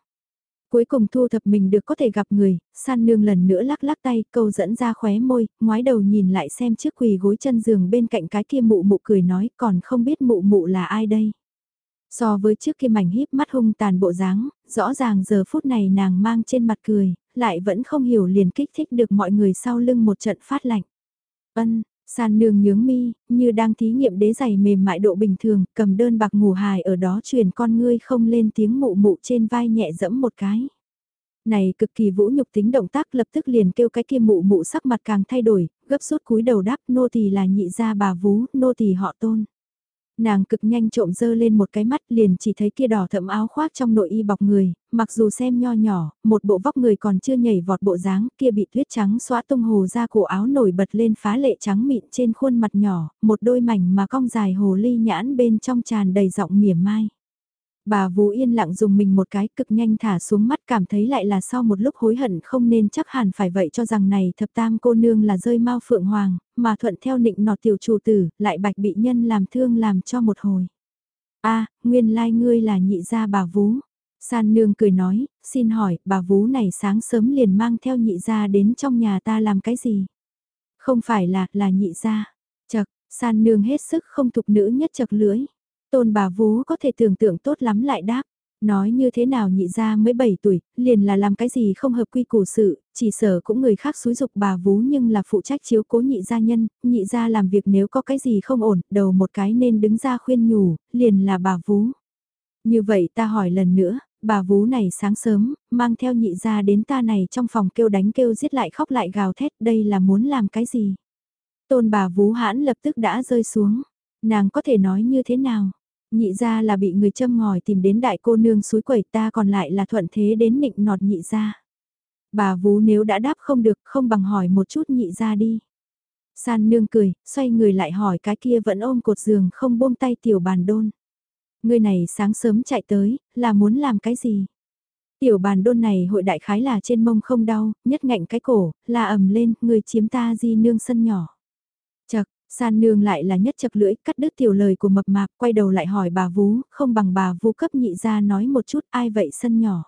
Cuối cùng thu thập mình được có thể gặp người, san nương lần nữa lắc lắc tay, câu dẫn ra khóe môi, ngoái đầu nhìn lại xem trước quỳ gối chân giường bên cạnh cái kia mụ mụ cười nói còn không biết mụ mụ là ai đây. So với trước kia mảnh híp mắt hung tàn bộ dáng, rõ ràng giờ phút này nàng mang trên mặt cười, lại vẫn không hiểu liền kích thích được mọi người sau lưng một trận phát lạnh. Ân, san nương nhướng mi, như đang thí nghiệm đế giày mềm mại độ bình thường, cầm đơn bạc ngủ hài ở đó truyền con ngươi không lên tiếng mụ mụ trên vai nhẹ dẫm một cái. Này cực kỳ vũ nhục tính động tác lập tức liền kêu cái kia mụ mụ sắc mặt càng thay đổi, gấp rút cúi đầu đáp nô tỳ là nhị gia bà vú, nô tỳ họ tôn. Nàng cực nhanh trộm dơ lên một cái mắt liền chỉ thấy kia đỏ thẫm áo khoác trong nội y bọc người, mặc dù xem nho nhỏ, một bộ vóc người còn chưa nhảy vọt bộ dáng kia bị tuyết trắng xóa tung hồ ra cổ áo nổi bật lên phá lệ trắng mịn trên khuôn mặt nhỏ, một đôi mảnh mà cong dài hồ ly nhãn bên trong tràn đầy giọng mỉa mai. Bà Vũ yên lặng dùng mình một cái cực nhanh thả xuống mắt cảm thấy lại là sau một lúc hối hận không nên chắc hẳn phải vậy cho rằng này thập tam cô nương là rơi mau phượng hoàng, mà thuận theo nịnh nọt tiểu chủ tử, lại bạch bị nhân làm thương làm cho một hồi. a nguyên lai like ngươi là nhị gia bà Vũ. San nương cười nói, xin hỏi, bà Vũ này sáng sớm liền mang theo nhị gia đến trong nhà ta làm cái gì? Không phải là, là nhị gia. Chật, san nương hết sức không thục nữ nhất chật lưỡi. Tôn bà vú có thể tưởng tượng tốt lắm lại đáp. Nói như thế nào nhị ra mới 7 tuổi, liền là làm cái gì không hợp quy củ sự, chỉ sở cũng người khác xúi dục bà vú nhưng là phụ trách chiếu cố nhị gia nhân, nhị gia làm việc nếu có cái gì không ổn, đầu một cái nên đứng ra khuyên nhủ, liền là bà vú. Như vậy ta hỏi lần nữa, bà vú này sáng sớm, mang theo nhị gia đến ta này trong phòng kêu đánh kêu giết lại khóc lại gào thét đây là muốn làm cái gì? Tôn bà vú hãn lập tức đã rơi xuống, nàng có thể nói như thế nào? Nhị ra là bị người châm ngòi tìm đến đại cô nương suối quẩy ta còn lại là thuận thế đến nịnh nọt nhị ra. Bà vú nếu đã đáp không được không bằng hỏi một chút nhị ra đi. San nương cười, xoay người lại hỏi cái kia vẫn ôm cột giường không buông tay tiểu bàn đôn. Người này sáng sớm chạy tới, là muốn làm cái gì? Tiểu bàn đôn này hội đại khái là trên mông không đau, nhất ngạnh cái cổ, là ầm lên, người chiếm ta di nương sân nhỏ. San nương lại là nhất chập lưỡi, cắt đứt tiểu lời của mập mạp, quay đầu lại hỏi bà Vú, không bằng bà Vú cấp nhị ra nói một chút ai vậy sân nhỏ.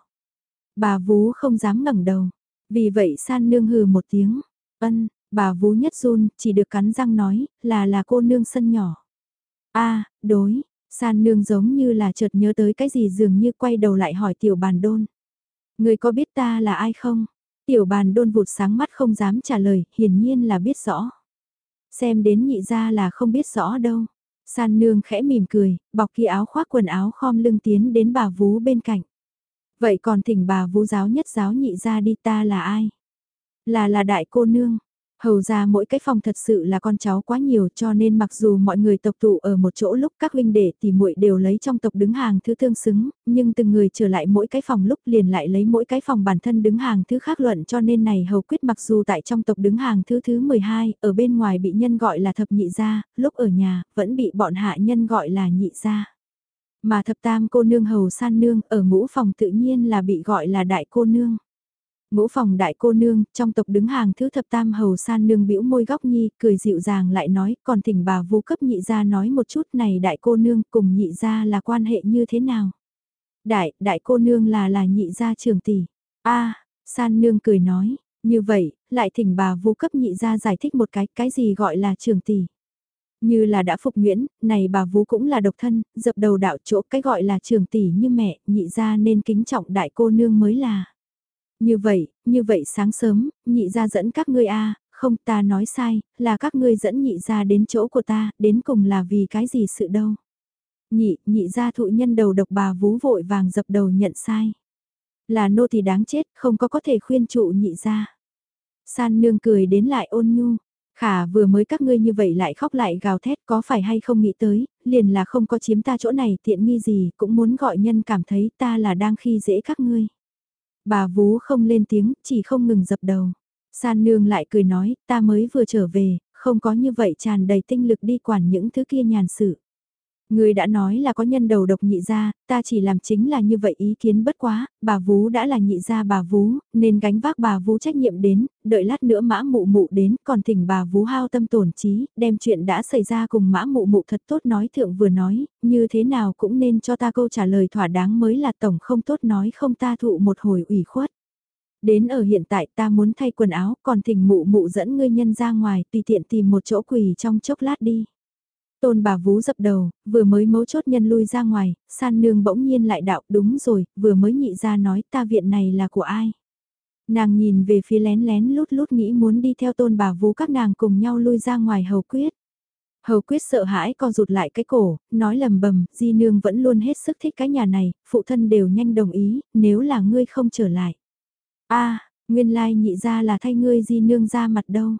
Bà Vú không dám ngẩng đầu, vì vậy San nương hừ một tiếng, ân, bà Vú nhất run, chỉ được cắn răng nói, là là cô nương sân nhỏ. a đối, San nương giống như là chợt nhớ tới cái gì dường như quay đầu lại hỏi tiểu bàn đôn. Người có biết ta là ai không? Tiểu bàn đôn vụt sáng mắt không dám trả lời, hiển nhiên là biết rõ. Xem đến nhị ra là không biết rõ đâu. San nương khẽ mỉm cười, bọc kia áo khoác quần áo khom lưng tiến đến bà vú bên cạnh. Vậy còn thỉnh bà vú giáo nhất giáo nhị ra đi ta là ai? Là là đại cô nương. Hầu ra mỗi cái phòng thật sự là con cháu quá nhiều cho nên mặc dù mọi người tộc tụ ở một chỗ lúc các huynh đệ thì muội đều lấy trong tộc đứng hàng thứ tương xứng, nhưng từng người trở lại mỗi cái phòng lúc liền lại lấy mỗi cái phòng bản thân đứng hàng thứ khác luận cho nên này hầu quyết mặc dù tại trong tộc đứng hàng thứ thứ 12, ở bên ngoài bị nhân gọi là thập nhị gia, lúc ở nhà vẫn bị bọn hạ nhân gọi là nhị gia. Mà thập tam cô nương hầu san nương ở ngũ phòng tự nhiên là bị gọi là đại cô nương. Ngũ phòng đại cô nương, trong tộc đứng hàng thứ thập tam hầu san nương bĩu môi góc nhi, cười dịu dàng lại nói, còn thỉnh bà vu cấp nhị gia nói một chút này đại cô nương cùng nhị gia là quan hệ như thế nào. Đại, đại cô nương là là nhị gia trường tỷ. a san nương cười nói, như vậy, lại thỉnh bà vu cấp nhị gia giải thích một cái, cái gì gọi là trường tỷ. Như là đã phục nguyễn, này bà vú cũng là độc thân, dập đầu đạo chỗ cái gọi là trường tỷ như mẹ, nhị ra nên kính trọng đại cô nương mới là. Như vậy, như vậy sáng sớm, nhị ra dẫn các ngươi a không ta nói sai, là các ngươi dẫn nhị ra đến chỗ của ta, đến cùng là vì cái gì sự đâu. Nhị, nhị ra thụ nhân đầu độc bà vú vội vàng dập đầu nhận sai. Là nô thì đáng chết, không có có thể khuyên trụ nhị ra. San nương cười đến lại ôn nhu, Khả vừa mới các ngươi như vậy lại khóc lại gào thét có phải hay không nghĩ tới, liền là không có chiếm ta chỗ này tiện nghi gì cũng muốn gọi nhân cảm thấy ta là đang khi dễ các ngươi. Bà vú không lên tiếng, chỉ không ngừng dập đầu. San nương lại cười nói, ta mới vừa trở về, không có như vậy tràn đầy tinh lực đi quản những thứ kia nhàn sự. Người đã nói là có nhân đầu độc nhị gia, ta chỉ làm chính là như vậy ý kiến bất quá, bà vú đã là nhị gia bà vú, nên gánh vác bà vú trách nhiệm đến, đợi lát nữa mã mụ mụ đến, còn thỉnh bà vú hao tâm tổn trí, đem chuyện đã xảy ra cùng mã mụ mụ thật tốt nói thượng vừa nói, như thế nào cũng nên cho ta câu trả lời thỏa đáng mới là tổng không tốt nói không ta thụ một hồi ủy khuất. Đến ở hiện tại ta muốn thay quần áo, còn thỉnh mụ mụ dẫn ngươi nhân ra ngoài, tùy tiện tìm một chỗ quỳ trong chốc lát đi. Tôn bà vú dập đầu, vừa mới mấu chốt nhân lui ra ngoài, san nương bỗng nhiên lại đạo đúng rồi, vừa mới nhị ra nói ta viện này là của ai. Nàng nhìn về phía lén lén lút lút nghĩ muốn đi theo tôn bà vú các nàng cùng nhau lui ra ngoài hầu quyết. Hầu quyết sợ hãi co rụt lại cái cổ, nói lầm bầm, di nương vẫn luôn hết sức thích cái nhà này, phụ thân đều nhanh đồng ý, nếu là ngươi không trở lại. a nguyên lai nhị ra là thay ngươi di nương ra mặt đâu.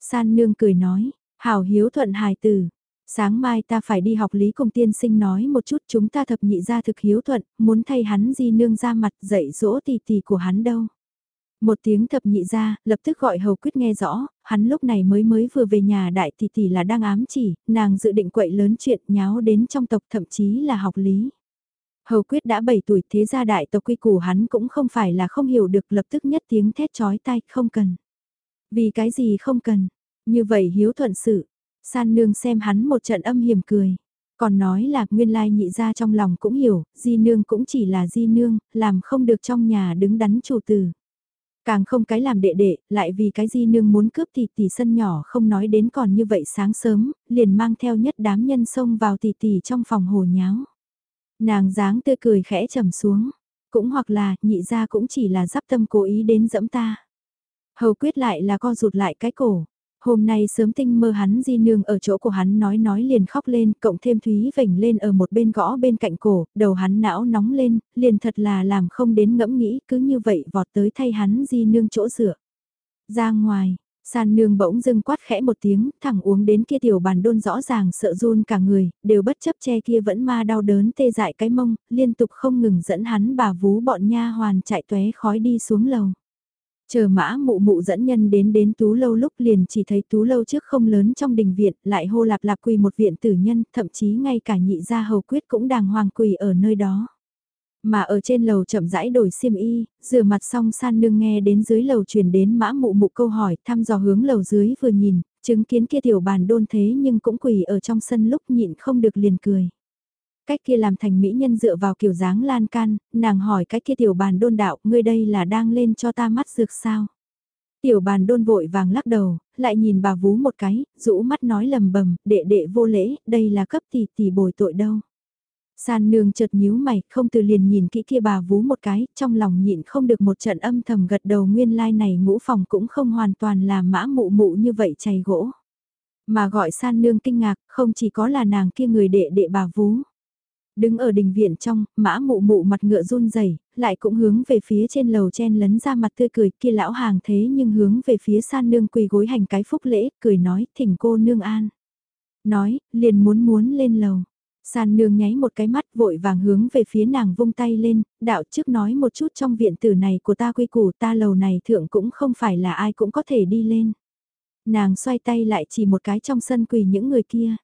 San nương cười nói, hảo hiếu thuận hài tử, Sáng mai ta phải đi học lý cùng tiên sinh nói một chút chúng ta thập nhị ra thực hiếu thuận, muốn thay hắn di nương ra mặt dạy dỗ tỷ tỷ của hắn đâu. Một tiếng thập nhị ra, lập tức gọi hầu quyết nghe rõ, hắn lúc này mới mới vừa về nhà đại tỷ tỷ là đang ám chỉ, nàng dự định quậy lớn chuyện nháo đến trong tộc thậm chí là học lý. Hầu quyết đã 7 tuổi thế gia đại tộc quy củ hắn cũng không phải là không hiểu được lập tức nhất tiếng thét chói tai không cần. Vì cái gì không cần, như vậy hiếu thuận sự, San nương xem hắn một trận âm hiểm cười. Còn nói là nguyên lai nhị ra trong lòng cũng hiểu, di nương cũng chỉ là di nương, làm không được trong nhà đứng đắn chủ tử. Càng không cái làm đệ đệ, lại vì cái di nương muốn cướp tỷ tỷ sân nhỏ không nói đến còn như vậy sáng sớm, liền mang theo nhất đám nhân xông vào tỷ tỷ trong phòng hồ nháo. Nàng dáng tươi cười khẽ trầm xuống, cũng hoặc là nhị ra cũng chỉ là giáp tâm cố ý đến dẫm ta. Hầu quyết lại là co rụt lại cái cổ, Hôm nay sớm tinh mơ hắn di nương ở chỗ của hắn nói nói liền khóc lên, cộng thêm Thúy vảnh lên ở một bên gõ bên cạnh cổ, đầu hắn não nóng lên, liền thật là làm không đến ngẫm nghĩ, cứ như vậy vọt tới thay hắn di nương chỗ rửa. Ra ngoài, San nương bỗng dưng quát khẽ một tiếng, thẳng uống đến kia tiểu bàn đôn rõ ràng sợ run cả người, đều bất chấp che kia vẫn ma đau đớn tê dại cái mông, liên tục không ngừng dẫn hắn bà vú bọn nha hoàn chạy tuế khói đi xuống lầu. Chờ mã mụ mụ dẫn nhân đến đến tú lâu lúc liền chỉ thấy tú lâu trước không lớn trong đình viện, lại hô lạp lạp quỳ một viện tử nhân, thậm chí ngay cả nhị gia hầu quyết cũng đàng hoàng quỳ ở nơi đó. Mà ở trên lầu chậm rãi đổi xiêm y, rửa mặt xong san nương nghe đến dưới lầu truyền đến mã mụ mụ câu hỏi thăm dò hướng lầu dưới vừa nhìn, chứng kiến kia tiểu bàn đôn thế nhưng cũng quỳ ở trong sân lúc nhịn không được liền cười. Cách kia làm thành mỹ nhân dựa vào kiểu dáng lan can, nàng hỏi cách kia tiểu bàn đôn đạo, ngươi đây là đang lên cho ta mắt dược sao? Tiểu bàn đôn vội vàng lắc đầu, lại nhìn bà vú một cái, rũ mắt nói lầm bầm, đệ đệ vô lễ, đây là cấp tỷ tỷ bồi tội đâu. San nương chợt nhíu mày, không từ liền nhìn kỹ kia bà vú một cái, trong lòng nhịn không được một trận âm thầm gật đầu nguyên lai like này ngũ phòng cũng không hoàn toàn là mã mụ mụ như vậy chày gỗ. Mà gọi san nương kinh ngạc, không chỉ có là nàng kia người đệ đệ bà vú. Đứng ở đình viện trong, mã mụ mụ mặt ngựa run rẩy lại cũng hướng về phía trên lầu chen lấn ra mặt tươi cười kia lão hàng thế nhưng hướng về phía san nương quỳ gối hành cái phúc lễ, cười nói thỉnh cô nương an. Nói, liền muốn muốn lên lầu. San nương nháy một cái mắt vội vàng hướng về phía nàng vung tay lên, đạo trước nói một chút trong viện tử này của ta quy củ ta lầu này thượng cũng không phải là ai cũng có thể đi lên. Nàng xoay tay lại chỉ một cái trong sân quỳ những người kia.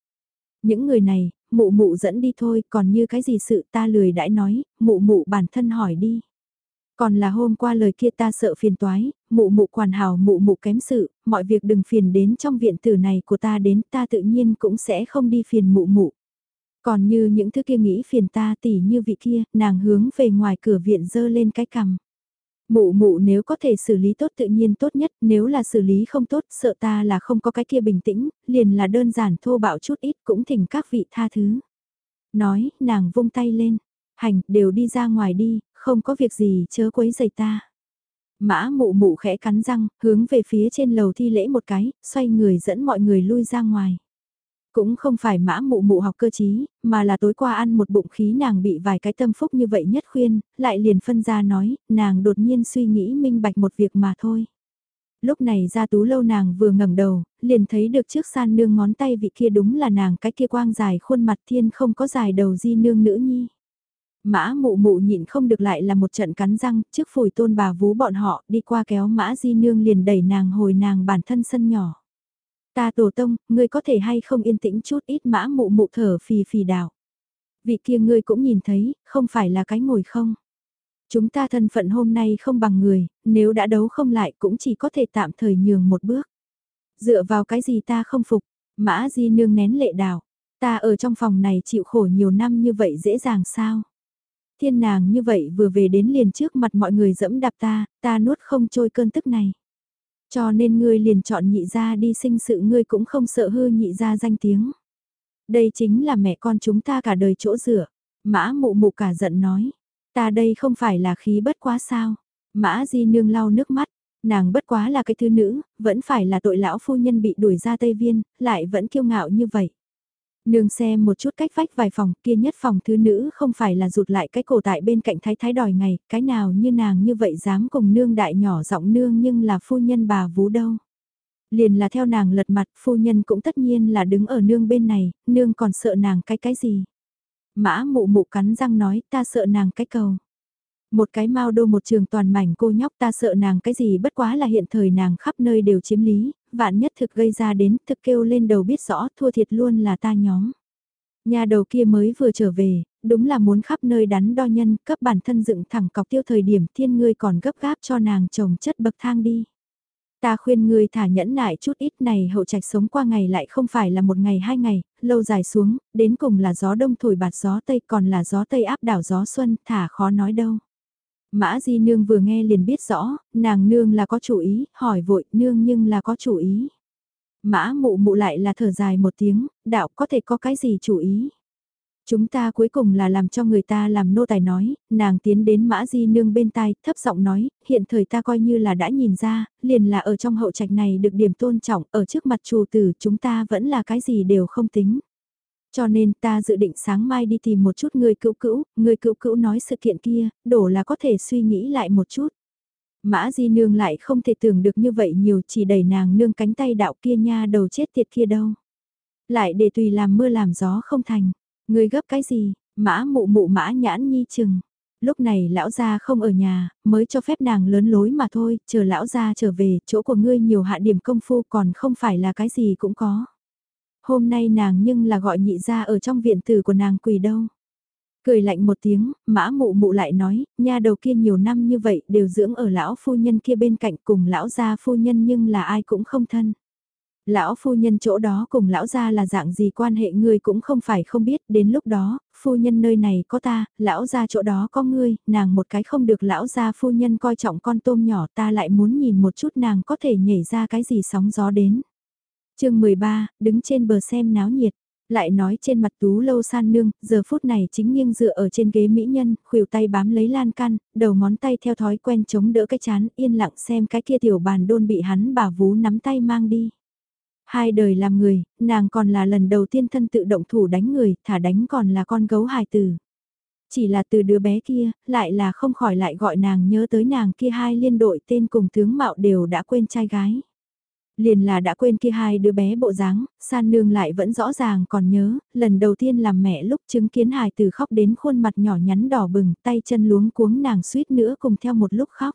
Những người này, mụ mụ dẫn đi thôi, còn như cái gì sự ta lười đãi nói, mụ mụ bản thân hỏi đi. Còn là hôm qua lời kia ta sợ phiền toái, mụ mụ quản hào mụ mụ kém sự, mọi việc đừng phiền đến trong viện tử này của ta đến ta tự nhiên cũng sẽ không đi phiền mụ mụ. Còn như những thứ kia nghĩ phiền ta tỉ như vị kia, nàng hướng về ngoài cửa viện dơ lên cái cằm. Mụ mụ nếu có thể xử lý tốt tự nhiên tốt nhất, nếu là xử lý không tốt, sợ ta là không có cái kia bình tĩnh, liền là đơn giản thô bạo chút ít cũng thỉnh các vị tha thứ. Nói, nàng vung tay lên, hành, đều đi ra ngoài đi, không có việc gì chớ quấy giày ta. Mã mụ mụ khẽ cắn răng, hướng về phía trên lầu thi lễ một cái, xoay người dẫn mọi người lui ra ngoài. Cũng không phải mã mụ mụ học cơ chí, mà là tối qua ăn một bụng khí nàng bị vài cái tâm phúc như vậy nhất khuyên, lại liền phân ra nói, nàng đột nhiên suy nghĩ minh bạch một việc mà thôi. Lúc này ra tú lâu nàng vừa ngẩng đầu, liền thấy được trước san nương ngón tay vị kia đúng là nàng cái kia quang dài khuôn mặt thiên không có dài đầu di nương nữ nhi. Mã mụ mụ nhịn không được lại là một trận cắn răng, trước phủi tôn bà vú bọn họ đi qua kéo mã di nương liền đẩy nàng hồi nàng bản thân sân nhỏ. Ta tổ tông, ngươi có thể hay không yên tĩnh chút ít mã mụ mụ thở phì phì đảo. Vị kia ngươi cũng nhìn thấy, không phải là cái ngồi không. Chúng ta thân phận hôm nay không bằng người, nếu đã đấu không lại cũng chỉ có thể tạm thời nhường một bước. Dựa vào cái gì ta không phục, mã di nương nén lệ đảo. Ta ở trong phòng này chịu khổ nhiều năm như vậy dễ dàng sao? Thiên nàng như vậy vừa về đến liền trước mặt mọi người dẫm đạp ta, ta nuốt không trôi cơn tức này. Cho nên ngươi liền chọn nhị gia đi sinh sự ngươi cũng không sợ hư nhị gia danh tiếng. Đây chính là mẹ con chúng ta cả đời chỗ dựa. Mã mụ mụ cả giận nói. Ta đây không phải là khí bất quá sao. Mã di nương lau nước mắt. Nàng bất quá là cái thư nữ, vẫn phải là tội lão phu nhân bị đuổi ra Tây Viên, lại vẫn kiêu ngạo như vậy. Nương xem một chút cách vách vài phòng, kia nhất phòng thứ nữ không phải là rụt lại cái cổ tại bên cạnh thái thái đòi ngày, cái nào như nàng như vậy dám cùng nương đại nhỏ giọng nương nhưng là phu nhân bà vú đâu. Liền là theo nàng lật mặt, phu nhân cũng tất nhiên là đứng ở nương bên này, nương còn sợ nàng cái cái gì. Mã mụ mụ cắn răng nói, ta sợ nàng cái cầu. Một cái mau đô một trường toàn mảnh cô nhóc ta sợ nàng cái gì bất quá là hiện thời nàng khắp nơi đều chiếm lý, vạn nhất thực gây ra đến thực kêu lên đầu biết rõ thua thiệt luôn là ta nhóm. Nhà đầu kia mới vừa trở về, đúng là muốn khắp nơi đắn đo nhân cấp bản thân dựng thẳng cọc tiêu thời điểm thiên ngươi còn gấp gáp cho nàng chồng chất bậc thang đi. Ta khuyên ngươi thả nhẫn nại chút ít này hậu trạch sống qua ngày lại không phải là một ngày hai ngày, lâu dài xuống, đến cùng là gió đông thổi bạt gió tây còn là gió tây áp đảo gió xuân, thả khó nói đâu. Mã Di Nương vừa nghe liền biết rõ, nàng nương là có chủ ý, hỏi vội, nương nhưng là có chủ ý. Mã mụ mụ lại là thở dài một tiếng, đạo có thể có cái gì chủ ý. Chúng ta cuối cùng là làm cho người ta làm nô tài nói, nàng tiến đến mã di nương bên tai, thấp giọng nói, hiện thời ta coi như là đã nhìn ra, liền là ở trong hậu trạch này được điểm tôn trọng, ở trước mặt chủ tử chúng ta vẫn là cái gì đều không tính. Cho nên ta dự định sáng mai đi tìm một chút người cữu cữu, người cữu cữu nói sự kiện kia, đổ là có thể suy nghĩ lại một chút. Mã Di Nương lại không thể tưởng được như vậy nhiều chỉ đẩy nàng nương cánh tay đạo kia nha đầu chết tiệt kia đâu. Lại để tùy làm mưa làm gió không thành. Người gấp cái gì, mã mụ mụ mã nhãn nhi chừng. Lúc này lão gia không ở nhà, mới cho phép nàng lớn lối mà thôi, chờ lão gia trở về, chỗ của ngươi nhiều hạ điểm công phu còn không phải là cái gì cũng có. Hôm nay nàng nhưng là gọi nhị ra ở trong viện tử của nàng quỳ đâu. Cười lạnh một tiếng, mã mụ mụ lại nói, nha đầu kia nhiều năm như vậy đều dưỡng ở lão phu nhân kia bên cạnh cùng lão gia phu nhân nhưng là ai cũng không thân. Lão phu nhân chỗ đó cùng lão gia là dạng gì quan hệ ngươi cũng không phải không biết, đến lúc đó, phu nhân nơi này có ta, lão gia chỗ đó có ngươi, nàng một cái không được lão gia phu nhân coi trọng con tôm nhỏ ta lại muốn nhìn một chút nàng có thể nhảy ra cái gì sóng gió đến chương 13, đứng trên bờ xem náo nhiệt. Lại nói trên mặt tú lâu san nương, giờ phút này chính nghiêng dựa ở trên ghế mỹ nhân, khuỷu tay bám lấy lan can, đầu ngón tay theo thói quen chống đỡ cái chán, yên lặng xem cái kia tiểu bàn đôn bị hắn bà vú nắm tay mang đi. Hai đời làm người, nàng còn là lần đầu tiên thân tự động thủ đánh người, thả đánh còn là con gấu hài tử. Chỉ là từ đứa bé kia, lại là không khỏi lại gọi nàng nhớ tới nàng kia hai liên đội tên cùng tướng mạo đều đã quên trai gái. Liền là đã quên kia hai đứa bé bộ dáng, san nương lại vẫn rõ ràng còn nhớ, lần đầu tiên làm mẹ lúc chứng kiến hài từ khóc đến khuôn mặt nhỏ nhắn đỏ bừng, tay chân luống cuống nàng suýt nữa cùng theo một lúc khóc.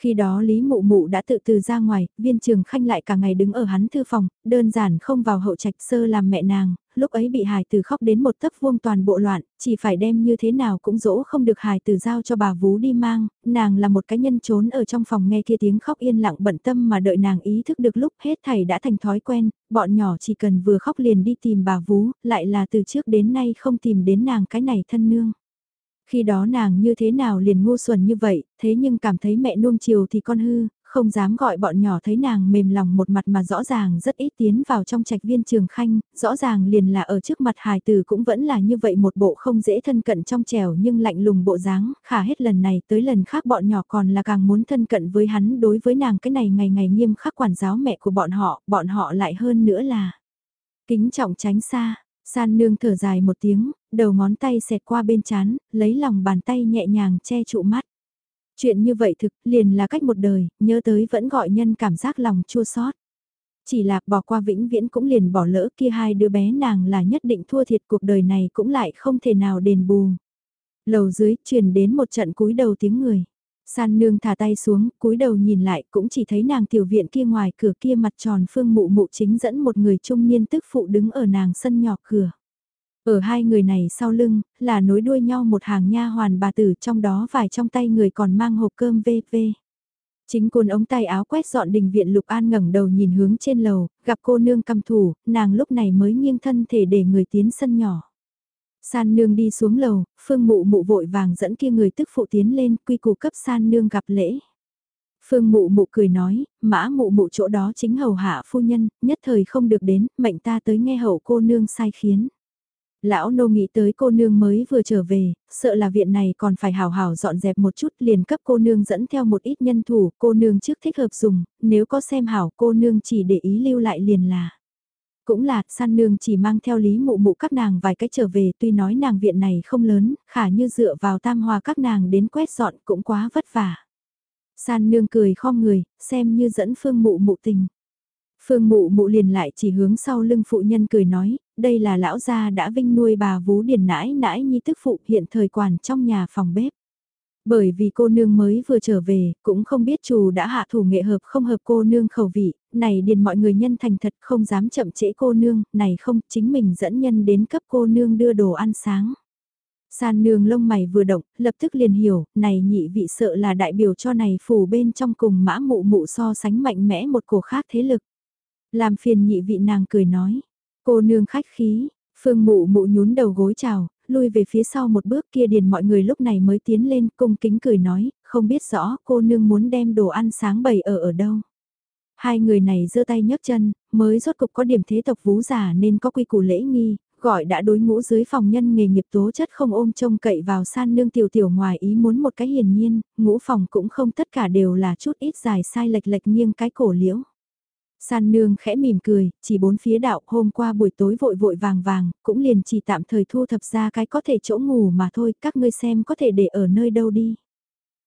Khi đó Lý Mụ Mụ đã tự từ ra ngoài, viên trường khanh lại cả ngày đứng ở hắn thư phòng, đơn giản không vào hậu trạch sơ làm mẹ nàng, lúc ấy bị hài từ khóc đến một tấc vuông toàn bộ loạn, chỉ phải đem như thế nào cũng dỗ không được hài từ giao cho bà vú đi mang, nàng là một cái nhân trốn ở trong phòng nghe kia tiếng khóc yên lặng bận tâm mà đợi nàng ý thức được lúc hết thầy đã thành thói quen, bọn nhỏ chỉ cần vừa khóc liền đi tìm bà vú, lại là từ trước đến nay không tìm đến nàng cái này thân nương. Khi đó nàng như thế nào liền ngu xuẩn như vậy, thế nhưng cảm thấy mẹ nuông chiều thì con hư, không dám gọi bọn nhỏ thấy nàng mềm lòng một mặt mà rõ ràng rất ít tiến vào trong trạch viên trường khanh, rõ ràng liền là ở trước mặt hài tử cũng vẫn là như vậy một bộ không dễ thân cận trong trèo nhưng lạnh lùng bộ dáng, khả hết lần này tới lần khác bọn nhỏ còn là càng muốn thân cận với hắn đối với nàng cái này ngày ngày nghiêm khắc quản giáo mẹ của bọn họ, bọn họ lại hơn nữa là kính trọng tránh xa. San nương thở dài một tiếng, đầu ngón tay xẹt qua bên chán, lấy lòng bàn tay nhẹ nhàng che trụ mắt. Chuyện như vậy thực liền là cách một đời, nhớ tới vẫn gọi nhân cảm giác lòng chua xót. Chỉ là bỏ qua vĩnh viễn cũng liền bỏ lỡ kia hai đứa bé nàng là nhất định thua thiệt cuộc đời này cũng lại không thể nào đền bù. Lầu dưới truyền đến một trận cúi đầu tiếng người. San nương thả tay xuống, cúi đầu nhìn lại cũng chỉ thấy nàng tiểu viện kia ngoài cửa kia mặt tròn phương mụ mụ chính dẫn một người trung niên tức phụ đứng ở nàng sân nhỏ cửa. Ở hai người này sau lưng, là nối đuôi nhau một hàng nha hoàn bà tử trong đó vài trong tay người còn mang hộp cơm VV. Chính cuốn ống tay áo quét dọn đình viện Lục An ngẩng đầu nhìn hướng trên lầu, gặp cô nương cầm thủ, nàng lúc này mới nghiêng thân thể để người tiến sân nhỏ. San nương đi xuống lầu, phương mụ mụ vội vàng dẫn kia người tức phụ tiến lên, quy củ cấp san nương gặp lễ. Phương mụ mụ cười nói, mã mụ mụ chỗ đó chính hầu hạ phu nhân, nhất thời không được đến, mệnh ta tới nghe hậu cô nương sai khiến. Lão nô nghĩ tới cô nương mới vừa trở về, sợ là viện này còn phải hào hào dọn dẹp một chút liền cấp cô nương dẫn theo một ít nhân thủ, cô nương trước thích hợp dùng, nếu có xem hảo cô nương chỉ để ý lưu lại liền là. Cũng là, san nương chỉ mang theo lý mụ mụ các nàng vài cách trở về tuy nói nàng viện này không lớn, khả như dựa vào tam hòa các nàng đến quét dọn cũng quá vất vả. San nương cười khom người, xem như dẫn phương mụ mụ tình. Phương mụ mụ liền lại chỉ hướng sau lưng phụ nhân cười nói, đây là lão gia đã vinh nuôi bà vú điền nãi nãi nhi tức phụ hiện thời quản trong nhà phòng bếp. Bởi vì cô nương mới vừa trở về, cũng không biết chủ đã hạ thủ nghệ hợp không hợp cô nương khẩu vị, này điền mọi người nhân thành thật không dám chậm trễ cô nương, này không, chính mình dẫn nhân đến cấp cô nương đưa đồ ăn sáng. San nương lông mày vừa động, lập tức liền hiểu, này nhị vị sợ là đại biểu cho này phủ bên trong cùng mã mụ mụ so sánh mạnh mẽ một cổ khác thế lực. Làm phiền nhị vị nàng cười nói, cô nương khách khí, phương mụ mụ nhún đầu gối chào, lui về phía sau một bước kia điền mọi người lúc này mới tiến lên cung kính cười nói, không biết rõ cô nương muốn đem đồ ăn sáng bày ở ở đâu. Hai người này giơ tay nhấc chân, mới rốt cục có điểm thế tộc vú giả nên có quy củ lễ nghi, gọi đã đối ngũ dưới phòng nhân nghề nghiệp tố chất không ôm trông cậy vào san nương tiểu tiểu ngoài ý muốn một cái hiển nhiên, ngũ phòng cũng không tất cả đều là chút ít dài sai lệch lệch nghiêng cái cổ liễu. San nương khẽ mỉm cười, chỉ bốn phía đạo hôm qua buổi tối vội vội vàng vàng, cũng liền chỉ tạm thời thu thập ra cái có thể chỗ ngủ mà thôi, các ngươi xem có thể để ở nơi đâu đi.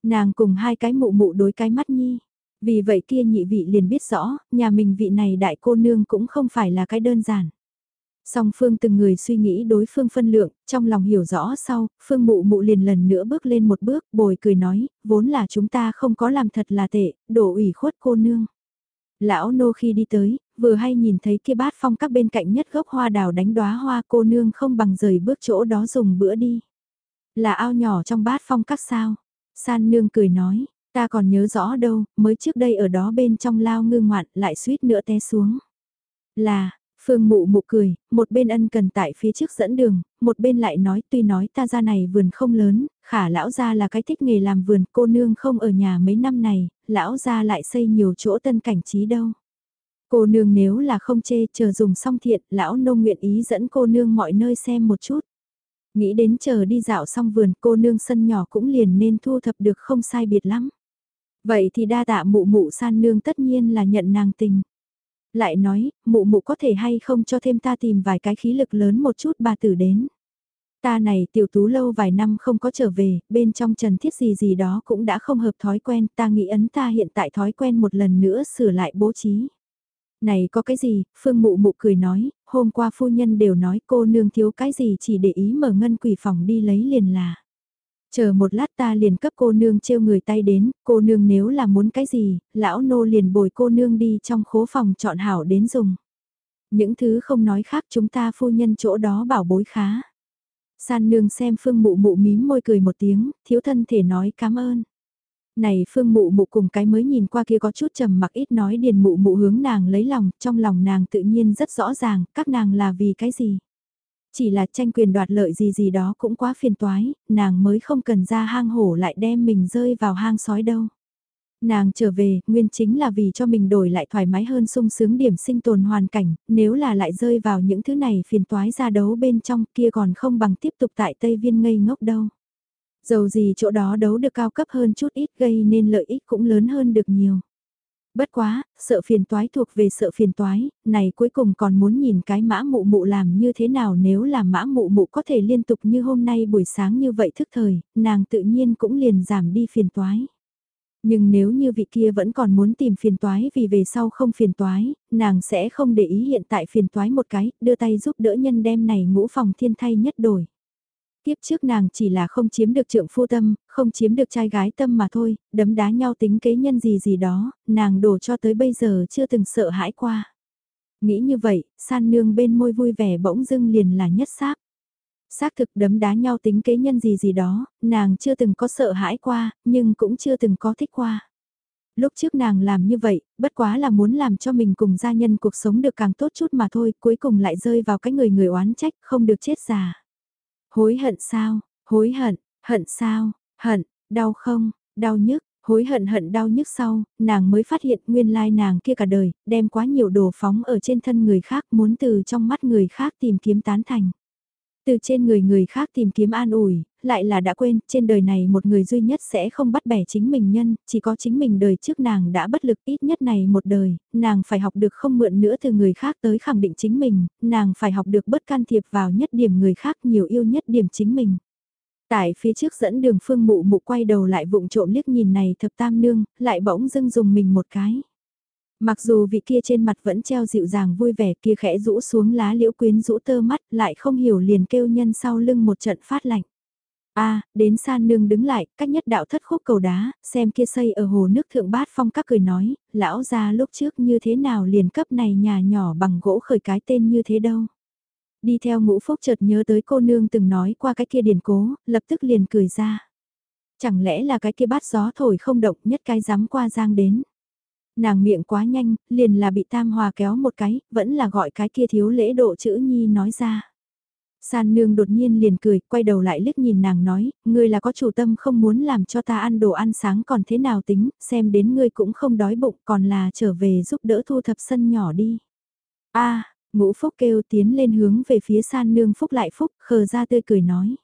Nàng cùng hai cái mụ mụ đối cái mắt nhi. Vì vậy kia nhị vị liền biết rõ, nhà mình vị này đại cô nương cũng không phải là cái đơn giản. Song Phương từng người suy nghĩ đối phương phân lượng, trong lòng hiểu rõ sau, Phương mụ mụ liền lần nữa bước lên một bước, bồi cười nói, vốn là chúng ta không có làm thật là tệ, đổ ủy khuất cô nương. Lão nô khi đi tới, vừa hay nhìn thấy kia bát phong các bên cạnh nhất gốc hoa đào đánh đóa hoa cô nương không bằng rời bước chỗ đó dùng bữa đi. Là ao nhỏ trong bát phong các sao? San nương cười nói, ta còn nhớ rõ đâu, mới trước đây ở đó bên trong lao ngư ngoạn lại suýt nữa té xuống. Là, Phương mụ mụ cười, một bên ân cần tại phía trước dẫn đường, một bên lại nói tuy nói ta ra này vườn không lớn, khả lão gia là cái thích nghề làm vườn cô nương không ở nhà mấy năm này, lão gia lại xây nhiều chỗ tân cảnh trí đâu. Cô nương nếu là không chê chờ dùng xong thiện, lão nông nguyện ý dẫn cô nương mọi nơi xem một chút. Nghĩ đến chờ đi dạo xong vườn cô nương sân nhỏ cũng liền nên thu thập được không sai biệt lắm. Vậy thì đa tạ mụ mụ san nương tất nhiên là nhận nàng tình lại nói, mụ mụ có thể hay không cho thêm ta tìm vài cái khí lực lớn một chút bà tử đến. Ta này tiểu tú lâu vài năm không có trở về, bên trong trần thiết gì gì đó cũng đã không hợp thói quen, ta nghĩ ấn ta hiện tại thói quen một lần nữa sửa lại bố trí. Này có cái gì, phương mụ mụ cười nói, hôm qua phu nhân đều nói cô nương thiếu cái gì chỉ để ý mở ngân quỷ phòng đi lấy liền là. Chờ một lát ta liền cấp cô nương trêu người tay đến, cô nương nếu là muốn cái gì, lão nô liền bồi cô nương đi trong khố phòng chọn hảo đến dùng. Những thứ không nói khác chúng ta phu nhân chỗ đó bảo bối khá. San nương xem phương mụ mụ mím môi cười một tiếng, thiếu thân thể nói cảm ơn. Này phương mụ mụ cùng cái mới nhìn qua kia có chút trầm mặc ít nói điền mụ mụ hướng nàng lấy lòng, trong lòng nàng tự nhiên rất rõ ràng, các nàng là vì cái gì. Chỉ là tranh quyền đoạt lợi gì gì đó cũng quá phiền toái, nàng mới không cần ra hang hổ lại đem mình rơi vào hang sói đâu. Nàng trở về, nguyên chính là vì cho mình đổi lại thoải mái hơn sung sướng điểm sinh tồn hoàn cảnh, nếu là lại rơi vào những thứ này phiền toái ra đấu bên trong kia còn không bằng tiếp tục tại Tây Viên ngây ngốc đâu. Dầu gì chỗ đó đấu được cao cấp hơn chút ít gây nên lợi ích cũng lớn hơn được nhiều. Bất quá, sợ phiền toái thuộc về sợ phiền toái, này cuối cùng còn muốn nhìn cái mã mụ mụ làm như thế nào nếu là mã mụ mụ có thể liên tục như hôm nay buổi sáng như vậy thức thời, nàng tự nhiên cũng liền giảm đi phiền toái. Nhưng nếu như vị kia vẫn còn muốn tìm phiền toái vì về sau không phiền toái, nàng sẽ không để ý hiện tại phiền toái một cái, đưa tay giúp đỡ nhân đem này ngũ phòng thiên thay nhất đổi. Tiếp trước nàng chỉ là không chiếm được trượng phu tâm, không chiếm được trai gái tâm mà thôi, đấm đá nhau tính kế nhân gì gì đó, nàng đổ cho tới bây giờ chưa từng sợ hãi qua. Nghĩ như vậy, san nương bên môi vui vẻ bỗng dưng liền là nhất sáp Xác thực đấm đá nhau tính kế nhân gì gì đó, nàng chưa từng có sợ hãi qua, nhưng cũng chưa từng có thích qua. Lúc trước nàng làm như vậy, bất quá là muốn làm cho mình cùng gia nhân cuộc sống được càng tốt chút mà thôi, cuối cùng lại rơi vào cái người người oán trách, không được chết già. Hối hận sao, hối hận, hận sao, hận, đau không, đau nhức, hối hận hận đau nhức sau, nàng mới phát hiện nguyên lai nàng kia cả đời, đem quá nhiều đồ phóng ở trên thân người khác muốn từ trong mắt người khác tìm kiếm tán thành. Từ trên người người khác tìm kiếm an ủi, lại là đã quên, trên đời này một người duy nhất sẽ không bắt bẻ chính mình nhân, chỉ có chính mình đời trước nàng đã bất lực ít nhất này một đời, nàng phải học được không mượn nữa từ người khác tới khẳng định chính mình, nàng phải học được bất can thiệp vào nhất điểm người khác nhiều yêu nhất điểm chính mình. Tại phía trước dẫn đường phương mụ mụ quay đầu lại vụng trộm liếc nhìn này thập tam nương, lại bỗng dưng dùng mình một cái. Mặc dù vị kia trên mặt vẫn treo dịu dàng vui vẻ kia khẽ rũ xuống lá liễu quyến rũ tơ mắt lại không hiểu liền kêu nhân sau lưng một trận phát lạnh. a đến san nương đứng lại, cách nhất đạo thất khúc cầu đá, xem kia xây ở hồ nước thượng bát phong các cười nói, lão ra lúc trước như thế nào liền cấp này nhà nhỏ bằng gỗ khởi cái tên như thế đâu. Đi theo ngũ phúc chợt nhớ tới cô nương từng nói qua cái kia điển cố, lập tức liền cười ra. Chẳng lẽ là cái kia bát gió thổi không động nhất cái dám qua giang đến. Nàng miệng quá nhanh, liền là bị tam hòa kéo một cái, vẫn là gọi cái kia thiếu lễ độ chữ nhi nói ra. San nương đột nhiên liền cười, quay đầu lại liếc nhìn nàng nói, ngươi là có chủ tâm không muốn làm cho ta ăn đồ ăn sáng còn thế nào tính, xem đến ngươi cũng không đói bụng còn là trở về giúp đỡ thu thập sân nhỏ đi. a ngũ phúc kêu tiến lên hướng về phía san nương phúc lại phúc, khờ ra tươi cười nói.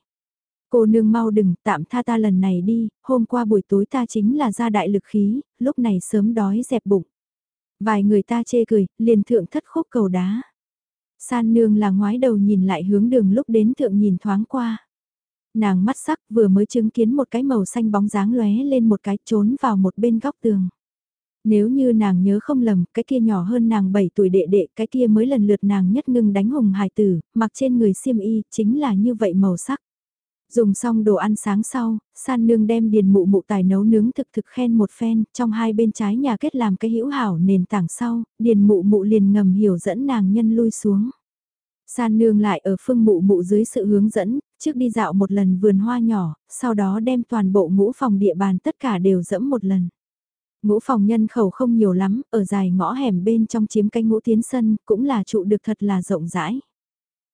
Cô nương mau đừng, tạm tha ta lần này đi, hôm qua buổi tối ta chính là ra đại lực khí, lúc này sớm đói dẹp bụng. Vài người ta chê cười, liền thượng thất khúc cầu đá. San nương là ngoái đầu nhìn lại hướng đường lúc đến thượng nhìn thoáng qua. Nàng mắt sắc vừa mới chứng kiến một cái màu xanh bóng dáng lóe lên một cái trốn vào một bên góc tường. Nếu như nàng nhớ không lầm, cái kia nhỏ hơn nàng 7 tuổi đệ đệ, cái kia mới lần lượt nàng nhất ngưng đánh hùng hài tử, mặc trên người xiêm y, chính là như vậy màu sắc. Dùng xong đồ ăn sáng sau, san nương đem điền mụ mụ tài nấu nướng thực thực khen một phen, trong hai bên trái nhà kết làm cái hữu hảo nền tảng sau, điền mụ mụ liền ngầm hiểu dẫn nàng nhân lui xuống. San nương lại ở phương mụ mụ dưới sự hướng dẫn, trước đi dạo một lần vườn hoa nhỏ, sau đó đem toàn bộ ngũ phòng địa bàn tất cả đều dẫm một lần. Ngũ phòng nhân khẩu không nhiều lắm, ở dài ngõ hẻm bên trong chiếm canh ngũ tiến sân, cũng là trụ được thật là rộng rãi.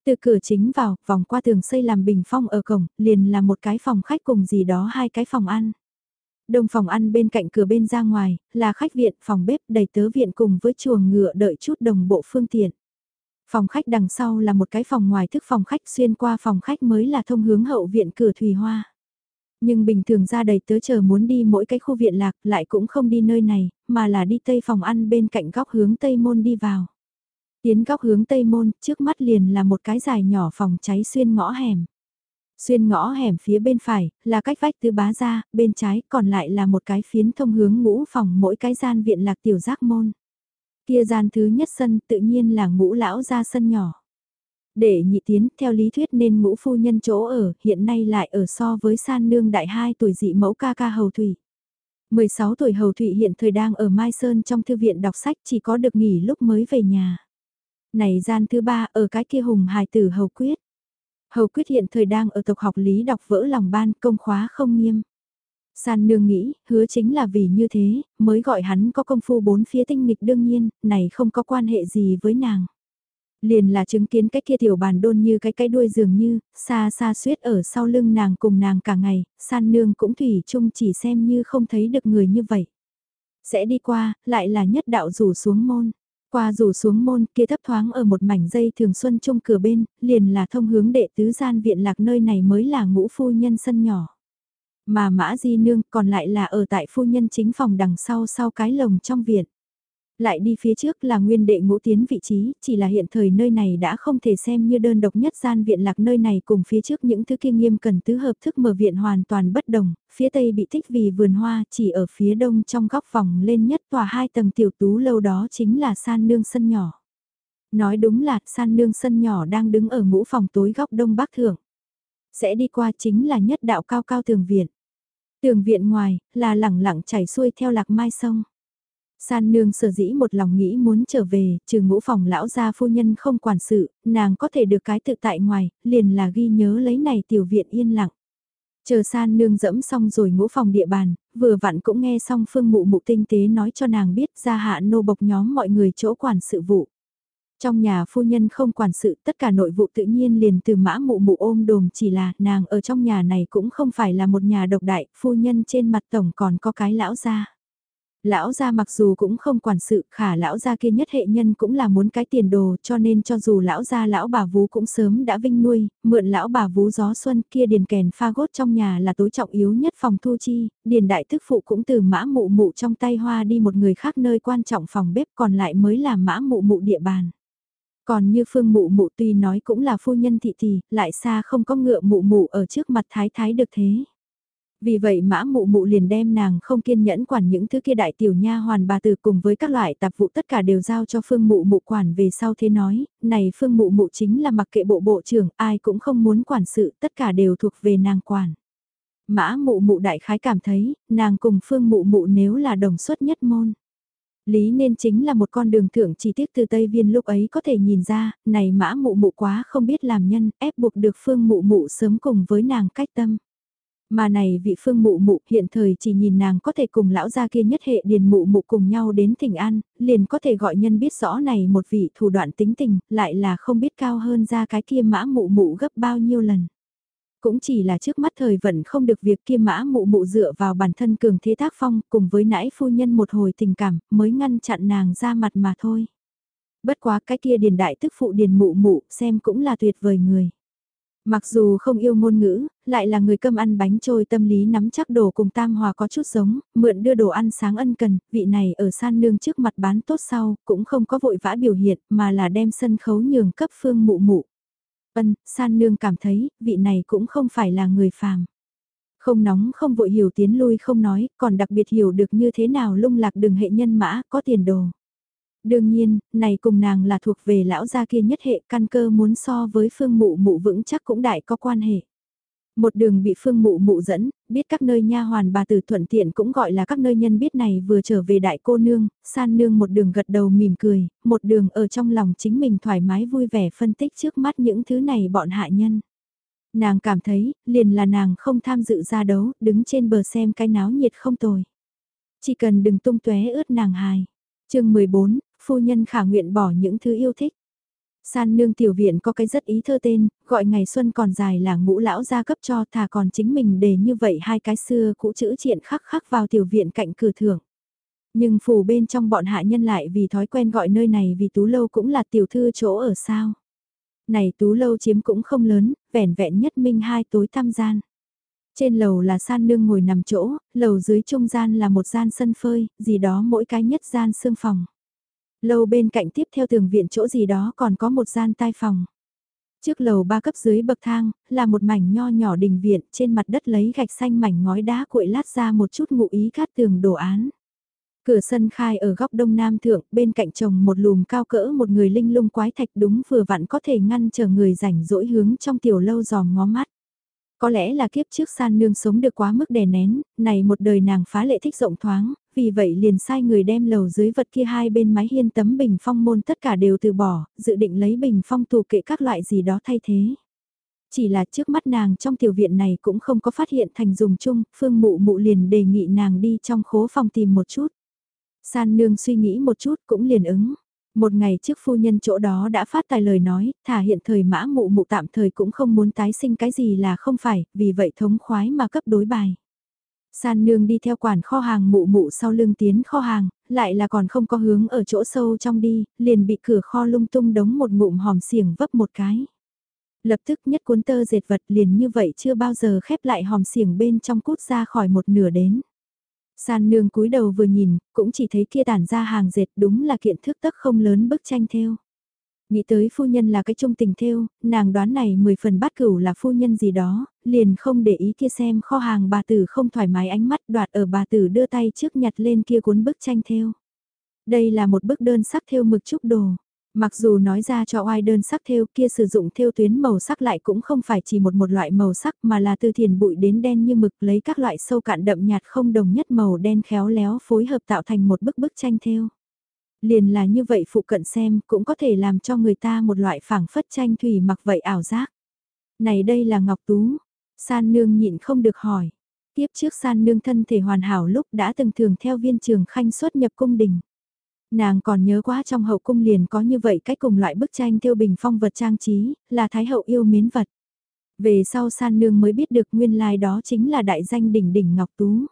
Từ cửa chính vào, vòng qua tường xây làm bình phong ở cổng, liền là một cái phòng khách cùng gì đó hai cái phòng ăn. Đông phòng ăn bên cạnh cửa bên ra ngoài, là khách viện, phòng bếp đầy tớ viện cùng với chuồng ngựa đợi chút đồng bộ phương tiện. Phòng khách đằng sau là một cái phòng ngoài thức phòng khách xuyên qua phòng khách mới là thông hướng hậu viện cửa thủy hoa. Nhưng bình thường ra đầy tớ chờ muốn đi mỗi cái khu viện lạc lại cũng không đi nơi này, mà là đi tây phòng ăn bên cạnh góc hướng tây môn đi vào. Tiến góc hướng tây môn, trước mắt liền là một cái dài nhỏ phòng cháy xuyên ngõ hẻm. Xuyên ngõ hẻm phía bên phải, là cách vách tứ bá ra, bên trái còn lại là một cái phiến thông hướng ngũ phòng mỗi cái gian viện lạc tiểu giác môn. Kia gian thứ nhất sân tự nhiên là ngũ lão ra sân nhỏ. Để nhị tiến, theo lý thuyết nên ngũ phu nhân chỗ ở, hiện nay lại ở so với san nương đại hai tuổi dị mẫu ca ca hầu thủy. 16 tuổi hầu thủy hiện thời đang ở Mai Sơn trong thư viện đọc sách chỉ có được nghỉ lúc mới về nhà. Này gian thứ ba ở cái kia hùng hài tử hầu quyết. Hầu quyết hiện thời đang ở tộc học lý đọc vỡ lòng ban công khóa không nghiêm. San nương nghĩ, hứa chính là vì như thế, mới gọi hắn có công phu bốn phía tinh nghịch đương nhiên, này không có quan hệ gì với nàng. Liền là chứng kiến cái kia tiểu bàn đôn như cái cái đuôi dường như, xa xa suyết ở sau lưng nàng cùng nàng cả ngày, san nương cũng thủy chung chỉ xem như không thấy được người như vậy. Sẽ đi qua, lại là nhất đạo rủ xuống môn. Qua rủ xuống môn kia thấp thoáng ở một mảnh dây thường xuân chung cửa bên, liền là thông hướng đệ tứ gian viện lạc nơi này mới là ngũ phu nhân sân nhỏ. Mà mã di nương còn lại là ở tại phu nhân chính phòng đằng sau sau cái lồng trong viện. Lại đi phía trước là nguyên đệ ngũ tiến vị trí, chỉ là hiện thời nơi này đã không thể xem như đơn độc nhất gian viện lạc nơi này cùng phía trước những thứ kia nghiêm cần tứ hợp thức mở viện hoàn toàn bất đồng, phía tây bị thích vì vườn hoa chỉ ở phía đông trong góc vòng lên nhất tòa hai tầng tiểu tú lâu đó chính là san nương sân nhỏ. Nói đúng là san nương sân nhỏ đang đứng ở ngũ phòng tối góc đông bắc thượng. Sẽ đi qua chính là nhất đạo cao cao tường viện. Tường viện ngoài là lẳng lặng chảy xuôi theo lạc mai sông. San nương sở dĩ một lòng nghĩ muốn trở về, trừ ngũ phòng lão gia phu nhân không quản sự, nàng có thể được cái tự tại ngoài, liền là ghi nhớ lấy này tiểu viện yên lặng. Chờ san nương dẫm xong rồi ngũ phòng địa bàn, vừa vặn cũng nghe xong phương mụ mụ tinh tế nói cho nàng biết ra hạ nô bộc nhóm mọi người chỗ quản sự vụ. Trong nhà phu nhân không quản sự tất cả nội vụ tự nhiên liền từ mã mụ mụ ôm đồm chỉ là nàng ở trong nhà này cũng không phải là một nhà độc đại, phu nhân trên mặt tổng còn có cái lão gia. Lão gia mặc dù cũng không quản sự, khả lão gia kia nhất hệ nhân cũng là muốn cái tiền đồ cho nên cho dù lão gia lão bà vú cũng sớm đã vinh nuôi, mượn lão bà vú gió xuân kia điền kèn pha gốt trong nhà là tối trọng yếu nhất phòng thu chi, điền đại thức phụ cũng từ mã mụ mụ trong tay hoa đi một người khác nơi quan trọng phòng bếp còn lại mới là mã mụ mụ địa bàn. Còn như phương mụ mụ tuy nói cũng là phu nhân thị thì, lại xa không có ngựa mụ mụ ở trước mặt thái thái được thế. Vì vậy mã mụ mụ liền đem nàng không kiên nhẫn quản những thứ kia đại tiểu nha hoàn bà từ cùng với các loại tạp vụ tất cả đều giao cho phương mụ mụ quản về sau thế nói, này phương mụ mụ chính là mặc kệ bộ bộ trưởng, ai cũng không muốn quản sự, tất cả đều thuộc về nàng quản. Mã mụ mụ đại khái cảm thấy, nàng cùng phương mụ mụ nếu là đồng xuất nhất môn. Lý nên chính là một con đường thưởng chỉ tiếc từ Tây Viên lúc ấy có thể nhìn ra, này mã mụ mụ quá không biết làm nhân, ép buộc được phương mụ mụ sớm cùng với nàng cách tâm. Mà này vị phương mụ mụ hiện thời chỉ nhìn nàng có thể cùng lão gia kia nhất hệ điền mụ mụ cùng nhau đến thỉnh an, liền có thể gọi nhân biết rõ này một vị thủ đoạn tính tình, lại là không biết cao hơn ra cái kia mã mụ mụ gấp bao nhiêu lần. Cũng chỉ là trước mắt thời vận không được việc kia mã mụ mụ dựa vào bản thân cường thế tác phong cùng với nãi phu nhân một hồi tình cảm mới ngăn chặn nàng ra mặt mà thôi. Bất quá cái kia điền đại tức phụ điền mụ mụ xem cũng là tuyệt vời người. Mặc dù không yêu ngôn ngữ, lại là người cơm ăn bánh trôi tâm lý nắm chắc đồ cùng tam hòa có chút giống, mượn đưa đồ ăn sáng ân cần, vị này ở san nương trước mặt bán tốt sau, cũng không có vội vã biểu hiện mà là đem sân khấu nhường cấp phương mụ mụ. Ân, san nương cảm thấy, vị này cũng không phải là người phàm. Không nóng không vội hiểu tiến lui không nói, còn đặc biệt hiểu được như thế nào lung lạc đường hệ nhân mã, có tiền đồ. Đương nhiên, này cùng nàng là thuộc về lão gia kia nhất hệ căn cơ muốn so với phương mụ mụ vững chắc cũng đại có quan hệ. Một đường bị phương mụ mụ dẫn, biết các nơi nha hoàn bà tử thuận tiện cũng gọi là các nơi nhân biết này vừa trở về đại cô nương, san nương một đường gật đầu mỉm cười, một đường ở trong lòng chính mình thoải mái vui vẻ phân tích trước mắt những thứ này bọn hạ nhân. Nàng cảm thấy, liền là nàng không tham dự ra đấu, đứng trên bờ xem cái náo nhiệt không tồi. Chỉ cần đừng tung tóe ướt nàng hài. chương 14, phu nhân khả nguyện bỏ những thứ yêu thích. San nương tiểu viện có cái rất ý thơ tên, gọi ngày xuân còn dài là ngũ lão gia cấp cho thà còn chính mình để như vậy hai cái xưa cũ chữ triện khắc khắc vào tiểu viện cạnh cửa thưởng. Nhưng phủ bên trong bọn hạ nhân lại vì thói quen gọi nơi này vì tú lâu cũng là tiểu thư chỗ ở sao. Này tú lâu chiếm cũng không lớn, vẻn vẹn nhất minh hai tối tam gian. Trên lầu là san nương ngồi nằm chỗ, lầu dưới trung gian là một gian sân phơi, gì đó mỗi cái nhất gian xương phòng. Lâu bên cạnh tiếp theo tường viện chỗ gì đó còn có một gian tai phòng. Trước lầu ba cấp dưới bậc thang, là một mảnh nho nhỏ đình viện, trên mặt đất lấy gạch xanh mảnh ngói đá cuội lát ra một chút ngụ ý cát tường đồ án. Cửa sân khai ở góc đông nam thượng, bên cạnh trồng một lùm cao cỡ một người linh lung quái thạch đúng vừa vặn có thể ngăn chờ người rảnh rỗi hướng trong tiểu lâu giòm ngó mắt. Có lẽ là kiếp trước san nương sống được quá mức đè nén, này một đời nàng phá lệ thích rộng thoáng, vì vậy liền sai người đem lầu dưới vật kia hai bên mái hiên tấm bình phong môn tất cả đều từ bỏ, dự định lấy bình phong tù kệ các loại gì đó thay thế. Chỉ là trước mắt nàng trong tiểu viện này cũng không có phát hiện thành dùng chung, phương mụ mụ liền đề nghị nàng đi trong khố phòng tìm một chút. San nương suy nghĩ một chút cũng liền ứng. Một ngày trước phu nhân chỗ đó đã phát tài lời nói, thả hiện thời mã mụ mụ tạm thời cũng không muốn tái sinh cái gì là không phải, vì vậy thống khoái mà cấp đối bài. San nương đi theo quản kho hàng mụ mụ sau lưng tiến kho hàng, lại là còn không có hướng ở chỗ sâu trong đi, liền bị cửa kho lung tung đống một ngụm hòm xiềng vấp một cái. Lập tức nhất cuốn tơ dệt vật liền như vậy chưa bao giờ khép lại hòm xiềng bên trong cút ra khỏi một nửa đến. San nương cúi đầu vừa nhìn, cũng chỉ thấy kia tản ra hàng dệt đúng là kiện thước tắc không lớn bức tranh theo. Nghĩ tới phu nhân là cái trung tình theo, nàng đoán này 10 phần bắt cửu là phu nhân gì đó, liền không để ý kia xem kho hàng bà tử không thoải mái ánh mắt đoạt ở bà tử đưa tay trước nhặt lên kia cuốn bức tranh theo. Đây là một bức đơn sắc theo mực trúc đồ. Mặc dù nói ra cho oai đơn sắc theo, kia sử dụng theo tuyến màu sắc lại cũng không phải chỉ một một loại màu sắc mà là từ thiền bụi đến đen như mực, lấy các loại sâu cạn đậm nhạt không đồng nhất màu đen khéo léo phối hợp tạo thành một bức bức tranh theo. Liền là như vậy phụ cận xem cũng có thể làm cho người ta một loại phảng phất tranh thủy mặc vậy ảo giác. Này đây là Ngọc Tú. San nương nhịn không được hỏi. Tiếp trước san nương thân thể hoàn hảo lúc đã từng thường theo viên trường khanh xuất nhập cung đình. Nàng còn nhớ quá trong hậu cung liền có như vậy cách cùng loại bức tranh tiêu bình phong vật trang trí, là thái hậu yêu mến vật. Về sau san nương mới biết được nguyên lai đó chính là đại danh đỉnh đỉnh Ngọc Tú.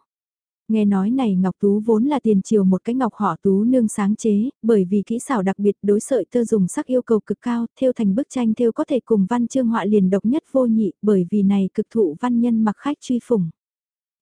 Nghe nói này Ngọc Tú vốn là tiền triều một cái ngọc họ Tú nương sáng chế, bởi vì kỹ xảo đặc biệt đối sợi tơ dùng sắc yêu cầu cực cao, theo thành bức tranh theo có thể cùng văn chương họa liền độc nhất vô nhị, bởi vì này cực thụ văn nhân mặc khách truy phủng.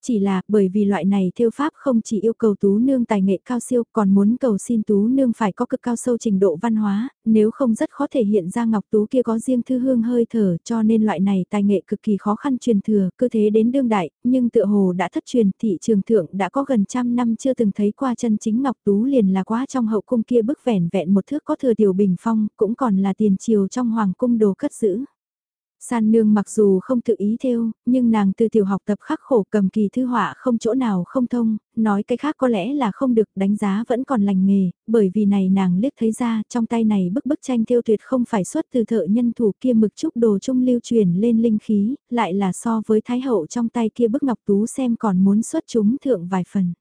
Chỉ là bởi vì loại này theo pháp không chỉ yêu cầu tú nương tài nghệ cao siêu còn muốn cầu xin tú nương phải có cực cao sâu trình độ văn hóa, nếu không rất khó thể hiện ra ngọc tú kia có riêng thư hương hơi thở cho nên loại này tài nghệ cực kỳ khó khăn truyền thừa, cơ thế đến đương đại, nhưng tựa hồ đã thất truyền thị trường thượng đã có gần trăm năm chưa từng thấy qua chân chính ngọc tú liền là quá trong hậu cung kia bức vẻn vẹn một thước có thừa tiểu bình phong cũng còn là tiền triều trong hoàng cung đồ cất giữ. San nương mặc dù không tự ý theo, nhưng nàng từ tiểu học tập khắc khổ cầm kỳ thư họa không chỗ nào không thông, nói cái khác có lẽ là không được đánh giá vẫn còn lành nghề, bởi vì này nàng liếc thấy ra trong tay này bức bức tranh theo tuyệt không phải xuất từ thợ nhân thủ kia mực trúc đồ trung lưu truyền lên linh khí, lại là so với thái hậu trong tay kia bức ngọc tú xem còn muốn xuất chúng thượng vài phần.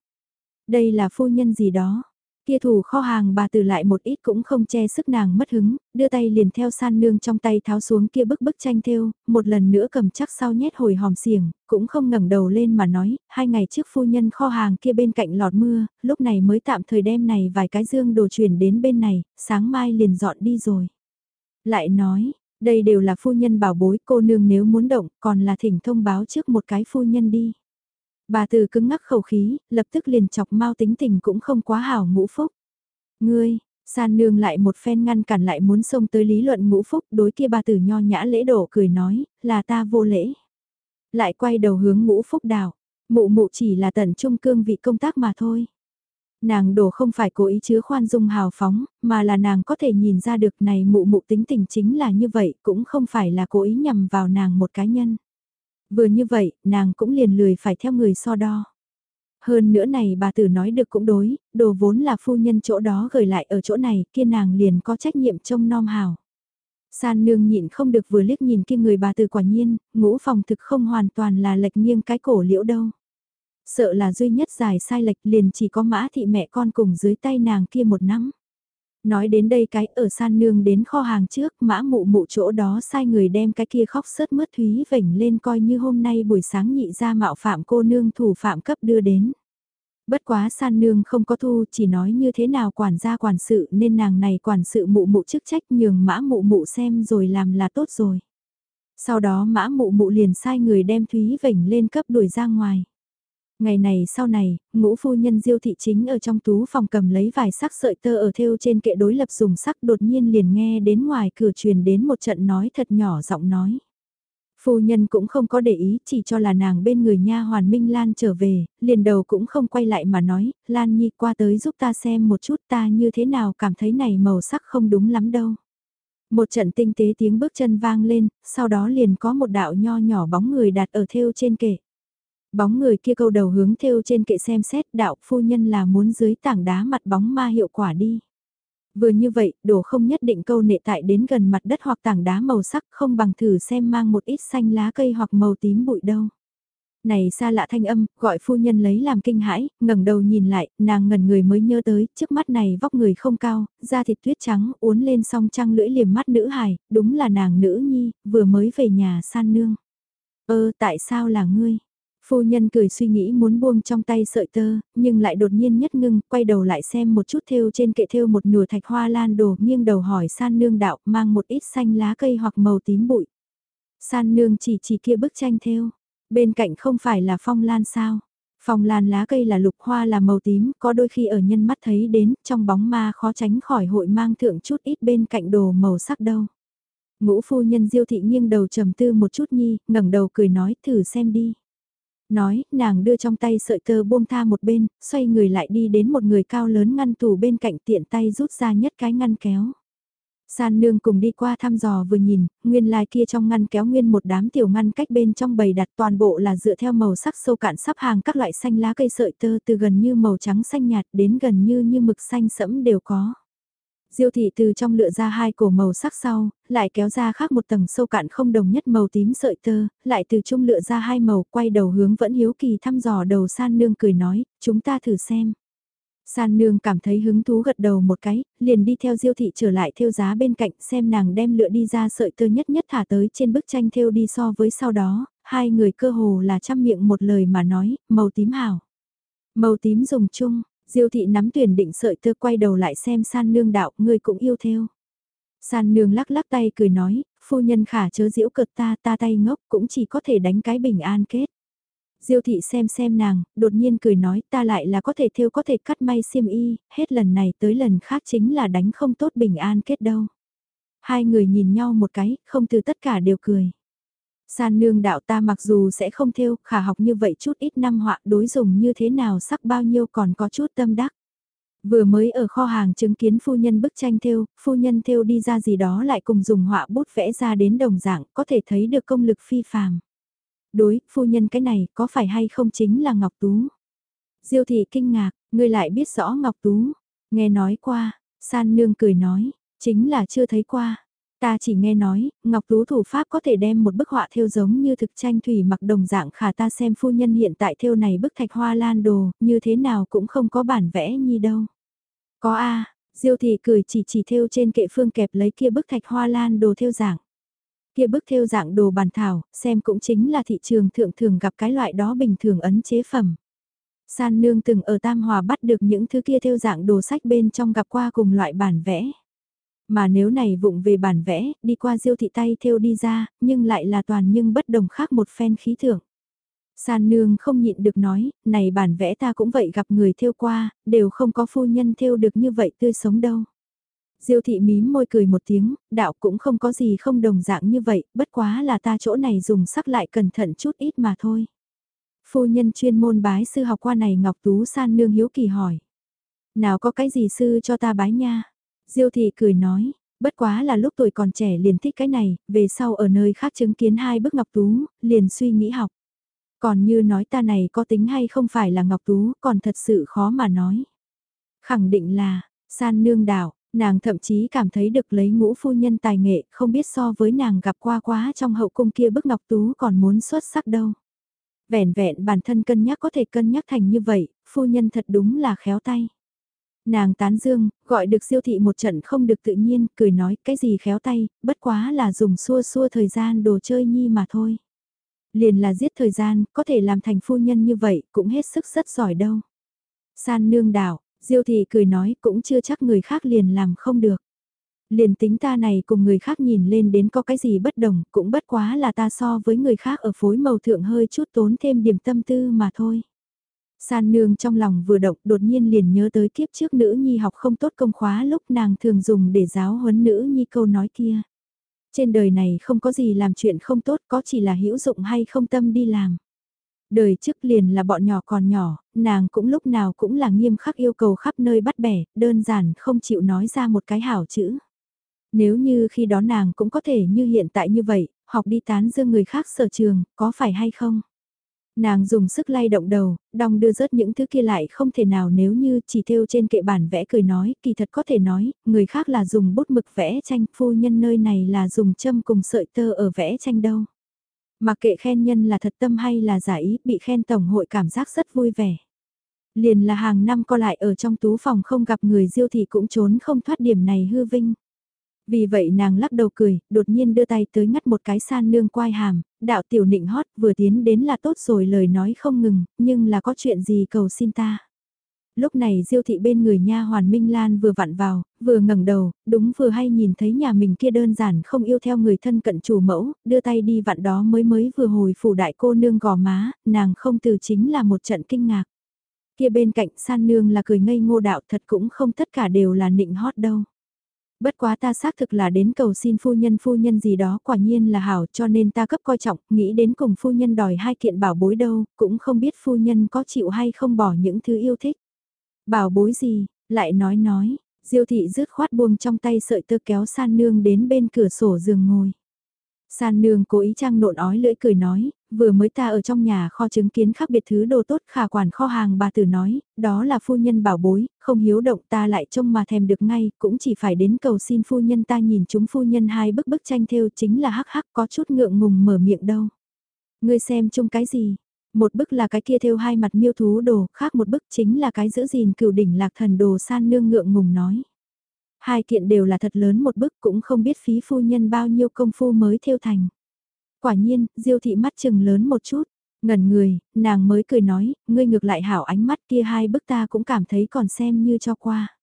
Đây là phu nhân gì đó, Kia thủ kho hàng bà từ lại một ít cũng không che sức nàng mất hứng, đưa tay liền theo san nương trong tay tháo xuống kia bức bức tranh thêu, một lần nữa cầm chắc sau nhét hồi hòm xiềng, cũng không ngẩng đầu lên mà nói, hai ngày trước phu nhân kho hàng kia bên cạnh lọt mưa, lúc này mới tạm thời đem này vài cái dương đồ chuyển đến bên này, sáng mai liền dọn đi rồi. Lại nói, đây đều là phu nhân bảo bối cô nương nếu muốn động, còn là thỉnh thông báo trước một cái phu nhân đi. Bà từ cứng ngắc khẩu khí, lập tức liền chọc mau tính tình cũng không quá hảo ngũ phúc. Ngươi, san nương lại một phen ngăn cản lại muốn xông tới lý luận ngũ phúc đối kia bà tử nho nhã lễ đổ cười nói, là ta vô lễ. Lại quay đầu hướng ngũ phúc đào, mụ mụ chỉ là tận trung cương vị công tác mà thôi. Nàng đổ không phải cố ý chứa khoan dung hào phóng, mà là nàng có thể nhìn ra được này mụ mụ tính tình chính là như vậy, cũng không phải là cố ý nhằm vào nàng một cá nhân. Vừa như vậy, nàng cũng liền lười phải theo người so đo. Hơn nữa này bà tử nói được cũng đối, đồ vốn là phu nhân chỗ đó gửi lại ở chỗ này, kia nàng liền có trách nhiệm trông nom hào. San nương nhịn không được vừa liếc nhìn kia người bà tử quả nhiên, ngũ phòng thực không hoàn toàn là lệch nghiêng cái cổ liễu đâu. Sợ là duy nhất dài sai lệch liền chỉ có mã thị mẹ con cùng dưới tay nàng kia một nắm. Nói đến đây cái ở san nương đến kho hàng trước, mã mụ mụ chỗ đó sai người đem cái kia khóc sớt mướt thúy vểnh lên coi như hôm nay buổi sáng nhị ra mạo phạm cô nương thủ phạm cấp đưa đến. Bất quá san nương không có thu, chỉ nói như thế nào quản gia quản sự, nên nàng này quản sự mụ mụ chức trách nhường mã mụ mụ xem rồi làm là tốt rồi. Sau đó mã mụ mụ liền sai người đem thúy vểnh lên cấp đuổi ra ngoài. Ngày này sau này, ngũ phu nhân diêu thị chính ở trong tú phòng cầm lấy vài sắc sợi tơ ở thêu trên kệ đối lập dùng sắc đột nhiên liền nghe đến ngoài cửa truyền đến một trận nói thật nhỏ giọng nói. Phu nhân cũng không có để ý, chỉ cho là nàng bên người nha hoàn Minh Lan trở về, liền đầu cũng không quay lại mà nói, Lan Nhi qua tới giúp ta xem một chút ta như thế nào cảm thấy này màu sắc không đúng lắm đâu. Một trận tinh tế tiếng bước chân vang lên, sau đó liền có một đạo nho nhỏ bóng người đặt ở thêu trên kệ. Bóng người kia câu đầu hướng theo trên kệ xem xét đạo phu nhân là muốn dưới tảng đá mặt bóng ma hiệu quả đi. Vừa như vậy, đồ không nhất định câu nệ tại đến gần mặt đất hoặc tảng đá màu sắc không bằng thử xem mang một ít xanh lá cây hoặc màu tím bụi đâu. Này xa lạ thanh âm, gọi phu nhân lấy làm kinh hãi, ngẩng đầu nhìn lại, nàng ngẩn người mới nhớ tới, trước mắt này vóc người không cao, da thịt tuyết trắng, uốn lên song trăng lưỡi liềm mắt nữ hài, đúng là nàng nữ nhi, vừa mới về nhà san nương. Ơ, tại sao là ngươi? Phu nhân cười suy nghĩ muốn buông trong tay sợi tơ, nhưng lại đột nhiên nhất ngưng, quay đầu lại xem một chút thêu trên kệ thêu một nửa thạch hoa lan đồ, nghiêng đầu hỏi san nương đạo, mang một ít xanh lá cây hoặc màu tím bụi. San nương chỉ chỉ kia bức tranh thêu, bên cạnh không phải là phong lan sao. Phong lan lá cây là lục hoa là màu tím, có đôi khi ở nhân mắt thấy đến, trong bóng ma khó tránh khỏi hội mang thượng chút ít bên cạnh đồ màu sắc đâu. Ngũ phu nhân diêu thị nghiêng đầu trầm tư một chút nhi, ngẩng đầu cười nói thử xem đi. Nói, nàng đưa trong tay sợi tơ buông tha một bên, xoay người lại đi đến một người cao lớn ngăn tủ bên cạnh tiện tay rút ra nhất cái ngăn kéo. San nương cùng đi qua thăm dò vừa nhìn, nguyên lai kia trong ngăn kéo nguyên một đám tiểu ngăn cách bên trong bầy đặt toàn bộ là dựa theo màu sắc sâu cạn sắp hàng các loại xanh lá cây sợi tơ từ gần như màu trắng xanh nhạt đến gần như như mực xanh sẫm đều có. Diêu thị từ trong lựa ra hai cổ màu sắc sau, lại kéo ra khác một tầng sâu cạn không đồng nhất màu tím sợi tơ, lại từ trung lựa ra hai màu quay đầu hướng vẫn hiếu kỳ thăm dò đầu san nương cười nói, chúng ta thử xem. San nương cảm thấy hứng thú gật đầu một cái, liền đi theo diêu thị trở lại theo giá bên cạnh xem nàng đem lựa đi ra sợi tơ nhất nhất thả tới trên bức tranh theo đi so với sau đó, hai người cơ hồ là chăm miệng một lời mà nói, màu tím hảo. Màu tím dùng chung, Diêu thị nắm tuyển định sợi tơ quay đầu lại xem san nương đạo, người cũng yêu theo. San nương lắc lắc tay cười nói, phu nhân khả chớ diễu cực ta ta tay ngốc cũng chỉ có thể đánh cái bình an kết. Diêu thị xem xem nàng, đột nhiên cười nói ta lại là có thể theo có thể cắt may xiêm y, hết lần này tới lần khác chính là đánh không tốt bình an kết đâu. Hai người nhìn nhau một cái, không từ tất cả đều cười. San nương đạo ta mặc dù sẽ không theo, khả học như vậy chút ít năm họa đối dùng như thế nào sắc bao nhiêu còn có chút tâm đắc. Vừa mới ở kho hàng chứng kiến phu nhân bức tranh theo, phu nhân theo đi ra gì đó lại cùng dùng họa bút vẽ ra đến đồng dạng, có thể thấy được công lực phi phàm. Đối, phu nhân cái này có phải hay không chính là Ngọc Tú? Diêu thị kinh ngạc, ngươi lại biết rõ Ngọc Tú. Nghe nói qua, san nương cười nói, chính là chưa thấy qua. Ta chỉ nghe nói, Ngọc Tú thủ pháp có thể đem một bức họa thêu giống như thực tranh thủy mặc đồng dạng khả ta xem phu nhân hiện tại thêu này bức thạch hoa lan đồ, như thế nào cũng không có bản vẽ như đâu. Có a Diêu thị cười chỉ chỉ thêu trên kệ phương kẹp lấy kia bức thạch hoa lan đồ thêu dạng. Kia bức thêu dạng đồ bàn thảo, xem cũng chính là thị trường thượng thường gặp cái loại đó bình thường ấn chế phẩm. San nương từng ở Tam Hòa bắt được những thứ kia thêu dạng đồ sách bên trong gặp qua cùng loại bản vẽ. Mà nếu này vụng về bản vẽ, đi qua diêu thị tay thêu đi ra, nhưng lại là toàn nhưng bất đồng khác một phen khí thưởng. San nương không nhịn được nói, này bản vẽ ta cũng vậy gặp người thêu qua, đều không có phu nhân thêu được như vậy tươi sống đâu. Diêu thị mím môi cười một tiếng, đạo cũng không có gì không đồng dạng như vậy, bất quá là ta chỗ này dùng sắc lại cẩn thận chút ít mà thôi. Phu nhân chuyên môn bái sư học qua này Ngọc Tú San nương hiếu kỳ hỏi. Nào có cái gì sư cho ta bái nha? Diêu thị cười nói, bất quá là lúc tuổi còn trẻ liền thích cái này, về sau ở nơi khác chứng kiến hai bức ngọc tú, liền suy nghĩ học. Còn như nói ta này có tính hay không phải là ngọc tú, còn thật sự khó mà nói. Khẳng định là, san nương đảo, nàng thậm chí cảm thấy được lấy ngũ phu nhân tài nghệ, không biết so với nàng gặp qua quá trong hậu cung kia bức ngọc tú còn muốn xuất sắc đâu. Vẻn vẹn bản thân cân nhắc có thể cân nhắc thành như vậy, phu nhân thật đúng là khéo tay. Nàng tán dương, gọi được siêu thị một trận không được tự nhiên, cười nói cái gì khéo tay, bất quá là dùng xua xua thời gian đồ chơi nhi mà thôi. Liền là giết thời gian, có thể làm thành phu nhân như vậy, cũng hết sức rất giỏi đâu. San nương đảo, diêu thị cười nói cũng chưa chắc người khác liền làm không được. Liền tính ta này cùng người khác nhìn lên đến có cái gì bất đồng, cũng bất quá là ta so với người khác ở phối màu thượng hơi chút tốn thêm điểm tâm tư mà thôi. San nương trong lòng vừa động đột nhiên liền nhớ tới kiếp trước nữ nhi học không tốt công khóa lúc nàng thường dùng để giáo huấn nữ nhi câu nói kia. Trên đời này không có gì làm chuyện không tốt có chỉ là hữu dụng hay không tâm đi làm. Đời trước liền là bọn nhỏ còn nhỏ, nàng cũng lúc nào cũng là nghiêm khắc yêu cầu khắp nơi bắt bẻ, đơn giản không chịu nói ra một cái hảo chữ. Nếu như khi đó nàng cũng có thể như hiện tại như vậy, học đi tán dương người khác sở trường, có phải hay không? Nàng dùng sức lay động đầu, đong đưa rớt những thứ kia lại không thể nào nếu như chỉ theo trên kệ bản vẽ cười nói, kỳ thật có thể nói, người khác là dùng bút mực vẽ tranh, phu nhân nơi này là dùng châm cùng sợi tơ ở vẽ tranh đâu. Mặc kệ khen nhân là thật tâm hay là giả ý, bị khen tổng hội cảm giác rất vui vẻ. Liền là hàng năm co lại ở trong tú phòng không gặp người diêu thì cũng trốn không thoát điểm này hư vinh. Vì vậy nàng lắc đầu cười, đột nhiên đưa tay tới ngắt một cái san nương quai hàm, đạo tiểu nịnh hót vừa tiến đến là tốt rồi lời nói không ngừng, nhưng là có chuyện gì cầu xin ta. Lúc này diêu thị bên người nha hoàn Minh Lan vừa vặn vào, vừa ngẩng đầu, đúng vừa hay nhìn thấy nhà mình kia đơn giản không yêu theo người thân cận chủ mẫu, đưa tay đi vặn đó mới mới vừa hồi phủ đại cô nương gò má, nàng không từ chính là một trận kinh ngạc. Kia bên cạnh san nương là cười ngây ngô đạo thật cũng không tất cả đều là nịnh hót đâu. Bất quá ta xác thực là đến cầu xin phu nhân phu nhân gì đó quả nhiên là hảo cho nên ta cấp coi trọng, nghĩ đến cùng phu nhân đòi hai kiện bảo bối đâu, cũng không biết phu nhân có chịu hay không bỏ những thứ yêu thích. Bảo bối gì, lại nói nói, diêu thị rứt khoát buông trong tay sợi tơ kéo san nương đến bên cửa sổ giường ngồi. San nương cố ý trang nộn ói lưỡi cười nói, vừa mới ta ở trong nhà kho chứng kiến khác biệt thứ đồ tốt khả quản kho hàng bà tử nói, đó là phu nhân bảo bối, không hiếu động ta lại trông mà thèm được ngay, cũng chỉ phải đến cầu xin phu nhân ta nhìn chúng phu nhân hai bức bức tranh theo chính là hắc hắc có chút ngượng ngùng mở miệng đâu. Ngươi xem chung cái gì? Một bức là cái kia theo hai mặt miêu thú đồ, khác một bức chính là cái giữ gìn cửu đỉnh lạc thần đồ san nương ngượng ngùng nói. Hai kiện đều là thật lớn một bức cũng không biết phí phu nhân bao nhiêu công phu mới theo thành. Quả nhiên, diêu thị mắt chừng lớn một chút, ngẩn người, nàng mới cười nói, ngươi ngược lại hảo ánh mắt kia hai bức ta cũng cảm thấy còn xem như cho qua.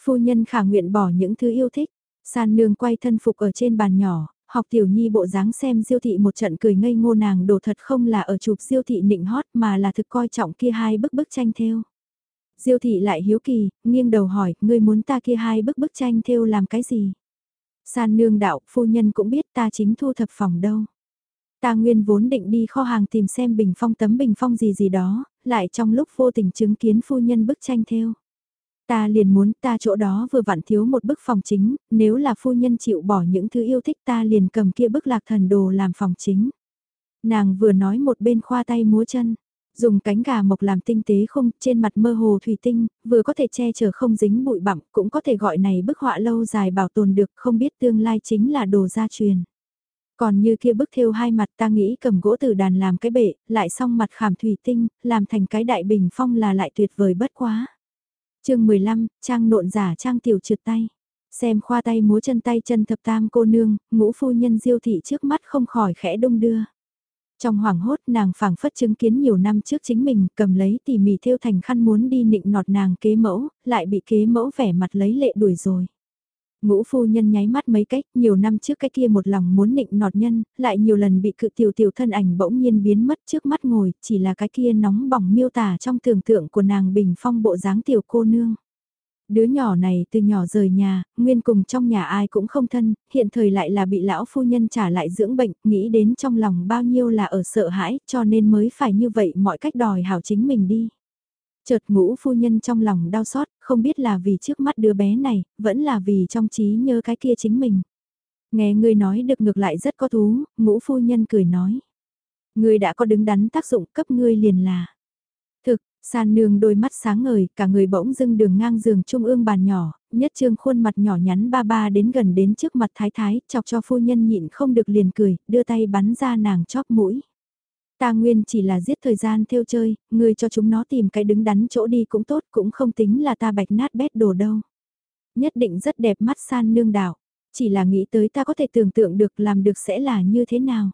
Phu nhân khả nguyện bỏ những thứ yêu thích, san nương quay thân phục ở trên bàn nhỏ, học tiểu nhi bộ dáng xem diêu thị một trận cười ngây ngô nàng đồ thật không là ở chụp diêu thị nịnh hót mà là thực coi trọng kia hai bức bức tranh theo. Diêu thị lại hiếu kỳ, nghiêng đầu hỏi, ngươi muốn ta kia hai bức bức tranh theo làm cái gì? San nương đạo, phu nhân cũng biết ta chính thu thập phòng đâu. Ta nguyên vốn định đi kho hàng tìm xem bình phong tấm bình phong gì gì đó, lại trong lúc vô tình chứng kiến phu nhân bức tranh theo. Ta liền muốn ta chỗ đó vừa vặn thiếu một bức phòng chính, nếu là phu nhân chịu bỏ những thứ yêu thích ta liền cầm kia bức lạc thần đồ làm phòng chính. Nàng vừa nói một bên khoa tay múa chân, dùng cánh gà mộc làm tinh tế không trên mặt mơ hồ thủy tinh, vừa có thể che chở không dính bụi bặm, cũng có thể gọi này bức họa lâu dài bảo tồn được không biết tương lai chính là đồ gia truyền. Còn như kia bức thêu hai mặt ta nghĩ cầm gỗ từ đàn làm cái bệ, lại xong mặt khảm thủy tinh, làm thành cái đại bình phong là lại tuyệt vời bất quá. chương 15, trang nộn giả trang tiểu trượt tay. Xem khoa tay múa chân tay chân thập tam cô nương, ngũ phu nhân diêu thị trước mắt không khỏi khẽ đông đưa. Trong hoảng hốt nàng phảng phất chứng kiến nhiều năm trước chính mình cầm lấy tỉ mỉ thêu thành khăn muốn đi nịnh nọt nàng kế mẫu, lại bị kế mẫu vẻ mặt lấy lệ đuổi rồi. Ngũ phu nhân nháy mắt mấy cách, nhiều năm trước cái kia một lòng muốn nịnh nọt nhân, lại nhiều lần bị cự tiểu tiểu thân ảnh bỗng nhiên biến mất trước mắt ngồi, chỉ là cái kia nóng bỏng miêu tả trong tưởng tượng của nàng bình phong bộ dáng tiểu cô nương. Đứa nhỏ này từ nhỏ rời nhà, nguyên cùng trong nhà ai cũng không thân, hiện thời lại là bị lão phu nhân trả lại dưỡng bệnh, nghĩ đến trong lòng bao nhiêu là ở sợ hãi, cho nên mới phải như vậy mọi cách đòi hảo chính mình đi. Chợt ngũ phu nhân trong lòng đau xót, không biết là vì trước mắt đứa bé này, vẫn là vì trong trí nhớ cái kia chính mình. Nghe người nói được ngược lại rất có thú, ngũ phu nhân cười nói. Người đã có đứng đắn tác dụng cấp ngươi liền là. Thực, san nương đôi mắt sáng ngời, cả người bỗng dưng đường ngang giường trung ương bàn nhỏ, nhất trương khuôn mặt nhỏ nhắn ba ba đến gần đến trước mặt thái thái, chọc cho phu nhân nhịn không được liền cười, đưa tay bắn ra nàng chóp mũi. Ta nguyên chỉ là giết thời gian theo chơi, ngươi cho chúng nó tìm cái đứng đắn chỗ đi cũng tốt cũng không tính là ta bạch nát bét đồ đâu. Nhất định rất đẹp mắt san nương đảo, chỉ là nghĩ tới ta có thể tưởng tượng được làm được sẽ là như thế nào.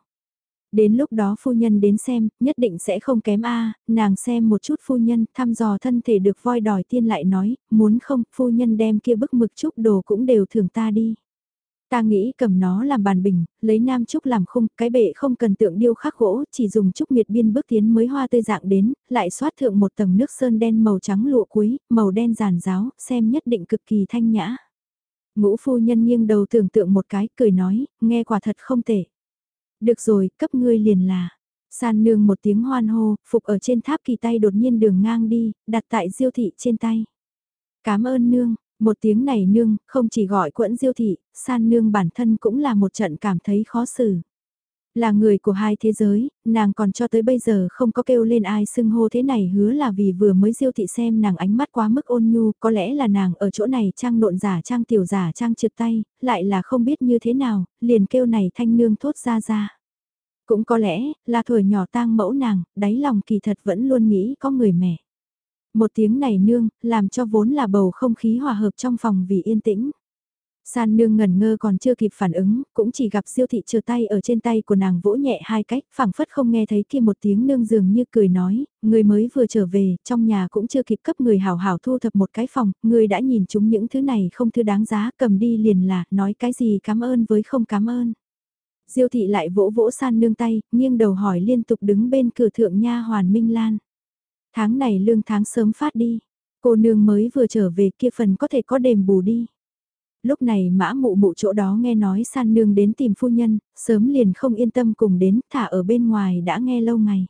Đến lúc đó phu nhân đến xem, nhất định sẽ không kém a nàng xem một chút phu nhân, thăm dò thân thể được voi đòi tiên lại nói, muốn không, phu nhân đem kia bức mực chút đồ cũng đều thưởng ta đi. Ta nghĩ cầm nó làm bàn bình, lấy nam trúc làm khung, cái bệ không cần tượng điêu khắc gỗ, chỉ dùng trúc miệt biên bước tiến mới hoa tươi dạng đến, lại xoát thượng một tầng nước sơn đen màu trắng lụa cuối, màu đen giàn giáo, xem nhất định cực kỳ thanh nhã. Ngũ phu nhân nghiêng đầu tưởng tượng một cái, cười nói, nghe quả thật không tệ. Được rồi, cấp ngươi liền là. San nương một tiếng hoan hô, phục ở trên tháp kỳ tay đột nhiên đường ngang đi, đặt tại diêu thị trên tay. Cảm ơn nương, một tiếng này nương, không chỉ gọi quẫn diêu thị, san nương bản thân cũng là một trận cảm thấy khó xử. Là người của hai thế giới, nàng còn cho tới bây giờ không có kêu lên ai xưng hô thế này hứa là vì vừa mới diêu thị xem nàng ánh mắt quá mức ôn nhu, có lẽ là nàng ở chỗ này trang nộn giả trang tiểu giả trang trượt tay, lại là không biết như thế nào, liền kêu này thanh nương thốt ra ra. Cũng có lẽ, là tuổi nhỏ tang mẫu nàng, đáy lòng kỳ thật vẫn luôn nghĩ có người mẹ. Một tiếng này nương, làm cho vốn là bầu không khí hòa hợp trong phòng vì yên tĩnh. San nương ngần ngơ còn chưa kịp phản ứng, cũng chỉ gặp siêu thị chờ tay ở trên tay của nàng vỗ nhẹ hai cách, phảng phất không nghe thấy kia một tiếng nương dường như cười nói, người mới vừa trở về, trong nhà cũng chưa kịp cấp người hảo hảo thu thập một cái phòng, người đã nhìn chúng những thứ này không thứ đáng giá, cầm đi liền là, nói cái gì cảm ơn với không cảm ơn. Diêu thị lại vỗ vỗ san nương tay, nghiêng đầu hỏi liên tục đứng bên cửa thượng nha hoàn Minh Lan. Tháng này lương tháng sớm phát đi, cô nương mới vừa trở về kia phần có thể có đềm bù đi lúc này mã mụ mụ chỗ đó nghe nói san nương đến tìm phu nhân, sớm liền không yên tâm cùng đến, thả ở bên ngoài đã nghe lâu ngày.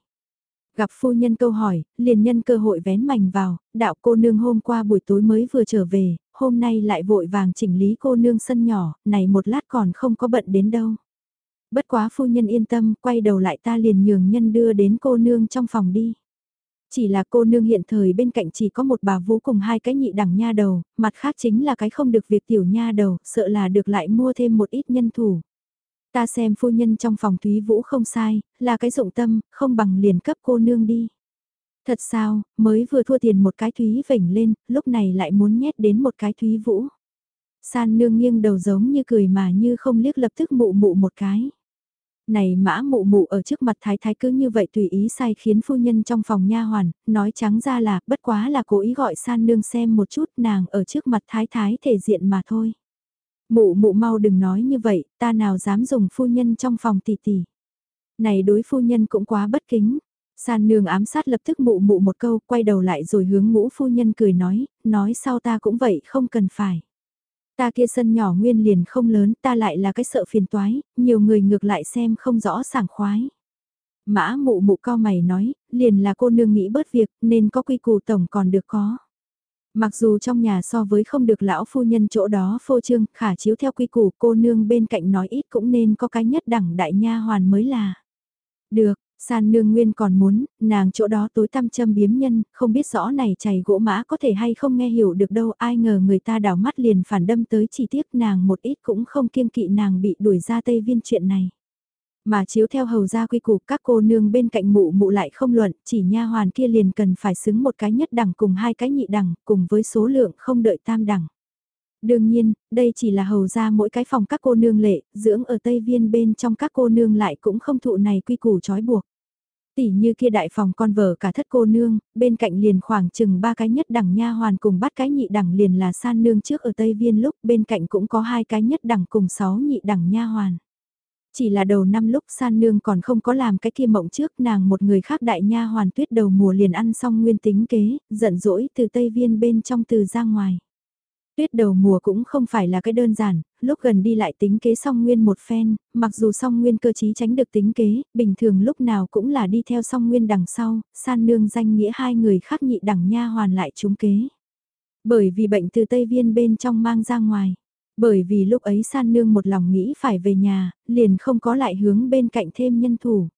Gặp phu nhân câu hỏi, liền nhân cơ hội vén mảnh vào, đạo cô nương hôm qua buổi tối mới vừa trở về, hôm nay lại vội vàng chỉnh lý cô nương sân nhỏ, này một lát còn không có bận đến đâu. Bất quá phu nhân yên tâm, quay đầu lại ta liền nhường nhân đưa đến cô nương trong phòng đi. Chỉ là cô nương hiện thời bên cạnh chỉ có một bà vũ cùng hai cái nhị đẳng nha đầu, mặt khác chính là cái không được việc tiểu nha đầu, sợ là được lại mua thêm một ít nhân thủ. Ta xem phu nhân trong phòng Thúy Vũ không sai, là cái dụng tâm, không bằng liền cấp cô nương đi. Thật sao, mới vừa thua tiền một cái Thúy vểnh lên, lúc này lại muốn nhét đến một cái Thúy Vũ. San nương nghiêng đầu giống như cười mà như không liếc lập tức mụ mụ một cái này mã mụ mụ ở trước mặt thái thái cứ như vậy tùy ý sai khiến phu nhân trong phòng nha hoàn, nói trắng ra là bất quá là cố ý gọi san nương xem một chút nàng ở trước mặt thái thái thể diện mà thôi. Mụ mụ mau đừng nói như vậy, ta nào dám dùng phu nhân trong phòng tỷ tỷ. Này đối phu nhân cũng quá bất kính. San nương ám sát lập tức mụ mụ một câu, quay đầu lại rồi hướng ngũ phu nhân cười nói, nói sau ta cũng vậy không cần phải. Ta kia sân nhỏ nguyên liền không lớn, ta lại là cái sợ phiền toái, nhiều người ngược lại xem không rõ sảng khoái. Mã mụ mụ cao mày nói, liền là cô nương nghĩ bớt việc, nên có quy củ tổng còn được có. Mặc dù trong nhà so với không được lão phu nhân chỗ đó phô trương, khả chiếu theo quy củ cô nương bên cạnh nói ít cũng nên có cái nhất đẳng đại nha hoàn mới là. Được, San nương nguyên còn muốn, nàng chỗ đó tối tăm châm biếm nhân, không biết rõ này chày gỗ mã có thể hay không nghe hiểu được đâu, ai ngờ người ta đảo mắt liền phản đâm tới chỉ tiếc nàng một ít cũng không kiêng kỵ nàng bị đuổi ra Tây Viên chuyện này. Mà chiếu theo hầu gia quy củ các cô nương bên cạnh mụ mụ lại không luận, chỉ nha hoàn kia liền cần phải xứng một cái nhất đẳng cùng hai cái nhị đẳng, cùng với số lượng không đợi tam đẳng. Đương nhiên, đây chỉ là hầu ra mỗi cái phòng các cô nương lệ, dưỡng ở Tây Viên bên trong các cô nương lại cũng không thụ này quy củ trói buộc. Tỷ như kia đại phòng con vợ cả thất cô nương, bên cạnh liền khoảng chừng ba cái nhất đẳng nha hoàn cùng bắt cái nhị đẳng liền là san nương trước ở Tây Viên lúc bên cạnh cũng có hai cái nhất đẳng cùng sáu nhị đẳng nha hoàn. Chỉ là đầu năm lúc san nương còn không có làm cái kia mộng trước nàng một người khác đại nha hoàn tuyết đầu mùa liền ăn xong nguyên tính kế, giận dỗi từ Tây Viên bên trong từ ra ngoài. Tuyết đầu mùa cũng không phải là cái đơn giản, lúc gần đi lại tính kế song nguyên một phen, mặc dù song nguyên cơ chí tránh được tính kế, bình thường lúc nào cũng là đi theo song nguyên đằng sau, san nương danh nghĩa hai người khác nhị đẳng nha hoàn lại trúng kế. Bởi vì bệnh từ Tây Viên bên trong mang ra ngoài. Bởi vì lúc ấy san nương một lòng nghĩ phải về nhà, liền không có lại hướng bên cạnh thêm nhân thủ.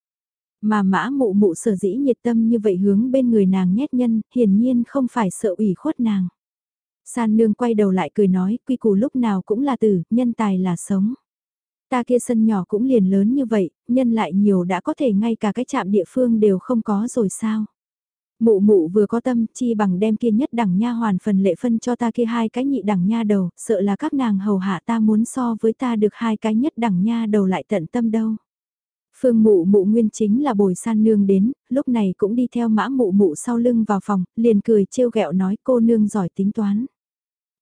Mà mã mụ mụ sở dĩ nhiệt tâm như vậy hướng bên người nàng nhét nhân, hiển nhiên không phải sợ ủy khuất nàng. San nương quay đầu lại cười nói, quy củ lúc nào cũng là tử, nhân tài là sống. Ta kia sân nhỏ cũng liền lớn như vậy, nhân lại nhiều đã có thể ngay cả cái trạm địa phương đều không có rồi sao. Mụ mụ vừa có tâm chi bằng đem kia nhất đẳng nha hoàn phần lệ phân cho ta kia hai cái nhị đẳng nha đầu, sợ là các nàng hầu hạ ta muốn so với ta được hai cái nhất đẳng nha đầu lại tận tâm đâu. Phương mụ mụ nguyên chính là bồi san nương đến, lúc này cũng đi theo mã mụ mụ sau lưng vào phòng, liền cười trêu ghẹo nói cô nương giỏi tính toán.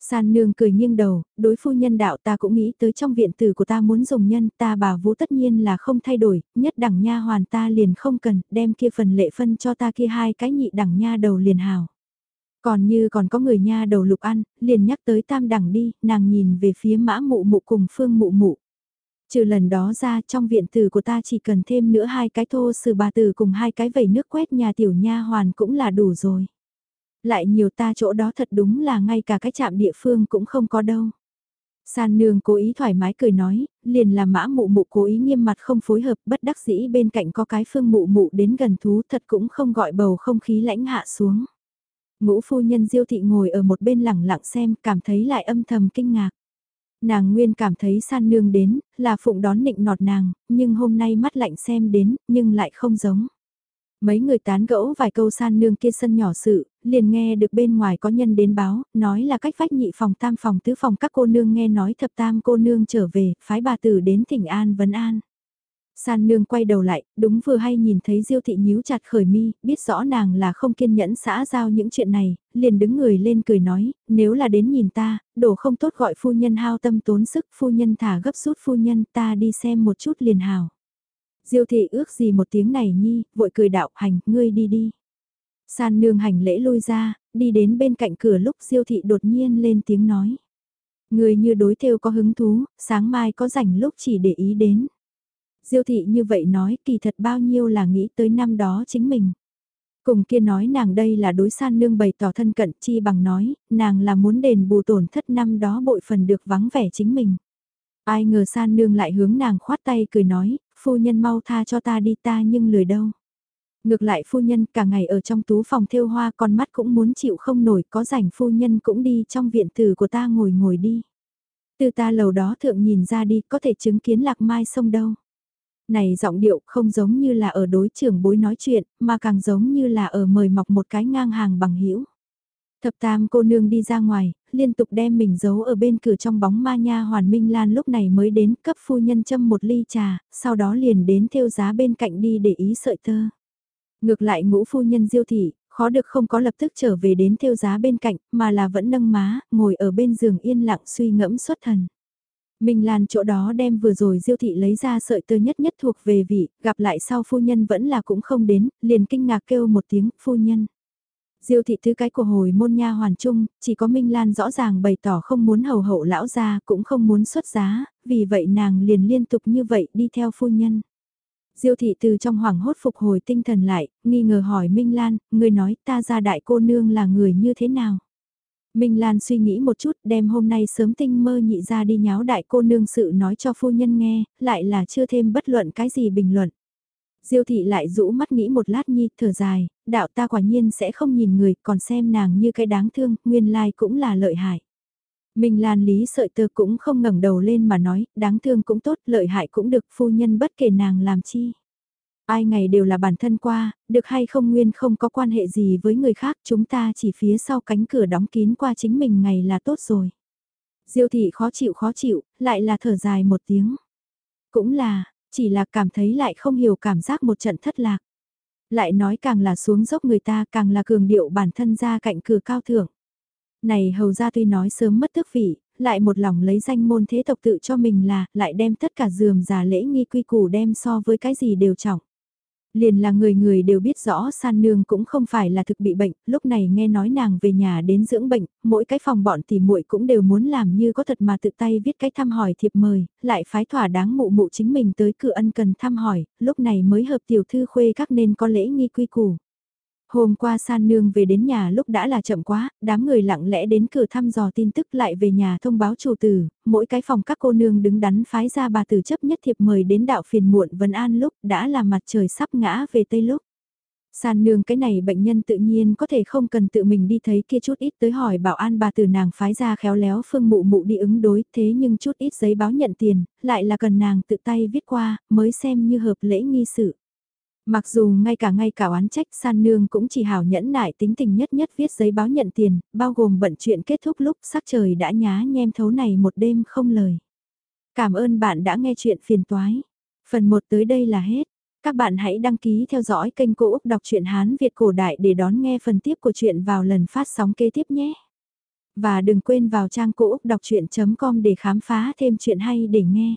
San nương cười nghiêng đầu, đối phu nhân đạo ta cũng nghĩ tới trong viện tử của ta muốn dùng nhân, ta bà vũ tất nhiên là không thay đổi, nhất đẳng nha hoàn ta liền không cần, đem kia phần lệ phân cho ta kia hai cái nhị đẳng nha đầu liền hào. Còn như còn có người nha đầu lục ăn, liền nhắc tới tam đẳng đi, nàng nhìn về phía mã mụ mụ cùng phương mụ mụ. Trừ lần đó ra trong viện tử của ta chỉ cần thêm nữa hai cái thô sử bà tử cùng hai cái vẩy nước quét nhà tiểu nha hoàn cũng là đủ rồi. Lại nhiều ta chỗ đó thật đúng là ngay cả cái trạm địa phương cũng không có đâu. San nương cố ý thoải mái cười nói, liền là mã mụ mụ cố ý nghiêm mặt không phối hợp bất đắc dĩ bên cạnh có cái phương mụ mụ đến gần thú thật cũng không gọi bầu không khí lãnh hạ xuống. Ngũ phu nhân diêu thị ngồi ở một bên lẳng lặng xem cảm thấy lại âm thầm kinh ngạc. Nàng nguyên cảm thấy san nương đến, là phụng đón nịnh nọt nàng, nhưng hôm nay mắt lạnh xem đến, nhưng lại không giống. Mấy người tán gẫu vài câu san nương kia sân nhỏ sự, liền nghe được bên ngoài có nhân đến báo, nói là cách vách nhị phòng tam phòng tứ phòng các cô nương nghe nói thập tam cô nương trở về, phái bà tử đến thỉnh an vấn an. San nương quay đầu lại, đúng vừa hay nhìn thấy diêu thị nhíu chặt khởi mi, biết rõ nàng là không kiên nhẫn xã giao những chuyện này, liền đứng người lên cười nói, nếu là đến nhìn ta, đổ không tốt gọi phu nhân hao tâm tốn sức, phu nhân thả gấp rút phu nhân ta đi xem một chút liền hào. Diêu thị ước gì một tiếng này nhi, vội cười đạo hành, ngươi đi đi. San nương hành lễ lui ra, đi đến bên cạnh cửa lúc diêu thị đột nhiên lên tiếng nói. Người như đối theo có hứng thú, sáng mai có rảnh lúc chỉ để ý đến. Diêu thị như vậy nói kỳ thật bao nhiêu là nghĩ tới năm đó chính mình. Cùng kia nói nàng đây là đối san nương bày tỏ thân cận chi bằng nói, nàng là muốn đền bù tổn thất năm đó bội phần được vắng vẻ chính mình. Ai ngờ san nương lại hướng nàng khoát tay cười nói, phu nhân mau tha cho ta đi ta nhưng lười đâu. Ngược lại phu nhân cả ngày ở trong tú phòng thêu hoa con mắt cũng muốn chịu không nổi có rảnh phu nhân cũng đi trong viện tử của ta ngồi ngồi đi. Từ ta lầu đó thượng nhìn ra đi có thể chứng kiến lạc mai sông đâu. Này giọng điệu không giống như là ở đối trưởng bối nói chuyện mà càng giống như là ở mời mọc một cái ngang hàng bằng hữu Thập tam cô nương đi ra ngoài, liên tục đem mình giấu ở bên cửa trong bóng ma nha hoàn minh lan lúc này mới đến cấp phu nhân châm một ly trà, sau đó liền đến theo giá bên cạnh đi để ý sợi tơ. Ngược lại ngũ phu nhân diêu thị, khó được không có lập tức trở về đến theo giá bên cạnh, mà là vẫn nâng má, ngồi ở bên giường yên lặng suy ngẫm xuất thần. Minh Lan chỗ đó đem vừa rồi diêu thị lấy ra sợi tơ nhất nhất thuộc về vị, gặp lại sau phu nhân vẫn là cũng không đến, liền kinh ngạc kêu một tiếng, phu nhân. Diêu thị thứ cái của hồi môn nha hoàn trung, chỉ có Minh Lan rõ ràng bày tỏ không muốn hầu hậu lão gia cũng không muốn xuất giá, vì vậy nàng liền liên tục như vậy đi theo phu nhân. Diêu thị từ trong hoảng hốt phục hồi tinh thần lại, nghi ngờ hỏi Minh Lan, người nói ta ra đại cô nương là người như thế nào? Minh Lan suy nghĩ một chút đem hôm nay sớm tinh mơ nhị ra đi nháo đại cô nương sự nói cho phu nhân nghe, lại là chưa thêm bất luận cái gì bình luận. Diêu thị lại rũ mắt nghĩ một lát nhi, thở dài, đạo ta quả nhiên sẽ không nhìn người, còn xem nàng như cái đáng thương, nguyên lai cũng là lợi hại. Minh Lan Lý sợi tơ cũng không ngẩng đầu lên mà nói, đáng thương cũng tốt, lợi hại cũng được, phu nhân bất kể nàng làm chi. Ai ngày đều là bản thân qua, được hay không nguyên không có quan hệ gì với người khác, chúng ta chỉ phía sau cánh cửa đóng kín qua chính mình ngày là tốt rồi. Diêu thị khó chịu khó chịu, lại là thở dài một tiếng. Cũng là, chỉ là cảm thấy lại không hiểu cảm giác một trận thất lạc. Lại nói càng là xuống dốc người ta càng là cường điệu bản thân ra cạnh cửa cao thượng. Này hầu ra tuy nói sớm mất thức vị, lại một lòng lấy danh môn thế tộc tự cho mình là, lại đem tất cả dườm già lễ nghi quy củ đem so với cái gì đều trọng. Liền là người người đều biết rõ san nương cũng không phải là thực bị bệnh, lúc này nghe nói nàng về nhà đến dưỡng bệnh, mỗi cái phòng bọn tỉ muội cũng đều muốn làm như có thật mà tự tay viết cái thăm hỏi thiệp mời, lại phái thỏa đáng mụ mụ chính mình tới cửa ân cần thăm hỏi, lúc này mới hợp tiểu thư khuê các nên có lễ nghi quy củ. Hôm qua san nương về đến nhà lúc đã là chậm quá, đám người lặng lẽ đến cửa thăm dò tin tức lại về nhà thông báo chủ tử, mỗi cái phòng các cô nương đứng đắn phái ra bà tử chấp nhất thiệp mời đến đạo phiền muộn vân an lúc đã là mặt trời sắp ngã về tây lúc. San nương cái này bệnh nhân tự nhiên có thể không cần tự mình đi thấy kia chút ít tới hỏi bảo an bà từ nàng phái ra khéo léo phương mụ mụ đi ứng đối thế nhưng chút ít giấy báo nhận tiền, lại là cần nàng tự tay viết qua, mới xem như hợp lễ nghi sự. Mặc dù ngay cả ngay cả oán trách san nương cũng chỉ hảo nhẫn nại tính tình nhất nhất viết giấy báo nhận tiền, bao gồm bận chuyện kết thúc lúc sắc trời đã nhá nhem thấu này một đêm không lời. Cảm ơn bạn đã nghe chuyện phiền toái. Phần 1 tới đây là hết. Các bạn hãy đăng ký theo dõi kênh Cô Úc Đọc truyện Hán Việt Cổ Đại để đón nghe phần tiếp của chuyện vào lần phát sóng kế tiếp nhé. Và đừng quên vào trang Cô Úc Đọc Chuyện.com để khám phá thêm chuyện hay để nghe.